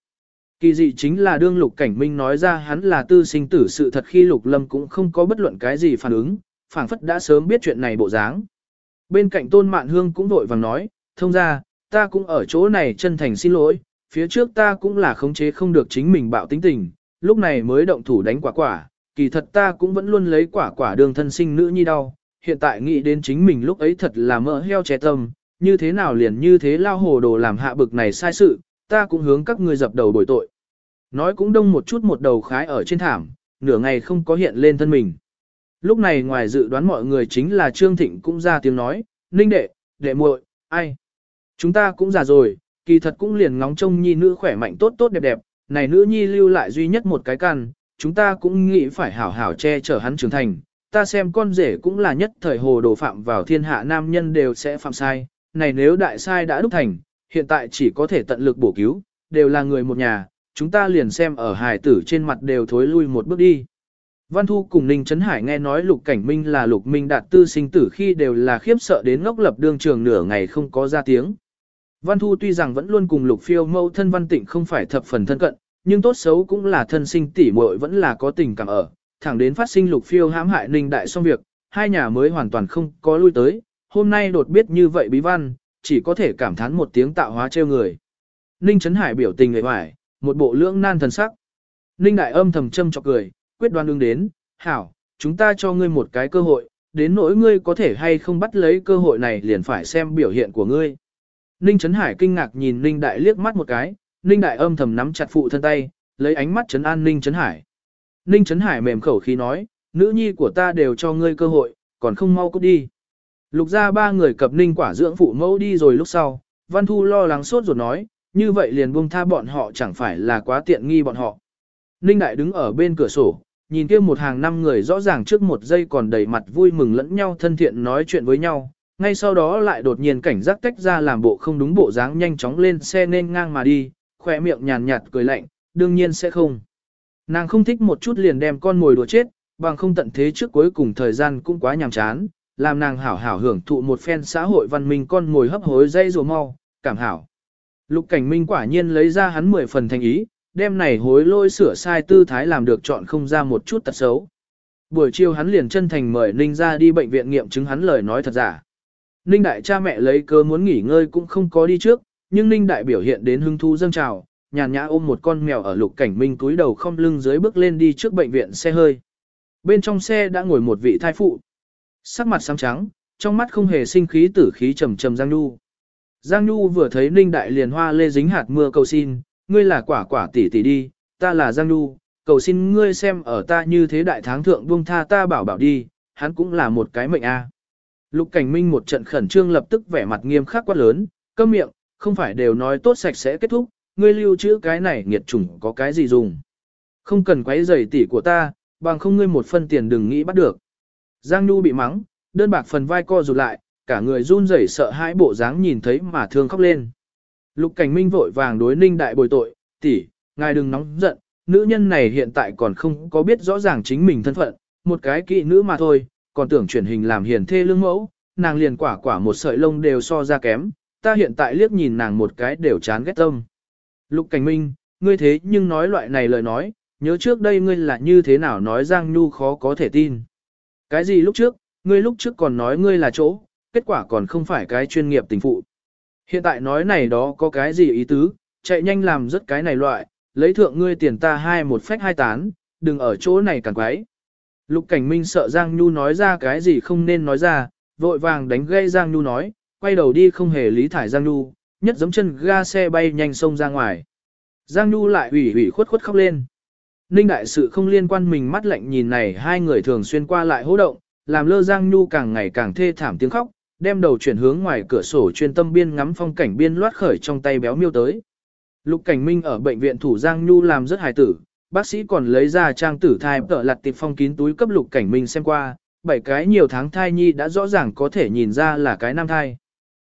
Kỳ dị chính là đương lục cảnh minh nói ra hắn là tư sinh tử sự thật khi lục lâm cũng không có bất luận cái gì phản ứng, phảng phất đã sớm biết chuyện này bộ dáng. Bên cạnh tôn mạn hương cũng vội vàng nói, thông ra, ta cũng ở chỗ này chân thành xin lỗi, phía trước ta cũng là khống chế không được chính mình bạo tính tình, lúc này mới động thủ đánh quả quả, kỳ thật ta cũng vẫn luôn lấy quả quả đường thân sinh nữ nhi đau, hiện tại nghĩ đến chính mình lúc ấy thật là mỡ heo trẻ tâm, như thế nào liền như thế lao hồ đồ làm hạ bực này sai sự, ta cũng hướng các ngươi dập đầu bồi tội. Nói cũng đông một chút một đầu khái ở trên thảm, nửa ngày không có hiện lên thân mình. Lúc này ngoài dự đoán mọi người chính là Trương Thịnh cũng ra tiếng nói, Ninh đệ, đệ muội, ai? Chúng ta cũng già rồi, kỳ thật cũng liền ngóng trông nhi nữ khỏe mạnh tốt tốt đẹp đẹp, này nữ nhi lưu lại duy nhất một cái căn, chúng ta cũng nghĩ phải hảo hảo che chở hắn trưởng thành. Ta xem con rể cũng là nhất thời hồ đồ phạm vào thiên hạ nam nhân đều sẽ phạm sai, này nếu đại sai đã đúc thành, hiện tại chỉ có thể tận lực bổ cứu, đều là người một nhà, chúng ta liền xem ở hài tử trên mặt đều thối lui một bước đi. Văn Thu cùng Ninh Trấn Hải nghe nói Lục Cảnh Minh là Lục Minh đạt tư sinh tử khi đều là khiếp sợ đến ngốc lập đương trường nửa ngày không có ra tiếng. Văn Thu tuy rằng vẫn luôn cùng Lục Phiêu mâu thân Văn Tịnh không phải thập phần thân cận, nhưng tốt xấu cũng là thân sinh tỷ muội vẫn là có tình cảm ở, thẳng đến phát sinh Lục Phiêu hãm hại Ninh Đại xong việc, hai nhà mới hoàn toàn không có lui tới, hôm nay đột biết như vậy bí văn, chỉ có thể cảm thán một tiếng tạo hóa trêu người. Ninh Trấn Hải biểu tình người hoài, một bộ lưỡng nan thần sắc. Ninh Đại âm thầm châm chọc cười, quyết đoán ứng đến, hảo, chúng ta cho ngươi một cái cơ hội, đến nỗi ngươi có thể hay không bắt lấy cơ hội này liền phải xem biểu hiện của ngươi. Ninh Trấn Hải kinh ngạc nhìn Ninh Đại liếc mắt một cái, Ninh Đại âm thầm nắm chặt phụ thân tay, lấy ánh mắt trấn an Ninh Trấn Hải. Ninh Trấn Hải mềm khẩu khí nói, nữ nhi của ta đều cho ngươi cơ hội, còn không mau cút đi. Lục ra ba người cập Ninh quả dưỡng phụ mẫu đi rồi lúc sau, Văn Thu lo lắng sốt rồi nói, như vậy liền buông tha bọn họ chẳng phải là quá tiện nghi bọn họ. Ninh Đại đứng ở bên cửa sổ, nhìn kia một hàng năm người rõ ràng trước một giây còn đầy mặt vui mừng lẫn nhau thân thiện nói chuyện với nhau, ngay sau đó lại đột nhiên cảnh giác tách ra làm bộ không đúng bộ dáng nhanh chóng lên xe nên ngang mà đi, khỏe miệng nhàn nhạt cười lạnh, đương nhiên sẽ không. Nàng không thích một chút liền đem con mồi đùa chết, bằng không tận thế trước cuối cùng thời gian cũng quá nhàm chán, làm nàng hảo hảo hưởng thụ một phen xã hội văn minh con ngồi hấp hối dây rùa mau, cảm hảo. Lục cảnh minh quả nhiên lấy ra hắn mười phần thành ý, đem này hối lôi sửa sai tư thái làm được chọn không ra một chút tật xấu. Buổi chiều hắn liền chân thành mời Ninh ra đi bệnh viện nghiệm chứng hắn lời nói thật giả. Ninh đại cha mẹ lấy cơ muốn nghỉ ngơi cũng không có đi trước, nhưng Ninh đại biểu hiện đến hưng thú dâng trào, nhàn nhã ôm một con mèo ở lục cảnh minh túi đầu không lưng dưới bước lên đi trước bệnh viện xe hơi. Bên trong xe đã ngồi một vị thai phụ. Sắc mặt sáng trắng, trong mắt không hề sinh khí tử khí trầm trầm Giang Nhu. Giang Nhu vừa thấy Ninh Đại liền hoa lê dính hạt mưa cầu xin, ngươi là quả quả tỷ tỷ đi, ta là Giang Nhu, cầu xin ngươi xem ở ta như thế đại tháng thượng buông tha ta bảo bảo đi, hắn cũng là một cái mệnh a. Lục Cảnh Minh một trận khẩn trương lập tức vẻ mặt nghiêm khắc quát lớn, câm miệng, không phải đều nói tốt sạch sẽ kết thúc, ngươi lưu trữ cái này nghiệt chủng có cái gì dùng. Không cần quấy rầy tỷ của ta, bằng không ngươi một phân tiền đừng nghĩ bắt được. Giang Nhu bị mắng, đơn bạc phần vai co rụt lại, cả người run rẩy sợ hãi bộ dáng nhìn thấy mà thương khóc lên. Lục Cảnh Minh vội vàng đối Ninh Đại bồi tội, tỷ, ngài đừng nóng giận, nữ nhân này hiện tại còn không có biết rõ ràng chính mình thân phận, một cái kỵ nữ mà thôi, còn tưởng chuyển hình làm hiền thê lương mẫu, nàng liền quả quả một sợi lông đều so ra kém, ta hiện tại liếc nhìn nàng một cái đều chán ghét tâm. Lục Cảnh Minh, ngươi thế nhưng nói loại này lời nói, nhớ trước đây ngươi là như thế nào nói Giang Nhu khó có thể tin. Cái gì lúc trước, ngươi lúc trước còn nói ngươi là chỗ, kết quả còn không phải cái chuyên nghiệp tình phụ. Hiện tại nói này đó có cái gì ý tứ, chạy nhanh làm rất cái này loại, lấy thượng ngươi tiền ta hai một phách hai tán, đừng ở chỗ này càng quái. Lục Cảnh Minh sợ Giang Nhu nói ra cái gì không nên nói ra, vội vàng đánh gây Giang Nhu nói, quay đầu đi không hề lý thải Giang Nhu, nhất giống chân ga xe bay nhanh sông ra ngoài. Giang Nhu lại ủy ủy khuất khuất khóc lên. Ninh đại sự không liên quan mình mắt lạnh nhìn này hai người thường xuyên qua lại hỗ động, làm lơ Giang Nhu càng ngày càng thê thảm tiếng khóc, đem đầu chuyển hướng ngoài cửa sổ chuyên tâm biên ngắm phong cảnh biên loát khởi trong tay béo miêu tới. Lục Cảnh Minh ở bệnh viện thủ Giang Nhu làm rất hài tử, bác sĩ còn lấy ra trang tử thai tợ lặt tịp phong kín túi cấp Lục Cảnh Minh xem qua, bảy cái nhiều tháng thai nhi đã rõ ràng có thể nhìn ra là cái nam thai.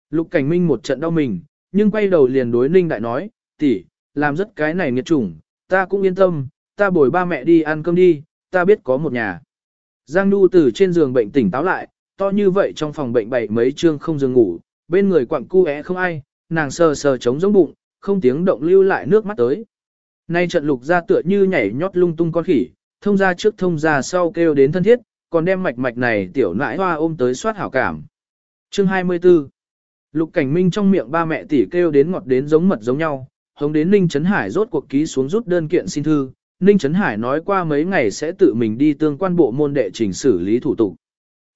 Lục Cảnh Minh một trận đau mình, nhưng quay đầu liền đối Ninh Đại nói, tỷ, làm rất cái này nghiệt chủng, ta cũng yên tâm, ta bồi ba mẹ đi ăn cơm đi, ta biết có một nhà. Giang Nhu từ trên giường bệnh tỉnh táo lại, to như vậy trong phòng bệnh bảy mấy trương không giường ngủ, bên người quặng cu é không ai, nàng sờ sờ trống giống bụng, không tiếng động lưu lại nước mắt tới. Nay trận lục ra tựa như nhảy nhót lung tung con khỉ, thông ra trước thông ra sau kêu đến thân thiết, còn đem mạch mạch này tiểu nãi hoa ôm tới soát hảo cảm. Chương 24 Lục cảnh minh trong miệng ba mẹ tỷ kêu đến ngọt đến giống mật giống nhau, hống đến Ninh Trấn Hải rốt cuộc ký xuống rút đơn kiện xin thư. Ninh Trấn Hải nói qua mấy ngày sẽ tự mình đi tương quan bộ môn đệ trình xử lý thủ tục.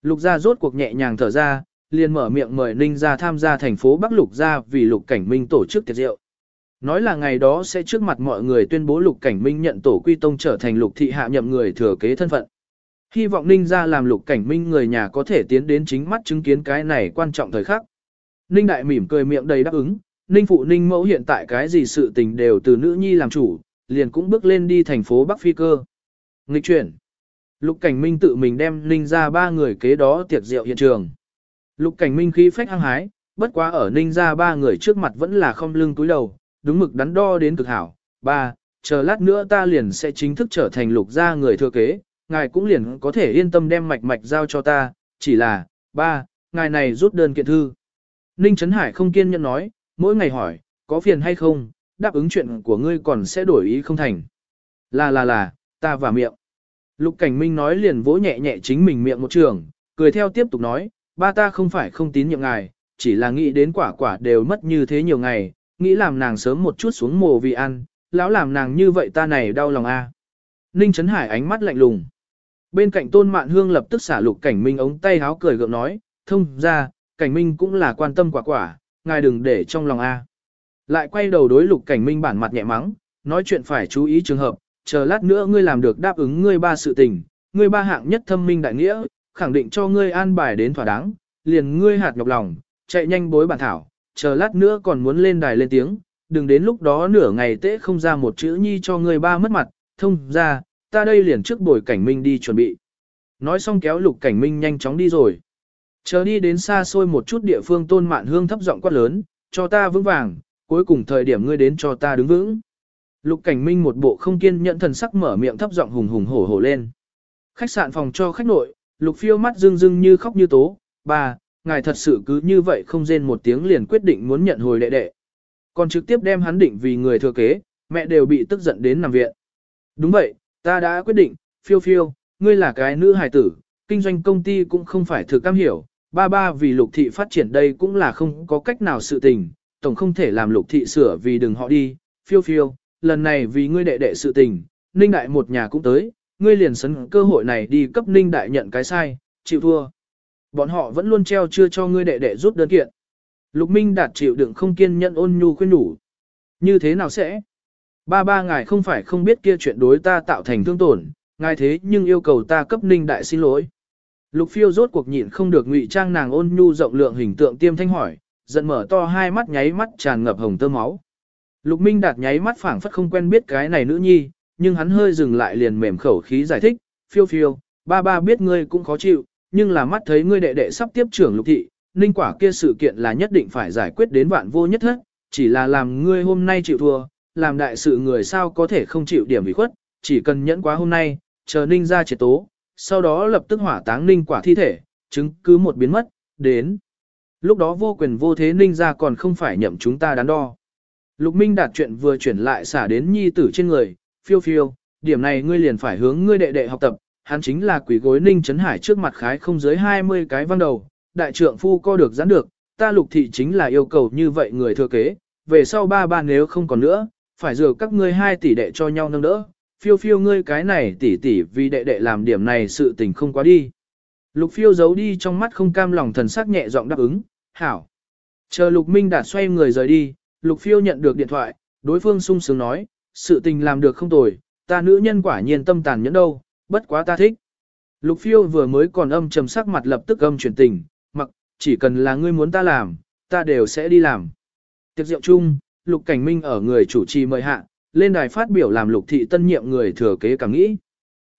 Lục gia rốt cuộc nhẹ nhàng thở ra, liền mở miệng mời Ninh gia tham gia thành phố Bắc Lục gia vì Lục Cảnh Minh tổ chức tiệc rượu. Nói là ngày đó sẽ trước mặt mọi người tuyên bố Lục Cảnh Minh nhận tổ quy tông trở thành Lục thị hạ nhậm người thừa kế thân phận. Hy vọng Ninh gia làm Lục Cảnh Minh người nhà có thể tiến đến chính mắt chứng kiến cái này quan trọng thời khắc. Ninh đại mỉm cười miệng đầy đáp ứng, Ninh phụ Ninh mẫu hiện tại cái gì sự tình đều từ nữ nhi làm chủ, liền cũng bước lên đi thành phố Bắc Phi cơ. Nghịch chuyển. Lục Cảnh Minh tự mình đem Ninh ra ba người kế đó tiệc rượu hiện trường. Lục Cảnh Minh khí phách hăng hái, bất quá ở Ninh ra ba người trước mặt vẫn là không lưng túi đầu, đúng mực đắn đo đến cực hảo. Ba, chờ lát nữa ta liền sẽ chính thức trở thành lục gia người thừa kế, ngài cũng liền có thể yên tâm đem mạch mạch giao cho ta, chỉ là, ba, ngài này rút đơn kiện thư. Ninh Trấn Hải không kiên nhẫn nói, mỗi ngày hỏi, có phiền hay không, đáp ứng chuyện của ngươi còn sẽ đổi ý không thành. Là là là, ta và miệng. Lục Cảnh Minh nói liền vỗ nhẹ nhẹ chính mình miệng một trường, cười theo tiếp tục nói, ba ta không phải không tín nhiệm ngài, chỉ là nghĩ đến quả quả đều mất như thế nhiều ngày, nghĩ làm nàng sớm một chút xuống mồ vì ăn, lão làm nàng như vậy ta này đau lòng a. Ninh Trấn Hải ánh mắt lạnh lùng. Bên cạnh Tôn Mạn Hương lập tức xả Lục Cảnh Minh ống tay háo cười gượng nói, thông ra, Cảnh Minh cũng là quan tâm quả quả, ngài đừng để trong lòng a. Lại quay đầu đối Lục Cảnh Minh bản mặt nhẹ mắng, nói chuyện phải chú ý trường hợp, chờ lát nữa ngươi làm được đáp ứng ngươi ba sự tình, ngươi ba hạng nhất thâm minh đại nghĩa, khẳng định cho ngươi an bài đến thỏa đáng, liền ngươi hạt nhọc lòng, chạy nhanh bối bản thảo, chờ lát nữa còn muốn lên đài lên tiếng, đừng đến lúc đó nửa ngày tễ không ra một chữ nhi cho ngươi ba mất mặt, thông ra, ta đây liền trước bồi cảnh minh đi chuẩn bị. Nói xong kéo lục cảnh minh nhanh chóng đi rồi. Chờ đi đến xa xôi một chút địa phương tôn mạn hương thấp giọng quát lớn, cho ta vững vàng, cuối cùng thời điểm ngươi đến cho ta đứng vững. Lục Cảnh Minh một bộ không kiên nhẫn thần sắc mở miệng thấp giọng hùng hùng hổ hổ lên. Khách sạn phòng cho khách nội, Lục Phiêu mắt rưng rưng như khóc như tố, "Bà, ngài thật sự cứ như vậy không rên một tiếng liền quyết định muốn nhận hồi đệ đệ." Còn trực tiếp đem hắn định vì người thừa kế, mẹ đều bị tức giận đến nằm viện. "Đúng vậy, ta đã quyết định, Phiêu Phiêu, ngươi là cái nữ hài tử, kinh doanh công ty cũng không phải thừa cam hiểu, ba ba vì Lục thị phát triển đây cũng là không có cách nào sự tình, tổng không thể làm Lục thị sửa vì đừng họ đi." Phiêu Phiêu, lần này vì ngươi đệ đệ sự tình, Ninh Đại một nhà cũng tới, ngươi liền sấn cơ hội này đi cấp Ninh Đại nhận cái sai, chịu thua. Bọn họ vẫn luôn treo chưa cho ngươi đệ đệ rút đơn kiện. Lục Minh đạt chịu đựng không kiên nhẫn ôn nhu khuyên nhủ. Như thế nào sẽ? Ba ba ngài không phải không biết kia chuyện đối ta tạo thành thương tổn, ngài thế nhưng yêu cầu ta cấp Ninh Đại xin lỗi. Lục phiêu rốt cuộc nhịn không được ngụy trang nàng ôn nhu rộng lượng hình tượng tiêm thanh hỏi, giận mở to hai mắt nháy mắt tràn ngập hồng tơ máu. Lục Minh Đạt nháy mắt phảng phất không quen biết cái này nữ nhi, nhưng hắn hơi dừng lại liền mềm khẩu khí giải thích, phiêu phiêu, ba ba biết ngươi cũng khó chịu, nhưng là mắt thấy ngươi đệ đệ sắp tiếp trưởng lục thị, ninh quả kia sự kiện là nhất định phải giải quyết đến vạn vô nhất hết, chỉ là làm ngươi hôm nay chịu thua, làm đại sự người sao có thể không chịu điểm bị khuất, chỉ cần nhẫn quá hôm nay, chờ ninh ra triệt tố, sau đó lập tức hỏa táng ninh quả thi thể, chứng cứ một biến mất, đến. Lúc đó vô quyền vô thế ninh ra còn không phải nhậm chúng ta đắn đo. Lục Minh đạt chuyện vừa chuyển lại xả đến nhi tử trên người, phiêu phiêu, điểm này ngươi liền phải hướng ngươi đệ đệ học tập, hắn chính là quỷ gối ninh chấn hải trước mặt khái không dưới 20 cái văn đầu, đại trượng phu co được giãn được, ta lục thị chính là yêu cầu như vậy người thừa kế, về sau ba ba nếu không còn nữa, phải dừa các ngươi hai tỷ đệ cho nhau nâng đỡ, phiêu phiêu ngươi cái này tỷ tỷ vì đệ đệ làm điểm này sự tình không quá đi. Lục phiêu giấu đi trong mắt không cam lòng thần sắc nhẹ giọng đáp ứng, hảo. Chờ Lục Minh Đạt xoay người rời đi, Lục Phiêu nhận được điện thoại, đối phương sung sướng nói, sự tình làm được không tồi, ta nữ nhân quả nhiên tâm tàn nhẫn đâu, bất quá ta thích. Lục Phiêu vừa mới còn âm trầm sắc mặt lập tức âm chuyển tình, mặc, chỉ cần là ngươi muốn ta làm, ta đều sẽ đi làm. Tiệc rượu chung, Lục Cảnh Minh ở người chủ trì mời hạ, lên đài phát biểu làm Lục thị tân nhiệm người thừa kế cảm nghĩ.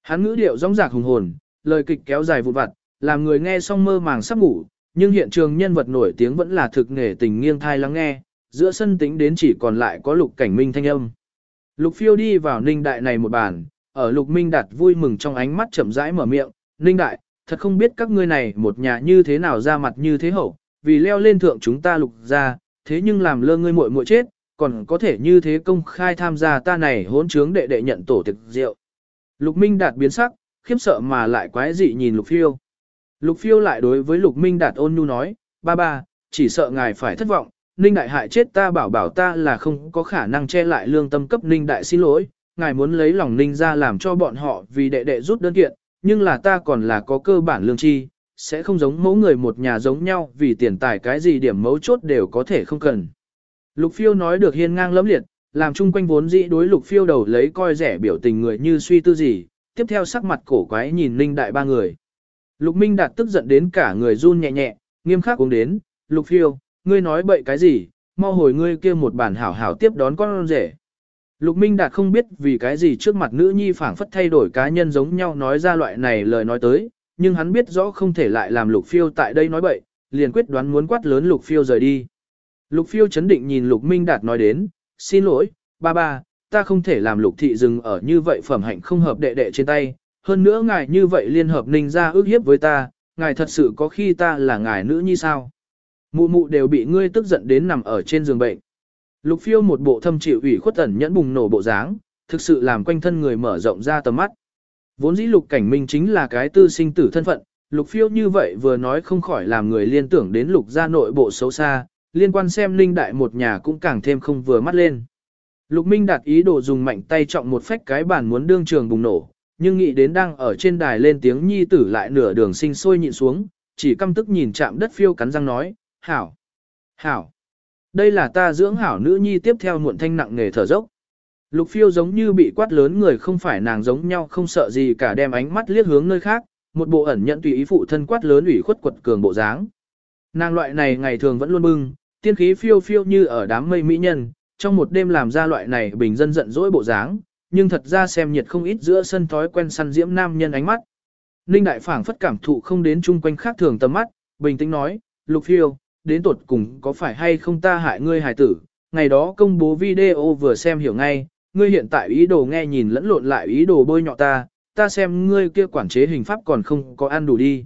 Hắn ngữ điệu rõng rạc hùng hồn, lời kịch kéo dài vụn vặt, làm người nghe xong mơ màng sắp ngủ, nhưng hiện trường nhân vật nổi tiếng vẫn là thực nghề tình nghiêng thai lắng nghe, giữa sân tính đến chỉ còn lại có Lục Cảnh Minh thanh âm. Lục Phiêu đi vào Ninh Đại này một bàn, ở Lục Minh đặt vui mừng trong ánh mắt chậm rãi mở miệng, Ninh Đại, thật không biết các ngươi này một nhà như thế nào ra mặt như thế hậu, vì leo lên thượng chúng ta lục ra, thế nhưng làm lơ ngươi muội muội chết, còn có thể như thế công khai tham gia ta này hỗn trướng đệ đệ nhận tổ thực rượu. Lục Minh Đạt biến sắc, khiếp sợ mà lại quái dị nhìn Lục Phiêu. Lục Phiêu lại đối với Lục Minh Đạt ôn nhu nói, ba ba, chỉ sợ ngài phải thất vọng, Ninh Đại hại chết ta bảo bảo ta là không có khả năng che lại lương tâm cấp Ninh Đại xin lỗi, ngài muốn lấy lòng Ninh ra làm cho bọn họ vì đệ đệ rút đơn kiện, nhưng là ta còn là có cơ bản lương chi, sẽ không giống mẫu người một nhà giống nhau vì tiền tài cái gì điểm mấu chốt đều có thể không cần. Lục phiêu nói được hiên ngang lẫm liệt, làm chung quanh vốn dĩ đối lục phiêu đầu lấy coi rẻ biểu tình người như suy tư gì, tiếp theo sắc mặt cổ quái nhìn Ninh Đại ba người. Lục Minh Đạt tức giận đến cả người run nhẹ nhẹ, nghiêm khắc cũng đến, Lục phiêu, ngươi nói bậy cái gì, mau hồi ngươi kia một bản hảo hảo tiếp đón con rể. Lục Minh Đạt không biết vì cái gì trước mặt nữ nhi phảng phất thay đổi cá nhân giống nhau nói ra loại này lời nói tới, nhưng hắn biết rõ không thể lại làm Lục Phiêu tại đây nói bậy, liền quyết đoán muốn quát lớn Lục Phiêu rời đi. Lục Phiêu chấn định nhìn Lục Minh Đạt nói đến, xin lỗi, ba ba, ta không thể làm Lục Thị dừng ở như vậy phẩm hạnh không hợp đệ đệ trên tay, hơn nữa ngài như vậy liên hợp ninh ra ước hiếp với ta, ngài thật sự có khi ta là ngài nữ như sao. Mụ mụ đều bị ngươi tức giận đến nằm ở trên giường bệnh. Lục phiêu một bộ thâm chịu ủy khuất ẩn nhẫn bùng nổ bộ dáng, thực sự làm quanh thân người mở rộng ra tầm mắt. Vốn dĩ lục cảnh minh chính là cái tư sinh tử thân phận, lục phiêu như vậy vừa nói không khỏi làm người liên tưởng đến lục gia nội bộ xấu xa, liên quan xem ninh đại một nhà cũng càng thêm không vừa mắt lên. Lục minh đặt ý đồ dùng mạnh tay trọng một phách cái bàn muốn đương trường bùng nổ, nhưng nghĩ đến đang ở trên đài lên tiếng nhi tử lại nửa đường sinh sôi nhịn xuống, chỉ căm tức nhìn chạm đất phiêu cắn răng nói, hảo, hảo. Đây là ta dưỡng hảo nữ nhi tiếp theo muộn thanh nặng nghề thở dốc. Lục phiêu giống như bị quát lớn người không phải nàng giống nhau không sợ gì cả đem ánh mắt liếc hướng nơi khác, một bộ ẩn nhận tùy ý phụ thân quát lớn ủy khuất quật cường bộ dáng. Nàng loại này ngày thường vẫn luôn bưng, tiên khí phiêu phiêu như ở đám mây mỹ nhân, trong một đêm làm ra loại này bình dân giận dỗi bộ dáng, nhưng thật ra xem nhiệt không ít giữa sân thói quen săn diễm nam nhân ánh mắt. Ninh đại phảng phất cảm thụ không đến chung quanh khác thường tầm mắt, bình tĩnh nói, lục phiêu, đến tuột cùng có phải hay không ta hại ngươi hài tử, ngày đó công bố video vừa xem hiểu ngay, ngươi hiện tại ý đồ nghe nhìn lẫn lộn lại ý đồ bôi nhọ ta, ta xem ngươi kia quản chế hình pháp còn không có ăn đủ đi.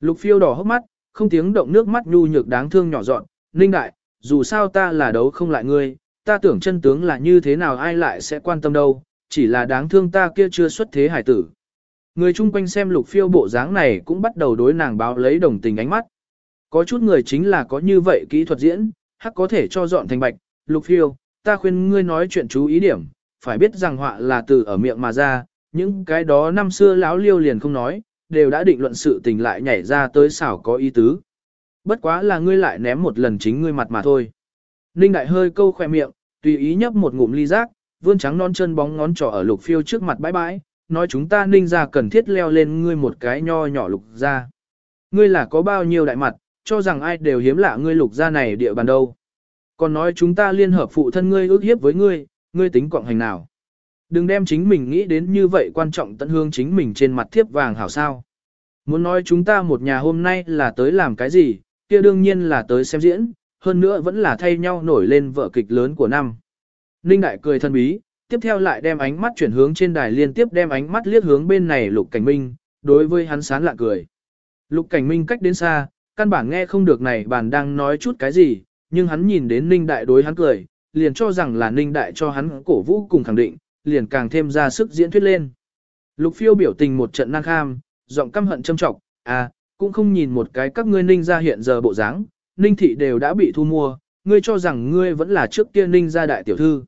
Lục phiêu đỏ hốc mắt, không tiếng động nước mắt nhu nhược đáng thương nhỏ dọn, ninh đại, dù sao ta là đấu không lại ngươi, ta tưởng chân tướng là như thế nào ai lại sẽ quan tâm đâu, chỉ là đáng thương ta kia chưa xuất thế hải tử. Người chung quanh xem lục phiêu bộ dáng này cũng bắt đầu đối nàng báo lấy đồng tình ánh mắt. Có chút người chính là có như vậy kỹ thuật diễn, hắc có thể cho dọn thành bạch, lục phiêu, ta khuyên ngươi nói chuyện chú ý điểm, phải biết rằng họa là từ ở miệng mà ra, những cái đó năm xưa lão liêu liền không nói, đều đã định luận sự tình lại nhảy ra tới xảo có ý tứ. Bất quá là ngươi lại ném một lần chính ngươi mặt mà thôi. Ninh đại hơi câu khoe miệng, tùy ý nhấp một ngụm ly rác, vươn trắng non chân bóng ngón trỏ ở lục phiêu trước mặt bãi bãi, nói chúng ta ninh ra cần thiết leo lên ngươi một cái nho nhỏ lục ra. Ngươi là có bao nhiêu đại mặt, cho rằng ai đều hiếm lạ ngươi lục gia này địa bàn đâu. Còn nói chúng ta liên hợp phụ thân ngươi ước hiếp với ngươi, ngươi tính quọng hành nào. Đừng đem chính mình nghĩ đến như vậy quan trọng tận hương chính mình trên mặt thiếp vàng hảo sao. Muốn nói chúng ta một nhà hôm nay là tới làm cái gì, kia đương nhiên là tới xem diễn, hơn nữa vẫn là thay nhau nổi lên vở kịch lớn của năm. Ninh Đại cười thân bí, tiếp theo lại đem ánh mắt chuyển hướng trên đài liên tiếp đem ánh mắt liếc hướng bên này Lục Cảnh Minh, đối với hắn sán lạ cười. Lục Cảnh Minh cách đến xa, căn bản nghe không được này bàn đang nói chút cái gì, nhưng hắn nhìn đến Ninh Đại đối hắn cười, liền cho rằng là Ninh Đại cho hắn cổ vũ cùng khẳng định, liền càng thêm ra sức diễn thuyết lên. Lục phiêu biểu tình một trận năng kham, giọng căm hận châm trọng, à, cũng không nhìn một cái các ngươi Ninh ra hiện giờ bộ dáng, Ninh thị đều đã bị thu mua, ngươi cho rằng ngươi vẫn là trước kia Ninh gia đại tiểu thư.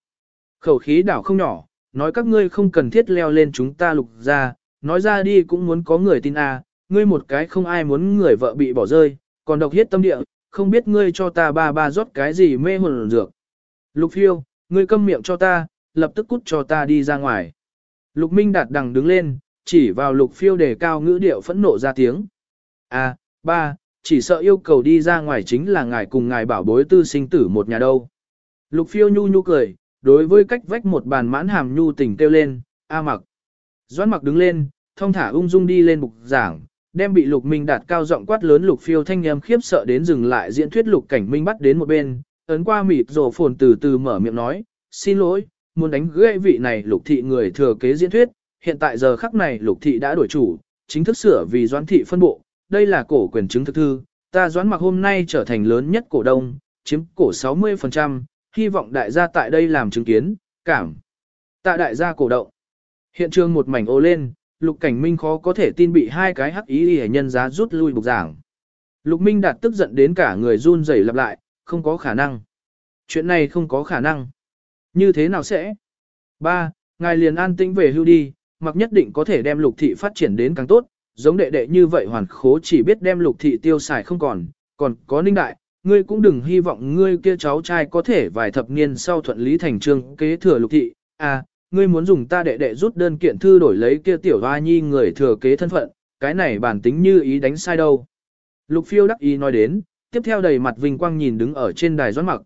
Khẩu khí đảo không nhỏ, nói các ngươi không cần thiết leo lên chúng ta lục ra, nói ra đi cũng muốn có người tin à, ngươi một cái không ai muốn người vợ bị bỏ rơi, còn độc hiết tâm địa, không biết ngươi cho ta ba ba rót cái gì mê hồn dược. Lục phiêu, ngươi câm miệng cho ta, lập tức cút cho ta đi ra ngoài. Lục Minh Đạt đằng đứng lên, chỉ vào lục phiêu để cao ngữ điệu phẫn nộ ra tiếng. À, ba, chỉ sợ yêu cầu đi ra ngoài chính là ngài cùng ngài bảo bối tư sinh tử một nhà đâu. Lục phiêu nhu nhu cười, đối với cách vách một bàn mãn hàm nhu tình kêu lên, A mặc. Doãn mặc đứng lên, thông thả ung dung đi lên bục giảng, đem bị lục minh đạt cao giọng quát lớn lục phiêu thanh nhầm khiếp sợ đến dừng lại diễn thuyết lục cảnh minh bắt đến một bên, ấn qua mịt rổ phồn từ từ mở miệng nói, xin lỗi, muốn đánh gãy vị này lục thị người thừa kế diễn thuyết, hiện tại giờ khắc này lục thị đã đổi chủ, chính thức sửa vì doãn thị phân bộ, đây là cổ quyền chứng thực thư, ta doãn mặc hôm nay trở thành lớn nhất cổ đông, chiếm cổ 60%, hy vọng đại gia tại đây làm chứng kiến, cảm. Tạ đại gia cổ động. Hiện trường một mảnh ô lên, lục cảnh minh khó có thể tin bị hai cái hắc ý hệ nhân giá rút lui bục giảng. Lục minh đạt tức giận đến cả người run rẩy lặp lại, không có khả năng. Chuyện này không có khả năng. Như thế nào sẽ? Ba, ngài liền an tĩnh về hưu đi, mặc nhất định có thể đem lục thị phát triển đến càng tốt, giống đệ đệ như vậy hoàn khố chỉ biết đem lục thị tiêu xài không còn, còn có ninh đại, ngươi cũng đừng hy vọng ngươi kia cháu trai có thể vài thập niên sau thuận lý thành trương kế thừa lục thị, à, ngươi muốn dùng ta đệ đệ rút đơn kiện thư đổi lấy kia tiểu hoa nhi người thừa kế thân phận, cái này bản tính như ý đánh sai đâu. Lục phiêu đắc ý nói đến, tiếp theo đầy mặt vinh quang nhìn đứng ở trên đài doãn mặc.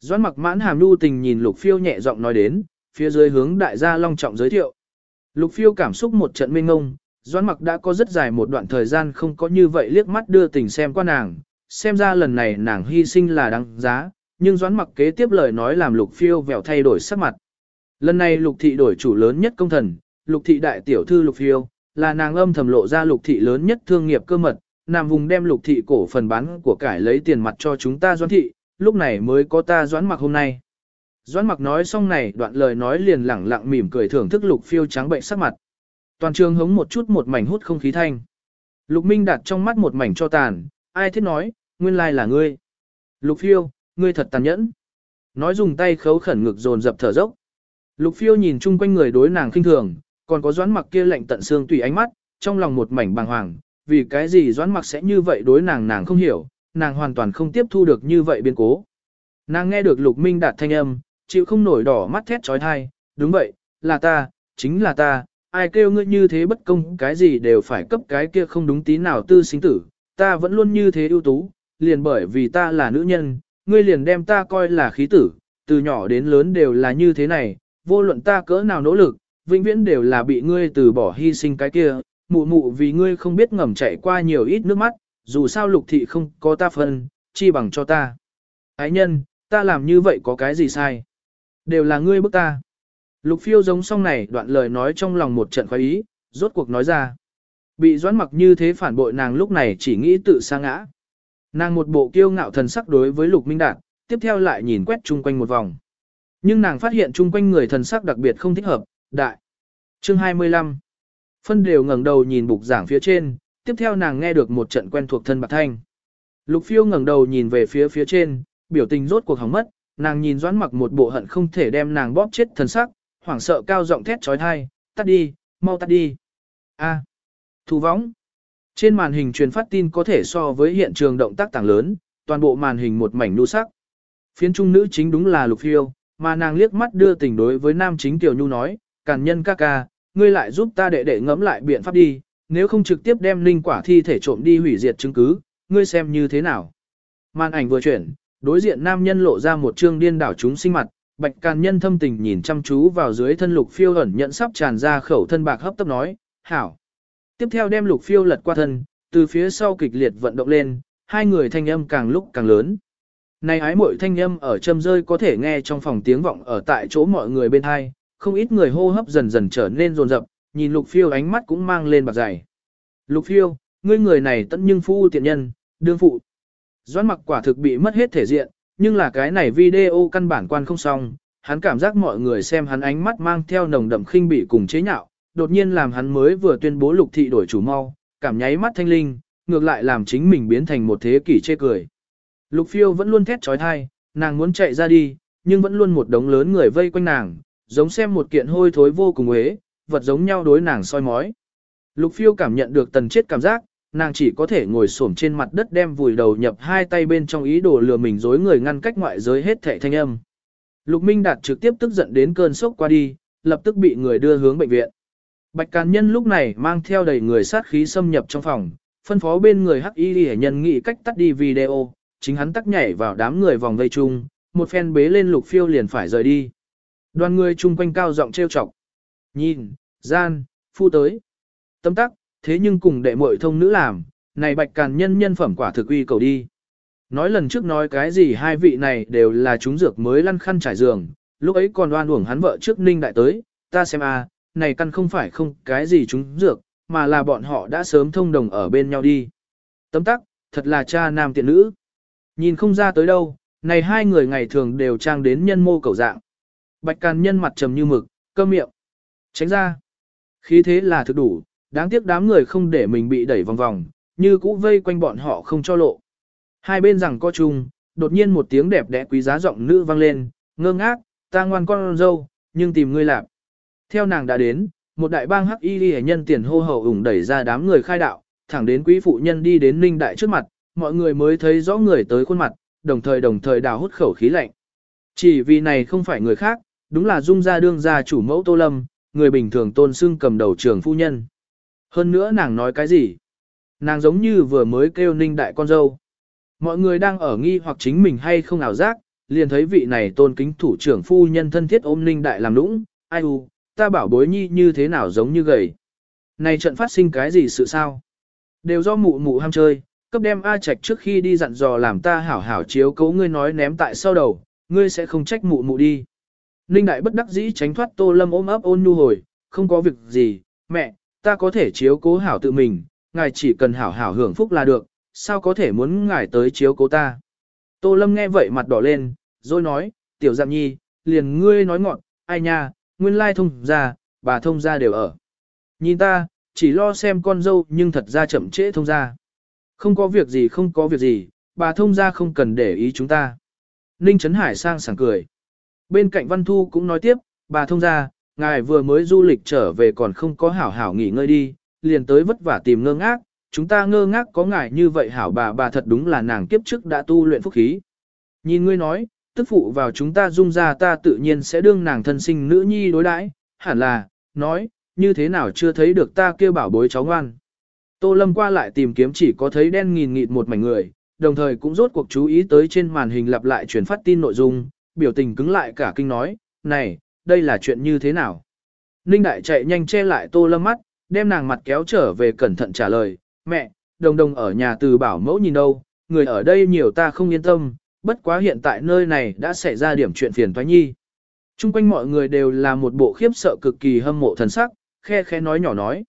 Doãn mặc mãn hàm lưu tình nhìn lục phiêu nhẹ giọng nói đến, phía dưới hướng đại gia long trọng giới thiệu. Lục phiêu cảm xúc một trận mênh ngông, doãn mặc đã có rất dài một đoạn thời gian không có như vậy liếc mắt đưa tình xem qua nàng, xem ra lần này nàng hy sinh là đáng giá, nhưng doãn mặc kế tiếp lời nói làm lục phiêu vẹo thay đổi sắc mặt. Lần này lục thị đổi chủ lớn nhất công thần, lục thị đại tiểu thư lục phiêu, là nàng âm thầm lộ ra lục thị lớn nhất thương nghiệp cơ mật, nằm vùng đem lục thị cổ phần bán của cải lấy tiền mặt cho chúng ta doãn thị, lúc này mới có ta doãn mặc hôm nay. Doãn mặc nói xong này đoạn lời nói liền lẳng lặng mỉm cười thưởng thức lục phiêu trắng bệnh sắc mặt. Toàn trường hống một chút một mảnh hút không khí thanh. Lục Minh đặt trong mắt một mảnh cho tàn, ai thiết nói, nguyên lai là ngươi. Lục phiêu, ngươi thật tàn nhẫn. Nói dùng tay khấu khẩn ngực dồn dập thở dốc. Lục phiêu nhìn chung quanh người đối nàng khinh thường, còn có doãn mặc kia lạnh tận xương tùy ánh mắt, trong lòng một mảnh bàng hoàng, vì cái gì doãn mặc sẽ như vậy đối nàng nàng không hiểu, nàng hoàn toàn không tiếp thu được như vậy biến cố. Nàng nghe được lục minh đạt thanh âm, chịu không nổi đỏ mắt thét trói thai, đúng vậy, là ta, chính là ta, ai kêu ngươi như thế bất công cái gì đều phải cấp cái kia không đúng tí nào tư sinh tử, ta vẫn luôn như thế ưu tú, liền bởi vì ta là nữ nhân, ngươi liền đem ta coi là khí tử, từ nhỏ đến lớn đều là như thế này, vô luận ta cỡ nào nỗ lực, vĩnh viễn đều là bị ngươi từ bỏ hy sinh cái kia, mụ mụ vì ngươi không biết ngầm chạy qua nhiều ít nước mắt, dù sao lục thị không có ta phân, chi bằng cho ta. Ái nhân, ta làm như vậy có cái gì sai? Đều là ngươi bức ta. Lục phiêu giống song này đoạn lời nói trong lòng một trận khoái ý, rốt cuộc nói ra. Bị doãn mặc như thế phản bội nàng lúc này chỉ nghĩ tự sa ngã. Nàng một bộ kiêu ngạo thần sắc đối với lục minh đạt, tiếp theo lại nhìn quét chung quanh một vòng. Nhưng nàng phát hiện chung quanh người thần sắc đặc biệt không thích hợp, đại. Chương 25 Phân đều ngẩng đầu nhìn bục giảng phía trên, tiếp theo nàng nghe được một trận quen thuộc thân bạc thanh. Lục phiêu ngẩng đầu nhìn về phía phía trên, biểu tình rốt cuộc hỏng mất, nàng nhìn doãn mặc một bộ hận không thể đem nàng bóp chết thần sắc, hoảng sợ cao giọng thét chói tai tắt đi, mau tắt đi. A. À. Võng. Trên màn hình truyền phát tin có thể so với hiện trường động tác tảng lớn, toàn bộ màn hình một mảnh nu sắc. Phiến trung nữ chính đúng là lục phiêu, mà nàng liếc mắt đưa tình đối với nam chính Tiểu Nhu nói, càn nhân ca ca, ngươi lại giúp ta đệ đệ ngẫm lại biện pháp đi, nếu không trực tiếp đem linh quả thi thể trộm đi hủy diệt chứng cứ, ngươi xem như thế nào. Màn ảnh vừa chuyển, đối diện nam nhân lộ ra một trương điên đảo chúng sinh mặt, bạch càn nhân thâm tình nhìn chăm chú vào dưới thân lục phiêu ẩn nhận sắp tràn ra khẩu thân bạc hấp tấp nói, hảo. Tiếp theo đem lục phiêu lật qua thân, từ phía sau kịch liệt vận động lên, hai người thanh âm càng lúc càng lớn. Này ái muội thanh âm ở châm rơi có thể nghe trong phòng tiếng vọng ở tại chỗ mọi người bên hai, không ít người hô hấp dần dần trở nên rồn rập, nhìn lục phiêu ánh mắt cũng mang lên bạc dày. Lục phiêu, ngươi người này tận nhưng phu tiện nhân, đương phụ. Doãn mặc quả thực bị mất hết thể diện, nhưng là cái này video căn bản quan không xong, hắn cảm giác mọi người xem hắn ánh mắt mang theo nồng đậm khinh bỉ cùng chế nhạo, đột nhiên làm hắn mới vừa tuyên bố lục thị đổi chủ mau, cảm nháy mắt thanh linh, ngược lại làm chính mình biến thành một thế kỷ chê cười. Lục phiêu vẫn luôn thét trói thai, nàng muốn chạy ra đi, nhưng vẫn luôn một đống lớn người vây quanh nàng, giống xem một kiện hôi thối vô cùng uế, vật giống nhau đối nàng soi mói. Lục phiêu cảm nhận được tần chết cảm giác, nàng chỉ có thể ngồi xổm trên mặt đất đem vùi đầu nhập hai tay bên trong ý đồ lừa mình dối người ngăn cách ngoại giới hết thệ thanh âm. Lục Minh Đạt trực tiếp tức giận đến cơn sốc qua đi, lập tức bị người đưa hướng bệnh viện. Bạch Càn Nhân lúc này mang theo đầy người sát khí xâm nhập trong phòng, phân phó bên người hắc y hệ nhân nghị cách tắt đi video, chính hắn tắc nhảy vào đám người vòng vây chung, một phen bế lên lục phiêu liền phải rời đi. Đoàn người chung quanh cao giọng trêu chọc. Nhìn, gian, phu tới. Tâm tắc, thế nhưng cùng đệ muội thông nữ làm, này bạch càn nhân nhân phẩm quả thực uy cầu đi. Nói lần trước nói cái gì hai vị này đều là chúng dược mới lăn khăn trải giường, lúc ấy còn đoan uổng hắn vợ trước ninh đại tới, ta xem a, này căn không phải không cái gì chúng dược, mà là bọn họ đã sớm thông đồng ở bên nhau đi. Tấm tắc, thật là cha nam tiện nữ. Nhìn không ra tới đâu, này hai người ngày thường đều trang đến nhân mô cầu dạng. Bạch càn nhân mặt trầm như mực, cơm miệng. Tránh ra. Khí thế là thực đủ, đáng tiếc đám người không để mình bị đẩy vòng vòng, như cũ vây quanh bọn họ không cho lộ. Hai bên rằng co chung, đột nhiên một tiếng đẹp đẽ quý giá giọng nữ vang lên, ngơ ngác, ta ngoan con dâu, nhưng tìm ngươi làm. Theo nàng đã đến, một đại bang hắc y hệ nhân tiền hô hậu ủng đẩy ra đám người khai đạo, thẳng đến quý phụ nhân đi đến ninh đại trước mặt, mọi người mới thấy rõ người tới khuôn mặt, đồng thời đồng thời đào hút khẩu khí lạnh. Chỉ vì này không phải người khác, đúng là dung gia đương gia chủ mẫu Tô Lâm, người bình thường tôn xưng cầm đầu trường phu nhân. Hơn nữa nàng nói cái gì? Nàng giống như vừa mới kêu ninh đại con dâu. Mọi người đang ở nghi hoặc chính mình hay không ảo giác, liền thấy vị này tôn kính thủ trưởng phu nhân thân thiết ôm ninh đại làm nũng, ai u, ta bảo bối nhi như thế nào giống như gầy. Này trận phát sinh cái gì sự sao? Đều do mụ mụ ham chơi, cấp đem A Trạch trước khi đi dặn dò làm ta hảo hảo chiếu cấu ngươi nói ném tại sau đầu, ngươi sẽ không trách mụ mụ đi. Ninh đại bất đắc dĩ tránh thoát Tô Lâm ôm ấp ôn nhu hồi, không có việc gì, mẹ, ta có thể chiếu cố hảo tự mình, ngài chỉ cần hảo hảo hưởng phúc là được, sao có thể muốn ngài tới chiếu cố ta. Tô Lâm nghe vậy mặt đỏ lên, rồi nói, tiểu dạng nhi, liền ngươi nói ngọn, ai nha, nguyên lai thông ra, bà thông ra đều ở. Nhìn ta, chỉ lo xem con dâu nhưng thật ra chậm trễ thông ra. Không có việc gì không có việc gì, bà thông ra không cần để ý chúng ta. Ninh Trấn Hải sang sảng cười. Bên cạnh Văn Thu cũng nói tiếp, bà thông ra, ngài vừa mới du lịch trở về còn không có hảo hảo nghỉ ngơi đi, liền tới vất vả tìm ngơ ngác, chúng ta ngơ ngác có ngài như vậy hảo bà bà thật đúng là nàng kiếp trước đã tu luyện phúc khí. Nhìn ngươi nói, tức phụ vào chúng ta dung ra ta tự nhiên sẽ đương nàng thân sinh nữ nhi đối đãi, hẳn là, nói, như thế nào chưa thấy được ta kêu bảo bối cháu ngoan. Tô Lâm qua lại tìm kiếm chỉ có thấy đen nghìn nghịt một mảnh người, đồng thời cũng rốt cuộc chú ý tới trên màn hình lặp lại truyền phát tin nội dung, biểu tình cứng lại cả kinh nói, này, đây là chuyện như thế nào? Ninh Đại chạy nhanh che lại Tô Lâm mắt, đem nàng mặt kéo trở về cẩn thận trả lời, mẹ, đồng đồng ở nhà từ bảo mẫu nhìn đâu, người ở đây nhiều ta không yên tâm, bất quá hiện tại nơi này đã xảy ra điểm chuyện phiền toái nhi. Trung quanh mọi người đều là một bộ khiếp sợ cực kỳ hâm mộ thần sắc, khe khe nói nhỏ nói.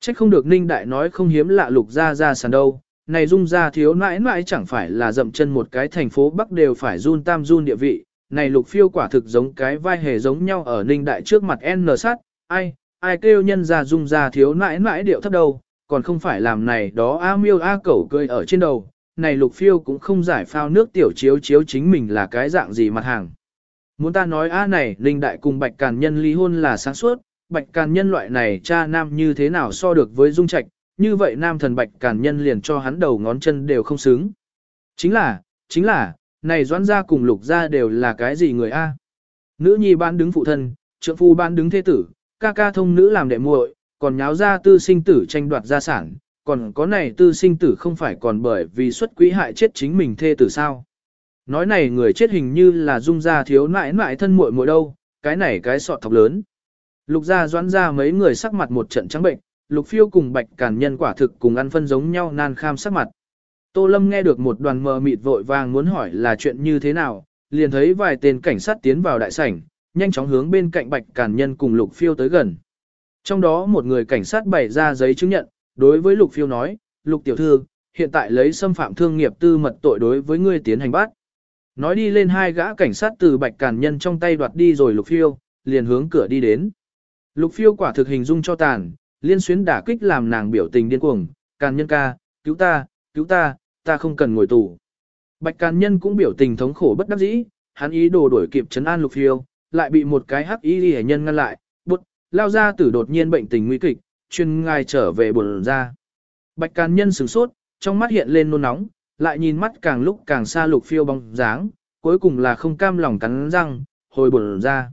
Trách không được Ninh Đại nói không hiếm lạ lục ra ra sàn đâu, này dung ra thiếu nãi nãi chẳng phải là dậm chân một cái thành phố Bắc đều phải run tam run địa vị, này lục phiêu quả thực giống cái vai hề giống nhau ở Ninh Đại trước mặt N sát, ai, ai kêu nhân ra dung ra thiếu nãi nãi điệu thấp đâu, còn không phải làm này đó A miêu A cẩu cười ở trên đầu, này lục phiêu cũng không giải phao nước tiểu chiếu chiếu chính mình là cái dạng gì mặt hàng. Muốn ta nói A này, linh Đại cùng Bạch Càn Nhân ly hôn là sáng suốt, Bạch Càn Nhân loại này cha nam như thế nào so được với Dung Trạch, như vậy nam thần Bạch Càn Nhân liền cho hắn đầu ngón chân đều không xứng. Chính là, chính là, này doãn gia cùng lục gia đều là cái gì người A. Nữ nhi ban đứng phụ thân, trượng phu ban đứng thế tử, ca ca thông nữ làm đệ muội, còn nháo ra tư sinh tử tranh đoạt gia sản, còn có này tư sinh tử không phải còn bởi vì xuất quỹ hại chết chính mình thê tử sao. Nói này người chết hình như là dung gia thiếu nãi nãi thân muội muội đâu, cái này cái sọt thọc lớn. Lục gia doãn ra mấy người sắc mặt một trận trắng bệnh, lục phiêu cùng bạch cản nhân quả thực cùng ăn phân giống nhau nan kham sắc mặt. Tô Lâm nghe được một đoàn mờ mịt vội vàng muốn hỏi là chuyện như thế nào, liền thấy vài tên cảnh sát tiến vào đại sảnh, nhanh chóng hướng bên cạnh bạch cản nhân cùng lục phiêu tới gần. Trong đó một người cảnh sát bày ra giấy chứng nhận, đối với lục phiêu nói, lục tiểu thư, hiện tại lấy xâm phạm thương nghiệp tư mật tội đối với ngươi tiến hành bắt. Nói đi lên hai gã cảnh sát từ bạch cản nhân trong tay đoạt đi rồi lục phiêu, liền hướng cửa đi đến. Lục phiêu quả thực hình dung cho tàn, liên xuyến đả kích làm nàng biểu tình điên cuồng, càn nhân ca, cứu ta, cứu ta, ta không cần ngồi tù. Bạch càn nhân cũng biểu tình thống khổ bất đắc dĩ, hắn ý đồ đuổi kịp chấn an lục phiêu, lại bị một cái hắc y hệ nhân ngăn lại, bút, lao ra tử đột nhiên bệnh tình nguy kịch, chuyên ngài trở về buồn ra. Bạch Càn Nhân sửng sốt, trong mắt hiện lên nôn nóng, lại nhìn mắt càng lúc càng xa lục phiêu bóng dáng, cuối cùng là không cam lòng cắn răng, hồi buồn ra.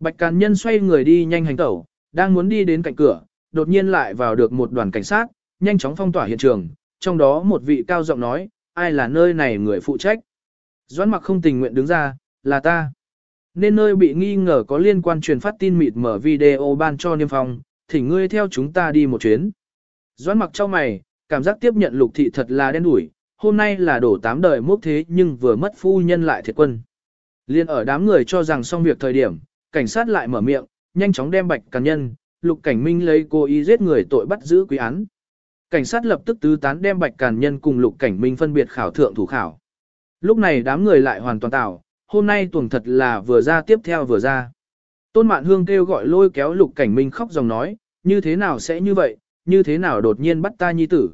Bạch Càn Nhân xoay người đi nhanh hành tẩu, đang muốn đi đến cạnh cửa, đột nhiên lại vào được một đoàn cảnh sát, nhanh chóng phong tỏa hiện trường, trong đó một vị cao giọng nói, ai là nơi này người phụ trách. Doãn mặc không tình nguyện đứng ra, là ta. Nên nơi bị nghi ngờ có liên quan truyền phát tin mịt mở video ban cho niêm phong, thỉnh ngươi theo chúng ta đi một chuyến. Doãn mặc cho mày, cảm giác tiếp nhận lục thị thật là đen đủi, hôm nay là đổ tám đời mốc thế nhưng vừa mất phu nhân lại thiệt quân. Liên ở đám người cho rằng xong việc thời điểm, cảnh sát lại mở miệng, nhanh chóng đem bạch càn nhân, lục cảnh minh lấy cô ý giết người tội bắt giữ quý án. Cảnh sát lập tức tứ tán đem bạch càn nhân cùng lục cảnh minh phân biệt khảo thượng thủ khảo. Lúc này đám người lại hoàn toàn tạo, hôm nay tuần thật là vừa ra tiếp theo vừa ra. Tôn Mạn Hương kêu gọi lôi kéo lục cảnh minh khóc dòng nói, như thế nào sẽ như vậy, như thế nào đột nhiên bắt ta nhi tử.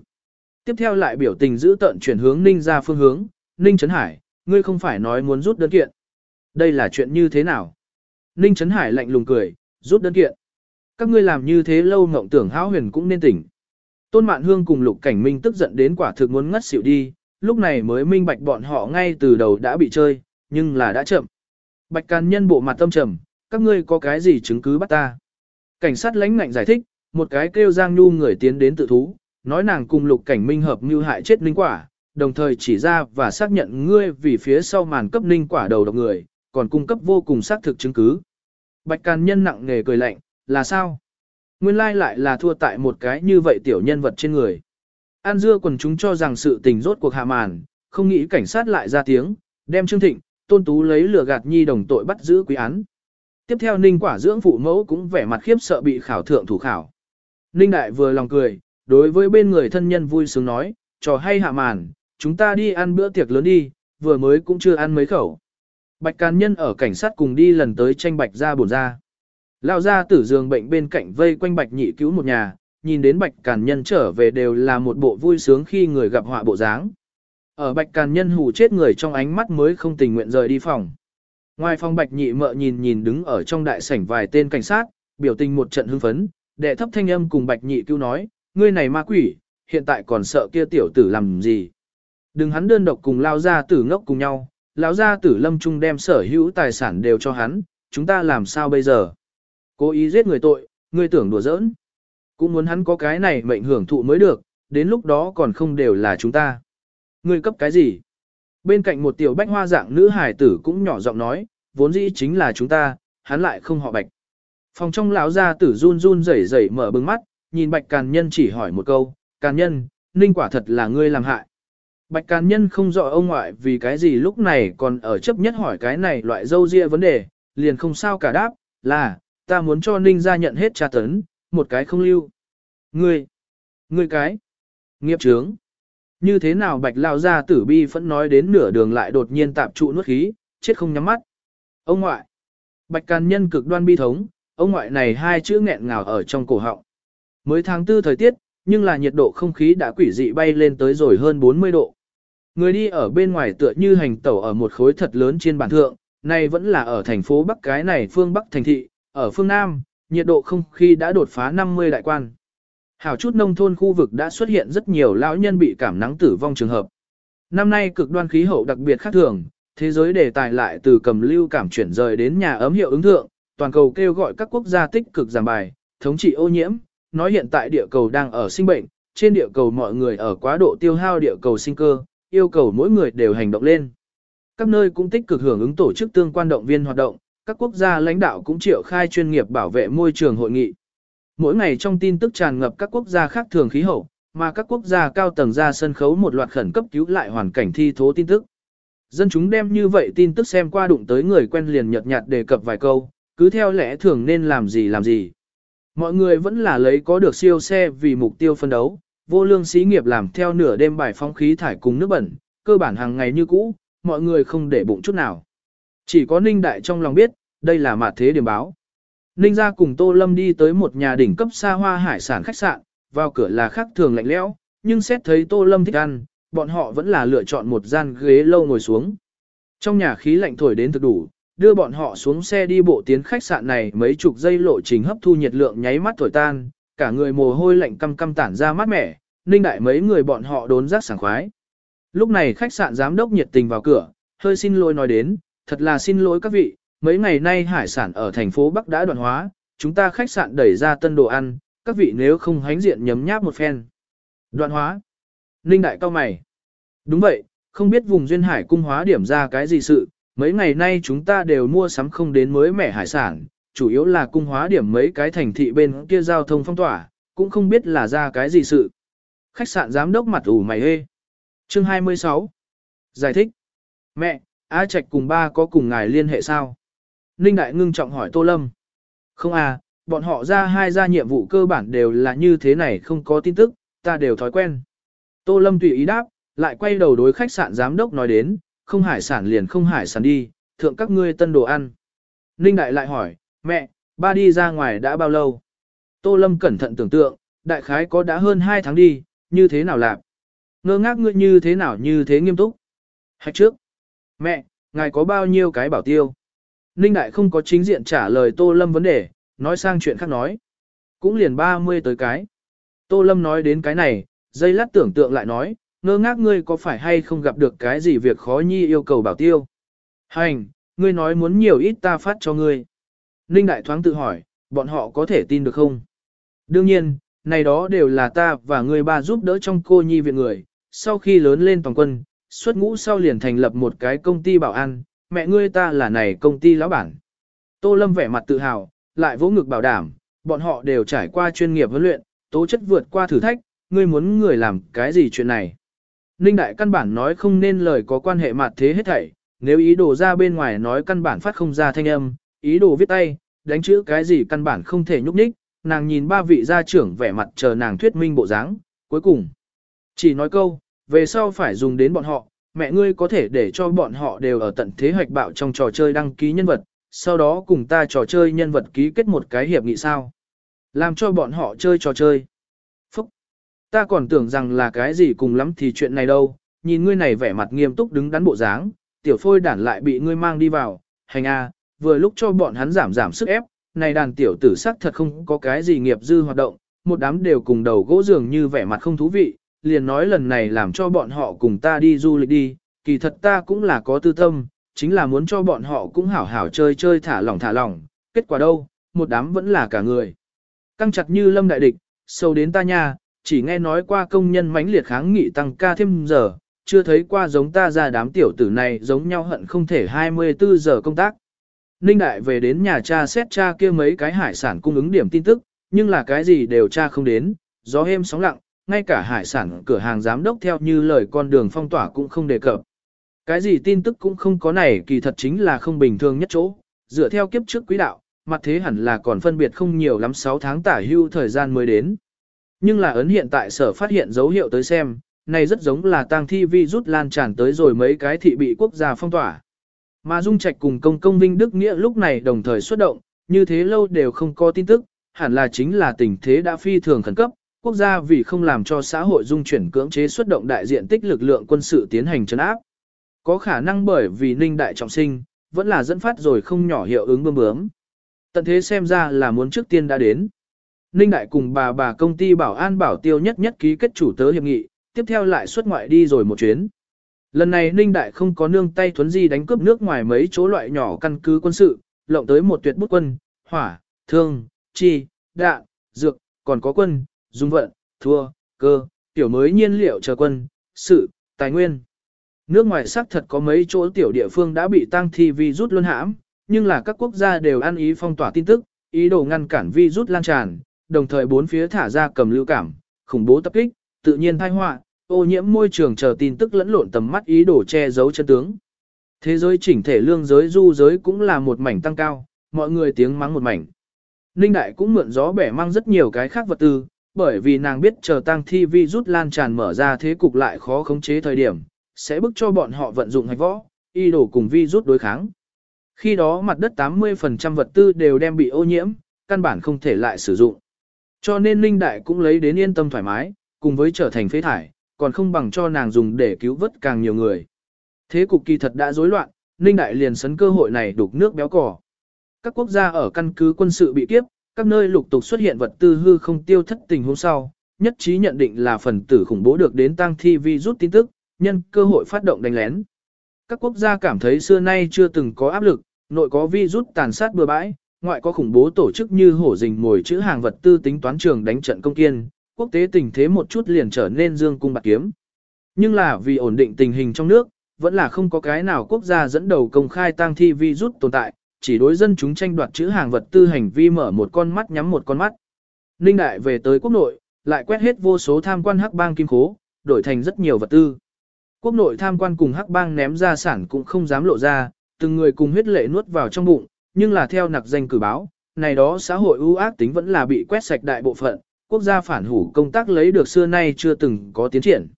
Tiếp theo lại biểu tình giữ tận chuyển hướng Ninh ra phương hướng, Ninh Trấn Hải, ngươi không phải nói muốn rút đơn kiện. Đây là chuyện như thế nào? Ninh Trấn Hải lạnh lùng cười, rút đơn kiện. Các ngươi làm như thế lâu ngộng tưởng hão huyền cũng nên tỉnh. Tôn Mạn Hương cùng Lục Cảnh Minh tức giận đến quả thực muốn ngất xỉu đi, lúc này mới minh bạch bọn họ ngay từ đầu đã bị chơi, nhưng là đã chậm. Bạch Càn Nhân bộ mặt tâm trầm, các ngươi có cái gì chứng cứ bắt ta? Cảnh sát lãnh ngạnh giải thích, một cái kêu Giang Nhu người tiến đến tự thú, nói nàng cùng Lục Cảnh Minh hợp mưu hại chết Ninh Quả, đồng thời chỉ ra và xác nhận ngươi vì phía sau màn cấp Ninh Quả đầu độc người, còn cung cấp vô cùng xác thực chứng cứ. Bạch Càn Nhân nặng nề cười lạnh, là sao? Nguyên lai lại là thua tại một cái như vậy tiểu nhân vật trên người. An dưa quần chúng cho rằng sự tình rốt cuộc hạ màn, không nghĩ cảnh sát lại ra tiếng, đem Trương Thịnh, Tôn Tú lấy lừa gạt nhi đồng tội bắt giữ quý án. Tiếp theo Ninh quả dưỡng phụ mẫu cũng vẻ mặt khiếp sợ bị khảo thượng thủ khảo. Ninh Đại vừa lòng cười, đối với bên người thân nhân vui sướng nói, trò hay hạ màn, chúng ta đi ăn bữa tiệc lớn đi, vừa mới cũng chưa ăn mấy khẩu. Bạch Càn Nhân ở cảnh sát cùng đi lần tới tranh Bạch ra bổn ra. Lao ra tử giường bệnh bên cạnh vây quanh Bạch Nhị cứu một nhà, nhìn đến Bạch Càn Nhân trở về đều là một bộ vui sướng khi người gặp họa bộ dáng. Ở Bạch Càn Nhân hù chết người trong ánh mắt mới không tình nguyện rời đi phòng. Ngoài phòng Bạch Nhị mợ nhìn nhìn đứng ở trong đại sảnh vài tên cảnh sát, biểu tình một trận hưng phấn, đệ thấp thanh âm cùng Bạch Nhị cứu nói, ngươi này ma quỷ, hiện tại còn sợ kia tiểu tử làm gì. Đừng hắn đơn độc cùng lao ra tử ngốc cùng nhau, lão gia tử lâm trung đem sở hữu tài sản đều cho hắn, chúng ta làm sao bây giờ? Cố ý giết người tội, ngươi tưởng đùa giỡn. Cũng muốn hắn có cái này mệnh hưởng thụ mới được, đến lúc đó còn không đều là chúng ta. Ngươi cấp cái gì? Bên cạnh một tiểu bách hoa dạng nữ hải tử cũng nhỏ giọng nói, vốn dĩ chính là chúng ta, hắn lại không họ bạch. Phòng trong lão gia tử run run rẩy rẩy mở bừng mắt, nhìn bạch càn nhân chỉ hỏi một câu, càn nhân, ninh quả thật là ngươi làm hại. Bạch Càn Nhân không rõ ông ngoại vì cái gì lúc này còn ở chấp nhất hỏi cái này loại dâu ria vấn đề, liền không sao cả đáp, là, ta muốn cho Ninh ra nhận hết tra tấn, một cái không lưu. Ngươi, ngươi cái, nghiệp trướng. Như thế nào Bạch Lao ra tử bi vẫn nói đến nửa đường lại đột nhiên tạp trụ nuốt khí, chết không nhắm mắt. Ông ngoại, Bạch Càn Nhân cực đoan bi thống, ông ngoại này hai chữ nghẹn ngào ở trong cổ họng. Mới tháng tư thời tiết, nhưng là nhiệt độ không khí đã quỷ dị bay lên tới rồi hơn 40 độ. Người đi ở bên ngoài tựa như hành tẩu ở một khối thật lớn trên bản thượng, này vẫn là ở thành phố Bắc cái này phương Bắc thành thị, ở phương Nam, nhiệt độ không khí đã đột phá 50 đại quan. Hảo chút nông thôn khu vực đã xuất hiện rất nhiều lão nhân bị cảm nắng tử vong trường hợp. Năm nay cực đoan khí hậu đặc biệt khác thường, thế giới đề tài lại từ cầm lưu cảm chuyển rời đến nhà ấm hiệu ứng thượng, toàn cầu kêu gọi các quốc gia tích cực giảm bài, thống trị ô nhiễm, nói hiện tại địa cầu đang ở sinh bệnh, trên địa cầu mọi người ở quá độ tiêu hao địa cầu sinh cơ, yêu cầu mỗi người đều hành động lên. Các nơi cũng tích cực hưởng ứng tổ chức tương quan động viên hoạt động, các quốc gia lãnh đạo cũng triệu khai chuyên nghiệp bảo vệ môi trường hội nghị. Mỗi ngày trong tin tức tràn ngập các quốc gia khác thường khí hậu, mà các quốc gia cao tầng ra sân khấu một loạt khẩn cấp cứu lại hoàn cảnh thi thố tin tức. Dân chúng đem như vậy tin tức xem qua đụng tới người quen liền nhợt nhạt đề cập vài câu, cứ theo lẽ thường nên làm gì làm gì. Mọi người vẫn là lấy có được siêu xe vì mục tiêu phân đấu, vô lương xí nghiệp làm theo nửa đêm bài phong khí thải cùng nước bẩn, cơ bản hàng ngày như cũ, mọi người không để bụng chút nào. Chỉ có Ninh Đại trong lòng biết, đây là mặt thế điểm báo. Ninh ra cùng Tô Lâm đi tới một nhà đỉnh cấp xa hoa hải sản khách sạn, vào cửa là khác thường lạnh lẽo, nhưng xét thấy Tô Lâm thích ăn, bọn họ vẫn là lựa chọn một gian ghế lâu ngồi xuống. Trong nhà khí lạnh thổi đến thực đủ, đưa bọn họ xuống xe đi bộ tiến khách sạn này mấy chục giây lộ trình hấp thu nhiệt lượng nháy mắt thổi tan, cả người mồ hôi lạnh căm căm tản ra mát mẻ, Ninh Đại mấy người bọn họ đốn rác sảng khoái. Lúc này khách sạn giám đốc nhiệt tình vào cửa, hơi xin lỗi nói đến, thật là xin lỗi các vị, mấy ngày nay hải sản ở thành phố Bắc đã đoạn hóa, chúng ta khách sạn đẩy ra tân đồ ăn, các vị nếu không hánh diện nhấm nháp một phen. Đoạn hóa. Ninh Đại cao mày. Đúng vậy, không biết vùng duyên hải cung hóa điểm ra cái gì sự, mấy ngày nay chúng ta đều mua sắm không đến mới mẻ hải sản, chủ yếu là cung hóa điểm mấy cái thành thị bên kia giao thông phong tỏa, cũng không biết là ra cái gì sự. Khách sạn giám đốc mặt ủ mày hê. Chương 26. Giải thích. Mẹ, A Trạch cùng ba có cùng ngài liên hệ sao? Ninh Đại ngưng trọng hỏi Tô Lâm. Không à, bọn họ ra hai ra nhiệm vụ cơ bản đều là như thế này không có tin tức, ta đều thói quen. Tô Lâm tùy ý đáp, lại quay đầu đối khách sạn giám đốc nói đến, không hải sản liền không hải sản đi, thượng các ngươi tân đồ ăn. Ninh Đại lại hỏi, mẹ, ba đi ra ngoài đã bao lâu? Tô Lâm cẩn thận tưởng tượng, đại khái có đã hơn 2 tháng đi, như thế nào làm? Ngơ ngác ngươi như thế nào như thế nghiêm túc? Hạch trước. Mẹ, ngài có bao nhiêu cái bảo tiêu? Ninh Đại không có chính diện trả lời Tô Lâm vấn đề, nói sang chuyện khác nói. Cũng liền 30 tới cái. Tô Lâm nói đến cái này, dây lát tưởng tượng lại nói, ngơ ngác ngươi có phải hay không gặp được cái gì việc khó nhi yêu cầu bảo tiêu. Hành, ngươi nói muốn nhiều ít ta phát cho ngươi. Ninh Đại thoáng tự hỏi, bọn họ có thể tin được không? Đương nhiên, này đó đều là ta và ngươi ba giúp đỡ trong cô nhi viện người, sau khi lớn lên toàn quân, xuất ngũ sau liền thành lập một cái công ty bảo an, mẹ ngươi ta là này công ty lão bản. Tô Lâm vẻ mặt tự hào, lại vỗ ngực bảo đảm, bọn họ đều trải qua chuyên nghiệp huấn luyện, tố chất vượt qua thử thách, ngươi muốn người làm cái gì chuyện này. Ninh Đại căn bản nói không nên lời có quan hệ mặt thế hết thảy, nếu ý đồ ra bên ngoài nói căn bản phát không ra thanh âm, ý đồ viết tay, đánh chữ cái gì căn bản không thể nhúc nhích, nàng nhìn ba vị gia trưởng vẻ mặt chờ nàng thuyết minh bộ dáng, cuối cùng chỉ nói câu, về sau phải dùng đến bọn họ, mẹ ngươi có thể để cho bọn họ đều ở tận thế hoạch bạo trong trò chơi đăng ký nhân vật, sau đó cùng ta trò chơi nhân vật ký kết một cái hiệp nghị sao. Làm cho bọn họ chơi trò chơi. Phúc! Ta còn tưởng rằng là cái gì cùng lắm thì chuyện này đâu, nhìn ngươi này vẻ mặt nghiêm túc đứng đắn bộ dáng, tiểu phôi đản lại bị ngươi mang đi vào, hành a, vừa lúc cho bọn hắn giảm giảm sức ép, này đàn tiểu tử sắc thật không có cái gì nghiệp dư hoạt động, một đám đều cùng đầu gỗ dường như vẻ mặt không thú vị, liền nói lần này làm cho bọn họ cùng ta đi du lịch đi, kỳ thật ta cũng là có tư tâm, chính là muốn cho bọn họ cũng hảo hảo chơi chơi thả lỏng thả lỏng, kết quả đâu, một đám vẫn là cả người. Căng chặt như lâm đại địch, sâu đến ta nha, chỉ nghe nói qua công nhân mãnh liệt kháng nghị tăng ca thêm giờ, chưa thấy qua giống ta ra đám tiểu tử này giống nhau hận không thể 24 giờ công tác. Ninh Đại về đến nhà cha xét cha kia mấy cái hải sản cung ứng điểm tin tức, nhưng là cái gì đều cha không đến, gió êm sóng lặng, ngay cả hải sản cửa hàng giám đốc theo như lời con đường phong tỏa cũng không đề cập. Cái gì tin tức cũng không có này kỳ thật chính là không bình thường nhất chỗ, dựa theo kiếp trước quý đạo, mặt thế hẳn là còn phân biệt không nhiều lắm 6 tháng tả hưu thời gian mới đến. Nhưng là ấn hiện tại sở phát hiện dấu hiệu tới xem, này rất giống là tang thi vi rút lan tràn tới rồi mấy cái thị bị quốc gia phong tỏa. Mà Dung Trạch cùng công công Vinh Đức Nghĩa lúc này đồng thời xuất động, như thế lâu đều không có tin tức, hẳn là chính là tình thế đã phi thường khẩn cấp, quốc gia vì không làm cho xã hội dung chuyển cưỡng chế xuất động đại diện tích lực lượng quân sự tiến hành trấn áp. Có khả năng bởi vì Ninh Đại trọng sinh, vẫn là dẫn phát rồi không nhỏ hiệu ứng bơm bướm. Tận thế xem ra là muốn trước tiên đã đến. Ninh Đại cùng bà bà công ty bảo an bảo tiêu nhất nhất ký kết chủ tớ hiệp nghị, tiếp theo lại xuất ngoại đi rồi một chuyến. Lần này Ninh Đại không có nương tay thuấn di đánh cướp nước ngoài mấy chỗ loại nhỏ căn cứ quân sự, lộng tới một tuyệt bút quân, hỏa, thương, chi, đạn, dược, còn có quân, dung vận, thua, cơ, tiểu mới nhiên liệu chờ quân, sự, tài nguyên. Nước ngoài xác thật có mấy chỗ tiểu địa phương đã bị tăng thi vi rút luân hãm, nhưng là các quốc gia đều ăn ý phong tỏa tin tức, ý đồ ngăn cản vi rút lan tràn, đồng thời bốn phía thả ra cầm lưu cảm, khủng bố tập kích, tự nhiên tai họa, ô nhiễm môi trường chờ tin tức lẫn lộn tầm mắt ý đồ che giấu chân tướng. Thế giới chỉnh thể lương giới du giới cũng là một mảnh tăng cao, mọi người tiếng mắng một mảnh. Ninh Đại cũng mượn gió bẻ mang rất nhiều cái khác vật tư, bởi vì nàng biết chờ tăng thi vi rút lan tràn mở ra thế cục lại khó khống chế thời điểm, sẽ bức cho bọn họ vận dụng hạch võ, y đổ cùng vi rút đối kháng. Khi đó mặt đất 80% vật tư đều đem bị ô nhiễm, căn bản không thể lại sử dụng. Cho nên Linh Đại cũng lấy đến yên tâm thoải mái, cùng với trở thành phế thải, còn không bằng cho nàng dùng để cứu vớt càng nhiều người. Thế cục kỳ thật đã rối loạn, Ninh Đại liền sấn cơ hội này đục nước béo cỏ. Các quốc gia ở căn cứ quân sự bị kiếp, các nơi lục tục xuất hiện vật tư hư không tiêu thất tình huống sau, nhất trí nhận định là phần tử khủng bố được đến tăng thi vi rút tin tức, nhân cơ hội phát động đánh lén. Các quốc gia cảm thấy xưa nay chưa từng có áp lực, nội có vi rút tàn sát bừa bãi, ngoại có khủng bố tổ chức như hổ rình mồi chữ hàng vật tư tính toán trường đánh trận công kiên, quốc tế tình thế một chút liền trở nên dương cung bạc kiếm. Nhưng là vì ổn định tình hình trong nước, vẫn là không có cái nào quốc gia dẫn đầu công khai tăng thi vi rút tồn tại, chỉ đối dân chúng tranh đoạt chữ hàng vật tư hành vi mở một con mắt nhắm một con mắt. Ninh Đại về tới quốc nội, lại quét hết vô số tham quan hắc bang kim khố, đổi thành rất nhiều vật tư. Quốc nội tham quan cùng hắc bang ném ra sản cũng không dám lộ ra, từng người cùng huyết lệ nuốt vào trong bụng, nhưng là theo nặc danh cử báo, này đó xã hội ưu ác tính vẫn là bị quét sạch đại bộ phận, quốc gia phản hủ công tác lấy được xưa nay chưa từng có tiến triển.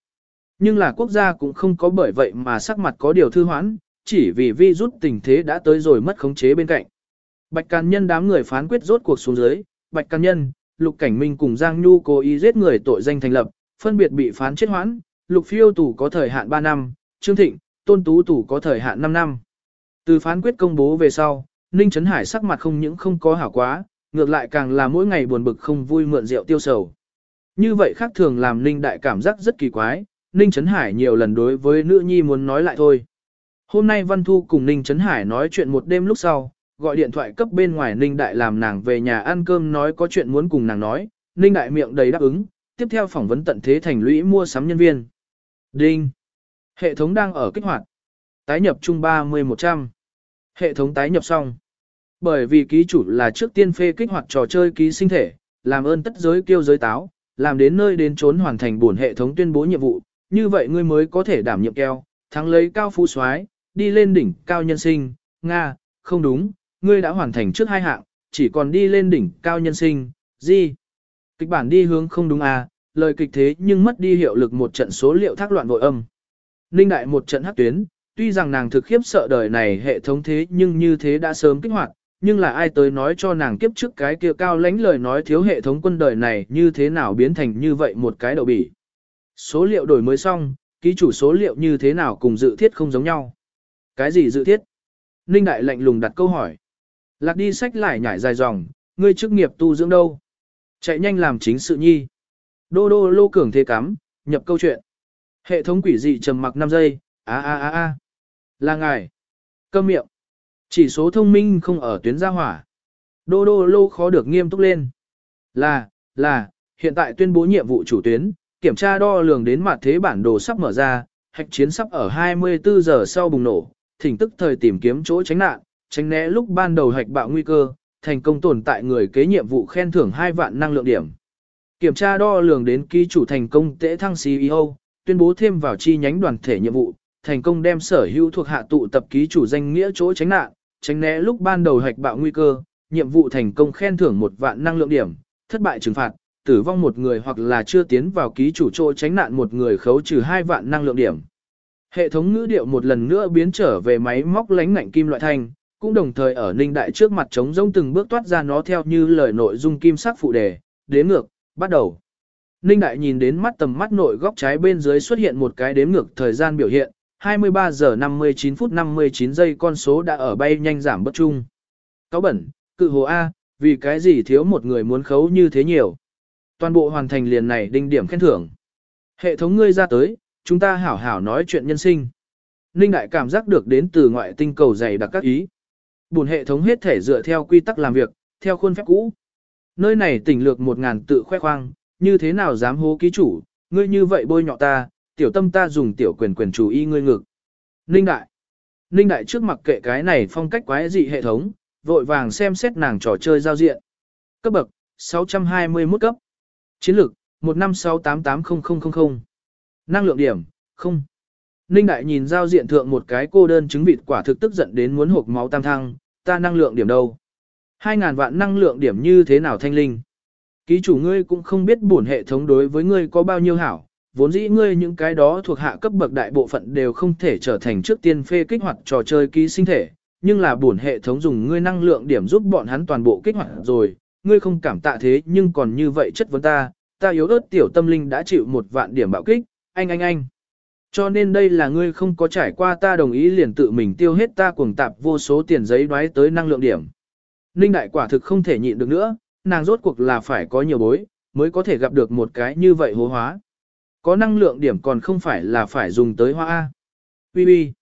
Nhưng là quốc gia cũng không có bởi vậy mà sắc mặt có điều thư hoãn, chỉ vì vi rút tình thế đã tới rồi mất khống chế bên cạnh. Bạch Càn Nhân đám người phán quyết rốt cuộc xuống dưới, Bạch Càn Nhân, Lục Cảnh Minh cùng Giang Nhu cố ý giết người tội danh thành lập, phân biệt bị phán chết hoãn, Lục Phiêu tù có thời hạn 3 năm, Trương Thịnh, Tôn Tú tù có thời hạn 5 năm. Từ phán quyết công bố về sau, Ninh Trấn Hải sắc mặt không những không có hảo quá, ngược lại càng là mỗi ngày buồn bực không vui mượn rượu tiêu sầu. Như vậy khác thường làm Ninh Đại cảm giác rất kỳ quái, Ninh Trấn Hải nhiều lần đối với nữ nhi muốn nói lại thôi. Hôm nay Văn Thu cùng Ninh Trấn Hải nói chuyện một đêm lúc sau, gọi điện thoại cấp bên ngoài Ninh Đại làm nàng về nhà ăn cơm nói có chuyện muốn cùng nàng nói, Ninh Đại miệng đầy đáp ứng, tiếp theo phỏng vấn tận thế thành lũy mua sắm nhân viên. Đinh. Hệ thống đang ở kích hoạt. Tái nhập chung 30-100. Hệ thống tái nhập xong. Bởi vì ký chủ là trước tiên phê kích hoạt trò chơi ký sinh thể, làm ơn tất giới kêu giới táo, làm đến nơi đến trốn hoàn thành buồn hệ thống tuyên bố nhiệm vụ, như vậy ngươi mới có thể đảm nhiệm keo, thắng lấy cao phú soái, đi lên đỉnh cao nhân sinh, Nga, không đúng, ngươi đã hoàn thành trước hai hạng, chỉ còn đi lên đỉnh cao nhân sinh, gì? Kịch bản đi hướng không đúng à, lời kịch thế nhưng mất đi hiệu lực một trận số liệu thác loạn vội âm. Ninh đại một trận hắc tuyến, tuy rằng nàng thực khiếp sợ đời này hệ thống thế nhưng như thế đã sớm kích hoạt, nhưng là ai tới nói cho nàng kiếp trước cái kia cao lãnh lời nói thiếu hệ thống quân đời này như thế nào biến thành như vậy một cái đầu bỉ. Số liệu đổi mới xong, ký chủ số liệu như thế nào cùng dự thiết không giống nhau. Cái gì dự thiết? Ninh Đại lạnh lùng đặt câu hỏi. Lạc đi sách lại nhảy dài dòng, ngươi chức nghiệp tu dưỡng đâu? Chạy nhanh làm chính sự nhi. Đô đô lô cường thế cắm, nhập câu chuyện. Hệ thống quỷ dị trầm mặc 5 giây, a a a a. Là ngài. Câm miệng. Chỉ số thông minh không ở tuyến gia hỏa. Đô đô lô khó được nghiêm túc lên. Là, là, hiện tại tuyên bố nhiệm vụ chủ tuyến, kiểm tra đo lường đến mặt thế bản đồ sắp mở ra, hạch chiến sắp ở 24 giờ sau bùng nổ, thỉnh tức thời tìm kiếm chỗ tránh nạn, tránh né lúc ban đầu hạch bạo nguy cơ, thành công tồn tại người kế nhiệm vụ khen thưởng 2 vạn năng lượng điểm. Kiểm tra đo lường đến ký chủ thành công tễ thăng CEO, tuyên bố thêm vào chi nhánh đoàn thể nhiệm vụ, thành công đem sở hữu thuộc hạ tụ tập ký chủ danh nghĩa chỗ tránh nạn, tránh né lúc ban đầu hạch bạo nguy cơ, nhiệm vụ thành công khen thưởng một vạn năng lượng điểm, thất bại trừng phạt, tử vong một người hoặc là chưa tiến vào ký chủ chỗ tránh nạn một người khấu trừ hai vạn năng lượng điểm. Hệ thống ngữ điệu một lần nữa biến trở về máy móc lánh ngạnh kim loại thanh, cũng đồng thời ở ninh đại trước mặt trống rông từng bước toát ra nó theo như lời nội dung kim sắc phụ đề, đếm ngược, bắt đầu. Ninh đại nhìn đến mắt tầm mắt nội góc trái bên dưới xuất hiện một cái đếm ngược thời gian biểu hiện, 23 giờ 59 phút 59 giây con số đã ở bay nhanh giảm bất chung. Cáo bẩn, cự hồ A, vì cái gì thiếu một người muốn khấu như thế nhiều. Toàn bộ hoàn thành liền này đinh điểm khen thưởng. Hệ thống ngươi ra tới, chúng ta hảo hảo nói chuyện nhân sinh. Ninh đại cảm giác được đến từ ngoại tinh cầu dày đặc các ý. Buồn hệ thống hết thể dựa theo quy tắc làm việc, theo khuôn phép cũ. Nơi này tỉnh lược một ngàn tự khoe khoang, như thế nào dám hố ký chủ, ngươi như vậy bôi nhọ ta, tiểu tâm ta dùng tiểu quyền quyền chủ y ngươi ngực. Ninh đại. Ninh đại trước mặt kệ cái này phong cách quái dị hệ thống, vội vàng xem xét nàng trò chơi giao diện. Cấp bậc, 621 cấp. Chiến lược, 156880000. Năng lượng điểm, không. Ninh đại nhìn giao diện thượng một cái cô đơn chứng vịt quả thực tức giận đến muốn hộp máu tam thăng, ta năng lượng điểm đâu. 2.000 vạn năng lượng điểm như thế nào thanh linh. Ký chủ ngươi cũng không biết bổn hệ thống đối với ngươi có bao nhiêu hảo, vốn dĩ ngươi những cái đó thuộc hạ cấp bậc đại bộ phận đều không thể trở thành trước tiên phê kích hoạt trò chơi ký sinh thể, nhưng là bổn hệ thống dùng ngươi năng lượng điểm giúp bọn hắn toàn bộ kích hoạt rồi, ngươi không cảm tạ thế nhưng còn như vậy chất vấn ta, ta yếu ớt tiểu tâm linh đã chịu một vạn điểm bạo kích, anh anh anh. Cho nên đây là ngươi không có trải qua ta đồng ý liền tự mình tiêu hết ta cuồng tạp vô số tiền giấy đoái tới năng lượng điểm. Ninh đại quả thực không thể nhịn được nữa, nàng rốt cuộc là phải có nhiều bối, mới có thể gặp được một cái như vậy hố hóa. Có năng lượng điểm còn không phải là phải dùng tới hoa A. Ui ui,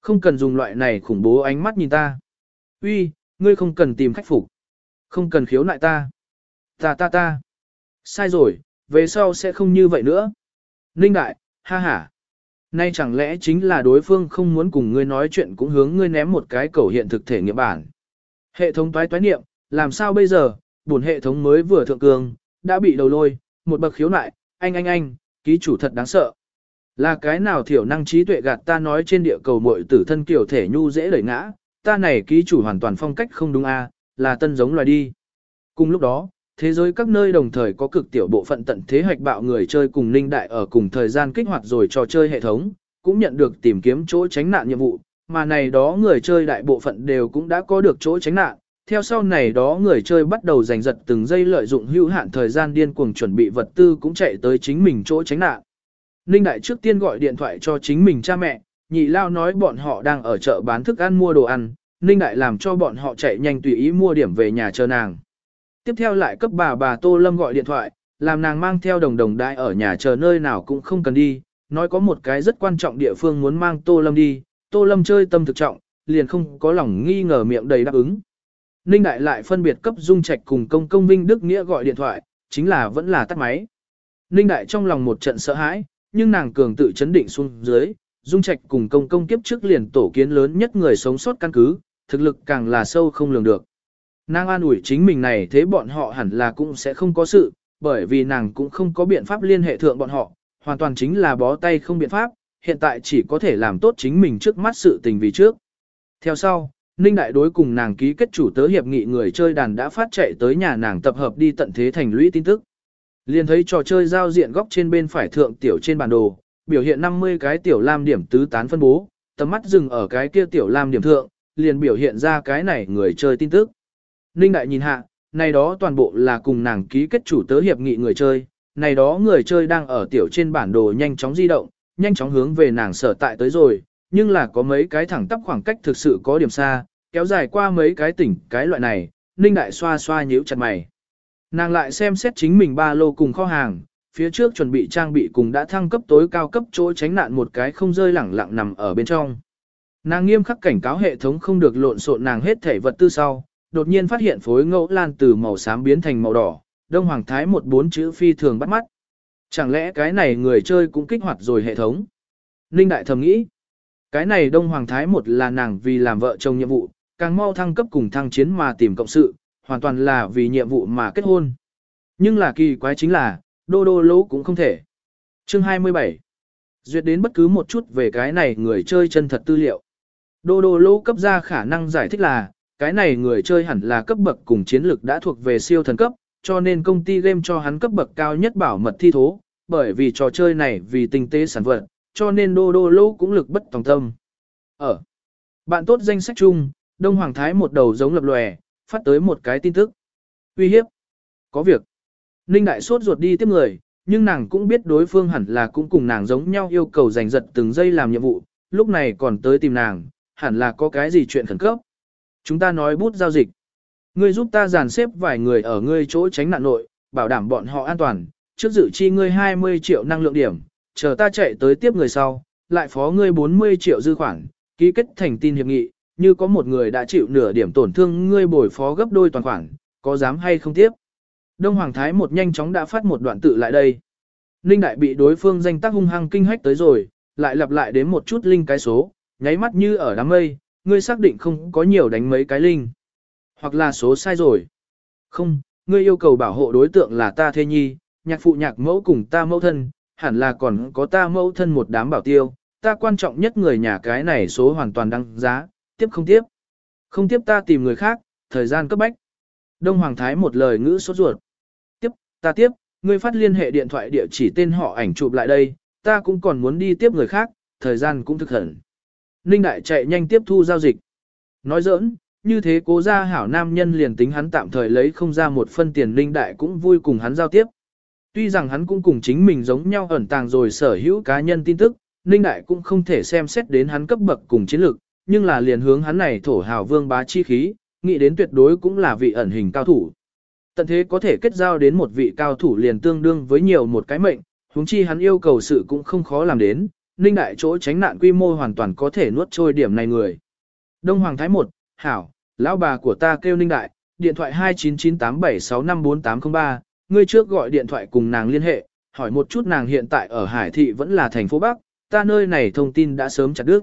không cần dùng loại này khủng bố ánh mắt nhìn ta. Uy, ngươi không cần tìm khách phục. Không cần khiếu nại ta. Ta ta ta. Sai rồi, về sau sẽ không như vậy nữa. Ninh đại, ha ha. Nay chẳng lẽ chính là đối phương không muốn cùng ngươi nói chuyện cũng hướng ngươi ném một cái cầu hiện thực thể nghiệm bản. Hệ thống toái toái niệm, làm sao bây giờ, buồn hệ thống mới vừa thượng cường, đã bị đầu lôi, một bậc khiếu nại, anh anh anh, ký chủ thật đáng sợ. Là cái nào thiểu năng trí tuệ gạt ta nói trên địa cầu muội tử thân kiểu thể nhu dễ đẩy ngã, ta này ký chủ hoàn toàn phong cách không đúng a, là tân giống loài đi. Cùng lúc đó, thế giới các nơi đồng thời có cực tiểu bộ phận tận thế hoạch bạo người chơi cùng linh đại ở cùng thời gian kích hoạt rồi trò chơi hệ thống, cũng nhận được tìm kiếm chỗ tránh nạn nhiệm vụ, mà này đó người chơi đại bộ phận đều cũng đã có được chỗ tránh nạn. Theo sau này đó người chơi bắt đầu giành giật từng giây lợi dụng hữu hạn thời gian điên cuồng chuẩn bị vật tư cũng chạy tới chính mình chỗ tránh nạn. Ninh Đại trước tiên gọi điện thoại cho chính mình cha mẹ, nhị lao nói bọn họ đang ở chợ bán thức ăn mua đồ ăn, Ninh Đại làm cho bọn họ chạy nhanh tùy ý mua điểm về nhà chờ nàng. Tiếp theo lại cấp bà bà Tô Lâm gọi điện thoại, làm nàng mang theo đồng đồng đại ở nhà chờ nơi nào cũng không cần đi, nói có một cái rất quan trọng địa phương muốn mang Tô Lâm đi, Tô Lâm chơi tâm thực trọng, liền không có lòng nghi ngờ miệng đầy đáp ứng. Ninh Đại lại phân biệt cấp Dung Trạch cùng công công Vinh Đức Nghĩa gọi điện thoại, chính là vẫn là tắt máy. Ninh Đại trong lòng một trận sợ hãi, nhưng nàng cường tự chấn định xuống dưới, Dung Trạch cùng công công kiếp trước liền tổ kiến lớn nhất người sống sót căn cứ, thực lực càng là sâu không lường được. Nàng an ủi chính mình này thế bọn họ hẳn là cũng sẽ không có sự, bởi vì nàng cũng không có biện pháp liên hệ thượng bọn họ, hoàn toàn chính là bó tay không biện pháp, hiện tại chỉ có thể làm tốt chính mình trước mắt sự tình vì trước. Theo sau, Ninh Đại đối cùng nàng ký kết chủ tớ hiệp nghị người chơi đàn đã phát chạy tới nhà nàng tập hợp đi tận thế thành lũy tin tức. Liên thấy trò chơi giao diện góc trên bên phải thượng tiểu trên bản đồ, biểu hiện 50 cái tiểu lam điểm tứ tán phân bố, tầm mắt dừng ở cái kia tiểu lam điểm thượng, liền biểu hiện ra cái này người chơi tin tức. Ninh Đại nhìn hạ, này đó toàn bộ là cùng nàng ký kết chủ tớ hiệp nghị người chơi, này đó người chơi đang ở tiểu trên bản đồ nhanh chóng di động, nhanh chóng hướng về nàng sở tại tới rồi, nhưng là có mấy cái thẳng tắp khoảng cách thực sự có điểm xa, kéo dài qua mấy cái tỉnh cái loại này, Ninh Đại xoa xoa nhíu chặt mày. Nàng lại xem xét chính mình ba lô cùng kho hàng, phía trước chuẩn bị trang bị cùng đã thăng cấp tối cao cấp chỗ tránh nạn một cái không rơi lẳng lặng nằm ở bên trong. Nàng nghiêm khắc cảnh cáo hệ thống không được lộn xộn nàng hết thể vật tư sau, đột nhiên phát hiện phối ngẫu lan từ màu xám biến thành màu đỏ, Đông Hoàng Thái một bốn chữ phi thường bắt mắt. Chẳng lẽ cái này người chơi cũng kích hoạt rồi hệ thống? Ninh Đại thầm nghĩ, cái này Đông Hoàng Thái một là nàng vì làm vợ chồng nhiệm vụ, càng mau thăng cấp cùng thăng chiến mà tìm cộng sự, hoàn toàn là vì nhiệm vụ mà kết hôn. Nhưng là kỳ quái chính là, đô đô lỗ cũng không thể. Chương 27 Duyệt đến bất cứ một chút về cái này người chơi chân thật tư liệu. Đô đô lỗ cấp ra khả năng giải thích là, cái này người chơi hẳn là cấp bậc cùng chiến lực đã thuộc về siêu thần cấp, cho nên công ty game cho hắn cấp bậc cao nhất bảo mật thi thố, bởi vì trò chơi này vì tinh tế sản vật, cho nên đô đô lô cũng lực bất tòng tâm. Ở bạn tốt danh sách chung, Đông Hoàng Thái một đầu giống lập lòe, phát tới một cái tin tức. Uy hiếp. Có việc. Ninh Đại sốt ruột đi tiếp người, nhưng nàng cũng biết đối phương hẳn là cũng cùng nàng giống nhau yêu cầu giành giật từng giây làm nhiệm vụ, lúc này còn tới tìm nàng, hẳn là có cái gì chuyện khẩn cấp. Chúng ta nói bút giao dịch. Ngươi giúp ta dàn xếp vài người ở ngươi chỗ tránh nạn nội, bảo đảm bọn họ an toàn, trước dự chi ngươi 20 triệu năng lượng điểm, chờ ta chạy tới tiếp người sau, lại phó ngươi 40 triệu dư khoản, ký kết thành tin hiệp nghị, như có một người đã chịu nửa điểm tổn thương ngươi bồi phó gấp đôi toàn khoản, có dám hay không tiếp. Đông Hoàng Thái một nhanh chóng đã phát một đoạn tự lại đây. Linh Đại bị đối phương danh tác hung hăng kinh hách tới rồi, lại lặp lại đến một chút linh cái số, nháy mắt như ở đám mây, ngươi xác định không có nhiều đánh mấy cái linh. Hoặc là số sai rồi. Không, ngươi yêu cầu bảo hộ đối tượng là ta thê nhi, nhạc phụ nhạc mẫu cùng ta mẫu thân, hẳn là còn có ta mẫu thân một đám bảo tiêu, ta quan trọng nhất người nhà cái này số hoàn toàn đăng giá, tiếp không tiếp. Không tiếp ta tìm người khác, thời gian cấp bách. Đông Hoàng Thái một lời ngữ sốt ruột. Tiếp, ta tiếp, ngươi phát liên hệ điện thoại địa chỉ tên họ ảnh chụp lại đây, ta cũng còn muốn đi tiếp người khác, thời gian cũng thực hẳn. Ninh Đại chạy nhanh tiếp thu giao dịch. Nói giỡn, như thế cố ra hảo nam nhân liền tính hắn tạm thời lấy không ra một phân tiền Ninh Đại cũng vui cùng hắn giao tiếp. Tuy rằng hắn cũng cùng chính mình giống nhau ẩn tàng rồi sở hữu cá nhân tin tức, Ninh Đại cũng không thể xem xét đến hắn cấp bậc cùng chiến lược, nhưng là liền hướng hắn này thổ hào vương bá chi khí, nghĩ đến tuyệt đối cũng là vị ẩn hình cao thủ. Tận thế có thể kết giao đến một vị cao thủ liền tương đương với nhiều một cái mệnh, huống chi hắn yêu cầu sự cũng không khó làm đến, ninh đại chỗ tránh nạn quy mô hoàn toàn có thể nuốt trôi điểm này người. Đông Hoàng Thái 1, Hảo, lão bà của ta kêu ninh đại, điện thoại 2998765483, ngươi trước gọi điện thoại cùng nàng liên hệ, hỏi một chút nàng hiện tại ở Hải Thị vẫn là thành phố Bắc, ta nơi này thông tin đã sớm chặt đứt.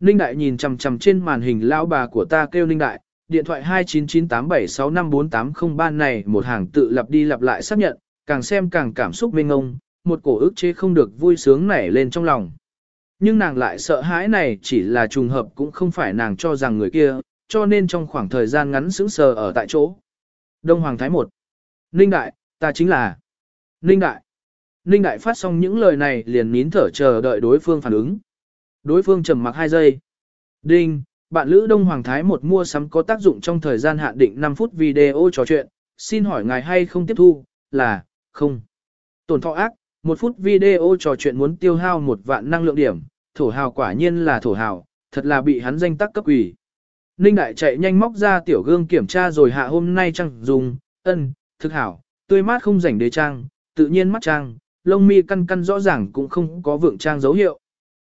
Ninh Đại nhìn chằm chằm trên màn hình lão bà của ta kêu Ninh Đại, điện thoại 2998765483 này một hàng tự lặp đi lặp lại xác nhận, càng xem càng cảm xúc mênh ngông, một cổ ức chế không được vui sướng nảy lên trong lòng. Nhưng nàng lại sợ hãi này chỉ là trùng hợp cũng không phải nàng cho rằng người kia, cho nên trong khoảng thời gian ngắn sững sờ ở tại chỗ. Đông Hoàng Thái một Ninh Đại, ta chính là Ninh Đại. Ninh Đại phát xong những lời này liền nín thở chờ đợi đối phương phản ứng. Đối phương trầm mặc 2 giây. Đinh, bạn Lữ Đông Hoàng Thái một mua sắm có tác dụng trong thời gian hạn định 5 phút video trò chuyện, xin hỏi ngài hay không tiếp thu, là, không. Tổn thọ ác, một phút video trò chuyện muốn tiêu hao một vạn năng lượng điểm, thổ hào quả nhiên là thổ hào, thật là bị hắn danh tắc cấp quỷ. Ninh Đại chạy nhanh móc ra tiểu gương kiểm tra rồi hạ hôm nay trăng dùng, ân, thực hảo, tươi mát không rảnh đế trang, tự nhiên mắt trang, lông mi căn căn rõ ràng cũng không có vượng trang dấu hiệu.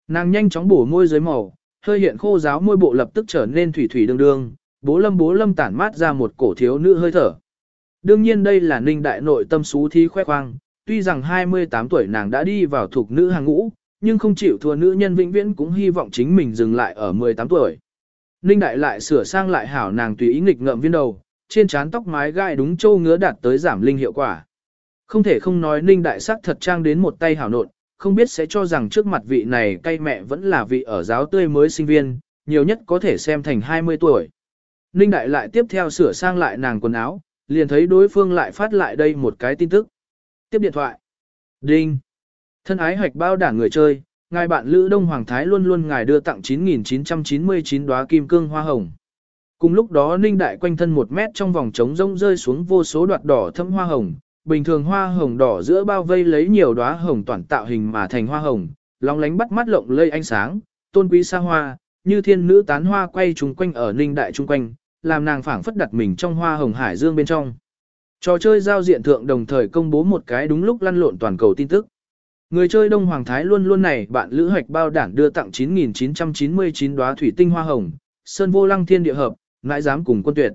Nàng nhanh chóng bổ môi dưới màu, hơi hiện khô giáo môi bộ lập tức trở nên thủy thủy đương đương, bố lâm bố lâm tản mát ra một cổ thiếu nữ hơi thở. Đương nhiên đây là ninh đại nội tâm xú thí khoe khoang, tuy rằng 28 tuổi nàng đã đi vào thuộc nữ hàng ngũ, nhưng không chịu thua nữ nhân vĩnh viễn cũng hy vọng chính mình dừng lại ở 18 tuổi. Ninh đại lại sửa sang lại hảo nàng tùy ý nghịch ngợm viên đầu, trên trán tóc mái gai đúng châu ngứa đạt tới giảm linh hiệu quả. Không thể không nói ninh đại sắc thật trang đến một tay hảo nộn, không biết sẽ cho rằng trước mặt vị này cay mẹ vẫn là vị ở giáo tươi mới sinh viên, nhiều nhất có thể xem thành 20 tuổi. Ninh đại lại tiếp theo sửa sang lại nàng quần áo, liền thấy đối phương lại phát lại đây một cái tin tức. Tiếp điện thoại. Đinh. Thân ái hoạch bao đảng người chơi, ngài bạn Lữ Đông Hoàng Thái luôn luôn ngài đưa tặng 9.999 đóa kim cương hoa hồng. Cùng lúc đó Ninh Đại quanh thân một mét trong vòng trống rông rơi xuống vô số đoạt đỏ thâm hoa hồng, bình thường hoa hồng đỏ giữa bao vây lấy nhiều đóa hồng toàn tạo hình mà thành hoa hồng, long lánh bắt mắt lộng lây ánh sáng, tôn quý xa hoa, như thiên nữ tán hoa quay trùng quanh ở Ninh Đại trung quanh, làm nàng phảng phất đặt mình trong hoa hồng hải dương bên trong. Trò chơi giao diện thượng đồng thời công bố một cái đúng lúc lăn lộn toàn cầu tin tức. Người chơi Đông Hoàng Thái luôn luôn này bạn lữ hoạch bao đản đưa tặng 9.999 đóa thủy tinh hoa hồng, sơn vô lăng thiên địa hợp, ngãi dám cùng quân tuyệt.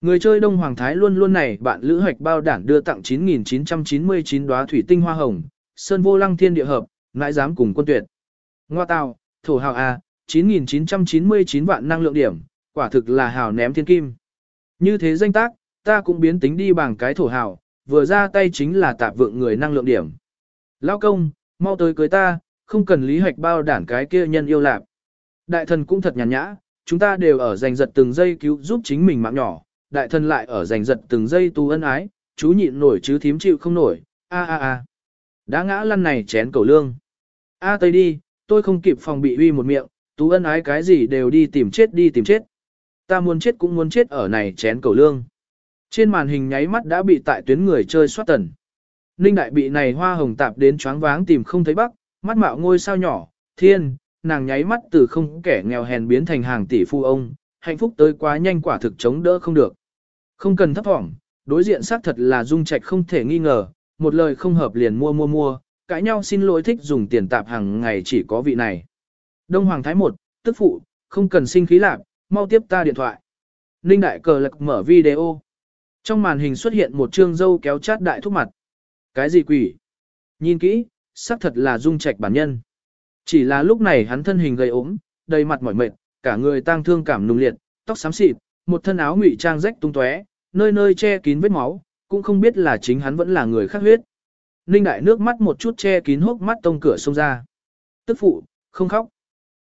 Người chơi Đông Hoàng Thái luôn luôn này bạn lữ hoạch bao đản đưa tặng 9.999 đóa thủy tinh hoa hồng, sơn vô lăng thiên địa hợp, ngãi dám cùng quân tuyệt. Ngoa tào, thổ hào à, A, 9.999 vạn năng lượng điểm, quả thực là hào ném thiên kim. Như thế danh tác, ta cũng biến tính đi bằng cái thổ hào, vừa ra tay chính là tạp vượng người năng lượng điểm. Lao công, mau tới cưới ta, không cần lý hoạch bao đản cái kia nhân yêu lạc. Đại thần cũng thật nhàn nhã, chúng ta đều ở giành giật từng giây cứu giúp chính mình mạng nhỏ, đại thần lại ở giành giật từng giây tu ân ái, chú nhịn nổi chứ thím chịu không nổi, a a a. Đã ngã lăn này chén cầu lương. A à, tây đi, tôi không kịp phòng bị uy một miệng, tú ân ái cái gì đều đi tìm chết đi tìm chết. Ta muốn chết cũng muốn chết ở này chén cầu lương. Trên màn hình nháy mắt đã bị tại tuyến người chơi soát tần. Ninh đại bị này hoa hồng tạp đến choáng váng tìm không thấy bắc, mắt mạo ngôi sao nhỏ, thiên, nàng nháy mắt từ không kẻ nghèo hèn biến thành hàng tỷ phu ông, hạnh phúc tới quá nhanh quả thực chống đỡ không được. Không cần thấp thỏm, đối diện xác thật là dung trạch không thể nghi ngờ, một lời không hợp liền mua mua mua, cãi nhau xin lỗi thích dùng tiền tạp hàng ngày chỉ có vị này. Đông Hoàng Thái một, tức phụ, không cần sinh khí lạc, mau tiếp ta điện thoại. Ninh đại cờ lạc mở video. Trong màn hình xuất hiện một trương dâu kéo chát đại thúc mặt. Cái gì quỷ? Nhìn kỹ, xác thật là dung trạch bản nhân. Chỉ là lúc này hắn thân hình gầy ốm, đầy mặt mỏi mệt, cả người tang thương cảm nung liệt, tóc xám xịt, một thân áo ngụy trang rách tung tóe, nơi nơi che kín vết máu, cũng không biết là chính hắn vẫn là người khác huyết. Ninh đại nước mắt một chút che kín hốc mắt tông cửa xông ra. Tức phụ, không khóc.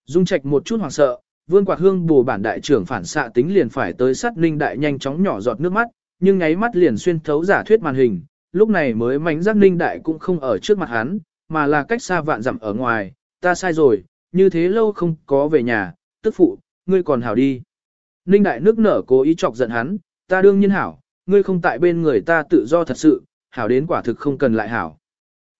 Dung Trạch một chút hoảng sợ, vương quạt hương bù bản đại trưởng phản xạ tính liền phải tới sát Ninh đại nhanh chóng nhỏ giọt nước mắt, nhưng nháy mắt liền xuyên thấu giả thuyết màn hình, lúc này mới mánh giác Ninh đại cũng không ở trước mặt hắn, mà là cách xa vạn dặm ở ngoài, ta sai rồi, như thế lâu không có về nhà, tức phụ, ngươi còn hảo đi. Ninh đại nước nở cố ý chọc giận hắn, ta đương nhiên hảo, ngươi không tại bên người ta tự do thật sự, hảo đến quả thực không cần lại hảo.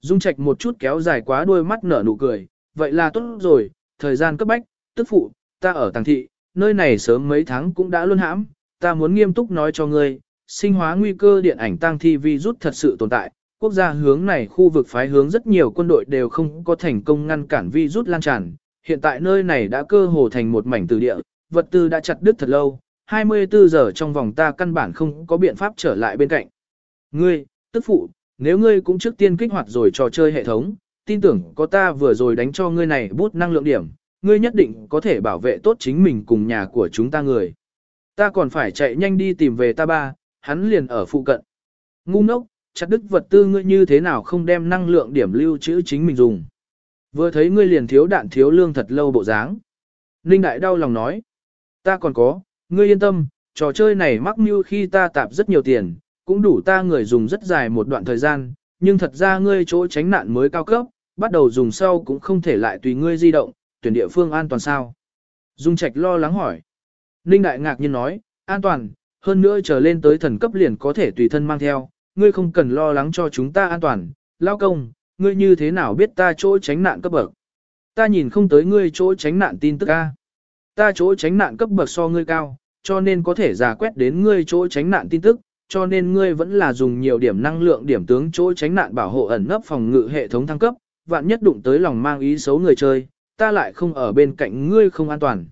Dung Trạch một chút kéo dài quá đôi mắt nở nụ cười, vậy là tốt rồi, thời gian cấp bách, tức phụ, ta ở tàng thị, nơi này sớm mấy tháng cũng đã luôn hãm, ta muốn nghiêm túc nói cho ngươi, sinh hóa nguy cơ điện ảnh tăng thi virus thật sự tồn tại, quốc gia hướng này khu vực phái hướng rất nhiều quân đội đều không có thành công ngăn cản virus lan tràn, hiện tại nơi này đã cơ hồ thành một mảnh từ địa, vật tư đã chặt đứt thật lâu, 24 giờ trong vòng ta căn bản không có biện pháp trở lại bên cạnh. Ngươi, tức phụ, nếu ngươi cũng trước tiên kích hoạt rồi trò chơi hệ thống, tin tưởng có ta vừa rồi đánh cho ngươi này bút năng lượng điểm, ngươi nhất định có thể bảo vệ tốt chính mình cùng nhà của chúng ta người. Ta còn phải chạy nhanh đi tìm về ta ba, hắn liền ở phụ cận. Ngu ngốc, chặt đứt vật tư ngươi như thế nào không đem năng lượng điểm lưu trữ chính mình dùng. Vừa thấy ngươi liền thiếu đạn thiếu lương thật lâu bộ dáng. Ninh Đại đau lòng nói. Ta còn có, ngươi yên tâm, trò chơi này mắc mưu khi ta tạp rất nhiều tiền, cũng đủ ta người dùng rất dài một đoạn thời gian, nhưng thật ra ngươi chỗ tránh nạn mới cao cấp, bắt đầu dùng sau cũng không thể lại tùy ngươi di động, tuyển địa phương an toàn sao. Dung Trạch lo lắng hỏi. Ninh Đại ngạc nhiên nói, an toàn, hơn nữa trở lên tới thần cấp liền có thể tùy thân mang theo, ngươi không cần lo lắng cho chúng ta an toàn, lao công, ngươi như thế nào biết ta chỗ tránh nạn cấp bậc. Ta nhìn không tới ngươi chỗ tránh nạn tin tức a. Ta chỗ tránh nạn cấp bậc so ngươi cao, cho nên có thể giả quét đến ngươi chỗ tránh nạn tin tức, cho nên ngươi vẫn là dùng nhiều điểm năng lượng điểm tướng chỗ tránh nạn bảo hộ ẩn nấp phòng ngự hệ thống thăng cấp, vạn nhất đụng tới lòng mang ý xấu người chơi, ta lại không ở bên cạnh ngươi không an toàn.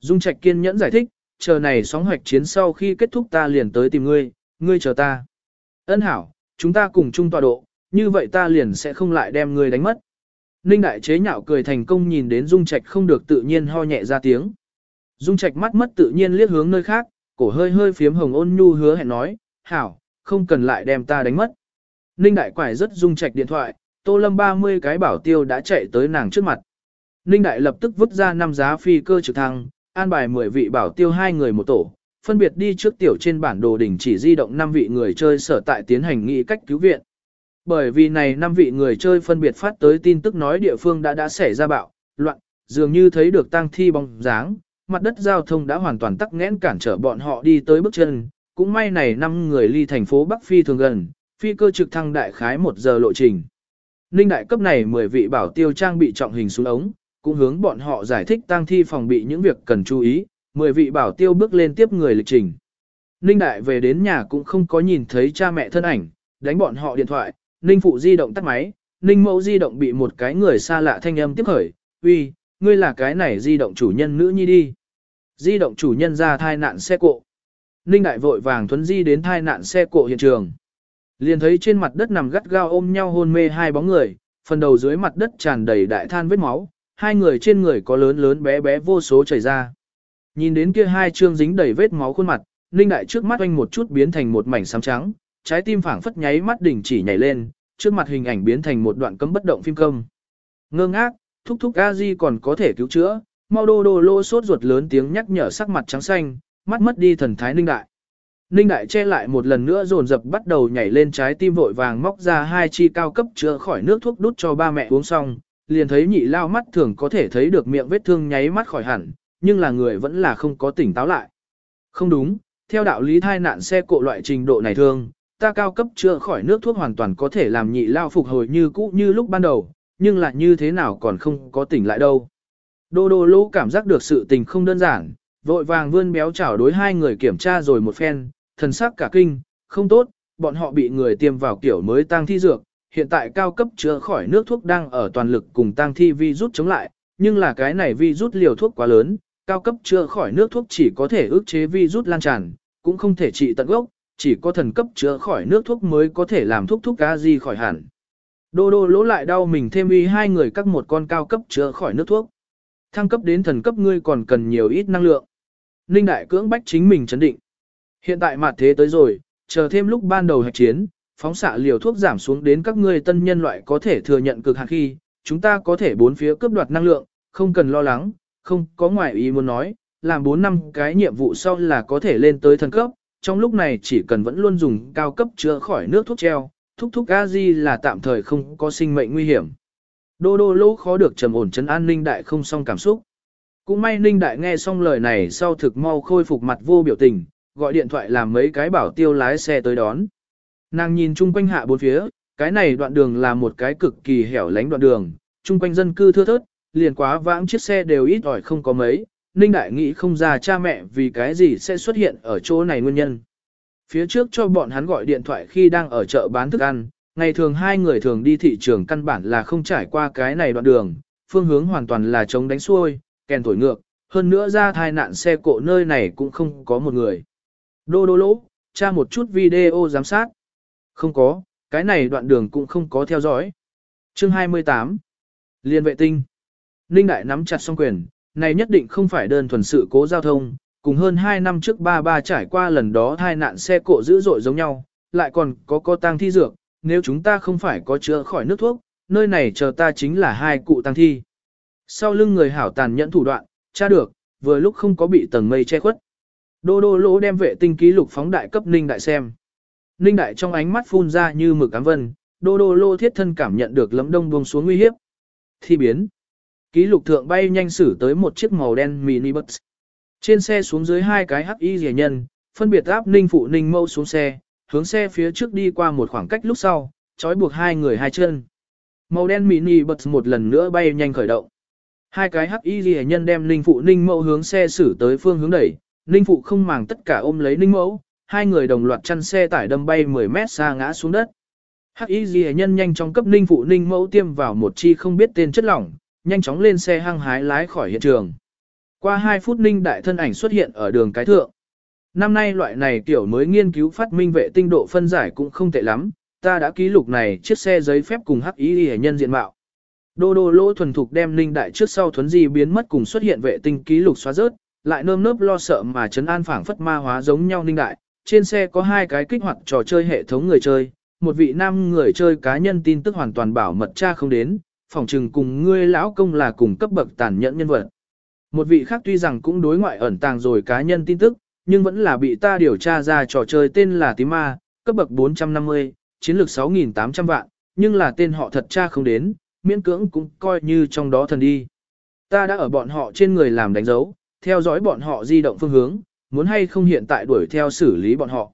Dung Trạch kiên nhẫn giải thích, chờ này sóng hoạch chiến sau khi kết thúc ta liền tới tìm ngươi, ngươi chờ ta. Ân hảo, chúng ta cùng chung tọa độ, như vậy ta liền sẽ không lại đem ngươi đánh mất. Ninh đại chế nhạo cười thành công nhìn đến Dung Trạch không được tự nhiên ho nhẹ ra tiếng. Dung Trạch mắt mất tự nhiên liếc hướng nơi khác, cổ hơi hơi phiếm hồng ôn nhu hứa hẹn nói, hảo, không cần lại đem ta đánh mất. Ninh đại quải rất Dung Trạch điện thoại, Tô Lâm 30 cái bảo tiêu đã chạy tới nàng trước mặt. Ninh đại lập tức vứt ra năm giá phi cơ trực thăng, an bài 10 vị bảo tiêu hai người một tổ, phân biệt đi trước tiểu trên bản đồ đỉnh chỉ di động 5 vị người chơi sở tại tiến hành nghị cách cứu viện. Bởi vì này 5 vị người chơi phân biệt phát tới tin tức nói địa phương đã đã xảy ra bạo, loạn, dường như thấy được tang thi bóng dáng, mặt đất giao thông đã hoàn toàn tắc nghẽn cản trở bọn họ đi tới bước chân, cũng may này 5 người ly thành phố Bắc Phi thường gần, phi cơ trực thăng đại khái 1 giờ lộ trình. Ninh đại cấp này 10 vị bảo tiêu trang bị trọng hình xuống ống, cũng hướng bọn họ giải thích tang thi phòng bị những việc cần chú ý, 10 vị bảo tiêu bước lên tiếp người lịch trình. Ninh đại về đến nhà cũng không có nhìn thấy cha mẹ thân ảnh, đánh bọn họ điện thoại, Ninh phụ di động tắt máy, Ninh mẫu di động bị một cái người xa lạ thanh âm tiếp khởi, uy, ngươi là cái này di động chủ nhân nữ nhi đi. Di động chủ nhân ra thai nạn xe cộ. Ninh đại vội vàng thuấn di đến thai nạn xe cộ hiện trường. Liền thấy trên mặt đất nằm gắt gao ôm nhau hôn mê hai bóng người, phần đầu dưới mặt đất tràn đầy đại than vết máu, hai người trên người có lớn lớn bé bé vô số chảy ra. Nhìn đến kia hai trương dính đầy vết máu khuôn mặt, Ninh đại trước mắt anh một chút biến thành một mảnh xám trắng, trái tim phảng phất nháy mắt đỉnh chỉ nhảy lên, trước mặt hình ảnh biến thành một đoạn cấm bất động phim công. Ngơ ngác, thúc thúc a di còn có thể cứu chữa, mau đô đô lô sốt ruột lớn tiếng nhắc nhở sắc mặt trắng xanh, mắt mất đi thần thái ninh đại. Ninh đại che lại một lần nữa dồn dập bắt đầu nhảy lên trái tim vội vàng móc ra hai chi cao cấp chữa khỏi nước thuốc đút cho ba mẹ uống xong, liền thấy nhị lao mắt thường có thể thấy được miệng vết thương nháy mắt khỏi hẳn, nhưng là người vẫn là không có tỉnh táo lại. Không đúng, theo đạo lý thai nạn xe cộ loại trình độ này thương, ta cao cấp chữa khỏi nước thuốc hoàn toàn có thể làm nhị lao phục hồi như cũ như lúc ban đầu, nhưng là như thế nào còn không có tỉnh lại đâu. Đô đô lỗ cảm giác được sự tình không đơn giản, vội vàng vươn béo chảo đối hai người kiểm tra rồi một phen, thần sắc cả kinh, không tốt, bọn họ bị người tiêm vào kiểu mới tăng thi dược, hiện tại cao cấp chữa khỏi nước thuốc đang ở toàn lực cùng tăng thi vi rút chống lại, nhưng là cái này vi rút liều thuốc quá lớn, cao cấp chữa khỏi nước thuốc chỉ có thể ức chế vi rút lan tràn, cũng không thể trị tận gốc, chỉ có thần cấp chữa khỏi nước thuốc mới có thể làm thuốc thuốc cá di khỏi hẳn. Đô đô lỗ lại đau mình thêm uy hai người các một con cao cấp chữa khỏi nước thuốc. Thăng cấp đến thần cấp ngươi còn cần nhiều ít năng lượng. Ninh đại cưỡng bách chính mình chấn định. Hiện tại mặt thế tới rồi, chờ thêm lúc ban đầu hạch chiến, phóng xạ liều thuốc giảm xuống đến các ngươi tân nhân loại có thể thừa nhận cực hạn khi, chúng ta có thể bốn phía cướp đoạt năng lượng, không cần lo lắng, không có ngoại ý muốn nói, làm 4 năm cái nhiệm vụ sau là có thể lên tới thần cấp, trong lúc này chỉ cần vẫn luôn dùng cao cấp chữa khỏi nước thuốc treo, thuốc thuốc gazi là tạm thời không có sinh mệnh nguy hiểm. Đô đô lỗ khó được trầm ổn chấn an ninh đại không xong cảm xúc. Cũng may ninh đại nghe xong lời này sau thực mau khôi phục mặt vô biểu tình, gọi điện thoại làm mấy cái bảo tiêu lái xe tới đón. Nàng nhìn chung quanh hạ bốn phía, cái này đoạn đường là một cái cực kỳ hẻo lánh đoạn đường, chung quanh dân cư thưa thớt, liền quá vãng chiếc xe đều ít ỏi không có mấy, Ninh Đại nghĩ không ra cha mẹ vì cái gì sẽ xuất hiện ở chỗ này nguyên nhân. Phía trước cho bọn hắn gọi điện thoại khi đang ở chợ bán thức ăn, ngày thường hai người thường đi thị trường căn bản là không trải qua cái này đoạn đường, phương hướng hoàn toàn là chống đánh xuôi, kèn thổi ngược, hơn nữa ra thai nạn xe cộ nơi này cũng không có một người. Đô đô lỗ, tra một chút video giám sát. Không có, cái này đoạn đường cũng không có theo dõi. Chương 28 Liên vệ tinh Ninh Đại nắm chặt song quyền, này nhất định không phải đơn thuần sự cố giao thông, cùng hơn 2 năm trước ba ba trải qua lần đó thai nạn xe cộ dữ dội giống nhau, lại còn có co tang thi dược, nếu chúng ta không phải có chữa khỏi nước thuốc, nơi này chờ ta chính là hai cụ tang thi. Sau lưng người hảo tàn nhẫn thủ đoạn, tra được, vừa lúc không có bị tầng mây che khuất. Đô đô lỗ đem vệ tinh ký lục phóng đại cấp Ninh Đại xem. Ninh Đại trong ánh mắt phun ra như mực cám vân, đô đô lô thiết thân cảm nhận được lấm đông buông xuống nguy hiếp. Thi biến. Ký lục thượng bay nhanh xử tới một chiếc màu đen mini bus. Trên xe xuống dưới hai cái hắc y rẻ nhân, phân biệt áp Ninh phụ Ninh mâu xuống xe, hướng xe phía trước đi qua một khoảng cách lúc sau, trói buộc hai người hai chân. Màu đen mini bus một lần nữa bay nhanh khởi động. Hai cái hắc y rẻ nhân đem Ninh phụ Ninh mâu hướng xe xử tới phương hướng đẩy, Ninh phụ không màng tất cả ôm lấy Ninh mẫu, hai người đồng loạt chăn xe tải đâm bay 10 mét xa ngã xuống đất. Hắc y ghi nhân nhanh chóng cấp ninh phụ ninh mẫu tiêm vào một chi không biết tên chất lỏng, nhanh chóng lên xe hăng hái lái khỏi hiện trường. Qua 2 phút ninh đại thân ảnh xuất hiện ở đường cái thượng. Năm nay loại này kiểu mới nghiên cứu phát minh vệ tinh độ phân giải cũng không tệ lắm, ta đã ký lục này chiếc xe giấy phép cùng hắc y ghi nhân diện mạo. Đô đô lỗ thuần thục đem ninh đại trước sau thuấn di biến mất cùng xuất hiện vệ tinh ký lục xóa rớt, lại nơm nớp lo sợ mà chấn an phảng phất ma hóa giống nhau ninh đại. Trên xe có hai cái kích hoạt trò chơi hệ thống người chơi, một vị nam người chơi cá nhân tin tức hoàn toàn bảo mật cha không đến, phòng trừng cùng ngươi lão công là cùng cấp bậc tàn nhẫn nhân vật. Một vị khác tuy rằng cũng đối ngoại ẩn tàng rồi cá nhân tin tức, nhưng vẫn là bị ta điều tra ra trò chơi tên là Tím Ma, cấp bậc 450, chiến lược 6.800 vạn, nhưng là tên họ thật cha không đến, miễn cưỡng cũng coi như trong đó thần đi. Ta đã ở bọn họ trên người làm đánh dấu, theo dõi bọn họ di động phương hướng, muốn hay không hiện tại đuổi theo xử lý bọn họ.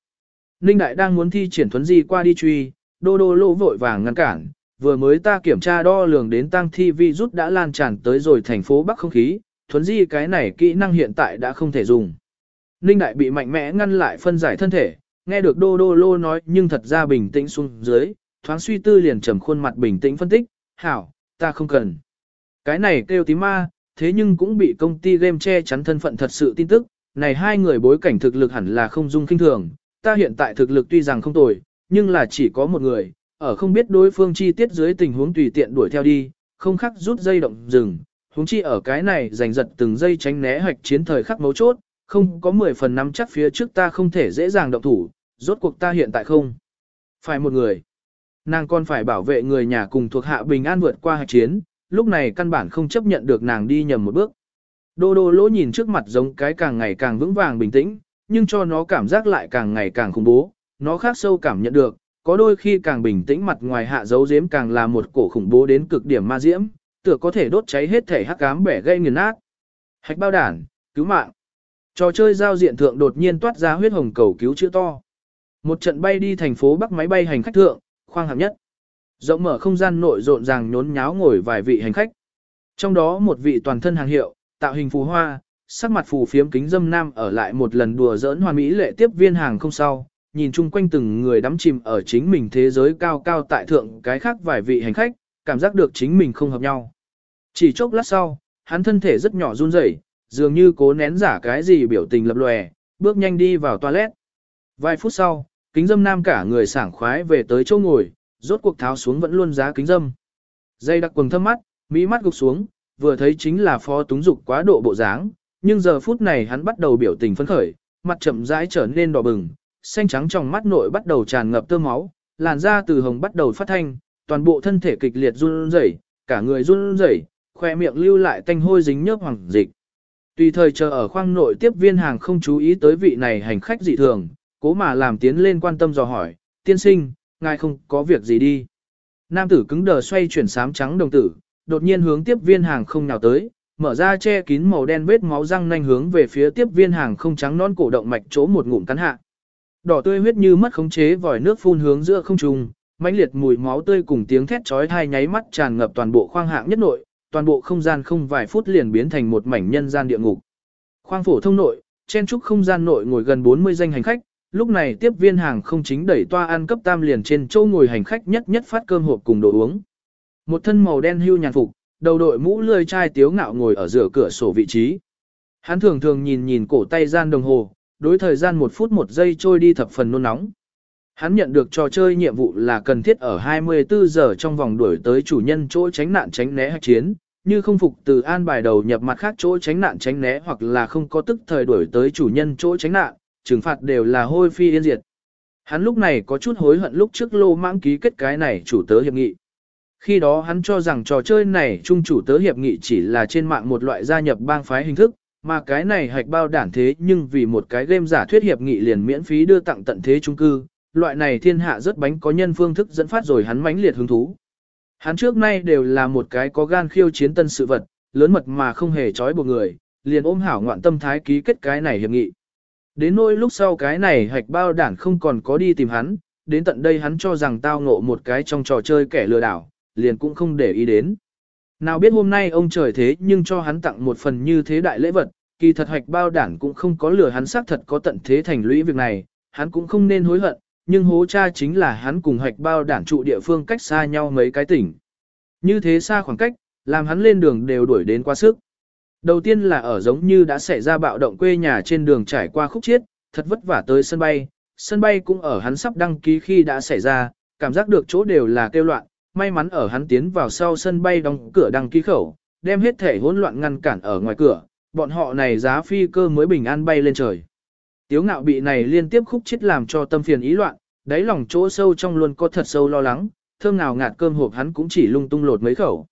Ninh Đại đang muốn thi triển thuấn di qua đi truy, đô đô lỗ vội vàng ngăn cản, vừa mới ta kiểm tra đo lường đến tăng thi vi rút đã lan tràn tới rồi thành phố Bắc không khí, thuấn di cái này kỹ năng hiện tại đã không thể dùng. Ninh Đại bị mạnh mẽ ngăn lại phân giải thân thể, nghe được đô đô lô nói nhưng thật ra bình tĩnh xuống dưới, thoáng suy tư liền trầm khuôn mặt bình tĩnh phân tích, hảo, ta không cần. Cái này kêu tí ma, thế nhưng cũng bị công ty game che chắn thân phận thật sự tin tức, này hai người bối cảnh thực lực hẳn là không dung kinh thường, ta hiện tại thực lực tuy rằng không tồi, nhưng là chỉ có một người, ở không biết đối phương chi tiết dưới tình huống tùy tiện đuổi theo đi, không khắc rút dây động dừng, huống chi ở cái này giành giật từng giây tránh né hoạch chiến thời khắc mấu chốt, không có 10 phần năm chắc phía trước ta không thể dễ dàng động thủ, rốt cuộc ta hiện tại không. Phải một người. Nàng còn phải bảo vệ người nhà cùng thuộc hạ bình an vượt qua hoạch chiến, lúc này căn bản không chấp nhận được nàng đi nhầm một bước. Đô đô lỗ nhìn trước mặt giống cái càng ngày càng vững vàng bình tĩnh, nhưng cho nó cảm giác lại càng ngày càng khủng bố, nó khác sâu cảm nhận được, có đôi khi càng bình tĩnh mặt ngoài hạ dấu diếm càng là một cổ khủng bố đến cực điểm ma diễm, tựa có thể đốt cháy hết thể hắc ám bẻ gây nghiền nát. Hạch bao đản, cứu mạng. Trò chơi giao diện thượng đột nhiên toát ra huyết hồng cầu cứu chữ to. Một trận bay đi thành phố Bắc máy bay hành khách thượng, khoang hạng nhất. Rộng mở không gian nội rộn ràng nhốn nháo ngồi vài vị hành khách. Trong đó một vị toàn thân hàng hiệu, tạo hình phù hoa, sắc mặt phù phiếm kính dâm nam ở lại một lần đùa giỡn hoàn mỹ lệ tiếp viên hàng không sau, nhìn chung quanh từng người đắm chìm ở chính mình thế giới cao cao tại thượng cái khác vài vị hành khách, cảm giác được chính mình không hợp nhau. Chỉ chốc lát sau, hắn thân thể rất nhỏ run rẩy, dường như cố nén giả cái gì biểu tình lập lòe, bước nhanh đi vào toilet. Vài phút sau, kính dâm nam cả người sảng khoái về tới chỗ ngồi, rốt cuộc tháo xuống vẫn luôn giá kính dâm. Dây đặc quần thâm mắt, mỹ mắt gục xuống, vừa thấy chính là phó túng dục quá độ bộ dáng, nhưng giờ phút này hắn bắt đầu biểu tình phấn khởi, mặt chậm rãi trở nên đỏ bừng, xanh trắng trong mắt nội bắt đầu tràn ngập tơ máu, làn da từ hồng bắt đầu phát thanh, toàn bộ thân thể kịch liệt run rẩy, cả người run rẩy, khoe miệng lưu lại tanh hôi dính nhớp hoàng dịch. Tùy thời chờ ở khoang nội tiếp viên hàng không chú ý tới vị này hành khách dị thường, cố mà làm tiến lên quan tâm dò hỏi, tiên sinh, ngài không có việc gì đi. Nam tử cứng đờ xoay chuyển sám trắng đồng tử, đột nhiên hướng tiếp viên hàng không nào tới, mở ra che kín màu đen vết máu răng nanh hướng về phía tiếp viên hàng không trắng non cổ động mạch chỗ một ngụm cắn hạ. Đỏ tươi huyết như mất khống chế vòi nước phun hướng giữa không trung, mãnh liệt mùi máu tươi cùng tiếng thét chói tai nháy mắt tràn ngập toàn bộ khoang hạng nhất nội, toàn bộ không gian không vài phút liền biến thành một mảnh nhân gian địa ngục. Khoang phổ thông nội, trên trúc không gian nội ngồi gần 40 danh hành khách, lúc này tiếp viên hàng không chính đẩy toa ăn cấp tam liền trên châu ngồi hành khách nhất nhất phát cơm hộp cùng đồ uống. Một thân màu đen hưu nhàn phục, đầu đội mũ lươi chai tiếu ngạo ngồi ở giữa cửa sổ vị trí. Hắn thường thường nhìn nhìn cổ tay gian đồng hồ, đối thời gian một phút một giây trôi đi thập phần nôn nóng. Hắn nhận được trò chơi nhiệm vụ là cần thiết ở 24 giờ trong vòng đuổi tới chủ nhân chỗ tránh nạn tránh né hạch chiến, như không phục từ an bài đầu nhập mặt khác chỗ tránh nạn tránh né hoặc là không có tức thời đuổi tới chủ nhân chỗ tránh nạn, trừng phạt đều là hôi phi yên diệt. Hắn lúc này có chút hối hận lúc trước lô mãng ký kết cái này chủ tớ hiệp nghị. Khi đó hắn cho rằng trò chơi này trung chủ tớ hiệp nghị chỉ là trên mạng một loại gia nhập bang phái hình thức, mà cái này hạch bao đản thế nhưng vì một cái game giả thuyết hiệp nghị liền miễn phí đưa tặng tận thế trung cư, loại này thiên hạ rất bánh có nhân phương thức dẫn phát rồi hắn mãnh liệt hứng thú. Hắn trước nay đều là một cái có gan khiêu chiến tân sự vật, lớn mật mà không hề trói buộc người, liền ôm hảo ngoạn tâm thái ký kết cái này hiệp nghị. Đến nỗi lúc sau cái này hạch bao đản không còn có đi tìm hắn, đến tận đây hắn cho rằng tao ngộ một cái trong trò chơi kẻ lừa đảo, liền cũng không để ý đến. Nào biết hôm nay ông trời thế nhưng cho hắn tặng một phần như thế đại lễ vật, kỳ thật hoạch bao đảng cũng không có lừa hắn xác thật có tận thế thành lũy việc này, hắn cũng không nên hối hận, nhưng hố cha chính là hắn cùng hoạch bao đảng trụ địa phương cách xa nhau mấy cái tỉnh. Như thế xa khoảng cách, làm hắn lên đường đều đuổi đến quá sức. Đầu tiên là ở giống như đã xảy ra bạo động quê nhà trên đường trải qua khúc chiết, thật vất vả tới sân bay, sân bay cũng ở hắn sắp đăng ký khi đã xảy ra, cảm giác được chỗ đều là kêu loạn, may mắn ở hắn tiến vào sau sân bay đóng cửa đăng ký khẩu, đem hết thể hỗn loạn ngăn cản ở ngoài cửa, bọn họ này giá phi cơ mới bình an bay lên trời. Tiếu ngạo bị này liên tiếp khúc chết làm cho tâm phiền ý loạn, đáy lòng chỗ sâu trong luôn có thật sâu lo lắng, thơm nào ngạt cơm hộp hắn cũng chỉ lung tung lột mấy khẩu.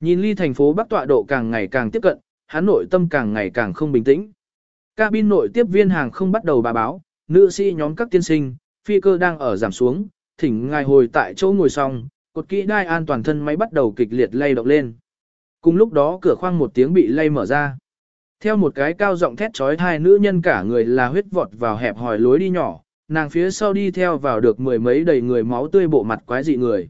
Nhìn ly thành phố Bắc tọa độ càng ngày càng tiếp cận, hắn nội tâm càng ngày càng không bình tĩnh. Cabin nội tiếp viên hàng không bắt đầu bà báo, nữ sĩ nhóm các tiên sinh, phi cơ đang ở giảm xuống, thỉnh ngài hồi tại chỗ ngồi xong, cột kỹ đai an toàn thân máy bắt đầu kịch liệt lay động lên. Cùng lúc đó cửa khoang một tiếng bị lay mở ra. Theo một cái cao giọng thét trói thai nữ nhân cả người là huyết vọt vào hẹp hỏi lối đi nhỏ, nàng phía sau đi theo vào được mười mấy đầy người máu tươi bộ mặt quái dị người.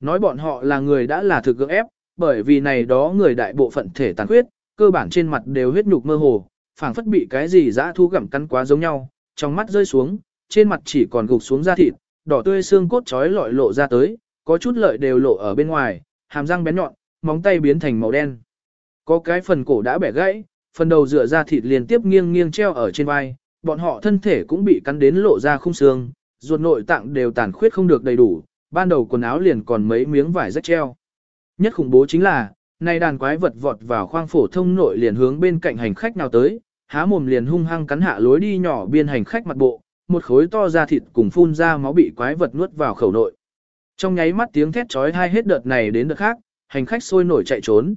Nói bọn họ là người đã là thực cưỡng ép, bởi vì này đó người đại bộ phận thể tàn huyết, cơ bản trên mặt đều huyết nhục mơ hồ, phảng phất bị cái gì dã thu gặm cắn quá giống nhau, trong mắt rơi xuống, trên mặt chỉ còn gục xuống da thịt, đỏ tươi xương cốt chói lọi lộ ra tới, có chút lợi đều lộ ở bên ngoài, hàm răng bén nhọn, móng tay biến thành màu đen. Có cái phần cổ đã bẻ gãy, phần đầu dựa ra thịt liên tiếp nghiêng nghiêng treo ở trên vai, bọn họ thân thể cũng bị cắn đến lộ ra khung xương, ruột nội tạng đều tàn khuyết không được đầy đủ, ban đầu quần áo liền còn mấy miếng vải rách treo. Nhất khủng bố chính là, nay đàn quái vật vọt vào khoang phổ thông nội liền hướng bên cạnh hành khách nào tới, há mồm liền hung hăng cắn hạ lối đi nhỏ biên hành khách mặt bộ, một khối to ra thịt cùng phun ra máu bị quái vật nuốt vào khẩu nội. Trong nháy mắt tiếng thét chói hai hết đợt này đến đợt khác, hành khách sôi nổi chạy trốn.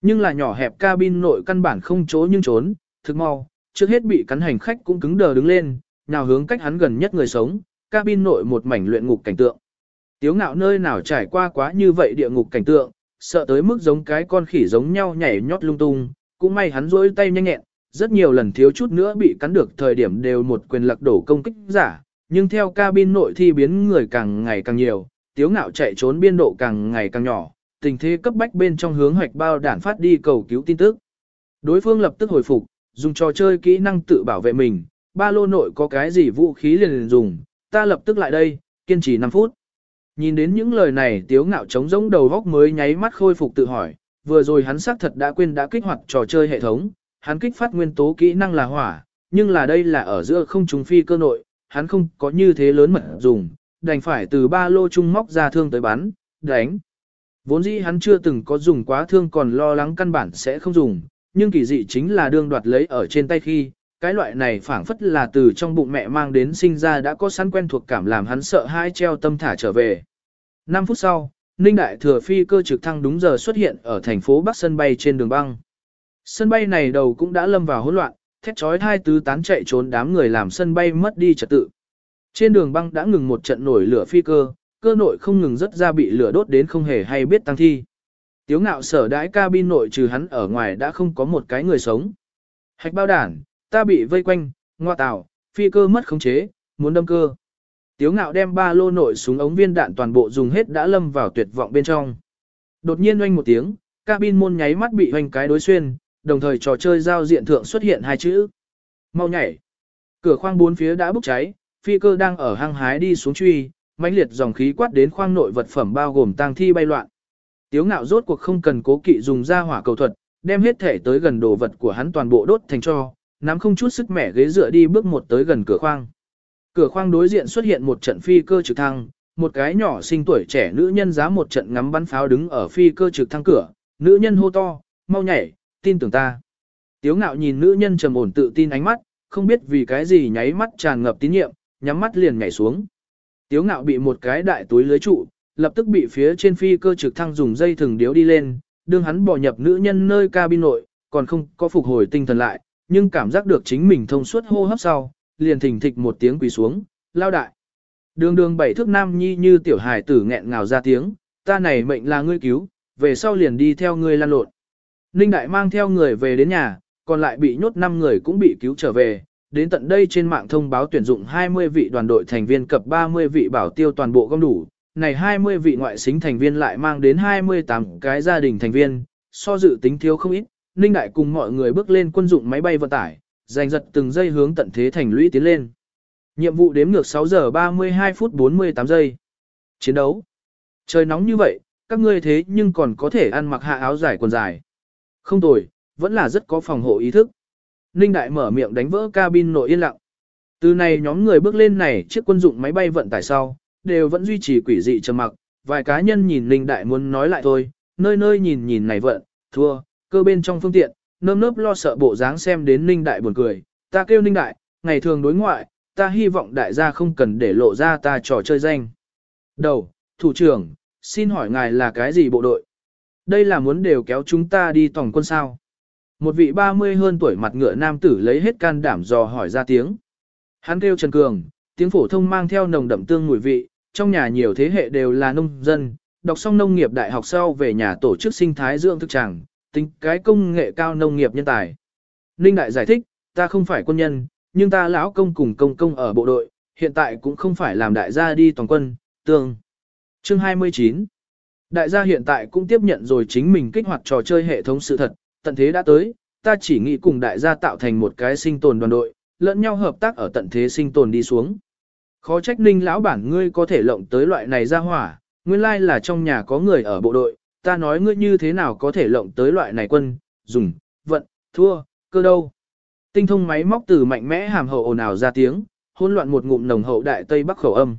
Nhưng là nhỏ hẹp cabin nội căn bản không chỗ nhưng trốn, thực mau, trước hết bị cắn hành khách cũng cứng đờ đứng lên, nào hướng cách hắn gần nhất người sống, cabin nội một mảnh luyện ngục cảnh tượng. Tiếu ngạo nơi nào trải qua quá như vậy địa ngục cảnh tượng, sợ tới mức giống cái con khỉ giống nhau nhảy nhót lung tung, cũng may hắn rỗi tay nhanh nhẹn, rất nhiều lần thiếu chút nữa bị cắn được thời điểm đều một quyền lật đổ công kích giả, nhưng theo cabin nội thi biến người càng ngày càng nhiều, tiếu ngạo chạy trốn biên độ càng ngày càng nhỏ, tình thế cấp bách bên trong hướng hoạch bao đản phát đi cầu cứu tin tức. Đối phương lập tức hồi phục, dùng trò chơi kỹ năng tự bảo vệ mình, ba lô nội có cái gì vũ khí liền, liền dùng, ta lập tức lại đây, kiên trì 5 phút. Nhìn đến những lời này tiếu ngạo trống rỗng đầu góc mới nháy mắt khôi phục tự hỏi, vừa rồi hắn xác thật đã quên đã kích hoạt trò chơi hệ thống, hắn kích phát nguyên tố kỹ năng là hỏa, nhưng là đây là ở giữa không trùng phi cơ nội, hắn không có như thế lớn mật dùng, đành phải từ ba lô trung móc ra thương tới bắn, đánh. Vốn dĩ hắn chưa từng có dùng quá thương còn lo lắng căn bản sẽ không dùng, nhưng kỳ dị chính là đương đoạt lấy ở trên tay khi, cái loại này phảng phất là từ trong bụng mẹ mang đến sinh ra đã có sẵn quen thuộc cảm làm hắn sợ hai treo tâm thả trở về. 5 phút sau, Ninh Đại Thừa phi cơ trực thăng đúng giờ xuất hiện ở thành phố Bắc sân bay trên đường băng. Sân bay này đầu cũng đã lâm vào hỗn loạn, thét chói hai tứ tán chạy trốn đám người làm sân bay mất đi trật tự. Trên đường băng đã ngừng một trận nổi lửa phi cơ, cơ nội không ngừng rất ra bị lửa đốt đến không hề hay biết tăng thi. Tiếu ngạo sở đãi cabin nội trừ hắn ở ngoài đã không có một cái người sống. Hạch bao đản, ta bị vây quanh, ngoa tảo, phi cơ mất khống chế, muốn đâm cơ. Tiếu ngạo đem ba lô nội súng ống viên đạn toàn bộ dùng hết đã lâm vào tuyệt vọng bên trong. Đột nhiên oanh một tiếng, cabin môn nháy mắt bị hoành cái đối xuyên, đồng thời trò chơi giao diện thượng xuất hiện hai chữ. Mau nhảy. Cửa khoang bốn phía đã bốc cháy, phi cơ đang ở hang hái đi xuống truy, mãnh liệt dòng khí quát đến khoang nội vật phẩm bao gồm tang thi bay loạn. Tiếu ngạo rốt cuộc không cần cố kỵ dùng ra hỏa cầu thuật, đem hết thể tới gần đồ vật của hắn toàn bộ đốt thành cho, nắm không chút sức mẻ ghế dựa đi bước một tới gần cửa khoang. Cửa khoang đối diện xuất hiện một trận phi cơ trực thăng, một cái nhỏ sinh tuổi trẻ nữ nhân giá một trận ngắm bắn pháo đứng ở phi cơ trực thăng cửa, nữ nhân hô to, mau nhảy, tin tưởng ta. Tiếu ngạo nhìn nữ nhân trầm ổn tự tin ánh mắt, không biết vì cái gì nháy mắt tràn ngập tín nhiệm, nhắm mắt liền nhảy xuống. Tiếu ngạo bị một cái đại túi lưới trụ, lập tức bị phía trên phi cơ trực thăng dùng dây thừng điếu đi lên, đương hắn bỏ nhập nữ nhân nơi cabin nội, còn không có phục hồi tinh thần lại, nhưng cảm giác được chính mình thông suốt hô hấp sau, liền thình thịch một tiếng quỳ xuống, lao đại. Đường đường bảy thước nam nhi như tiểu hài tử nghẹn ngào ra tiếng, ta này mệnh là ngươi cứu, về sau liền đi theo ngươi lan lộn. Ninh đại mang theo người về đến nhà, còn lại bị nhốt 5 người cũng bị cứu trở về. Đến tận đây trên mạng thông báo tuyển dụng 20 vị đoàn đội thành viên cập 30 vị bảo tiêu toàn bộ gom đủ, này 20 vị ngoại xính thành viên lại mang đến 28 cái gia đình thành viên, so dự tính thiếu không ít, Ninh Đại cùng mọi người bước lên quân dụng máy bay vận tải, giành giật từng giây hướng tận thế thành lũy tiến lên. Nhiệm vụ đếm ngược 6 giờ 32 phút 48 giây. Chiến đấu. Trời nóng như vậy, các ngươi thế nhưng còn có thể ăn mặc hạ áo dài quần dài. Không tồi, vẫn là rất có phòng hộ ý thức. Ninh Đại mở miệng đánh vỡ cabin nội yên lặng. Từ này nhóm người bước lên này chiếc quân dụng máy bay vận tải sau, đều vẫn duy trì quỷ dị trầm mặc, vài cá nhân nhìn Ninh Đại muốn nói lại thôi, nơi nơi nhìn nhìn này vận, thua, cơ bên trong phương tiện, nơm nớp lo sợ bộ dáng xem đến Ninh Đại buồn cười, ta kêu Ninh Đại, ngày thường đối ngoại, ta hy vọng đại gia không cần để lộ ra ta trò chơi danh. Đầu, thủ trưởng, xin hỏi ngài là cái gì bộ đội? Đây là muốn đều kéo chúng ta đi tổng quân sao? Một vị 30 hơn tuổi mặt ngựa nam tử lấy hết can đảm dò hỏi ra tiếng. Hắn kêu Trần Cường, tiếng phổ thông mang theo nồng đậm tương mùi vị, trong nhà nhiều thế hệ đều là nông dân, đọc xong nông nghiệp đại học sau về nhà tổ chức sinh thái dưỡng thực tràng, tính cái công nghệ cao nông nghiệp nhân tài. Ninh Đại giải thích, ta không phải quân nhân, nhưng ta lão công cùng công công ở bộ đội, hiện tại cũng không phải làm đại gia đi toàn quân, tương. Chương 29 Đại gia hiện tại cũng tiếp nhận rồi chính mình kích hoạt trò chơi hệ thống sự thật, tận thế đã tới, ta chỉ nghĩ cùng đại gia tạo thành một cái sinh tồn đoàn đội, lẫn nhau hợp tác ở tận thế sinh tồn đi xuống. Khó trách ninh lão bản ngươi có thể lộng tới loại này ra hỏa, nguyên lai là trong nhà có người ở bộ đội, ta nói ngươi như thế nào có thể lộng tới loại này quân, dùng, vận, thua, cơ đâu. Tinh thông máy móc từ mạnh mẽ hàm hậu ồn ào ra tiếng, hỗn loạn một ngụm nồng hậu đại tây bắc khẩu âm.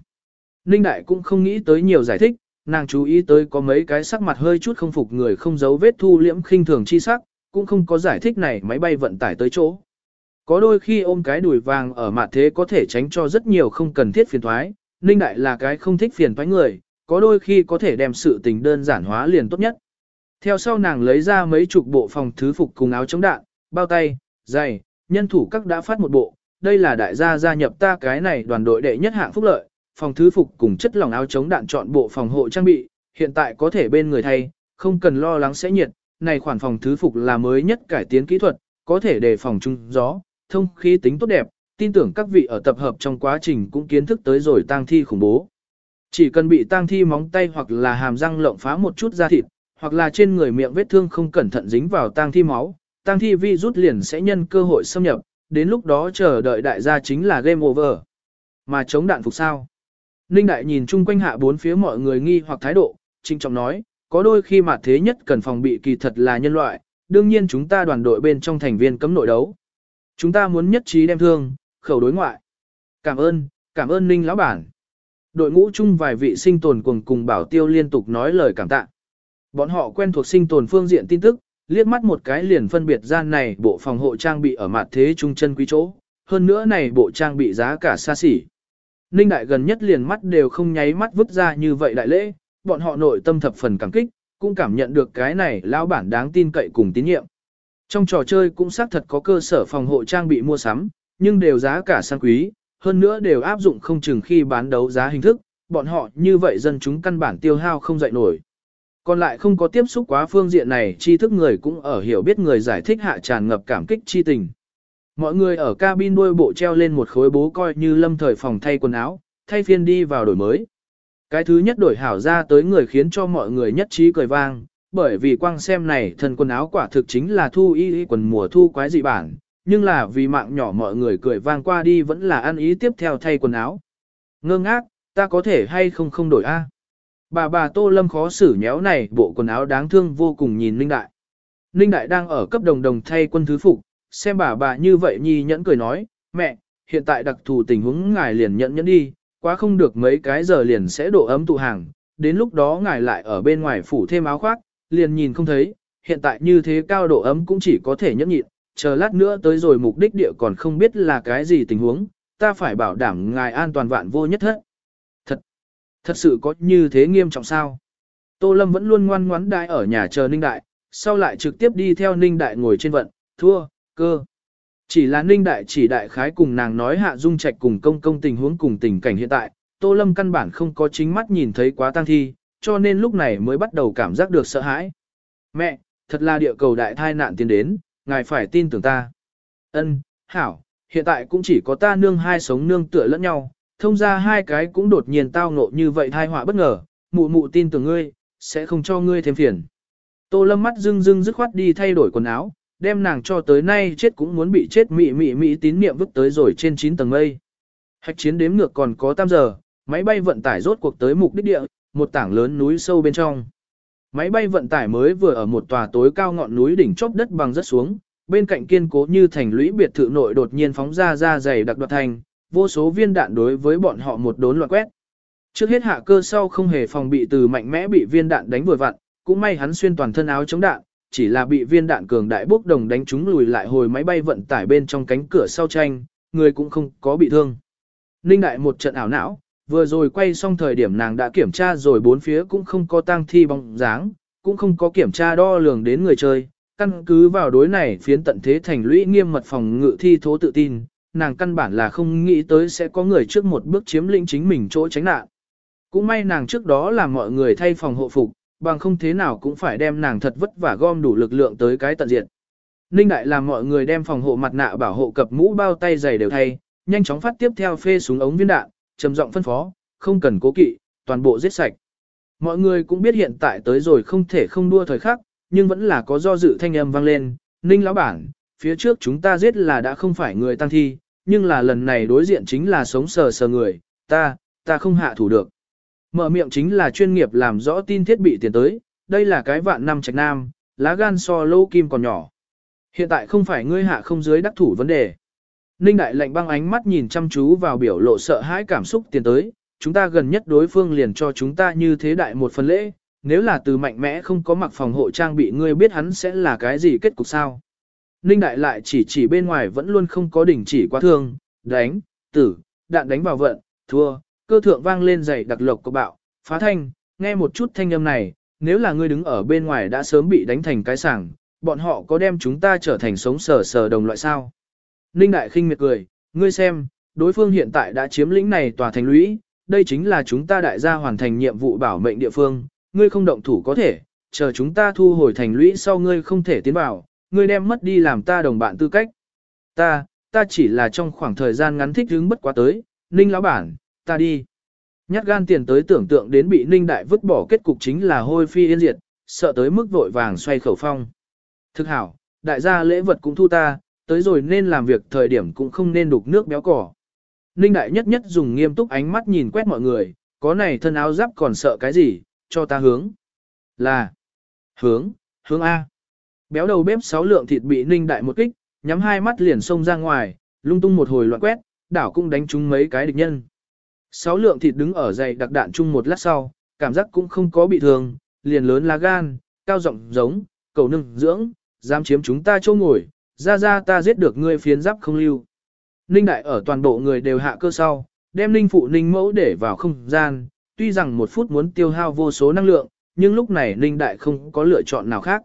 Ninh đại cũng không nghĩ tới nhiều giải thích, nàng chú ý tới có mấy cái sắc mặt hơi chút không phục người không giấu vết thu liễm khinh thường chi sắc, cũng không có giải thích này máy bay vận tải tới chỗ. Có đôi khi ôm cái đùi vàng ở mặt thế có thể tránh cho rất nhiều không cần thiết phiền thoái, Ninh Đại là cái không thích phiền thoái người, có đôi khi có thể đem sự tình đơn giản hóa liền tốt nhất. Theo sau nàng lấy ra mấy chục bộ phòng thứ phục cùng áo chống đạn, bao tay, giày, nhân thủ các đã phát một bộ, đây là đại gia gia nhập ta cái này đoàn đội đệ nhất hạng phúc lợi, phòng thứ phục cùng chất lỏng áo chống đạn chọn bộ phòng hộ trang bị, hiện tại có thể bên người thay, không cần lo lắng sẽ nhiệt, này khoản phòng thứ phục là mới nhất cải tiến kỹ thuật, có thể đề phòng trung gió, thông khí tính tốt đẹp, tin tưởng các vị ở tập hợp trong quá trình cũng kiến thức tới rồi tang thi khủng bố. Chỉ cần bị tang thi móng tay hoặc là hàm răng lộng phá một chút da thịt, hoặc là trên người miệng vết thương không cẩn thận dính vào tang thi máu, tang thi vi rút liền sẽ nhân cơ hội xâm nhập, đến lúc đó chờ đợi đại gia chính là game over. Mà chống đạn phục sao? Ninh đại nhìn chung quanh hạ bốn phía mọi người nghi hoặc thái độ, trinh trọng nói, có đôi khi mà thế nhất cần phòng bị kỳ thật là nhân loại, đương nhiên chúng ta đoàn đội bên trong thành viên cấm nội đấu. Chúng ta muốn nhất trí đem thương, khẩu đối ngoại. Cảm ơn, cảm ơn Ninh lão bản. Đội ngũ chung vài vị sinh tồn cùng cùng bảo tiêu liên tục nói lời cảm tạ. Bọn họ quen thuộc sinh tồn phương diện tin tức, liếc mắt một cái liền phân biệt ra này bộ phòng hộ trang bị ở mặt thế trung chân quý chỗ, hơn nữa này bộ trang bị giá cả xa xỉ. Ninh đại gần nhất liền mắt đều không nháy mắt vứt ra như vậy đại lễ, bọn họ nội tâm thập phần cảm kích, cũng cảm nhận được cái này lão bản đáng tin cậy cùng tín nhiệm. Trong trò chơi cũng xác thật có cơ sở phòng hộ trang bị mua sắm, nhưng đều giá cả sang quý, hơn nữa đều áp dụng không chừng khi bán đấu giá hình thức, bọn họ như vậy dân chúng căn bản tiêu hao không dậy nổi. Còn lại không có tiếp xúc quá phương diện này tri thức người cũng ở hiểu biết người giải thích hạ tràn ngập cảm kích chi tình. Mọi người ở cabin đuôi bộ treo lên một khối bố coi như lâm thời phòng thay quần áo, thay phiên đi vào đổi mới. Cái thứ nhất đổi hảo ra tới người khiến cho mọi người nhất trí cười vang, bởi vì quang xem này thân quần áo quả thực chính là thu y y quần mùa thu quái dị bản, nhưng là vì mạng nhỏ mọi người cười vang qua đi vẫn là ăn ý tiếp theo thay quần áo. Ngơ ngác, ta có thể hay không không đổi a? Bà bà Tô Lâm khó xử nhéo này bộ quần áo đáng thương vô cùng nhìn Ninh Đại. Ninh Đại đang ở cấp đồng đồng thay quân thứ phục, xem bà bà như vậy nhi nhẫn cười nói, mẹ, hiện tại đặc thù tình huống ngài liền nhẫn nhẫn đi, quá không được mấy cái giờ liền sẽ độ ấm tụ hàng, đến lúc đó ngài lại ở bên ngoài phủ thêm áo khoác, liền nhìn không thấy, hiện tại như thế cao độ ấm cũng chỉ có thể nhẫn nhịn, chờ lát nữa tới rồi mục đích địa còn không biết là cái gì tình huống, ta phải bảo đảm ngài an toàn vạn vô nhất hết. Thật, thật sự có như thế nghiêm trọng sao? Tô Lâm vẫn luôn ngoan ngoãn đại ở nhà chờ Ninh Đại, sau lại trực tiếp đi theo Ninh Đại ngồi trên vận, thua, cơ. Chỉ là Ninh Đại chỉ đại khái cùng nàng nói hạ dung trạch cùng công công tình huống cùng tình cảnh hiện tại, Tô Lâm căn bản không có chính mắt nhìn thấy quá tăng thi, cho nên lúc này mới bắt đầu cảm giác được sợ hãi. Mẹ, thật là địa cầu đại thai nạn tiến đến, ngài phải tin tưởng ta. Ân, hảo, hiện tại cũng chỉ có ta nương hai sống nương tựa lẫn nhau, thông ra hai cái cũng đột nhiên tao ngộ như vậy thai họa bất ngờ, mụ mụ tin tưởng ngươi, sẽ không cho ngươi thêm phiền. Tô lâm mắt dưng dưng dứt khoát đi thay đổi quần áo, đem nàng cho tới nay chết cũng muốn bị chết mị mị mị tín niệm vứt tới rồi trên 9 tầng mây. Hạch chiến đếm ngược còn có 8 giờ, máy bay vận tải rốt cuộc tới mục đích địa, một tảng lớn núi sâu bên trong. Máy bay vận tải mới vừa ở một tòa tối cao ngọn núi đỉnh chóp đất bằng rất xuống, bên cạnh kiên cố như thành lũy biệt thự nội đột nhiên phóng ra ra dày đặc đoạt thành, vô số viên đạn đối với bọn họ một đốn loạn quét. Trước hết hạ cơ sau không hề phòng bị từ mạnh mẽ bị viên đạn đánh vừa vặn, cũng may hắn xuyên toàn thân áo chống đạn, chỉ là bị viên đạn cường đại bốc đồng đánh trúng lùi lại hồi máy bay vận tải bên trong cánh cửa sau tranh, người cũng không có bị thương. Ninh đại một trận ảo não, vừa rồi quay xong thời điểm nàng đã kiểm tra rồi bốn phía cũng không có tang thi bóng dáng, cũng không có kiểm tra đo lường đến người chơi, căn cứ vào đối này phiến tận thế thành lũy nghiêm mật phòng ngự thi thố tự tin, nàng căn bản là không nghĩ tới sẽ có người trước một bước chiếm lĩnh chính mình chỗ tránh nạn. Cũng may nàng trước đó làm mọi người thay phòng hộ phục, bằng không thế nào cũng phải đem nàng thật vất vả gom đủ lực lượng tới cái tận diện. Ninh Đại làm mọi người đem phòng hộ mặt nạ bảo hộ cập mũ bao tay giày đều thay, nhanh chóng phát tiếp theo phê súng ống viên đạn, trầm giọng phân phó, không cần cố kỵ, toàn bộ giết sạch. Mọi người cũng biết hiện tại tới rồi không thể không đua thời khắc, nhưng vẫn là có do dự thanh âm vang lên, Ninh lão bản, phía trước chúng ta giết là đã không phải người tăng thi, nhưng là lần này đối diện chính là sống sờ sờ người, ta, ta không hạ thủ được. Mở miệng chính là chuyên nghiệp làm rõ tin thiết bị tiền tới, đây là cái vạn năm trạch nam, lá gan so lô kim còn nhỏ. Hiện tại không phải ngươi hạ không dưới đắc thủ vấn đề. Ninh đại lệnh băng ánh mắt nhìn chăm chú vào biểu lộ sợ hãi cảm xúc tiền tới, chúng ta gần nhất đối phương liền cho chúng ta như thế đại một phần lễ, nếu là từ mạnh mẽ không có mặc phòng hộ trang bị ngươi biết hắn sẽ là cái gì kết cục sao. Ninh đại lại chỉ chỉ bên ngoài vẫn luôn không có đỉnh chỉ quá thương, đánh, tử, đạn đánh vào vận, thua, cơ thượng vang lên dày đặc lộc của bạo, phá thanh, nghe một chút thanh âm này, nếu là ngươi đứng ở bên ngoài đã sớm bị đánh thành cái sảng, bọn họ có đem chúng ta trở thành sống sờ sờ đồng loại sao. Ninh đại khinh miệt cười, ngươi xem, đối phương hiện tại đã chiếm lĩnh này tòa thành lũy, đây chính là chúng ta đại gia hoàn thành nhiệm vụ bảo mệnh địa phương, ngươi không động thủ có thể, chờ chúng ta thu hồi thành lũy sau ngươi không thể tiến vào, ngươi đem mất đi làm ta đồng bạn tư cách. Ta, ta chỉ là trong khoảng thời gian ngắn thích hứng bất quá tới, Ninh lão bản, ta đi. Nhát gan tiền tới tưởng tượng đến bị Ninh đại vứt bỏ kết cục chính là hôi phi yên diệt, sợ tới mức vội vàng xoay khẩu phong. Thực hảo, đại gia lễ vật cũng thu ta, tới rồi nên làm việc thời điểm cũng không nên đục nước béo cỏ. Ninh đại nhất nhất dùng nghiêm túc ánh mắt nhìn quét mọi người, có này thân áo giáp còn sợ cái gì, cho ta hướng. Là, hướng, hướng A. Béo đầu bếp sáu lượng thịt bị ninh đại một kích, nhắm hai mắt liền xông ra ngoài, lung tung một hồi loạn quét, đảo cũng đánh trúng mấy cái địch nhân. Sáu lượng thịt đứng ở dày đặc đạn chung một lát sau, cảm giác cũng không có bị thương, liền lớn lá gan, cao giọng giống, cầu nâng dưỡng, dám chiếm chúng ta chỗ ngồi, ra ra ta giết được ngươi phiến giáp không lưu. Ninh đại ở toàn bộ người đều hạ cơ sau, đem ninh phụ ninh mẫu để vào không gian, tuy rằng một phút muốn tiêu hao vô số năng lượng, nhưng lúc này ninh đại không có lựa chọn nào khác.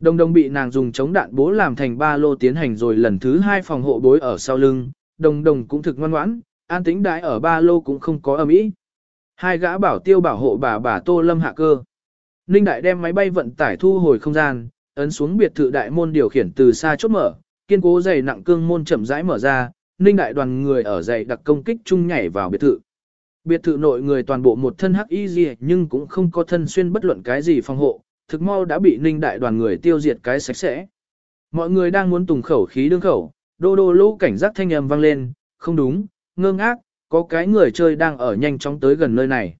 Đồng đồng bị nàng dùng chống đạn bố làm thành ba lô tiến hành rồi lần thứ hai phòng hộ bối ở sau lưng, đồng đồng cũng thực ngoan ngoãn, an tính đái ở ba lô cũng không có âm ý. Hai gã bảo tiêu bảo hộ bà bà Tô Lâm hạ cơ. Ninh đại đem máy bay vận tải thu hồi không gian, ấn xuống biệt thự đại môn điều khiển từ xa chốt mở, kiên cố dày nặng cương môn chậm rãi mở ra, ninh đại đoàn người ở dày đặc công kích chung nhảy vào biệt thự. Biệt thự nội người toàn bộ một thân hắc y gì nhưng cũng không có thân xuyên bất luận cái gì phòng hộ, thực mau đã bị ninh đại đoàn người tiêu diệt cái sạch sẽ. Mọi người đang muốn tùng khẩu khí đương khẩu, đô đô Lô cảnh giác thanh âm vang lên, không đúng, ngơ ngác, có cái người chơi đang ở nhanh chóng tới gần nơi này.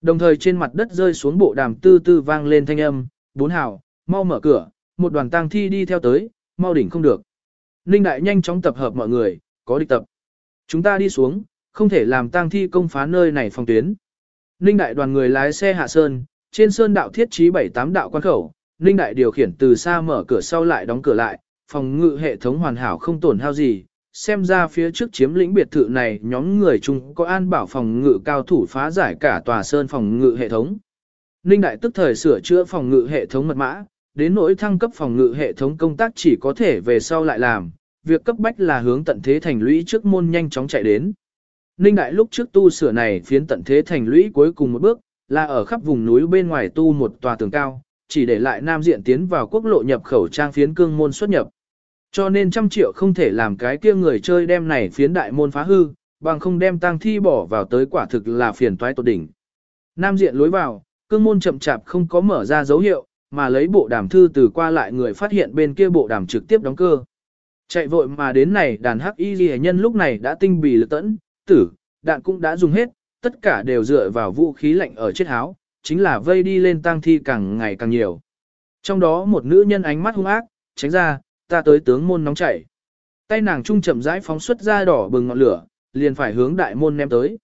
Đồng thời trên mặt đất rơi xuống bộ đàm tư tư vang lên thanh âm, bốn hào, mau mở cửa, một đoàn tang thi đi theo tới, mau đỉnh không được. Ninh Đại nhanh chóng tập hợp mọi người, có địch tập. Chúng ta đi xuống, không thể làm tang thi công phá nơi này phòng tuyến. Ninh Đại đoàn người lái xe hạ sơn, trên sơn đạo thiết trí 7-8 đạo quan khẩu, Ninh Đại điều khiển từ xa mở cửa sau lại đóng cửa lại, phòng ngự hệ thống hoàn hảo không tổn hao gì. Xem ra phía trước chiếm lĩnh biệt thự này nhóm người chung có an bảo phòng ngự cao thủ phá giải cả tòa sơn phòng ngự hệ thống. Ninh Đại tức thời sửa chữa phòng ngự hệ thống mật mã, đến nỗi thăng cấp phòng ngự hệ thống công tác chỉ có thể về sau lại làm, việc cấp bách là hướng tận thế thành lũy trước môn nhanh chóng chạy đến. Ninh Đại lúc trước tu sửa này phiến tận thế thành lũy cuối cùng một bước, là ở khắp vùng núi bên ngoài tu một tòa tường cao, chỉ để lại nam diện tiến vào quốc lộ nhập khẩu trang phiến cương môn xuất nhập. Cho nên trăm triệu không thể làm cái kia người chơi đem này phiến đại môn phá hư, bằng không đem tang thi bỏ vào tới quả thực là phiền toái tột đỉnh. Nam diện lối vào, cương môn chậm chạp không có mở ra dấu hiệu, mà lấy bộ đàm thư từ qua lại người phát hiện bên kia bộ đàm trực tiếp đóng cơ. Chạy vội mà đến này đàn hắc y ghi nhân lúc này đã tinh bì lực tẫn, tử, đạn cũng đã dùng hết, tất cả đều dựa vào vũ khí lạnh ở chết háo, chính là vây đi lên tang thi càng ngày càng nhiều. Trong đó một nữ nhân ánh mắt hung ác, tránh ra, ta tới tướng môn nóng chảy. Tay nàng trung chậm rãi phóng xuất ra đỏ bừng ngọn lửa, liền phải hướng đại môn ném tới.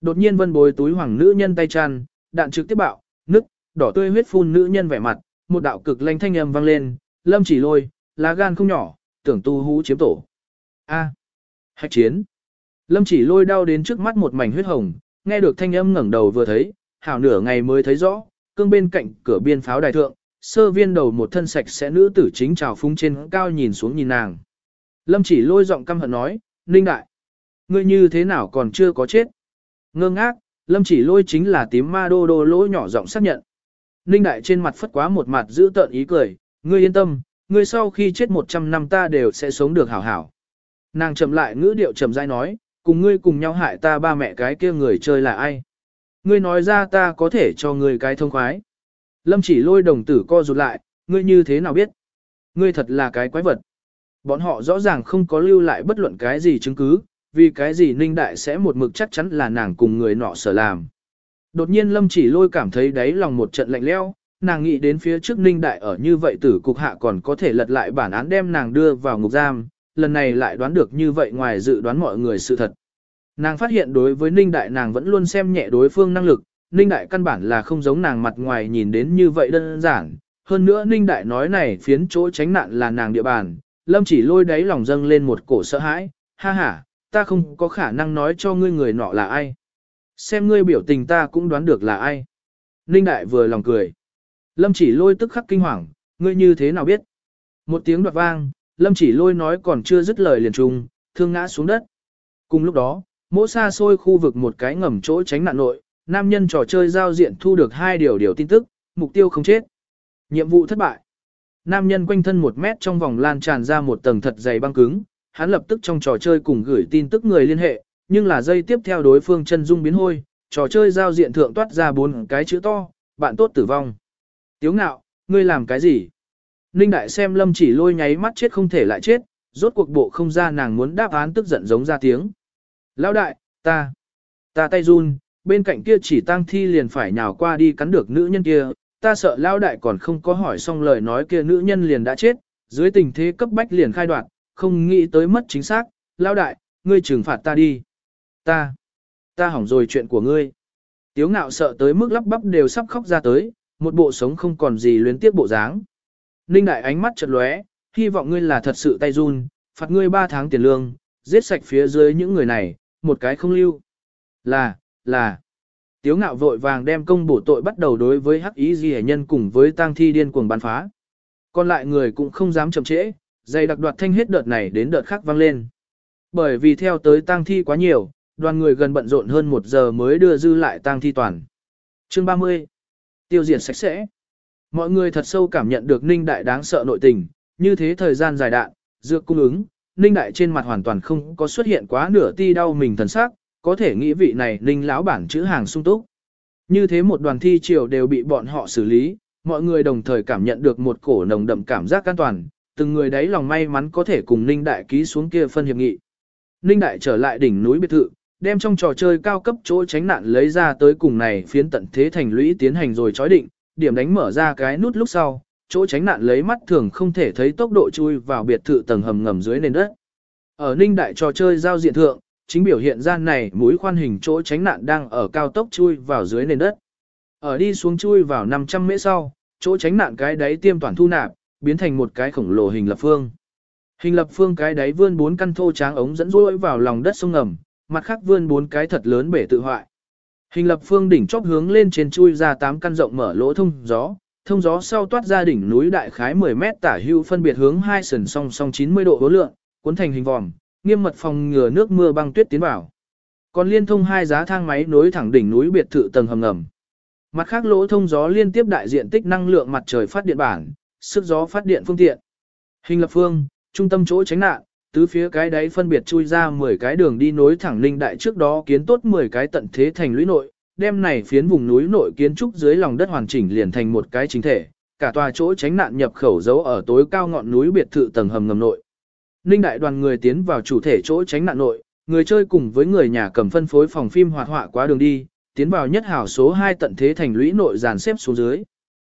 Đột nhiên vân bồi túi hoàng nữ nhân tay chăn, đạn trực tiếp bạo, nứt, đỏ tươi huyết phun nữ nhân vẻ mặt, một đạo cực lanh thanh âm vang lên, lâm chỉ lôi, lá gan không nhỏ, tưởng tu hú chiếm tổ. A. À. Hạch chiến. Lâm chỉ lôi đau đến trước mắt một mảnh huyết hồng, nghe được thanh âm ngẩng đầu vừa thấy, hảo nửa ngày mới thấy rõ, cương bên cạnh cửa biên pháo đài thượng, sơ viên đầu một thân sạch sẽ nữ tử chính trào phúng trên cao nhìn xuống nhìn nàng. Lâm chỉ lôi giọng căm hận nói, Ninh đại, ngươi như thế nào còn chưa có chết. Ngơ ngác, Lâm chỉ lôi chính là tím ma đô đô lỗ nhỏ giọng xác nhận. Ninh đại trên mặt phất quá một mặt giữ tợn ý cười, ngươi yên tâm, ngươi sau khi chết 100 năm ta đều sẽ sống được hảo hảo. Nàng chậm lại ngữ điệu chậm rãi nói, cùng ngươi cùng nhau hại ta ba mẹ cái kia người chơi là ai. Ngươi nói ra ta có thể cho ngươi cái thông khoái. Lâm chỉ lôi đồng tử co rụt lại, ngươi như thế nào biết? Ngươi thật là cái quái vật. Bọn họ rõ ràng không có lưu lại bất luận cái gì chứng cứ, vì cái gì ninh đại sẽ một mực chắc chắn là nàng cùng người nọ sở làm. Đột nhiên lâm chỉ lôi cảm thấy đáy lòng một trận lạnh leo, nàng nghĩ đến phía trước ninh đại ở như vậy tử cục hạ còn có thể lật lại bản án đem nàng đưa vào ngục giam, lần này lại đoán được như vậy ngoài dự đoán mọi người sự thật. Nàng phát hiện đối với ninh đại nàng vẫn luôn xem nhẹ đối phương năng lực, ninh đại căn bản là không giống nàng mặt ngoài nhìn đến như vậy đơn giản. Hơn nữa ninh đại nói này phiến chỗ tránh nạn là nàng địa bàn, lâm chỉ lôi đáy lòng dâng lên một cổ sợ hãi, ha ha, ta không có khả năng nói cho ngươi người nọ là ai. Xem ngươi biểu tình ta cũng đoán được là ai. Ninh đại vừa lòng cười. Lâm chỉ lôi tức khắc kinh hoàng, ngươi như thế nào biết? Một tiếng đoạt vang, lâm chỉ lôi nói còn chưa dứt lời liền trùng, thương ngã xuống đất. Cùng lúc đó, mỗi xa xôi khu vực một cái ngầm chỗ tránh nạn nội, nam nhân trò chơi giao diện thu được hai điều điều tin tức, mục tiêu không chết. Nhiệm vụ thất bại. Nam nhân quanh thân một mét trong vòng lan tràn ra một tầng thật dày băng cứng, hắn lập tức trong trò chơi cùng gửi tin tức người liên hệ, nhưng là dây tiếp theo đối phương chân dung biến hôi, trò chơi giao diện thượng toát ra bốn cái chữ to, bạn tốt tử vong. Tiếu ngạo, ngươi làm cái gì? Ninh đại xem lâm chỉ lôi nháy mắt chết không thể lại chết, rốt cuộc bộ không ra nàng muốn đáp án tức giận giống ra tiếng. Lão đại, ta, ta tay run, bên cạnh kia chỉ tang thi liền phải nhào qua đi cắn được nữ nhân kia, ta sợ lao đại còn không có hỏi xong lời nói kia nữ nhân liền đã chết, dưới tình thế cấp bách liền khai đoạt, không nghĩ tới mất chính xác, lao đại, ngươi trừng phạt ta đi. Ta, ta hỏng rồi chuyện của ngươi. Tiếu ngạo sợ tới mức lắp bắp đều sắp khóc ra tới, một bộ sống không còn gì luyến tiếc bộ dáng. Ninh đại ánh mắt chật lóe, hy vọng ngươi là thật sự tay run, phạt ngươi 3 tháng tiền lương, giết sạch phía dưới những người này, một cái không lưu. Là, là. Tiếu ngạo vội vàng đem công bổ tội bắt đầu đối với hắc ý gì nhân cùng với tang thi điên cuồng bắn phá. Còn lại người cũng không dám chậm trễ, dày đặc đoạt thanh hết đợt này đến đợt khác vang lên. Bởi vì theo tới tang thi quá nhiều, đoàn người gần bận rộn hơn một giờ mới đưa dư lại tang thi toàn. Chương 30. Tiêu diệt sạch sẽ. Mọi người thật sâu cảm nhận được Ninh Đại đáng sợ nội tình, như thế thời gian dài đạn, dược cung ứng, Ninh Đại trên mặt hoàn toàn không có xuất hiện quá nửa ti đau mình thần sắc, có thể nghĩ vị này Ninh lão bản chữ hàng sung túc. Như thế một đoàn thi triều đều bị bọn họ xử lý, mọi người đồng thời cảm nhận được một cổ nồng đậm cảm giác an toàn, từng người đấy lòng may mắn có thể cùng Ninh Đại ký xuống kia phân hiệp nghị. Ninh Đại trở lại đỉnh núi biệt thự, đem trong trò chơi cao cấp chỗ tránh nạn lấy ra tới cùng này phiến tận thế thành lũy tiến hành rồi chói định, điểm đánh mở ra cái nút lúc sau, chỗ tránh nạn lấy mắt thường không thể thấy tốc độ chui vào biệt thự tầng hầm ngầm dưới nền đất. Ở Ninh Đại trò chơi giao diện thượng, chính biểu hiện ra này mũi khoan hình chỗ tránh nạn đang ở cao tốc chui vào dưới nền đất. Ở đi xuống chui vào 500 mễ sau, chỗ tránh nạn cái đáy tiêm toàn thu nạp, biến thành một cái khổng lồ hình lập phương. Hình lập phương cái đáy vươn bốn căn thô tráng ống dẫn rối vào lòng đất sông ngầm, mặt khác vươn bốn cái thật lớn bể tự hoại. Hình lập phương đỉnh chóp hướng lên trên chui ra tám căn rộng mở lỗ thông gió, thông gió sau toát ra đỉnh núi đại khái 10 mét tả hữu phân biệt hướng hai sườn song song 90 độ hố lượng, cuốn thành hình vòm, nghiêm mật phòng ngừa nước mưa băng tuyết tiến vào. Còn liên thông hai giá thang máy nối thẳng đỉnh núi biệt thự tầng hầm ngầm. Mặt khác lỗ thông gió liên tiếp đại diện tích năng lượng mặt trời phát điện bản, sức gió phát điện phương tiện. Hình lập phương, trung tâm chỗ tránh nạn, tứ phía cái đáy phân biệt chui ra 10 cái đường đi nối thẳng linh đại trước đó kiến tốt 10 cái tận thế thành lũy nội, đem này phiến vùng núi nội kiến trúc dưới lòng đất hoàn chỉnh liền thành một cái chính thể, cả tòa chỗ tránh nạn nhập khẩu giấu ở tối cao ngọn núi biệt thự tầng hầm ngầm nội. Ninh đại đoàn người tiến vào chủ thể chỗ tránh nạn nội, người chơi cùng với người nhà cầm phân phối phòng phim hoạt họa qua đường đi, tiến vào nhất hảo số 2 tận thế thành lũy nội dàn xếp xuống dưới.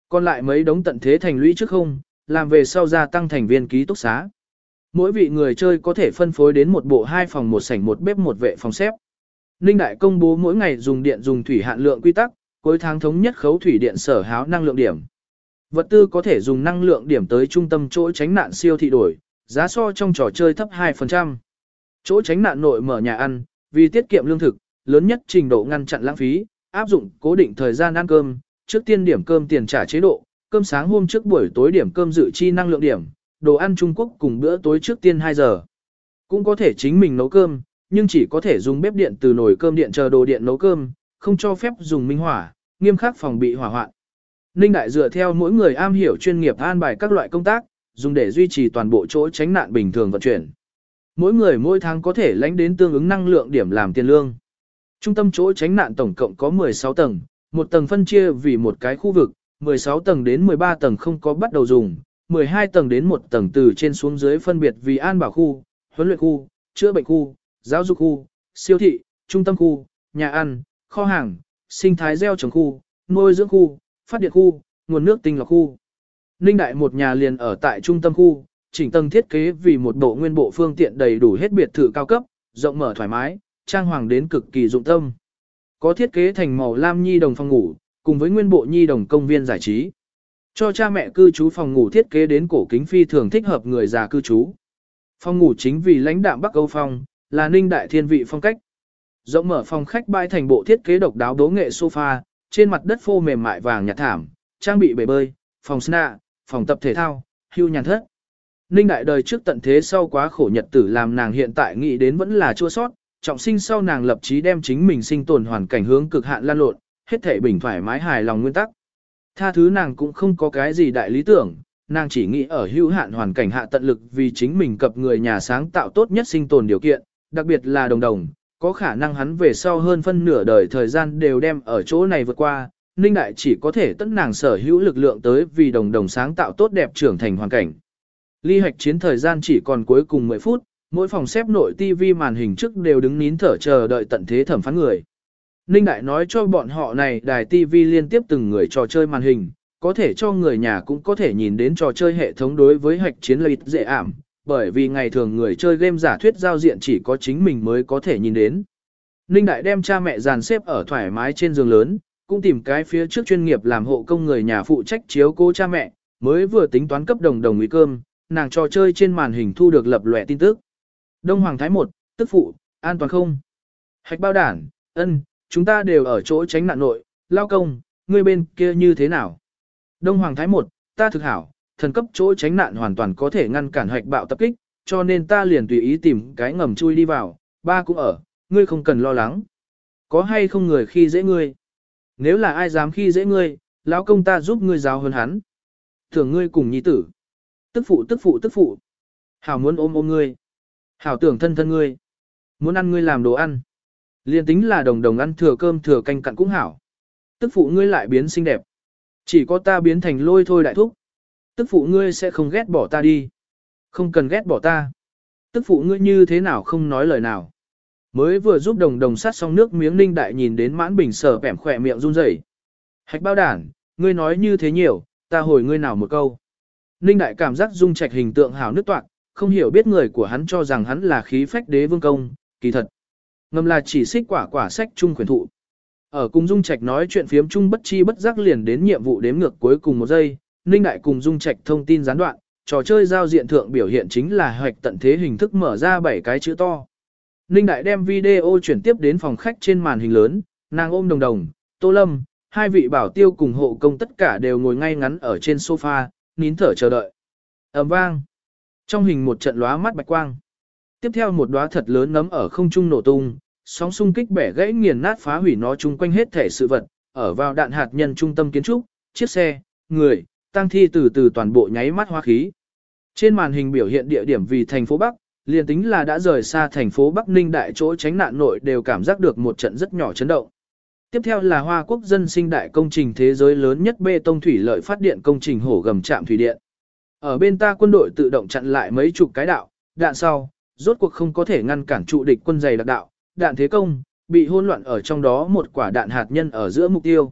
Còn lại mấy đống tận thế thành lũy trước không, làm về sau gia tăng thành viên ký túc xá. Mỗi vị người chơi có thể phân phối đến một bộ hai phòng một sảnh một bếp một vệ phòng xếp. Ninh Đại công bố mỗi ngày dùng điện dùng thủy hạn lượng quy tắc, cuối tháng thống nhất khấu thủy điện sở háo năng lượng điểm. Vật tư có thể dùng năng lượng điểm tới trung tâm chỗ tránh nạn siêu thị đổi, giá so trong trò chơi thấp 2%. Chỗ tránh nạn nội mở nhà ăn, vì tiết kiệm lương thực, lớn nhất trình độ ngăn chặn lãng phí, áp dụng cố định thời gian ăn cơm, trước tiên điểm cơm tiền trả chế độ, cơm sáng hôm trước buổi tối điểm cơm dự chi năng lượng điểm, đồ ăn Trung Quốc cùng bữa tối trước tiên 2 giờ. Cũng có thể chính mình nấu cơm, nhưng chỉ có thể dùng bếp điện từ nồi cơm điện chờ đồ điện nấu cơm, không cho phép dùng minh hỏa, nghiêm khắc phòng bị hỏa hoạn. Ninh Đại dựa theo mỗi người am hiểu chuyên nghiệp an bài các loại công tác, dùng để duy trì toàn bộ chỗ tránh nạn bình thường vận chuyển. Mỗi người mỗi tháng có thể lãnh đến tương ứng năng lượng điểm làm tiền lương. Trung tâm chỗ tránh nạn tổng cộng có 16 tầng, một tầng phân chia vì một cái khu vực, 16 tầng đến 13 tầng không có bắt đầu dùng, 12 tầng đến một tầng từ trên xuống dưới phân biệt vì an bảo khu, huấn luyện khu, chữa bệnh khu, giáo dục khu, siêu thị, trung tâm khu, nhà ăn, kho hàng, sinh thái gieo trồng khu, nuôi dưỡng khu, phát điện khu, nguồn nước tinh lọc khu. Ninh Đại một nhà liền ở tại trung tâm khu, chỉnh tầng thiết kế vì một bộ nguyên bộ phương tiện đầy đủ hết biệt thự cao cấp, rộng mở thoải mái, trang hoàng đến cực kỳ dụng tâm. Có thiết kế thành màu lam nhi đồng phòng ngủ, cùng với nguyên bộ nhi đồng công viên giải trí. Cho cha mẹ cư trú phòng ngủ thiết kế đến cổ kính phi thường thích hợp người già cư trú. Phòng ngủ chính vì lãnh đạm Bắc Âu Phong, là ninh đại thiên vị phong cách. Rộng mở phòng khách bãi thành bộ thiết kế độc đáo đố nghệ sofa, trên mặt đất phô mềm mại vàng nhạt thảm, trang bị bể bơi, phòng sna, phòng tập thể thao, hưu nhàn thất. Ninh đại đời trước tận thế sau quá khổ nhật tử làm nàng hiện tại nghĩ đến vẫn là chua sót, trọng sinh sau nàng lập chí đem chính mình sinh tồn hoàn cảnh hướng cực hạn lan lộn, hết thể bình thoải mái hài lòng nguyên tắc. Tha thứ nàng cũng không có cái gì đại lý tưởng, nàng chỉ nghĩ ở hữu hạn hoàn cảnh hạ tận lực vì chính mình cập người nhà sáng tạo tốt nhất sinh tồn điều kiện, đặc biệt là đồng đồng, có khả năng hắn về sau hơn phân nửa đời thời gian đều đem ở chỗ này vượt qua, Ninh Đại chỉ có thể tận nàng sở hữu lực lượng tới vì đồng đồng sáng tạo tốt đẹp trưởng thành hoàn cảnh. Ly hoạch chiến thời gian chỉ còn cuối cùng 10 phút, mỗi phòng xếp nội TV màn hình trước đều đứng nín thở chờ đợi tận thế thẩm phán người. Ninh Đại nói cho bọn họ này đài TV liên tiếp từng người trò chơi màn hình, có thể cho người nhà cũng có thể nhìn đến trò chơi hệ thống đối với hạch chiến lợi dễ ảm, bởi vì ngày thường người chơi game giả thuyết giao diện chỉ có chính mình mới có thể nhìn đến. Ninh Đại đem cha mẹ dàn xếp ở thoải mái trên giường lớn, cũng tìm cái phía trước chuyên nghiệp làm hộ công người nhà phụ trách chiếu cố cha mẹ, mới vừa tính toán cấp đồng đồng nguy cơm, nàng trò chơi trên màn hình thu được lập lòe tin tức. Đông Hoàng Thái 1, tức phụ, an toàn không? Hạch bao đản, ân, chúng ta đều ở chỗ tránh nạn nội, lao công, ngươi bên kia như thế nào? Đông Hoàng Thái 1, ta thực hảo, thần cấp chỗ tránh nạn hoàn toàn có thể ngăn cản hạch bạo tập kích, cho nên ta liền tùy ý tìm cái ngầm chui đi vào, ba cũng ở, ngươi không cần lo lắng. Có hay không người khi dễ ngươi? Nếu là ai dám khi dễ ngươi, lão công ta giúp ngươi giáo hơn hắn. Thường ngươi cùng nhi tử. Tức phụ tức phụ tức phụ. Hảo muốn ôm ôm ngươi. Hảo tưởng thân thân ngươi. Muốn ăn ngươi làm đồ ăn. Liên tính là đồng đồng ăn thừa cơm thừa canh cặn cũng hảo. Tức phụ ngươi lại biến xinh đẹp. Chỉ có ta biến thành lôi thôi đại thúc. Tức phụ ngươi sẽ không ghét bỏ ta đi. Không cần ghét bỏ ta. Tức phụ ngươi như thế nào không nói lời nào. Mới vừa giúp đồng đồng sát xong nước miếng ninh đại nhìn đến mãn bình sở bẻm khỏe miệng run rẩy. Hạch bao đản, ngươi nói như thế nhiều, ta hồi ngươi nào một câu. Ninh đại cảm giác dung trạch hình tượng hào nước toạc, không hiểu biết người của hắn cho rằng hắn là khí phách đế vương công, kỳ thật. Ngầm là chỉ xích quả quả sách chung quyền thụ. Ở cùng Dung Trạch nói chuyện phiếm chung bất chi bất giác liền đến nhiệm vụ đếm ngược cuối cùng một giây, Ninh Đại cùng Dung Trạch thông tin gián đoạn, trò chơi giao diện thượng biểu hiện chính là hoạch tận thế hình thức mở ra 7 cái chữ to. Ninh Đại đem video chuyển tiếp đến phòng khách trên màn hình lớn, nàng ôm đồng đồng, Tô Lâm, hai vị bảo tiêu cùng hộ công tất cả đều ngồi ngay ngắn ở trên sofa, nín thở chờ đợi. ầm vang. Trong hình một trận lóa mắt bạch quang. Tiếp theo một đóa thật lớn nấm ở không trung nổ tung, sóng xung kích bẻ gãy nghiền nát phá hủy nó chung quanh hết thể sự vật, ở vào đạn hạt nhân trung tâm kiến trúc, chiếc xe, người, tăng thi từ từ toàn bộ nháy mắt hoa khí. Trên màn hình biểu hiện địa điểm vì thành phố Bắc, liền tính là đã rời xa thành phố Bắc Ninh đại chỗ tránh nạn nội đều cảm giác được một trận rất nhỏ chấn động. Tiếp theo là Hoa Quốc dân sinh đại công trình thế giới lớn nhất bê tông thủy lợi phát điện công trình hổ gầm trạm thủy điện. Ở bên ta quân đội tự động chặn lại mấy chục cái đạo, đạn sau, rốt cuộc không có thể ngăn cản trụ địch quân dày đặc đạo, đạn thế công, bị hỗn loạn ở trong đó một quả đạn hạt nhân ở giữa mục tiêu.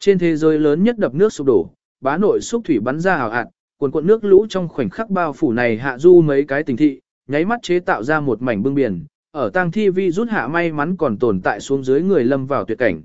Trên thế giới lớn nhất đập nước sụp đổ, bá nội xúc thủy bắn ra hào hạt, cuồn cuộn nước lũ trong khoảnh khắc bao phủ này hạ du mấy cái tỉnh thị, nháy mắt chế tạo ra một mảnh bưng biển, ở tang thi vi rút hạ may mắn còn tồn tại xuống dưới người lâm vào tuyệt cảnh.